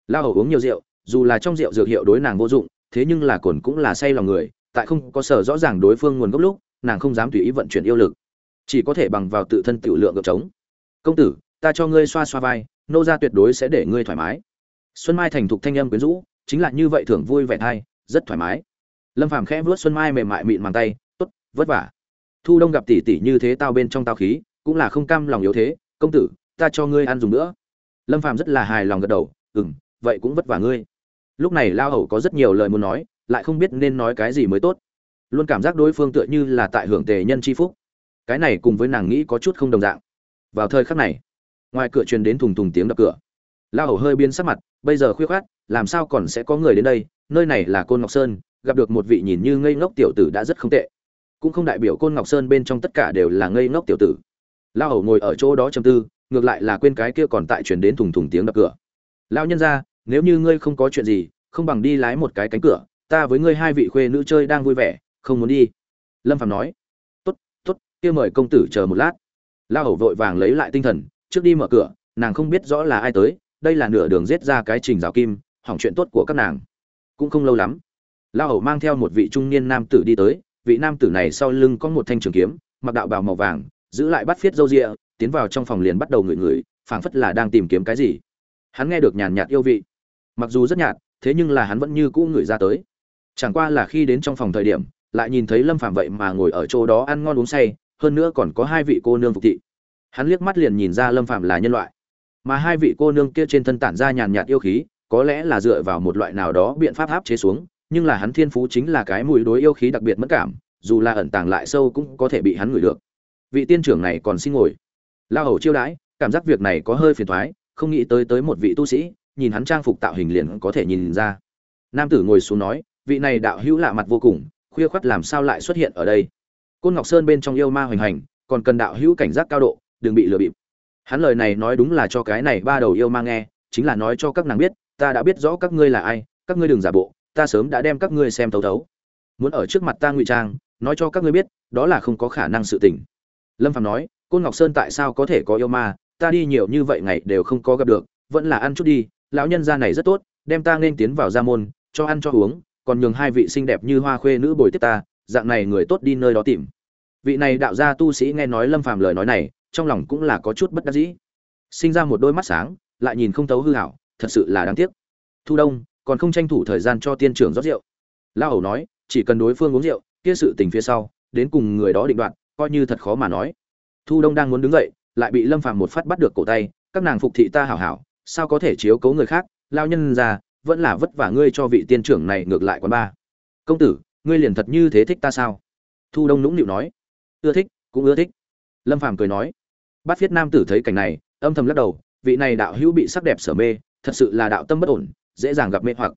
La hầu uống nhiều rượu, dù là trong rượu dược hiệu đối nàng vô dụng, thế nhưng là cồn cũng là say lòng người, tại không có sở rõ ràng đối phương nguồn gốc lúc, nàng không dám tùy ý vận chuyển yêu lực. Chỉ có thể bằng vào tự thân tiểu lượng gợp trống. Công tử, ta cho ngươi xoa xoa vai, nô ra tuyệt đối sẽ để ngươi thoải mái. Xuân mai thành thục thanh âm quyến rũ chính là như vậy thường vui vẻ thay, rất thoải mái. Lâm phàm khẽ vuốt xuân mai mềm mại mịn màng tay tốt vất vả. Thu đông gặp tỷ tỷ như thế tao bên trong tao khí cũng là không cam lòng yếu thế công tử ta cho ngươi ăn dùng nữa. Lâm phàm rất là hài lòng gật đầu ừm vậy cũng vất vả ngươi. Lúc này lao hầu có rất nhiều lời muốn nói lại không biết nên nói cái gì mới tốt. Luôn cảm giác đối phương tựa như là tại hưởng tề nhân chi phúc. Cái này cùng với nàng nghĩ có chút không đồng dạng. Vào thời khắc này ngoài cửa truyền đến thùng thùng tiếng đập cửa lao hầu hơi biến sắc mặt, bây giờ khuya khoát, làm sao còn sẽ có người đến đây? Nơi này là côn ngọc sơn, gặp được một vị nhìn như ngây ngốc tiểu tử đã rất không tệ. Cũng không đại biểu côn ngọc sơn bên trong tất cả đều là ngây ngốc tiểu tử. Lao hầu ngồi ở chỗ đó chầm tư, ngược lại là quên cái kia còn tại truyền đến thùng thùng tiếng đập cửa. Lao nhân ra nếu như ngươi không có chuyện gì, không bằng đi lái một cái cánh cửa, ta với ngươi hai vị khuê nữ chơi đang vui vẻ, không muốn đi. Lâm phạm nói. Tốt tốt, kia mời công tử chờ một lát. La hầu vội vàng lấy lại tinh thần, trước đi mở cửa, nàng không biết rõ là ai tới đây là nửa đường giết ra cái trình rào kim, hỏng chuyện tốt của các nàng. Cũng không lâu lắm la hầu mang theo một vị trung niên nam tử đi tới, vị nam tử này sau lưng có một thanh trường kiếm, mặc đạo bào màu vàng, giữ lại bắt phiết râu rịa tiến vào trong phòng liền bắt đầu ngửi ngửi, phảng phất là đang tìm kiếm cái gì. Hắn nghe được nhàn nhạt yêu vị. Mặc dù rất nhạt, thế nhưng là hắn vẫn như cũ ngửi ra tới. Chẳng qua là khi đến trong phòng thời điểm, lại nhìn thấy lâm phạm vậy mà ngồi ở chỗ đó ăn ngon uống say, hơn nữa còn có hai vị cô nương phục thị. Hắn liếc mắt liền nhìn ra lâm phạm là nhân loại mà hai vị cô nương kia trên thân tản ra nhàn nhạt yêu khí, có lẽ là dựa vào một loại nào đó biện pháp áp chế xuống, nhưng là hắn thiên phú chính là cái mùi đối yêu khí đặc biệt mất cảm, dù là ẩn tàng lại sâu cũng có thể bị hắn ngửi được. Vị tiên trưởng này còn xin ngồi. Lao hầu chiêu đãi, cảm giác việc này có hơi phiền thoái, không nghĩ tới tới một vị tu sĩ, nhìn hắn trang phục tạo hình liền có thể nhìn ra. Nam tử ngồi xuống nói, vị này đạo hữu lạ mặt vô cùng, khuya khoắt làm sao lại xuất hiện ở đây? Côn ngọc sơn bên trong yêu ma hoành hành, còn cần đạo hữu cảnh giác cao độ, đừng bị lừa bịp hắn lời này nói đúng là cho cái này ba đầu yêu ma nghe, chính là nói cho các nàng biết, ta đã biết rõ các ngươi là ai, các ngươi đừng giả bộ, ta sớm đã đem các ngươi xem thấu thấu. Muốn ở trước mặt ta ngụy trang, nói cho các ngươi biết, đó là không có khả năng sự tình. Lâm phạm nói, côn ngọc sơn tại sao có thể có yêu ma? Ta đi nhiều như vậy ngày đều không có gặp được, vẫn là ăn chút đi, lão nhân gia này rất tốt, đem ta nên tiến vào gia môn, cho ăn cho uống, còn nhường hai vị xinh đẹp như hoa khuê nữ bồi tiếp ta, dạng này người tốt đi nơi đó tìm. Vị này đạo gia tu sĩ nghe nói lâm phàm lời nói này trong lòng cũng là có chút bất đắc dĩ. Sinh ra một đôi mắt sáng, lại nhìn không thấu hư hảo, thật sự là đáng tiếc. Thu đông, còn không tranh thủ thời gian cho tiên trưởng rót rượu. Lao hầu nói, chỉ cần đối phương uống rượu, kia sự tình phía sau, đến cùng người đó định đoạn coi như thật khó mà nói. Thu đông đang muốn đứng dậy, lại bị lâm phàm một phát bắt được cổ tay, các nàng phục thị ta hảo hảo, sao có thể chiếu cấu người khác? Lao nhân ra, vẫn là vất vả ngươi cho vị tiên trưởng này ngược lại quán ba. Công tử, ngươi liền thật như thế thích ta sao? Thu đông nũng nịu nói. Ưa thích, cũng ưa thích. Lâm phàm cười nói bát viết nam tử thấy cảnh này, âm thầm lắc đầu, vị này đạo hữu bị sắc đẹp sở mê, thật sự là đạo tâm bất ổn, dễ dàng gặp mê hoặc.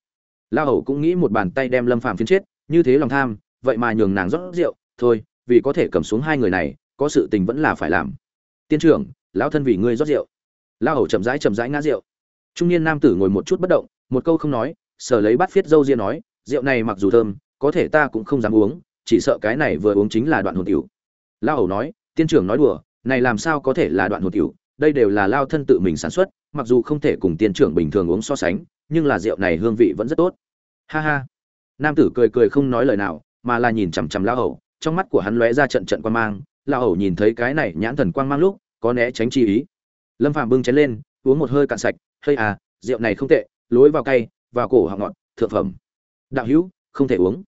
La hầu cũng nghĩ một bàn tay đem lâm phàm phiến chết, như thế lòng tham, vậy mà nhường nàng rót rượu, thôi, vì có thể cầm xuống hai người này, có sự tình vẫn là phải làm. Tiên trưởng, lão thân vì ngươi rót rượu. La hầu chậm rãi chậm rãi ngã rượu. Trung niên nam tử ngồi một chút bất động, một câu không nói sở lấy bát phiết dâu ria nói, rượu này mặc dù thơm, có thể ta cũng không dám uống, chỉ sợ cái này vừa uống chính là đoạn hồn tiểu. La hầu nói, tiên trưởng nói đùa này làm sao có thể là đoạn hồn tiểu? Đây đều là lao thân tự mình sản xuất, mặc dù không thể cùng tiên trưởng bình thường uống so sánh, nhưng là rượu này hương vị vẫn rất tốt. Ha ha. Nam tử cười cười không nói lời nào, mà là nhìn chằm chằm lao hầu, trong mắt của hắn lóe ra trận trận quan mang. Lao hầu nhìn thấy cái này nhãn thần quang mang lúc, có né tránh chi ý. Lâm phàm bưng chén lên, uống một hơi cạn sạch. Hơi à rượu này không tệ, lối vào cay, vào cổ họng ngọt, thượng phẩm. Đạo hữu, không thể uống.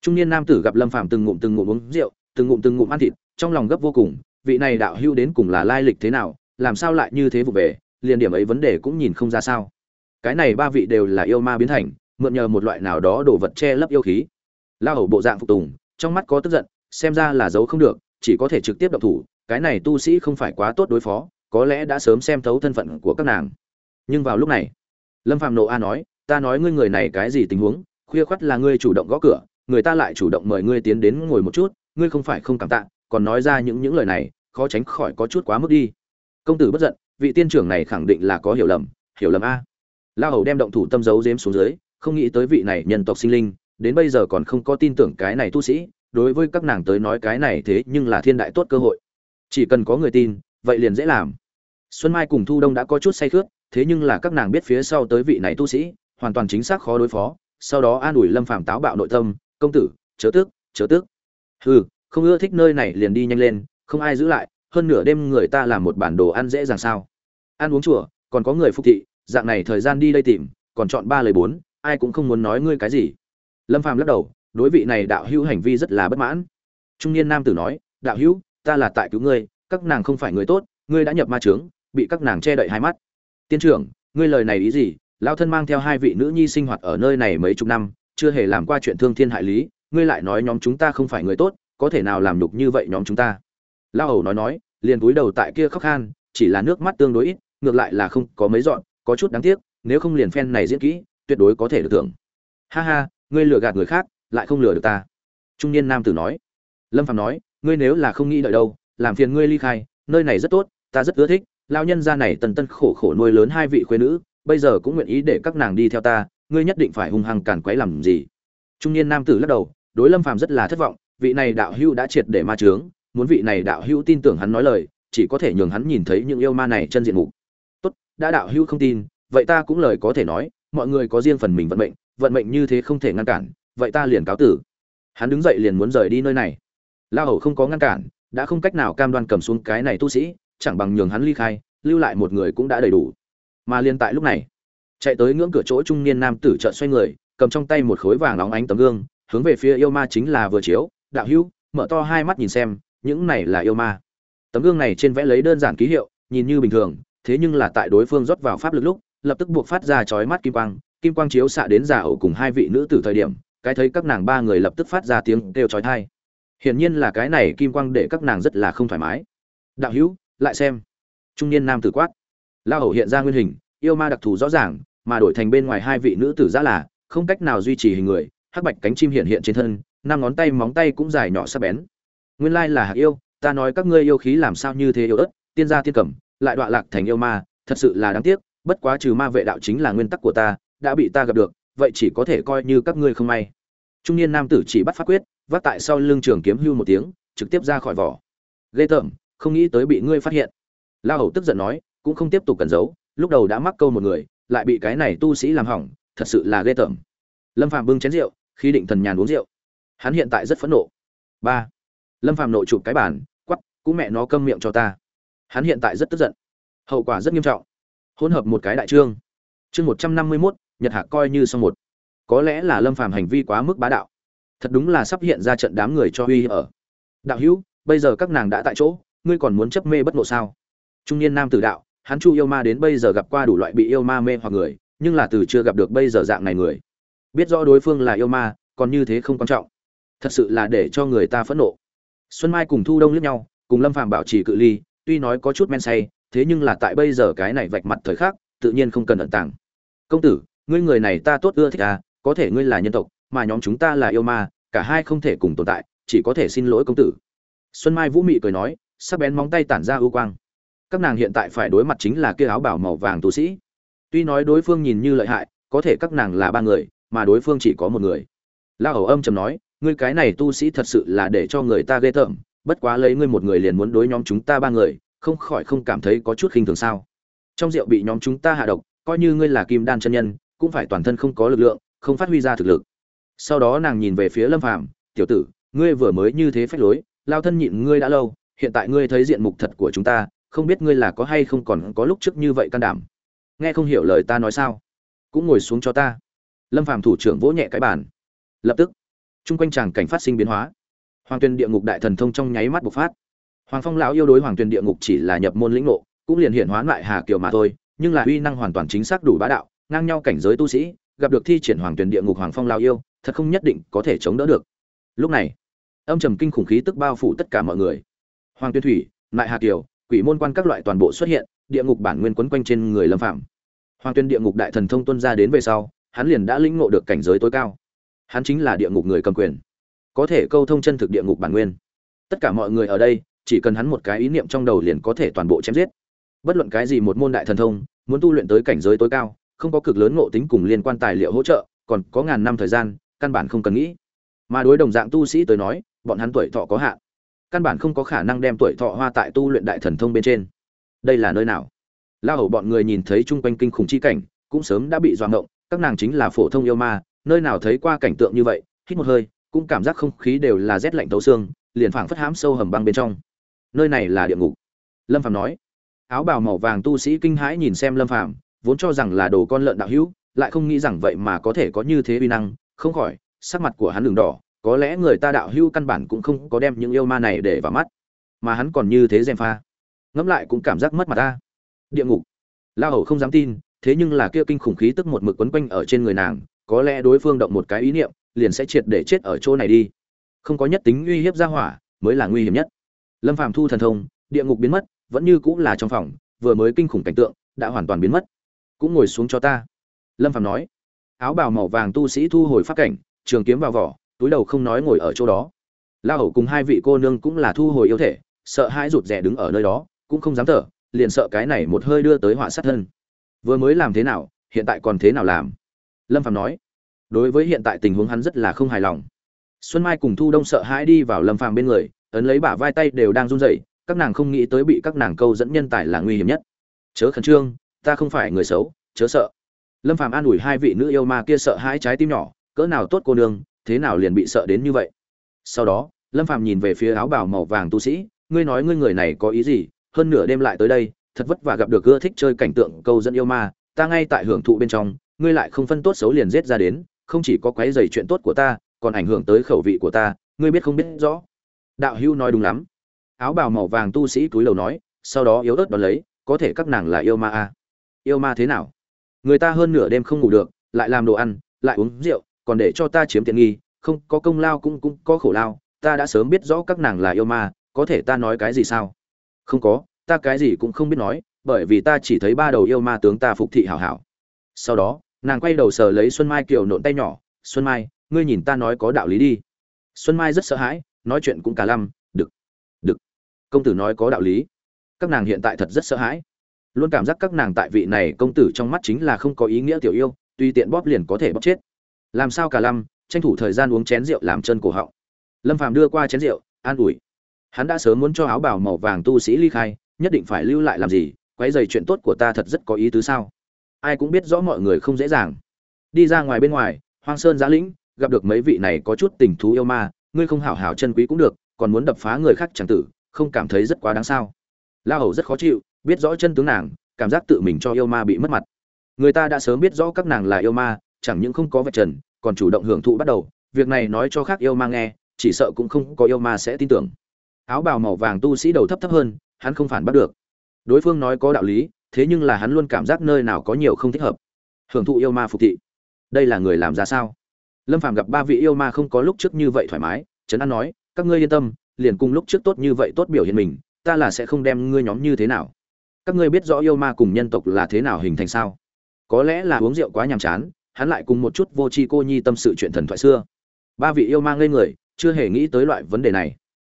Trung niên nam tử gặp lâm phàm từng ngụm từng ngụm uống rượu, từng ngụm từng ngụm ăn thịt, trong lòng gấp vô cùng vị này đạo hữu đến cùng là lai lịch thế nào, làm sao lại như thế vụ về, liền điểm ấy vấn đề cũng nhìn không ra sao. Cái này ba vị đều là yêu ma biến thành, mượn nhờ một loại nào đó đồ vật che lấp yêu khí. La hầu bộ dạng phục tùng, trong mắt có tức giận, xem ra là giấu không được, chỉ có thể trực tiếp động thủ, cái này tu sĩ không phải quá tốt đối phó, có lẽ đã sớm xem thấu thân phận của các nàng. Nhưng vào lúc này, lâm phạm nộ a nói, ta nói ngươi người này cái gì tình huống, khuya khoắt là ngươi chủ động gõ cửa, người ta lại chủ động mời ngươi tiến đến ngồi một chút, ngươi không phải không cảm tạ còn nói ra những những lời này, khó tránh khỏi có chút quá mức đi. Công tử bất giận, vị tiên trưởng này khẳng định là có hiểu lầm hiểu lầm a. La hầu đem động thủ tâm giấu dếm xuống dưới, không nghĩ tới vị này nhân tộc sinh linh, đến bây giờ còn không có tin tưởng cái này tu sĩ, đối với các nàng tới nói cái này thế nhưng là thiên đại tốt cơ hội. Chỉ cần có người tin, vậy liền dễ làm. Xuân mai cùng thu đông đã có chút say khướt, thế nhưng là các nàng biết phía sau tới vị này tu sĩ, hoàn toàn chính xác khó đối phó, sau đó an ủi lâm phàm táo bạo nội tâm, công tử, chớ tước chớ tước hừ không ưa thích nơi này liền đi nhanh lên, không ai giữ lại, hơn nửa đêm người ta làm một bản đồ ăn dễ dàng sao. Ăn uống chùa, còn có người phục thị, dạng này thời gian đi đây tìm, còn chọn ba lời bốn, ai cũng không muốn nói ngươi cái gì. Lâm phàm lắc đầu, đối vị này đạo hữu hành vi rất là bất mãn. Trung niên nam tử nói, đạo hữu, ta là tại cứu ngươi, các nàng không phải người tốt, ngươi đã nhập ma trướng bị các nàng che đậy hai mắt. Tiên trưởng, ngươi lời này ý gì? Lao thân mang theo hai vị nữ nhi sinh hoạt ở nơi này mấy chục năm, chưa hề làm qua chuyện thương thiên hại lý, ngươi lại nói nhóm chúng ta không phải người tốt có thể nào làm nhục như vậy nhóm chúng ta? Lao hầu nói nói, liền cúi đầu tại kia khóc khan, chỉ là nước mắt tương đối ít, ngược lại là không có mấy dọn, có chút đáng tiếc, nếu không liền phen này diễn kỹ, tuyệt đối có thể được thưởng. Ha ha, ngươi lừa gạt người khác, lại không lừa được ta. Trung niên nam tử nói. Lâm phạm nói, ngươi nếu là không nghĩ đợi đâu, làm phiền ngươi ly khai, nơi này rất tốt, ta rất ưa thích lao nhân gia này tần tân khổ khổ nuôi lớn hai vị khuê nữ, bây giờ cũng nguyện ý để các nàng đi theo ta, ngươi nhất định phải hung hăng càn quấy làm gì? Trung niên nam tử lắc đầu, đối lâm phàm rất là thất vọng vị này đạo hữu đã triệt để ma trướng muốn vị này đạo hữu tin tưởng hắn nói lời, chỉ có thể nhường hắn nhìn thấy những yêu ma này chân diện mục. Tốt, đã đạo hữu không tin, vậy ta cũng lời có thể nói, mọi người có riêng phần mình vận mệnh vận mệnh như thế không thể ngăn cản, vậy ta liền cáo tử. Hắn đứng dậy liền muốn rời đi nơi này. La hầu không có ngăn cản, đã không cách nào cam đoan cầm xuống cái này tu sĩ, chẳng bằng nhường hắn ly khai, lưu lại một người cũng đã đầy đủ. Mà liên tại lúc này, chạy tới ngưỡng cửa chỗ trung niên nam tử chợt xoay người, cầm trong tay một khối vàng óng ánh tấm gương, hướng về phía yêu ma chính là vừa chiếu đạo hữu, mở to hai mắt nhìn xem, những này là yêu ma. Tấm gương này trên vẽ lấy đơn giản ký hiệu, nhìn như bình thường, thế nhưng là tại đối phương rót vào pháp lực lúc, lập tức buộc phát ra chói mắt kim quang kim quang chiếu xạ đến giả ẩu cùng hai vị nữ tử thời điểm, cái thấy các nàng ba người lập tức phát ra tiếng kêu chói tai. Hiển nhiên là cái này kim quang để các nàng rất là không thoải mái. Đạo hữu, lại xem. Trung niên nam tử quát. La hầu hiện ra nguyên hình, yêu ma đặc thù rõ ràng, mà đổi thành bên ngoài hai vị nữ tử giã là, không cách nào duy trì hình người, hắc bạch cánh chim hiện hiện trên thân năm ngón tay móng tay cũng dài nhỏ sắc bén. Nguyên lai là hạc yêu, ta nói các ngươi yêu khí làm sao như thế yêu ớt, tiên gia tiên cẩm lại đọa lạc thành yêu ma, thật sự là đáng tiếc, bất quá trừ ma vệ đạo chính là nguyên tắc của ta, đã bị ta gặp được, vậy chỉ có thể coi như các ngươi không may. Trung niên nam tử chỉ bắt phát quyết, vác tại sau lưng trường kiếm hưu một tiếng, trực tiếp ra khỏi vỏ. Ghê tởm, không nghĩ tới bị ngươi phát hiện. La hầu tức giận nói, cũng không tiếp tục cẩn giấu, lúc đầu đã mắc câu một người, lại bị cái này tu sĩ làm hỏng, thật sự là ghê tởm. Lâm phạm bưng chén rượu khi định thần nhàn uống rượu hắn hiện tại rất phẫn nộ. Ba. Lâm phạm nội chụp cái bản, quắp cũng mẹ nó câm miệng cho ta. Hắn hiện tại rất tức giận. Hậu quả rất nghiêm trọng. Hỗn hợp một cái đại trương. Chương một trăm năm mươi mốt nhật hạc coi như xong một. Có lẽ là lâm phàm hành vi quá mức bá đạo. Thật đúng là sắp hiện ra trận đám người cho uy ở. Đạo hữu bây giờ các nàng đã tại chỗ ngươi còn muốn chấp mê bất nộ sao? Trung niên nam tử đạo hắn chu yêu ma đến bây giờ gặp qua đủ loại bị yêu ma mê hoặc người nhưng là từ chưa gặp được bây giờ dạng này người. Biết rõ đối phương là yêu ma còn như thế không quan trọng thật sự là để cho người ta phẫn nộ. Xuân mai cùng thu đông liếc nhau, cùng lâm phàm bảo trì cự ly, tuy nói có chút men say, thế nhưng là tại bây giờ cái này vạch mặt thời khắc, tự nhiên không cần ẩn tàng. Công tử, ngươi người này ta tốt ưa thích à có thể ngươi là nhân tộc, mà nhóm chúng ta là yêu ma, cả hai không thể cùng tồn tại, chỉ có thể xin lỗi công tử. Xuân mai vũ mị cười nói, sắc bén móng tay tản ra ưu quang. Các nàng hiện tại phải đối mặt chính là kia áo bảo màu vàng tu sĩ. Tuy nói đối phương nhìn như lợi hại, có thể các nàng là ba người, mà đối phương chỉ có một người. La hầu âm trầm nói ngươi cái này tu sĩ thật sự là để cho người ta ghê tởm, bất quá lấy ngươi một người liền muốn đối nhóm chúng ta ba người, không khỏi không cảm thấy có chút khinh thường sao. Trong rượu bị nhóm chúng ta hạ độc, coi như ngươi là kim đan chân nhân, cũng phải toàn thân không có lực lượng, không phát huy ra thực lực. Sau đó nàng nhìn về phía lâm phàm, tiểu tử, ngươi vừa mới như thế phách lối, lao thân nhịn ngươi đã lâu, hiện tại ngươi thấy diện mục thật của chúng ta, không biết ngươi là có hay không còn có lúc trước như vậy can đảm? Nghe không hiểu lời ta nói sao? Cũng ngồi xuống cho ta. Lâm phàm thủ trưởng vỗ nhẹ cái bàn. Lập tức Trung quanh chàng cảnh phát sinh biến hóa. Hoàng Tuyền địa ngục đại thần thông trong nháy mắt bộc phát. Hoàng phong lão yêu đối hoàng Tuyền địa ngục chỉ là nhập môn lĩnh ngộ, cũng liền hiện hóa lại hà kiều mà thôi, nhưng là uy năng hoàn toàn chính xác đủ bá đạo, ngang nhau cảnh giới tu sĩ, gặp được thi triển hoàng Tuyền địa ngục hoàng phong Lão yêu, thật không nhất định có thể chống đỡ được. Lúc này, âm trầm kinh khủng khí tức bao phủ tất cả mọi người. Hoàng Tuyền thủy, lại hà kiều quỷ môn quan các loại toàn bộ xuất hiện, địa ngục bản nguyên quấn quanh trên người lâm phạm hoàng Tuyền địa ngục đại thần thông tuân ra đến về sau, hắn liền đã lĩnh ngộ được cảnh giới tối cao hắn chính là địa ngục người cầm quyền. Có thể câu thông chân thực địa ngục bản nguyên. Tất cả mọi người ở đây, chỉ cần hắn một cái ý niệm trong đầu liền có thể toàn bộ chém giết. Bất luận cái gì một môn đại thần thông, muốn tu luyện tới cảnh giới tối cao, không có cực lớn ngộ tính cùng liên quan tài liệu hỗ trợ, còn có ngàn năm thời gian, căn bản không cần nghĩ. Mà đối đồng dạng tu sĩ tới nói, bọn hắn tuổi thọ có hạn. Căn bản không có khả năng đem tuổi thọ hoa tại tu luyện đại thần thông bên trên. Đây là nơi nào? La hầu bọn người nhìn thấy chung quanh kinh khủng chi cảnh, cũng sớm đã bị doạng ngộng, các nàng chính là phổ thông yêu ma nơi nào thấy qua cảnh tượng như vậy, hít một hơi, cũng cảm giác không khí đều là rét lạnh tấu xương, liền phảng phất hãm sâu hầm băng bên trong. Nơi này là địa ngục. Lâm phàm nói. Áo bào màu vàng tu sĩ kinh hãi nhìn xem lâm phàm, vốn cho rằng là đồ con lợn đạo hữu, lại không nghĩ rằng vậy mà có thể có như thế uy năng, không khỏi, sắc mặt của hắn đường đỏ, có lẽ người ta đạo hữu căn bản cũng không có đem những yêu ma này để vào mắt, mà hắn còn như thế gièm pha. Ngẫm lại cũng cảm giác mất mặt ta. Địa ngục. La hầu không dám tin, thế nhưng là kia kinh khủng khí tức một mực quấn quanh ở trên người nàng có lẽ đối phương động một cái ý niệm, liền sẽ triệt để chết ở chỗ này đi. Không có nhất tính uy hiếp ra hỏa, mới là nguy hiểm nhất. Lâm phàm thu thần thông, địa ngục biến mất, vẫn như cũng là trong phòng, vừa mới kinh khủng cảnh tượng, đã hoàn toàn biến mất. Cũng ngồi xuống cho ta. Lâm phàm nói. Áo bào màu vàng tu sĩ thu hồi phát cảnh, trường kiếm vào vỏ, túi đầu không nói ngồi ở chỗ đó. La hầu cùng hai vị cô nương cũng là thu hồi yêu thể, sợ hãi rụt rè đứng ở nơi đó, cũng không dám thở, liền sợ cái này một hơi đưa tới họa sát thân. Vừa mới làm thế nào, hiện tại còn thế nào làm? Lâm phạm nói, đối với hiện tại tình huống hắn rất là không hài lòng. Xuân mai cùng thu đông sợ hãi đi vào lâm phạm bên người, ấn lấy bả vai tay đều đang run rẩy, các nàng không nghĩ tới bị các nàng câu dẫn nhân tài là nguy hiểm nhất. Chớ khẩn trương, ta không phải người xấu, chớ sợ. Lâm phàm an ủi hai vị nữ yêu ma kia sợ hãi trái tim nhỏ, cỡ nào tốt cô nương, thế nào liền bị sợ đến như vậy. Sau đó, lâm phàm nhìn về phía áo bào màu vàng tu sĩ, ngươi nói ngươi người này có ý gì, hơn nửa đêm lại tới đây, thật vất vả gặp được ưa thích chơi cảnh tượng câu dẫn yêu ma, ta ngay tại hưởng thụ bên trong ngươi lại không phân tốt xấu liền giết ra đến, không chỉ có quấy rầy chuyện tốt của ta, còn ảnh hưởng tới khẩu vị của ta, ngươi biết không biết rõ. Đạo Hưu nói đúng lắm. Áo bào màu vàng tu sĩ túi lầu nói, sau đó yếu ớt đón lấy, có thể các nàng là yêu ma à. Yêu ma thế nào? Người ta hơn nửa đêm không ngủ được, lại làm đồ ăn, lại uống rượu, còn để cho ta chiếm tiện nghi, không có công lao cũng cũng có khổ lao, ta đã sớm biết rõ các nàng là yêu ma, có thể ta nói cái gì sao? Không có, ta cái gì cũng không biết nói, bởi vì ta chỉ thấy ba đầu yêu ma tướng ta phục thị hảo hảo. Sau đó nàng quay đầu sờ lấy xuân mai kiều nộn tay nhỏ, xuân mai, ngươi nhìn ta nói có đạo lý đi. Xuân mai rất sợ hãi, nói chuyện cũng cả lăm đực đực công tử nói có đạo lý. Các nàng hiện tại thật rất sợ hãi. Luôn cảm giác các nàng tại vị này công tử trong mắt chính là không có ý nghĩa tiểu yêu, tuy tiện bóp liền có thể bóp chết. Làm sao cả lăm, tranh thủ thời gian uống chén rượu làm chân cổ họng. Lâm phàm đưa qua chén rượu, an ủi. Hắn đã sớm muốn cho áo bào màu vàng tu sĩ ly khai, nhất định phải lưu lại làm gì, quấy dày chuyện tốt của ta thật rất có ý tứ sao? Ai cũng biết rõ mọi người không dễ dàng. Đi ra ngoài bên ngoài, hoang sơn giã lĩnh, gặp được mấy vị này có chút tình thú yêu ma, ngươi không hảo hảo chân quý cũng được, còn muốn đập phá người khác chẳng tử, không cảm thấy rất quá đáng sao? La hầu rất khó chịu, biết rõ chân tướng nàng, cảm giác tự mình cho yêu ma bị mất mặt. Người ta đã sớm biết rõ các nàng là yêu ma, chẳng những không có vật trần, còn chủ động hưởng thụ bắt đầu. Việc này nói cho khác yêu ma nghe, chỉ sợ cũng không có yêu ma sẽ tin tưởng. Áo bào màu vàng tu sĩ đầu thấp thấp hơn, hắn không phản bắt được. Đối phương nói có đạo lý thế nhưng là hắn luôn cảm giác nơi nào có nhiều không thích hợp. Hưởng thụ yêu ma phục thị. Đây là người làm ra sao? Lâm phàm gặp ba vị yêu ma không có lúc trước như vậy thoải mái, trấn an nói, các ngươi yên tâm, liền cùng lúc trước tốt như vậy tốt biểu hiện mình, ta là sẽ không đem ngươi nhóm như thế nào. Các ngươi biết rõ yêu ma cùng nhân tộc là thế nào hình thành sao? Có lẽ là uống rượu quá nhàm chán, hắn lại cùng một chút vô tri cô nhi tâm sự chuyện thần thoại xưa. Ba vị yêu ma ngây người, chưa hề nghĩ tới loại vấn đề này.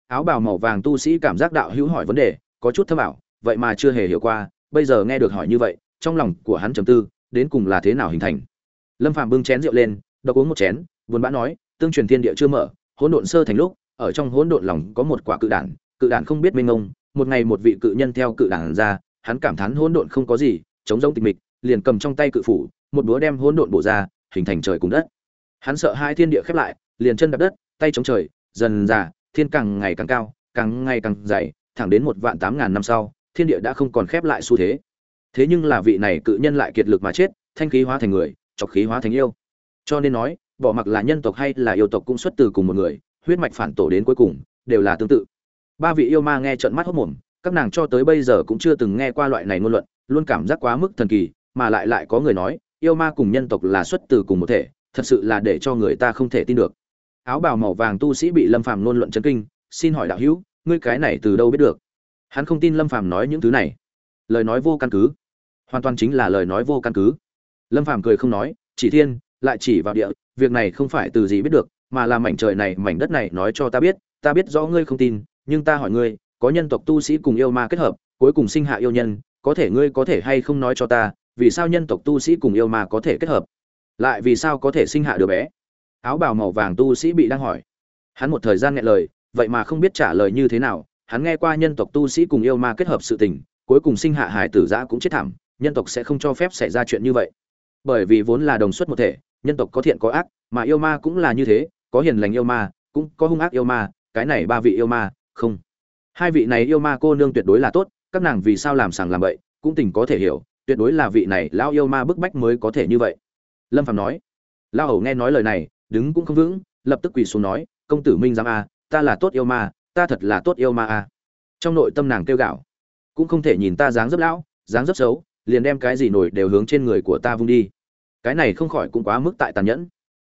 Áo bào màu vàng tu sĩ cảm giác đạo hữu hỏi vấn đề, có chút thâm ảo, vậy mà chưa hề hiểu qua bây giờ nghe được hỏi như vậy, trong lòng của hắn trầm tư, đến cùng là thế nào hình thành? Lâm phàm bưng chén rượu lên đọc uống một chén, buồn bã nói, tương truyền thiên địa chưa mở, hỗn độn sơ thành lúc, ở trong hỗn độn lòng có một quả cự đản cự đản không biết mênh mông, một ngày một vị cự nhân theo cự đản ra, hắn cảm thán hỗn độn không có gì chống giống tịch mịch, liền cầm trong tay cự phủ, một búa đem hỗn độn bổ ra, hình thành trời cùng đất. Hắn sợ hai thiên địa khép lại, liền chân đạp đất, tay chống trời, dần dà, thiên càng ngày càng cao, càng ngày càng dày, thẳng đến một vạn tám ngàn năm sau thiên địa đã không còn khép lại xu thế. Thế nhưng là vị này cự nhân lại kiệt lực mà chết, thanh khí hóa thành người, chọc khí hóa thành yêu. Cho nên nói, bỏ mặc là nhân tộc hay là yêu tộc cũng xuất từ cùng một người, huyết mạch phản tổ đến cuối cùng, đều là tương tự. Ba vị yêu ma nghe trận mắt hốt mồm, các nàng cho tới bây giờ cũng chưa từng nghe qua loại này ngôn luận, luôn cảm giác quá mức thần kỳ, mà lại lại có người nói, yêu ma cùng nhân tộc là xuất từ cùng một thể, thật sự là để cho người ta không thể tin được. Áo bào màu vàng tu sĩ bị lâm phàm ngôn luận chấn kinh, xin hỏi đạo hữu, ngươi cái này từ đâu biết được? Hắn không tin lâm phàm nói những thứ này. Lời nói vô căn cứ. Hoàn toàn chính là lời nói vô căn cứ. Lâm phàm cười không nói, chỉ thiên, lại chỉ vào địa, việc này không phải từ gì biết được, mà là mảnh trời này, mảnh đất này nói cho ta biết ta biết rõ ngươi không tin, nhưng ta hỏi ngươi, có nhân tộc tu sĩ cùng yêu ma kết hợp, cuối cùng sinh hạ yêu nhân, có thể ngươi có thể hay không nói cho ta, vì sao nhân tộc tu sĩ cùng yêu ma có thể kết hợp? Lại vì sao có thể sinh hạ đứa bé? Áo bào màu vàng tu sĩ bị đang hỏi. Hắn một thời gian nghẹn lời, vậy mà không biết trả lời như thế nào hắn nghe qua nhân tộc tu sĩ cùng yêu ma kết hợp sự tình, cuối cùng sinh hạ hải tử giã cũng chết thảm, nhân tộc sẽ không cho phép xảy ra chuyện như vậy. Bởi vì vốn là đồng xuất một thể, nhân tộc có thiện có ác, mà yêu ma cũng là như thế, có hiền lành yêu ma, cũng có hung ác yêu ma, cái này ba vị yêu ma, không. Hai vị này yêu ma cô nương tuyệt đối là tốt, các nàng vì sao làm sàng làm bậy, cũng tình có thể hiểu, tuyệt đối là vị này lão yêu ma bức bách mới có thể như vậy. Lâm phạm nói, Lão hầu nghe nói lời này, đứng cũng không vững, lập tức quỳ xuống nói, công tử minh giám a, ta là tốt yêu ma ta thật là tốt yêu ma a. Trong nội tâm nàng kêu gạo. Cũng không thể nhìn ta dáng dấp lão, dáng dấp xấu, liền đem cái gì nổi đều hướng trên người của ta vung đi. Cái này không khỏi cũng quá mức tại tàn nhẫn.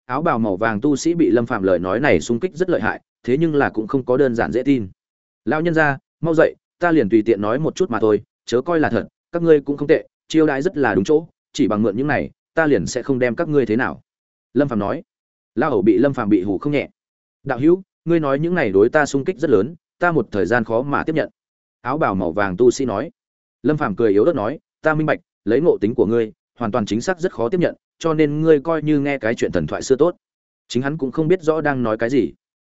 Áo bào màu vàng tu sĩ bị lâm phạm lời nói này xung kích rất lợi hại, thế nhưng là cũng không có đơn giản dễ tin. Lão nhân ra mau dậy, ta liền tùy tiện nói một chút mà thôi, chớ coi là thật, các ngươi cũng không tệ, chiêu đãi rất là đúng chỗ, chỉ bằng mượn những này, ta liền sẽ không đem các ngươi thế nào. Lâm phạm nói. Lao hầu bị lâm phạm bị hủ không nhẹ. Đạo hữu ngươi nói những này đối ta sung kích rất lớn, ta một thời gian khó mà tiếp nhận. Áo bào màu vàng tu sĩ nói. Lâm Phàm cười yếu ớt nói, ta minh bạch, lấy ngộ tính của ngươi, hoàn toàn chính xác rất khó tiếp nhận, cho nên ngươi coi như nghe cái chuyện thần thoại xưa tốt. Chính hắn cũng không biết rõ đang nói cái gì.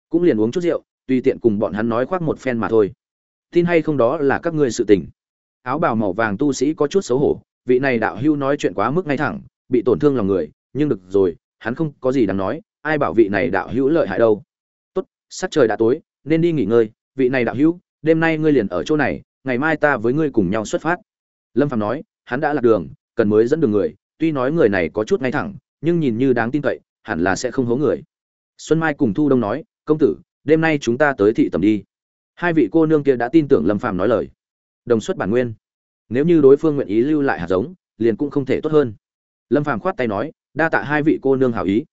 Cũng liền uống chút rượu, tùy tiện cùng bọn hắn nói khoác một phen mà thôi. Tin hay không đó là các ngươi sự tình. Áo bào màu vàng tu sĩ có chút xấu hổ, vị này đạo hưu nói chuyện quá mức ngay thẳng, bị tổn thương lòng người, nhưng được rồi, hắn không có gì đáng nói, ai bảo vị này đạo hữu lợi hại đâu sắc trời đã tối, nên đi nghỉ ngơi, vị này đạo hữu, đêm nay ngươi liền ở chỗ này, ngày mai ta với ngươi cùng nhau xuất phát. Lâm phạm nói, hắn đã lạc đường, cần mới dẫn đường người, tuy nói người này có chút ngay thẳng, nhưng nhìn như đáng tin cậy, hẳn là sẽ không hố người. Xuân mai cùng thu đông nói, công tử, đêm nay chúng ta tới thị tầm đi. Hai vị cô nương kia đã tin tưởng lâm phạm nói lời. Đồng xuất bản nguyên. Nếu như đối phương nguyện ý lưu lại hạt giống, liền cũng không thể tốt hơn. Lâm phàm khoát tay nói, đa tạ hai vị cô nương hảo ý.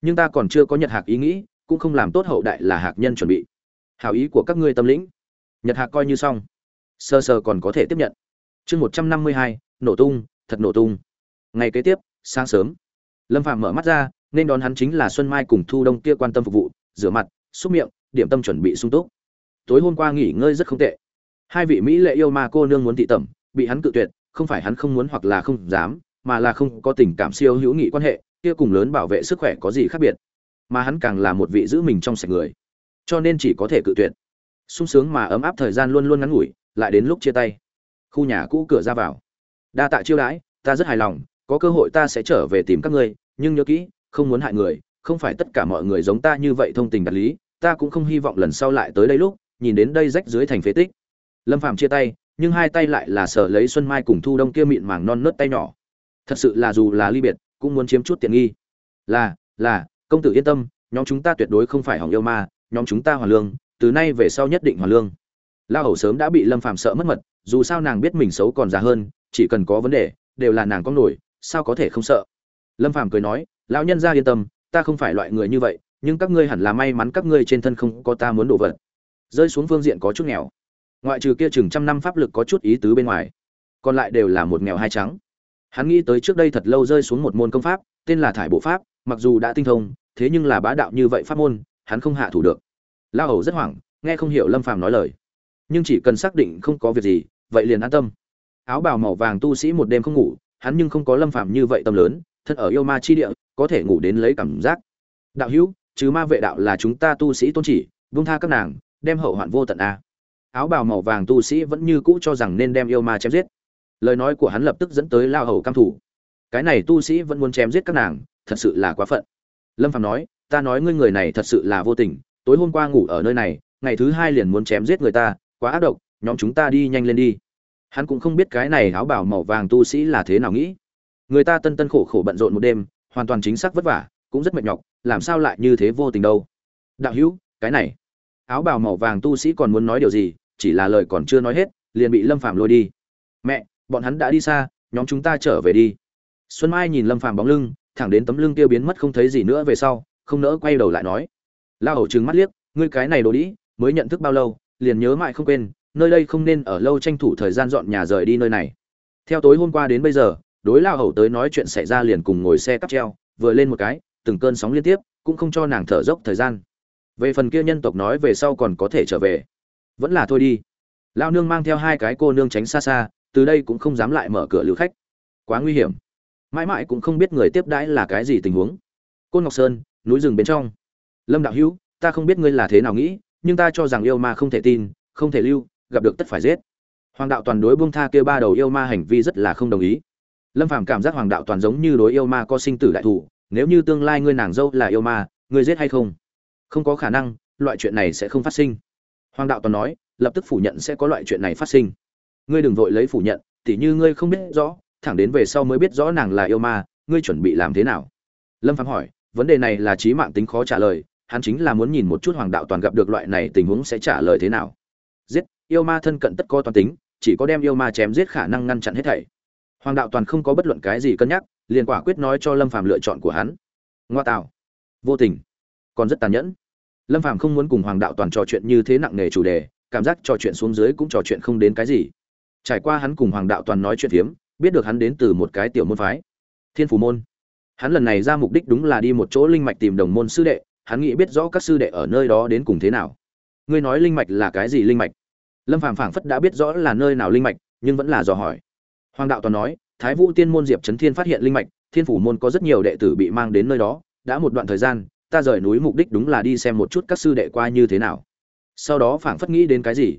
Nhưng ta còn chưa có nhật hạc ý nghĩ cũng không làm tốt hậu đại là hạt nhân chuẩn bị. Hảo ý của các ngươi tâm lĩnh. Nhật hạc coi như xong. Sơ sơ còn có thể tiếp nhận. Chương một trăm năm mươi hai, nổ tung, thật nổ tung. Ngày kế tiếp, sáng sớm. Lâm phạm mở mắt ra, nên đón hắn chính là xuân mai cùng thu đông kia quan tâm phục vụ, rửa mặt, xúc miệng, điểm tâm chuẩn bị sung túc. Tối hôm qua nghỉ ngơi rất không tệ. Hai vị mỹ lệ yêu ma cô nương muốn thị tẩm, bị hắn cự tuyệt, không phải hắn không muốn hoặc là không dám, mà là không có tình cảm siêu hữu nghị quan hệ, kia cùng lớn bảo vệ sức khỏe có gì khác biệt mà hắn càng là một vị giữ mình trong sạch người. Cho nên chỉ có thể cự tuyệt. Sung sướng mà ấm áp thời gian luôn luôn ngắn ngủi, lại đến lúc chia tay. Khu nhà cũ cửa ra vào. Đa tạ chiêu đãi, ta rất hài lòng, có cơ hội ta sẽ trở về tìm các ngươi, nhưng nhớ kỹ, không muốn hại người, không phải tất cả mọi người giống ta như vậy thông tình đạt lý, ta cũng không hy vọng lần sau lại tới đây lúc, nhìn đến đây rách dưới thành phế tích. Lâm phàm chia tay, nhưng hai tay lại là sở lấy xuân mai cùng thu đông kia mịn màng non nớt tay nhỏ. Thật sự là dù là ly biệt, cũng muốn chiếm chút tiện nghi. Là là công tử yên tâm, nhóm chúng ta tuyệt đối không phải hỏng yêu ma, nhóm chúng ta hoàn lương, từ nay về sau nhất định hoàn lương. La hầu sớm đã bị lâm phàm sợ mất mật, dù sao nàng biết mình xấu còn già hơn, chỉ cần có vấn đề, đều là nàng có nổi, sao có thể không sợ? Lâm phàm cười nói, lão nhân gia yên tâm, ta không phải loại người như vậy, nhưng các ngươi hẳn là may mắn các ngươi trên thân không có ta muốn đổ vật. Rơi xuống phương diện có chút nghèo. Ngoại trừ kia chừng trăm năm pháp lực có chút ý tứ bên ngoài, còn lại đều là một nghèo hai trắng. Hắn nghĩ tới trước đây thật lâu rơi xuống một môn công pháp, tên là thải bộ pháp, mặc dù đã tinh thông thế nhưng là bá đạo như vậy pháp môn, hắn không hạ thủ được. La hầu rất hoảng, nghe không hiểu lâm phàm nói lời. Nhưng chỉ cần xác định không có việc gì, vậy liền an tâm. Áo bào màu vàng tu sĩ một đêm không ngủ, hắn nhưng không có lâm phàm như vậy tâm lớn, thân ở yêu ma chi địa, có thể ngủ đến lấy cảm giác. Đạo hữu chứ ma vệ đạo là chúng ta tu sĩ tôn chỉ, buông tha các nàng, đem hậu hoạn vô tận a. Áo bào màu vàng tu sĩ vẫn như cũ cho rằng nên đem yêu ma chém giết. Lời nói của hắn lập tức dẫn tới lao hầu cam thủ. Cái này tu sĩ vẫn muốn chém giết các nàng, thật sự là quá phận lâm phạm nói, ta nói ngươi người này thật sự là vô tình, tối hôm qua ngủ ở nơi này, ngày thứ hai liền muốn chém giết người ta, quá ác độc, nhóm chúng ta đi nhanh lên đi. Hắn cũng không biết cái này áo bảo màu vàng tu sĩ là thế nào nghĩ. Người ta tân tân khổ khổ bận rộn một đêm, hoàn toàn chính xác vất vả, cũng rất mệt nhọc, làm sao lại như thế vô tình đâu? Đạo hữu, cái này, áo bào màu vàng tu sĩ còn muốn nói điều gì, chỉ là lời còn chưa nói hết, liền bị lâm phạm lôi đi. Mẹ, bọn hắn đã đi xa, nhóm chúng ta trở về đi. Xuân mai nhìn lâm phạm bóng lưng thẳng đến tấm lưng kia biến mất không thấy gì nữa về sau, không nỡ quay đầu lại nói. La hầu trừng mắt liếc, ngươi cái này đồ đĩ, mới nhận thức bao lâu, liền nhớ mãi không quên, nơi đây không nên ở lâu tranh thủ thời gian dọn nhà rời đi nơi này. Theo tối hôm qua đến bây giờ, đối la hầu tới nói chuyện xảy ra liền cùng ngồi xe cắp treo, vừa lên một cái, từng cơn sóng liên tiếp, cũng không cho nàng thở dốc thời gian. Về phần kia nhân tộc nói về sau còn có thể trở về. Vẫn là thôi đi. Lao nương mang theo hai cái cô nương tránh xa xa, từ đây cũng không dám lại mở cửa lưu khách. Quá nguy hiểm mãi mãi cũng không biết người tiếp đãi là cái gì tình huống. Côn ngọc sơn, núi rừng bên trong. Lâm đạo hữu, ta không biết ngươi là thế nào nghĩ, nhưng ta cho rằng yêu ma không thể tin, không thể lưu, gặp được tất phải giết. Hoàng đạo toàn đối buông tha kia ba đầu yêu ma hành vi rất là không đồng ý. Lâm phàm cảm giác hoàng đạo toàn giống như đối yêu ma có sinh tử đại thủ, nếu như tương lai ngươi nàng dâu là yêu ma, ngươi giết hay không? Không có khả năng, loại chuyện này sẽ không phát sinh. Hoàng đạo toàn nói, lập tức phủ nhận sẽ có loại chuyện này phát sinh. Ngươi đừng vội lấy phủ nhận, tỉ như ngươi không biết rõ thẳng đến về sau mới biết rõ nàng là yêu ma, ngươi chuẩn bị làm thế nào? Lâm phạm hỏi, vấn đề này là trí mạng tính khó trả lời, hắn chính là muốn nhìn một chút hoàng đạo toàn gặp được loại này tình huống sẽ trả lời thế nào. Giết, yêu ma thân cận tất có toàn tính, chỉ có đem yêu ma chém giết khả năng ngăn chặn hết thảy. Hoàng đạo toàn không có bất luận cái gì cân nhắc, liền quả quyết nói cho lâm phàm lựa chọn của hắn. Ngoa tạo. Vô tình. Còn rất tàn nhẫn. Lâm phàm không muốn cùng hoàng đạo toàn trò chuyện như thế nặng nề chủ đề, cảm giác trò chuyện xuống dưới cũng trò chuyện không đến cái gì. Trải qua hắn cùng hoàng đạo toàn nói chuyện phiếm biết được hắn đến từ một cái tiểu môn phái. Thiên phủ môn. Hắn lần này ra mục đích đúng là đi một chỗ linh mạch tìm đồng môn sư đệ, hắn nghĩ biết rõ các sư đệ ở nơi đó đến cùng thế nào. Ngươi nói linh mạch là cái gì linh mạch? Lâm phàm phảng phất đã biết rõ là nơi nào linh mạch, nhưng vẫn là dò hỏi. Hoàng đạo toàn nói, thái vũ tiên môn diệp trấn thiên phát hiện linh mạch, thiên phủ môn có rất nhiều đệ tử bị mang đến nơi đó, đã một đoạn thời gian, ta rời núi mục đích đúng là đi xem một chút các sư đệ qua như thế nào. Sau đó phảng phất nghĩ đến cái gì?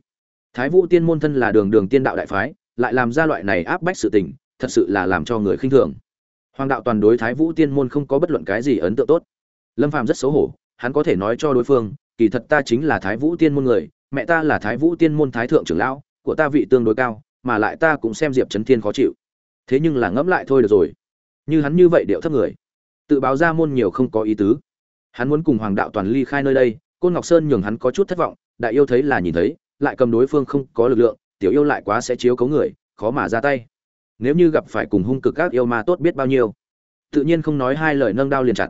Thái vũ tiên môn thân là đường đường tiên đạo đại phái lại làm ra loại này áp bách sự tình, thật sự là làm cho người khinh thường. Hoàng đạo toàn đối thái vũ tiên môn không có bất luận cái gì ấn tượng tốt. Lâm phàm rất xấu hổ, hắn có thể nói cho đối phương, kỳ thật ta chính là thái vũ tiên môn người, mẹ ta là thái vũ tiên môn thái thượng trưởng lão, của ta vị tương đối cao, mà lại ta cũng xem diệp trấn thiên khó chịu. Thế nhưng là ngẫm lại thôi được rồi. Như hắn như vậy điệu thấp người, tự báo ra môn nhiều không có ý tứ. Hắn muốn cùng hoàng đạo toàn ly khai nơi đây, côn ngọc sơn nhường hắn có chút thất vọng, đại yêu thấy là nhìn thấy, lại cầm đối phương không có lực lượng tiểu yêu lại quá sẽ chiếu cấu người, khó mà ra tay. Nếu như gặp phải cùng hung cực các yêu ma tốt biết bao nhiêu, tự nhiên không nói hai lời nâng đao liền chặt.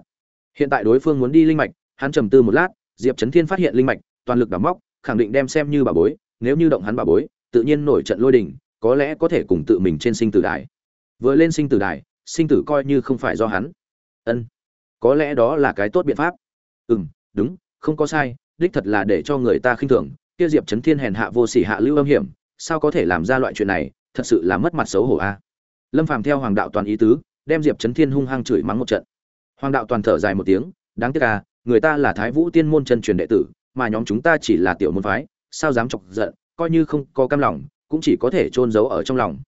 Hiện tại đối phương muốn đi linh mạch, hắn trầm tư một lát, diệp trấn thiên phát hiện linh mạch, toàn lực đắm móc, khẳng định đem xem như bà bối, nếu như động hắn bà bối, tự nhiên nổi trận lôi đình, có lẽ có thể cùng tự mình trên sinh tử đài. Vừa lên sinh tử đài, sinh tử coi như không phải do hắn. Ân, có lẽ đó là cái tốt biện pháp. Ừ m đúng, không có sai, đích thật là để cho người ta khinh thường, kia diệp trấn thiên hèn hạ vô sỉ hạ lưu âm hiểm sao có thể làm ra loại chuyện này, thật sự là mất mặt xấu hổ a. Lâm phàm theo hoàng đạo toàn ý tứ, đem diệp trấn thiên hung hăng chửi mắng một trận. Hoàng đạo toàn thở dài một tiếng, đáng tiếc à người ta là thái vũ tiên môn chân truyền đệ tử, mà nhóm chúng ta chỉ là tiểu môn phái, sao dám chọc giận, coi như không có cam lòng, cũng chỉ có thể trôn giấu ở trong lòng.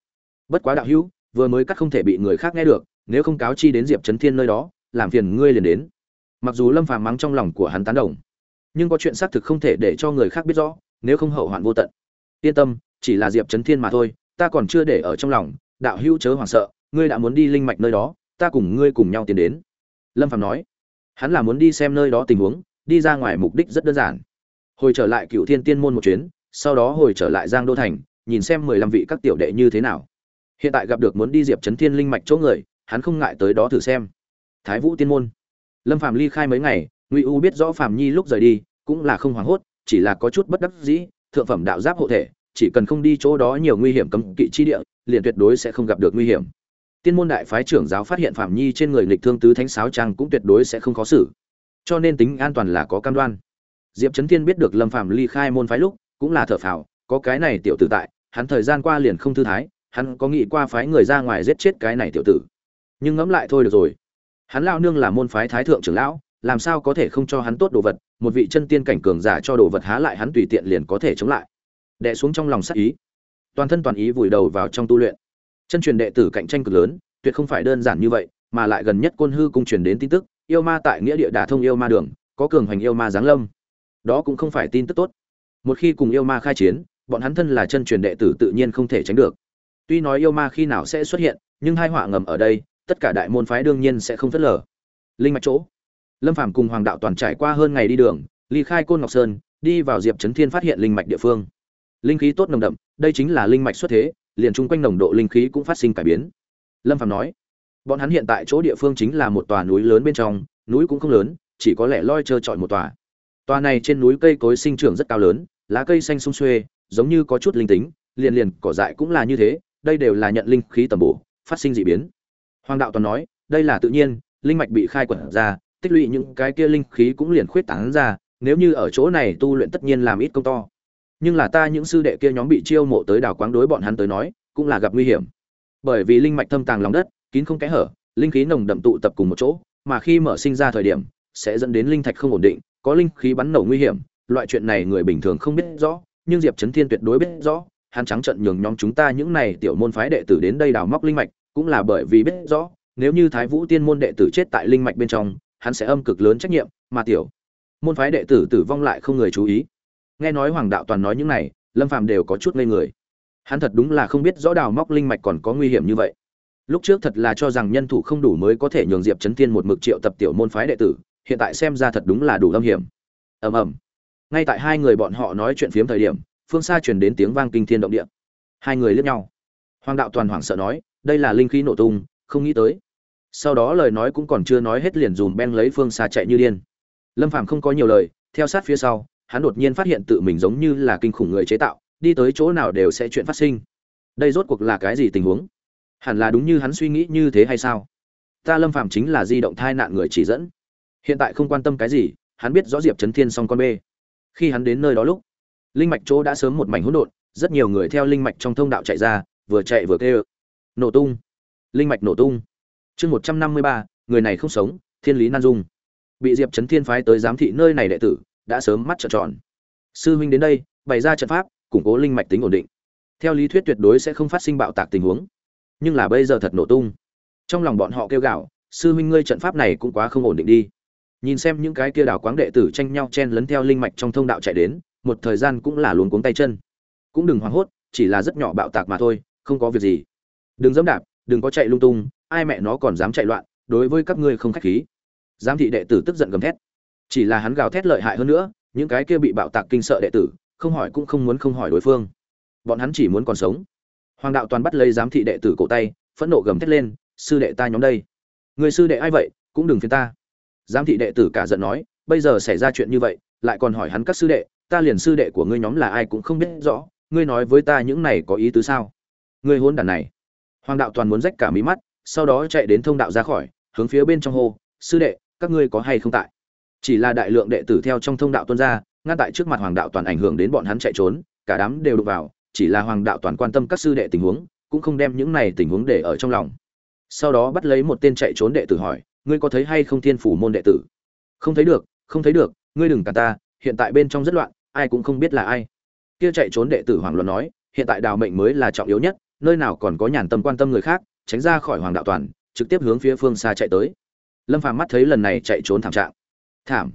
Bất quá đạo hữu, vừa mới cắt không thể bị người khác nghe được, nếu không cáo chi đến diệp trấn thiên nơi đó, làm phiền ngươi liền đến. Mặc dù lâm phàm mắng trong lòng của hắn tán đồng, nhưng có chuyện xác thực không thể để cho người khác biết rõ, nếu không hậu hoạn vô tận. Yên tâm chỉ là diệp trấn thiên mà thôi, ta còn chưa để ở trong lòng, đạo hữu chớ hoảng sợ, ngươi đã muốn đi linh mạch nơi đó, ta cùng ngươi cùng nhau tiến đến. Lâm Phạm nói. Hắn là muốn đi xem nơi đó tình huống, đi ra ngoài mục đích rất đơn giản. Hồi trở lại cựu thiên tiên môn một chuyến, sau đó hồi trở lại giang đô thành, nhìn xem mười lăm vị các tiểu đệ như thế nào. Hiện tại gặp được muốn đi diệp trấn thiên linh mạch chỗ người, hắn không ngại tới đó thử xem. Thái vũ tiên môn. Lâm Phạm ly khai mấy ngày, ngụy u biết rõ Phạm nhi lúc rời đi, cũng là không hoảng hốt, chỉ là có chút bất đắc dĩ, thượng phẩm đạo giáp hộ thể chỉ cần không đi chỗ đó nhiều nguy hiểm cấm kỵ chi địa, liền tuyệt đối sẽ không gặp được nguy hiểm. Tiên môn đại phái trưởng giáo phát hiện phạm nhi trên người lịch thương tứ thánh sáo trang cũng tuyệt đối sẽ không khó xử. Cho nên tính an toàn là có cam đoan. Diệp chấn thiên biết được lâm phạm ly khai môn phái lúc, cũng là thở phào, có cái này tiểu tử tại, hắn thời gian qua liền không thư thái, hắn có nghĩ qua phái người ra ngoài giết chết cái này tiểu tử. Nhưng ngẫm lại thôi được rồi. Hắn lão nương là môn phái thái thượng trưởng lão, làm sao có thể không cho hắn tốt đồ vật, một vị chân tiên cảnh cường giả cho đồ vật há lại hắn tùy tiện liền có thể chống lại đè xuống trong lòng sát ý. Toàn thân toàn ý vùi đầu vào trong tu luyện. Chân truyền đệ tử cạnh tranh cực lớn, tuyệt không phải đơn giản như vậy, mà lại gần nhất côn hư cung truyền đến tin tức, yêu ma tại nghĩa địa đả thông yêu ma đường, có cường hành yêu ma giáng lâm. Đó cũng không phải tin tức tốt. Một khi cùng yêu ma khai chiến, bọn hắn thân là chân truyền đệ tử tự nhiên không thể tránh được. Tuy nói yêu ma khi nào sẽ xuất hiện, nhưng hai họa ngầm ở đây, tất cả đại môn phái đương nhiên sẽ không phớt lờ. Linh mạch chỗ. Lâm phàm cùng hoàng đạo toàn trải qua hơn ngày đi đường, ly khai côn ngọc sơn, đi vào diệp trấn thiên phát hiện linh mạch địa phương linh khí tốt nồng đậm, đây chính là linh mạch xuất thế, liền chung quanh nồng độ linh khí cũng phát sinh cải biến. Lâm phạm nói, bọn hắn hiện tại chỗ địa phương chính là một tòa núi lớn bên trong, núi cũng không lớn, chỉ có lẽ loi trơ trọi một tòa. Tòa này trên núi cây cối sinh trưởng rất cao lớn, lá cây xanh sung xuê, giống như có chút linh tính, liền liền, cỏ dại cũng là như thế, đây đều là nhận linh khí tầm bổ, phát sinh dị biến. Hoàng đạo toàn nói, đây là tự nhiên, linh mạch bị khai quật ra, tích lũy những cái kia linh khí cũng liền khuyết tán ra, nếu như ở chỗ này tu luyện tất nhiên làm ít công to nhưng là ta những sư đệ kia nhóm bị chiêu mộ tới đảo quáng đối bọn hắn tới nói, cũng là gặp nguy hiểm. Bởi vì linh mạch thâm tàng lòng đất, kín không kẽ hở, linh khí nồng đậm tụ tập cùng một chỗ, mà khi mở sinh ra thời điểm, sẽ dẫn đến linh thạch không ổn định, có linh khí bắn nổ nguy hiểm, loại chuyện này người bình thường không biết rõ, nhưng diệp trấn thiên tuyệt đối biết rõ, hắn trắng trận nhường nhóm chúng ta những này tiểu môn phái đệ tử đến đây đào móc linh mạch, cũng là bởi vì biết rõ, nếu như thái vũ tiên môn đệ tử chết tại linh mạch bên trong, hắn sẽ âm cực lớn trách nhiệm, mà tiểu môn phái đệ tử tử vong lại không người chú ý nghe nói hoàng đạo toàn nói những này, lâm phàm đều có chút ngây người. Hắn thật đúng là không biết rõ đào móc linh mạch còn có nguy hiểm như vậy. Lúc trước thật là cho rằng nhân thủ không đủ mới có thể nhường diệp chấn thiên một mực triệu tập tiểu môn phái đệ tử, hiện tại xem ra thật đúng là đủ âm hiểm. Ầm ầm. Ngay tại hai người bọn họ nói chuyện phiếm thời điểm, phương xa truyền đến tiếng vang kinh thiên động địa. Hai người liếc nhau. Hoàng đạo toàn hoảng sợ nói, đây là linh khí nổ tung, không nghĩ tới. Sau đó lời nói cũng còn chưa nói hết liền dùm ben lấy phương xa chạy như điên. Lâm phàm không có nhiều lời, theo sát phía sau hắn đột nhiên phát hiện tự mình giống như là kinh khủng người chế tạo, đi tới chỗ nào đều sẽ chuyện phát sinh. Đây rốt cuộc là cái gì tình huống? Hẳn là đúng như hắn suy nghĩ như thế hay sao? Ta lâm phạm chính là di động thai nạn người chỉ dẫn. Hiện tại không quan tâm cái gì, hắn biết rõ diệp trấn thiên xong con bê. Khi hắn đến nơi đó lúc, linh mạch chỗ đã sớm một mảnh hỗn độn, rất nhiều người theo linh mạch trong thông đạo chạy ra, vừa chạy vừa kêu. Nổ tung. Linh mạch nổ tung. Chương một trăm năm mươi ba, người này không sống, thiên lý nan dung. Bị diệp trấn thiên phái tới giám thị nơi này đệ tử đã sớm mắt trợn tròn. Sư huynh đến đây, bày ra trận pháp, củng cố linh mạch tính ổn định. Theo lý thuyết tuyệt đối sẽ không phát sinh bạo tạc tình huống. Nhưng là bây giờ thật nổ tung. Trong lòng bọn họ kêu gào, sư huynh ngươi trận pháp này cũng quá không ổn định đi. Nhìn xem những cái kia đảo quáng đệ tử tranh nhau chen lấn theo linh mạch trong thông đạo chạy đến, một thời gian cũng là luống cuống tay chân. Cũng đừng hoảng hốt, chỉ là rất nhỏ bạo tạc mà thôi, không có việc gì. Đừng dẫm đạp, đừng có chạy lung tung, ai mẹ nó còn dám chạy loạn, đối với các ngươi không khách khí. Giám thị đệ tử tức giận gầm thét chỉ là hắn gào thét lợi hại hơn nữa, những cái kia bị bạo tạc kinh sợ đệ tử, không hỏi cũng không muốn không hỏi đối phương. Bọn hắn chỉ muốn còn sống. Hoàng đạo toàn bắt lấy giám thị đệ tử cổ tay, phẫn nộ gầm thét lên, sư đệ ta nhóm đây. Người sư đệ ai vậy? Cũng đừng phiền ta. Giám thị đệ tử cả giận nói, bây giờ xảy ra chuyện như vậy, lại còn hỏi hắn các sư đệ, ta liền sư đệ của ngươi nhóm là ai cũng không biết rõ, ngươi nói với ta những này có ý tứ sao? Người hôn đàn này. Hoàng đạo toàn muốn rách cả mí mắt, sau đó chạy đến thông đạo ra khỏi, hướng phía bên trong hồ sư đệ, các ngươi có hay không tại? Chỉ là đại lượng đệ tử theo trong thông đạo tuân ra, ngăn tại trước mặt hoàng đạo toàn ảnh hưởng đến bọn hắn chạy trốn, cả đám đều đụng vào, chỉ là hoàng đạo toàn quan tâm các sư đệ tình huống, cũng không đem những này tình huống để ở trong lòng. Sau đó bắt lấy một tên chạy trốn đệ tử hỏi, ngươi có thấy hay không thiên phủ môn đệ tử? Không thấy được, không thấy được, ngươi đừng cả ta, hiện tại bên trong rất loạn, ai cũng không biết là ai. Kia chạy trốn đệ tử hoàng luận nói, hiện tại đào mệnh mới là trọng yếu nhất, nơi nào còn có nhàn tâm quan tâm người khác, tránh ra khỏi hoàng đạo toàn, trực tiếp hướng phía phương xa chạy tới. Lâm phàm mắt thấy lần này chạy trốn thảm trạng thảm.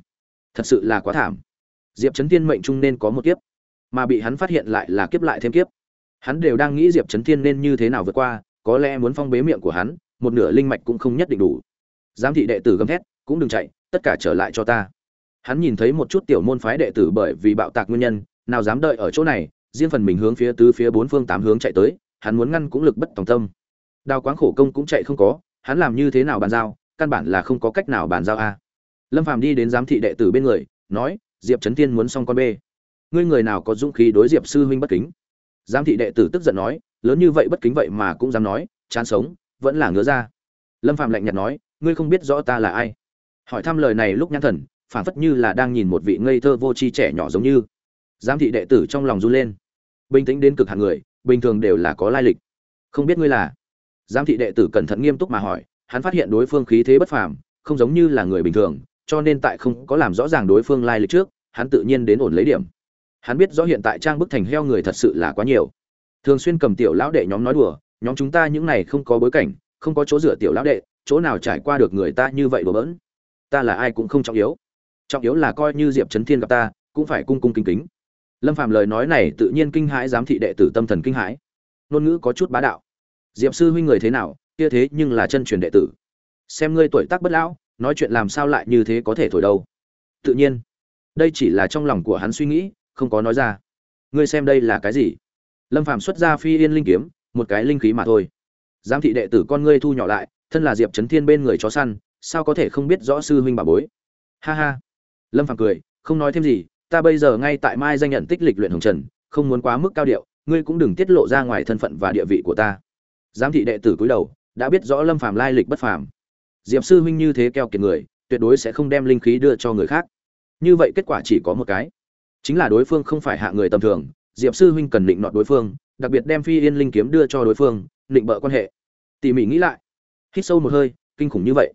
Thật sự là quá thảm. Diệp trấn thiên mệnh trung nên có một kiếp, mà bị hắn phát hiện lại là kiếp lại thêm kiếp. Hắn đều đang nghĩ diệp trấn thiên nên như thế nào vượt qua, có lẽ muốn phong bế miệng của hắn, một nửa linh mạch cũng không nhất định đủ. Giám thị đệ tử gầm thét, cũng đừng chạy, tất cả trở lại cho ta. Hắn nhìn thấy một chút tiểu môn phái đệ tử bởi vì bạo tạc nguyên nhân, nào dám đợi ở chỗ này, riêng phần mình hướng phía tứ phía bốn phương tám hướng chạy tới, hắn muốn ngăn cũng lực bất tòng tâm. Đào quáng khổ công cũng chạy không có, hắn làm như thế nào bàn giao, căn bản là không có cách nào bàn giao a lâm phàm đi đến giám thị đệ tử bên người, nói, diệp trấn tiên muốn xong con bê. Ngươi người nào có dũng khí đối diệp sư huynh bất kính? Giám thị đệ tử tức giận nói, lớn như vậy bất kính vậy mà cũng dám nói, chán sống, vẫn là ngứa ra. Lâm phàm lạnh nhạt nói, ngươi không biết rõ ta là ai. Hỏi thăm lời này lúc nhãn thần phản phất như là đang nhìn một vị ngây thơ vô tri trẻ nhỏ giống như. Giám thị đệ tử trong lòng run lên. Bình tĩnh đến cực hạng người, bình thường đều là có lai lịch. Không biết ngươi là? Giám thị đệ tử cẩn thận nghiêm túc mà hỏi, hắn phát hiện đối phương khí thế bất phàm, không giống như là người bình thường cho nên tại không có làm rõ ràng đối phương lai lịch trước, hắn tự nhiên đến ổn lấy điểm. Hắn biết rõ hiện tại trang bức thành heo người thật sự là quá nhiều. Thường xuyên cầm tiểu lão đệ nhóm nói đùa, nhóm chúng ta những này không có bối cảnh, không có chỗ dựa tiểu lão đệ, chỗ nào trải qua được người ta như vậy đùa bỡn? Ta là ai cũng không trọng yếu. Trọng yếu là coi như diệp trấn thiên gặp ta, cũng phải cung cung kính kính. Lâm phàm lời nói này tự nhiên kinh hãi giám thị đệ tử tâm thần kinh hãi. Ngôn ngữ có chút bá đạo. Diệp sư huynh người thế nào? Kia thế nhưng là chân truyền đệ tử. Xem ngươi tuổi tác bất lão nói chuyện làm sao lại như thế có thể thổi đâu? Tự nhiên, đây chỉ là trong lòng của hắn suy nghĩ, không có nói ra. Ngươi xem đây là cái gì? Lâm phàm xuất ra phi yên linh kiếm, một cái linh khí mà thôi. Giám thị đệ tử con ngươi thu nhỏ lại, thân là diệp trấn thiên bên người chó săn, sao có thể không biết rõ sư huynh bà bối? Ha ha. Lâm phàm cười, không nói thêm gì, ta bây giờ ngay tại mai danh nhận tích lịch luyện hồng trần, không muốn quá mức cao điệu, ngươi cũng đừng tiết lộ ra ngoài thân phận và địa vị của ta. Giám thị đệ tử cúi đầu, đã biết rõ lâm phàm lai lịch bất phàm diệp sư huynh như thế keo kiệt người, tuyệt đối sẽ không đem linh khí đưa cho người khác. Như vậy kết quả chỉ có một cái. Chính là đối phương không phải hạ người tầm thường, diệp sư huynh cần định nọt đối phương, đặc biệt đem phi yên linh kiếm đưa cho đối phương, định bợ quan hệ. Tỉ mỉ nghĩ lại, hít sâu một hơi, kinh khủng như vậy.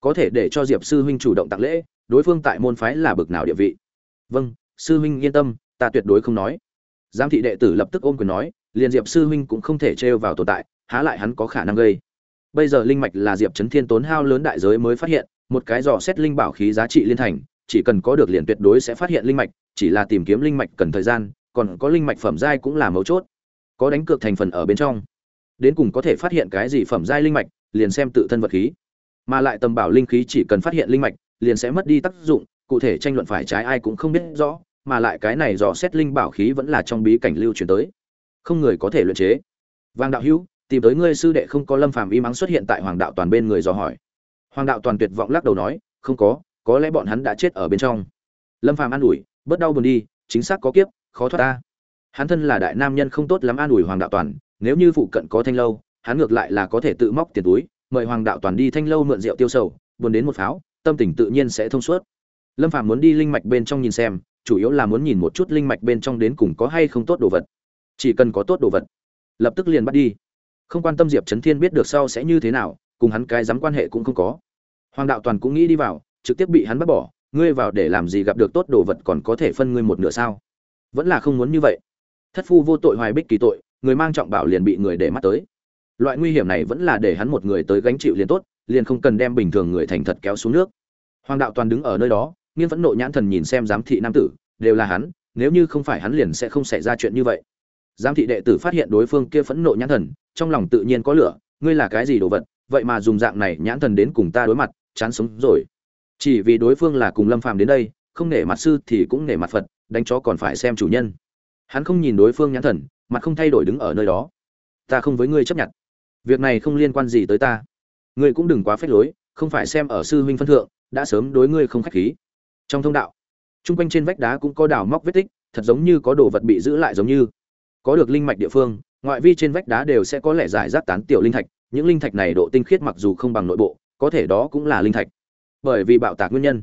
Có thể để cho diệp sư huynh chủ động tặng lễ, đối phương tại môn phái là bực nào địa vị. Vâng sư huynh yên tâm, ta tuyệt đối không nói. Giám thị đệ tử lập tức ôm quyền nói, liền diệp sư huynh cũng không thể trêu vào tồn tại, há lại hắn có khả năng gây bây giờ linh mạch là diệp trấn thiên tốn hao lớn đại giới mới phát hiện, một cái dò xét linh bảo khí giá trị liên thành, chỉ cần có được liền tuyệt đối sẽ phát hiện linh mạch, chỉ là tìm kiếm linh mạch cần thời gian, còn có linh mạch phẩm giai cũng là mấu chốt, có đánh cược thành phần ở bên trong. Đến cùng có thể phát hiện cái gì phẩm giai linh mạch, liền xem tự thân vật khí. Mà lại tầm bảo linh khí chỉ cần phát hiện linh mạch, liền sẽ mất đi tác dụng, cụ thể tranh luận phải trái ai cũng không biết rõ, mà lại cái này dò xét linh bảo khí vẫn là trong bí cảnh lưu truyền tới, không người có thể luyện chế. Vàng đạo hữu tìm tới ngươi sư đệ không có lâm phàm y mắng xuất hiện tại hoàng đạo toàn bên người dò hỏi. Hoàng đạo toàn tuyệt vọng lắc đầu nói, không có có lẽ bọn hắn đã chết ở bên trong. Lâm phàm an ủi, bớt đau buồn đi, chính xác có kiếp, khó thoát ta. Hắn thân là đại nam nhân không tốt lắm an ủi hoàng đạo toàn, nếu như phụ cận có thanh lâu, hắn ngược lại là có thể tự móc tiền túi, mời hoàng đạo toàn đi thanh lâu mượn rượu tiêu sầu, buồn đến một pháo, tâm tình tự nhiên sẽ thông suốt. Lâm phàm muốn đi linh mạch bên trong nhìn xem, chủ yếu là muốn nhìn một chút linh mạch bên trong đến cùng có hay không tốt đồ vật. Chỉ cần có tốt đồ vật, lập tức liền bắt đi không quan tâm diệp trấn thiên biết được sau sẽ như thế nào, cùng hắn cái dám quan hệ cũng không có. Hoàng đạo toàn cũng nghĩ đi vào, trực tiếp bị hắn bắt bỏ, ngươi vào để làm gì gặp được tốt đồ vật còn có thể phân ngươi một nửa sao? Vẫn là không muốn như vậy. Thất phu vô tội hoài bích kỳ tội, người mang trọng bảo liền bị người để mắt tới. Loại nguy hiểm này vẫn là để hắn một người tới gánh chịu liền tốt, liền không cần đem bình thường người thành thật kéo xuống nước. Hoàng đạo toàn đứng ở nơi đó, nghiêng vẫn nộ nhãn thần nhìn xem giám thị nam tử, đều là hắn, nếu như không phải hắn liền sẽ không xảy ra chuyện như vậy giám thị đệ tử phát hiện đối phương kia phẫn nộ nhãn thần, trong lòng tự nhiên có lửa, ngươi là cái gì đồ vật, vậy mà dùng dạng này nhãn thần đến cùng ta đối mặt, chán sống rồi. Chỉ vì đối phương là cùng lâm phàm đến đây, không nể mặt sư thì cũng nể mặt phật, đánh chó còn phải xem chủ nhân. Hắn không nhìn đối phương nhãn thần, mặt không thay đổi đứng ở nơi đó. Ta không với ngươi chấp nhận. Việc này không liên quan gì tới ta. Ngươi cũng đừng quá phép lối, không phải xem ở sư huynh phân thượng, đã sớm đối ngươi không khách khí. Trong thông đạo, trung quanh trên vách đá cũng có đào móc vết tích, thật giống như có đồ vật bị giữ lại giống như có được linh mạch địa phương, ngoại vi trên vách đá đều sẽ có lẽ giải rác tán tiểu linh thạch. Những linh thạch này độ tinh khiết mặc dù không bằng nội bộ, có thể đó cũng là linh thạch. Bởi vì bạo tạc nguyên nhân.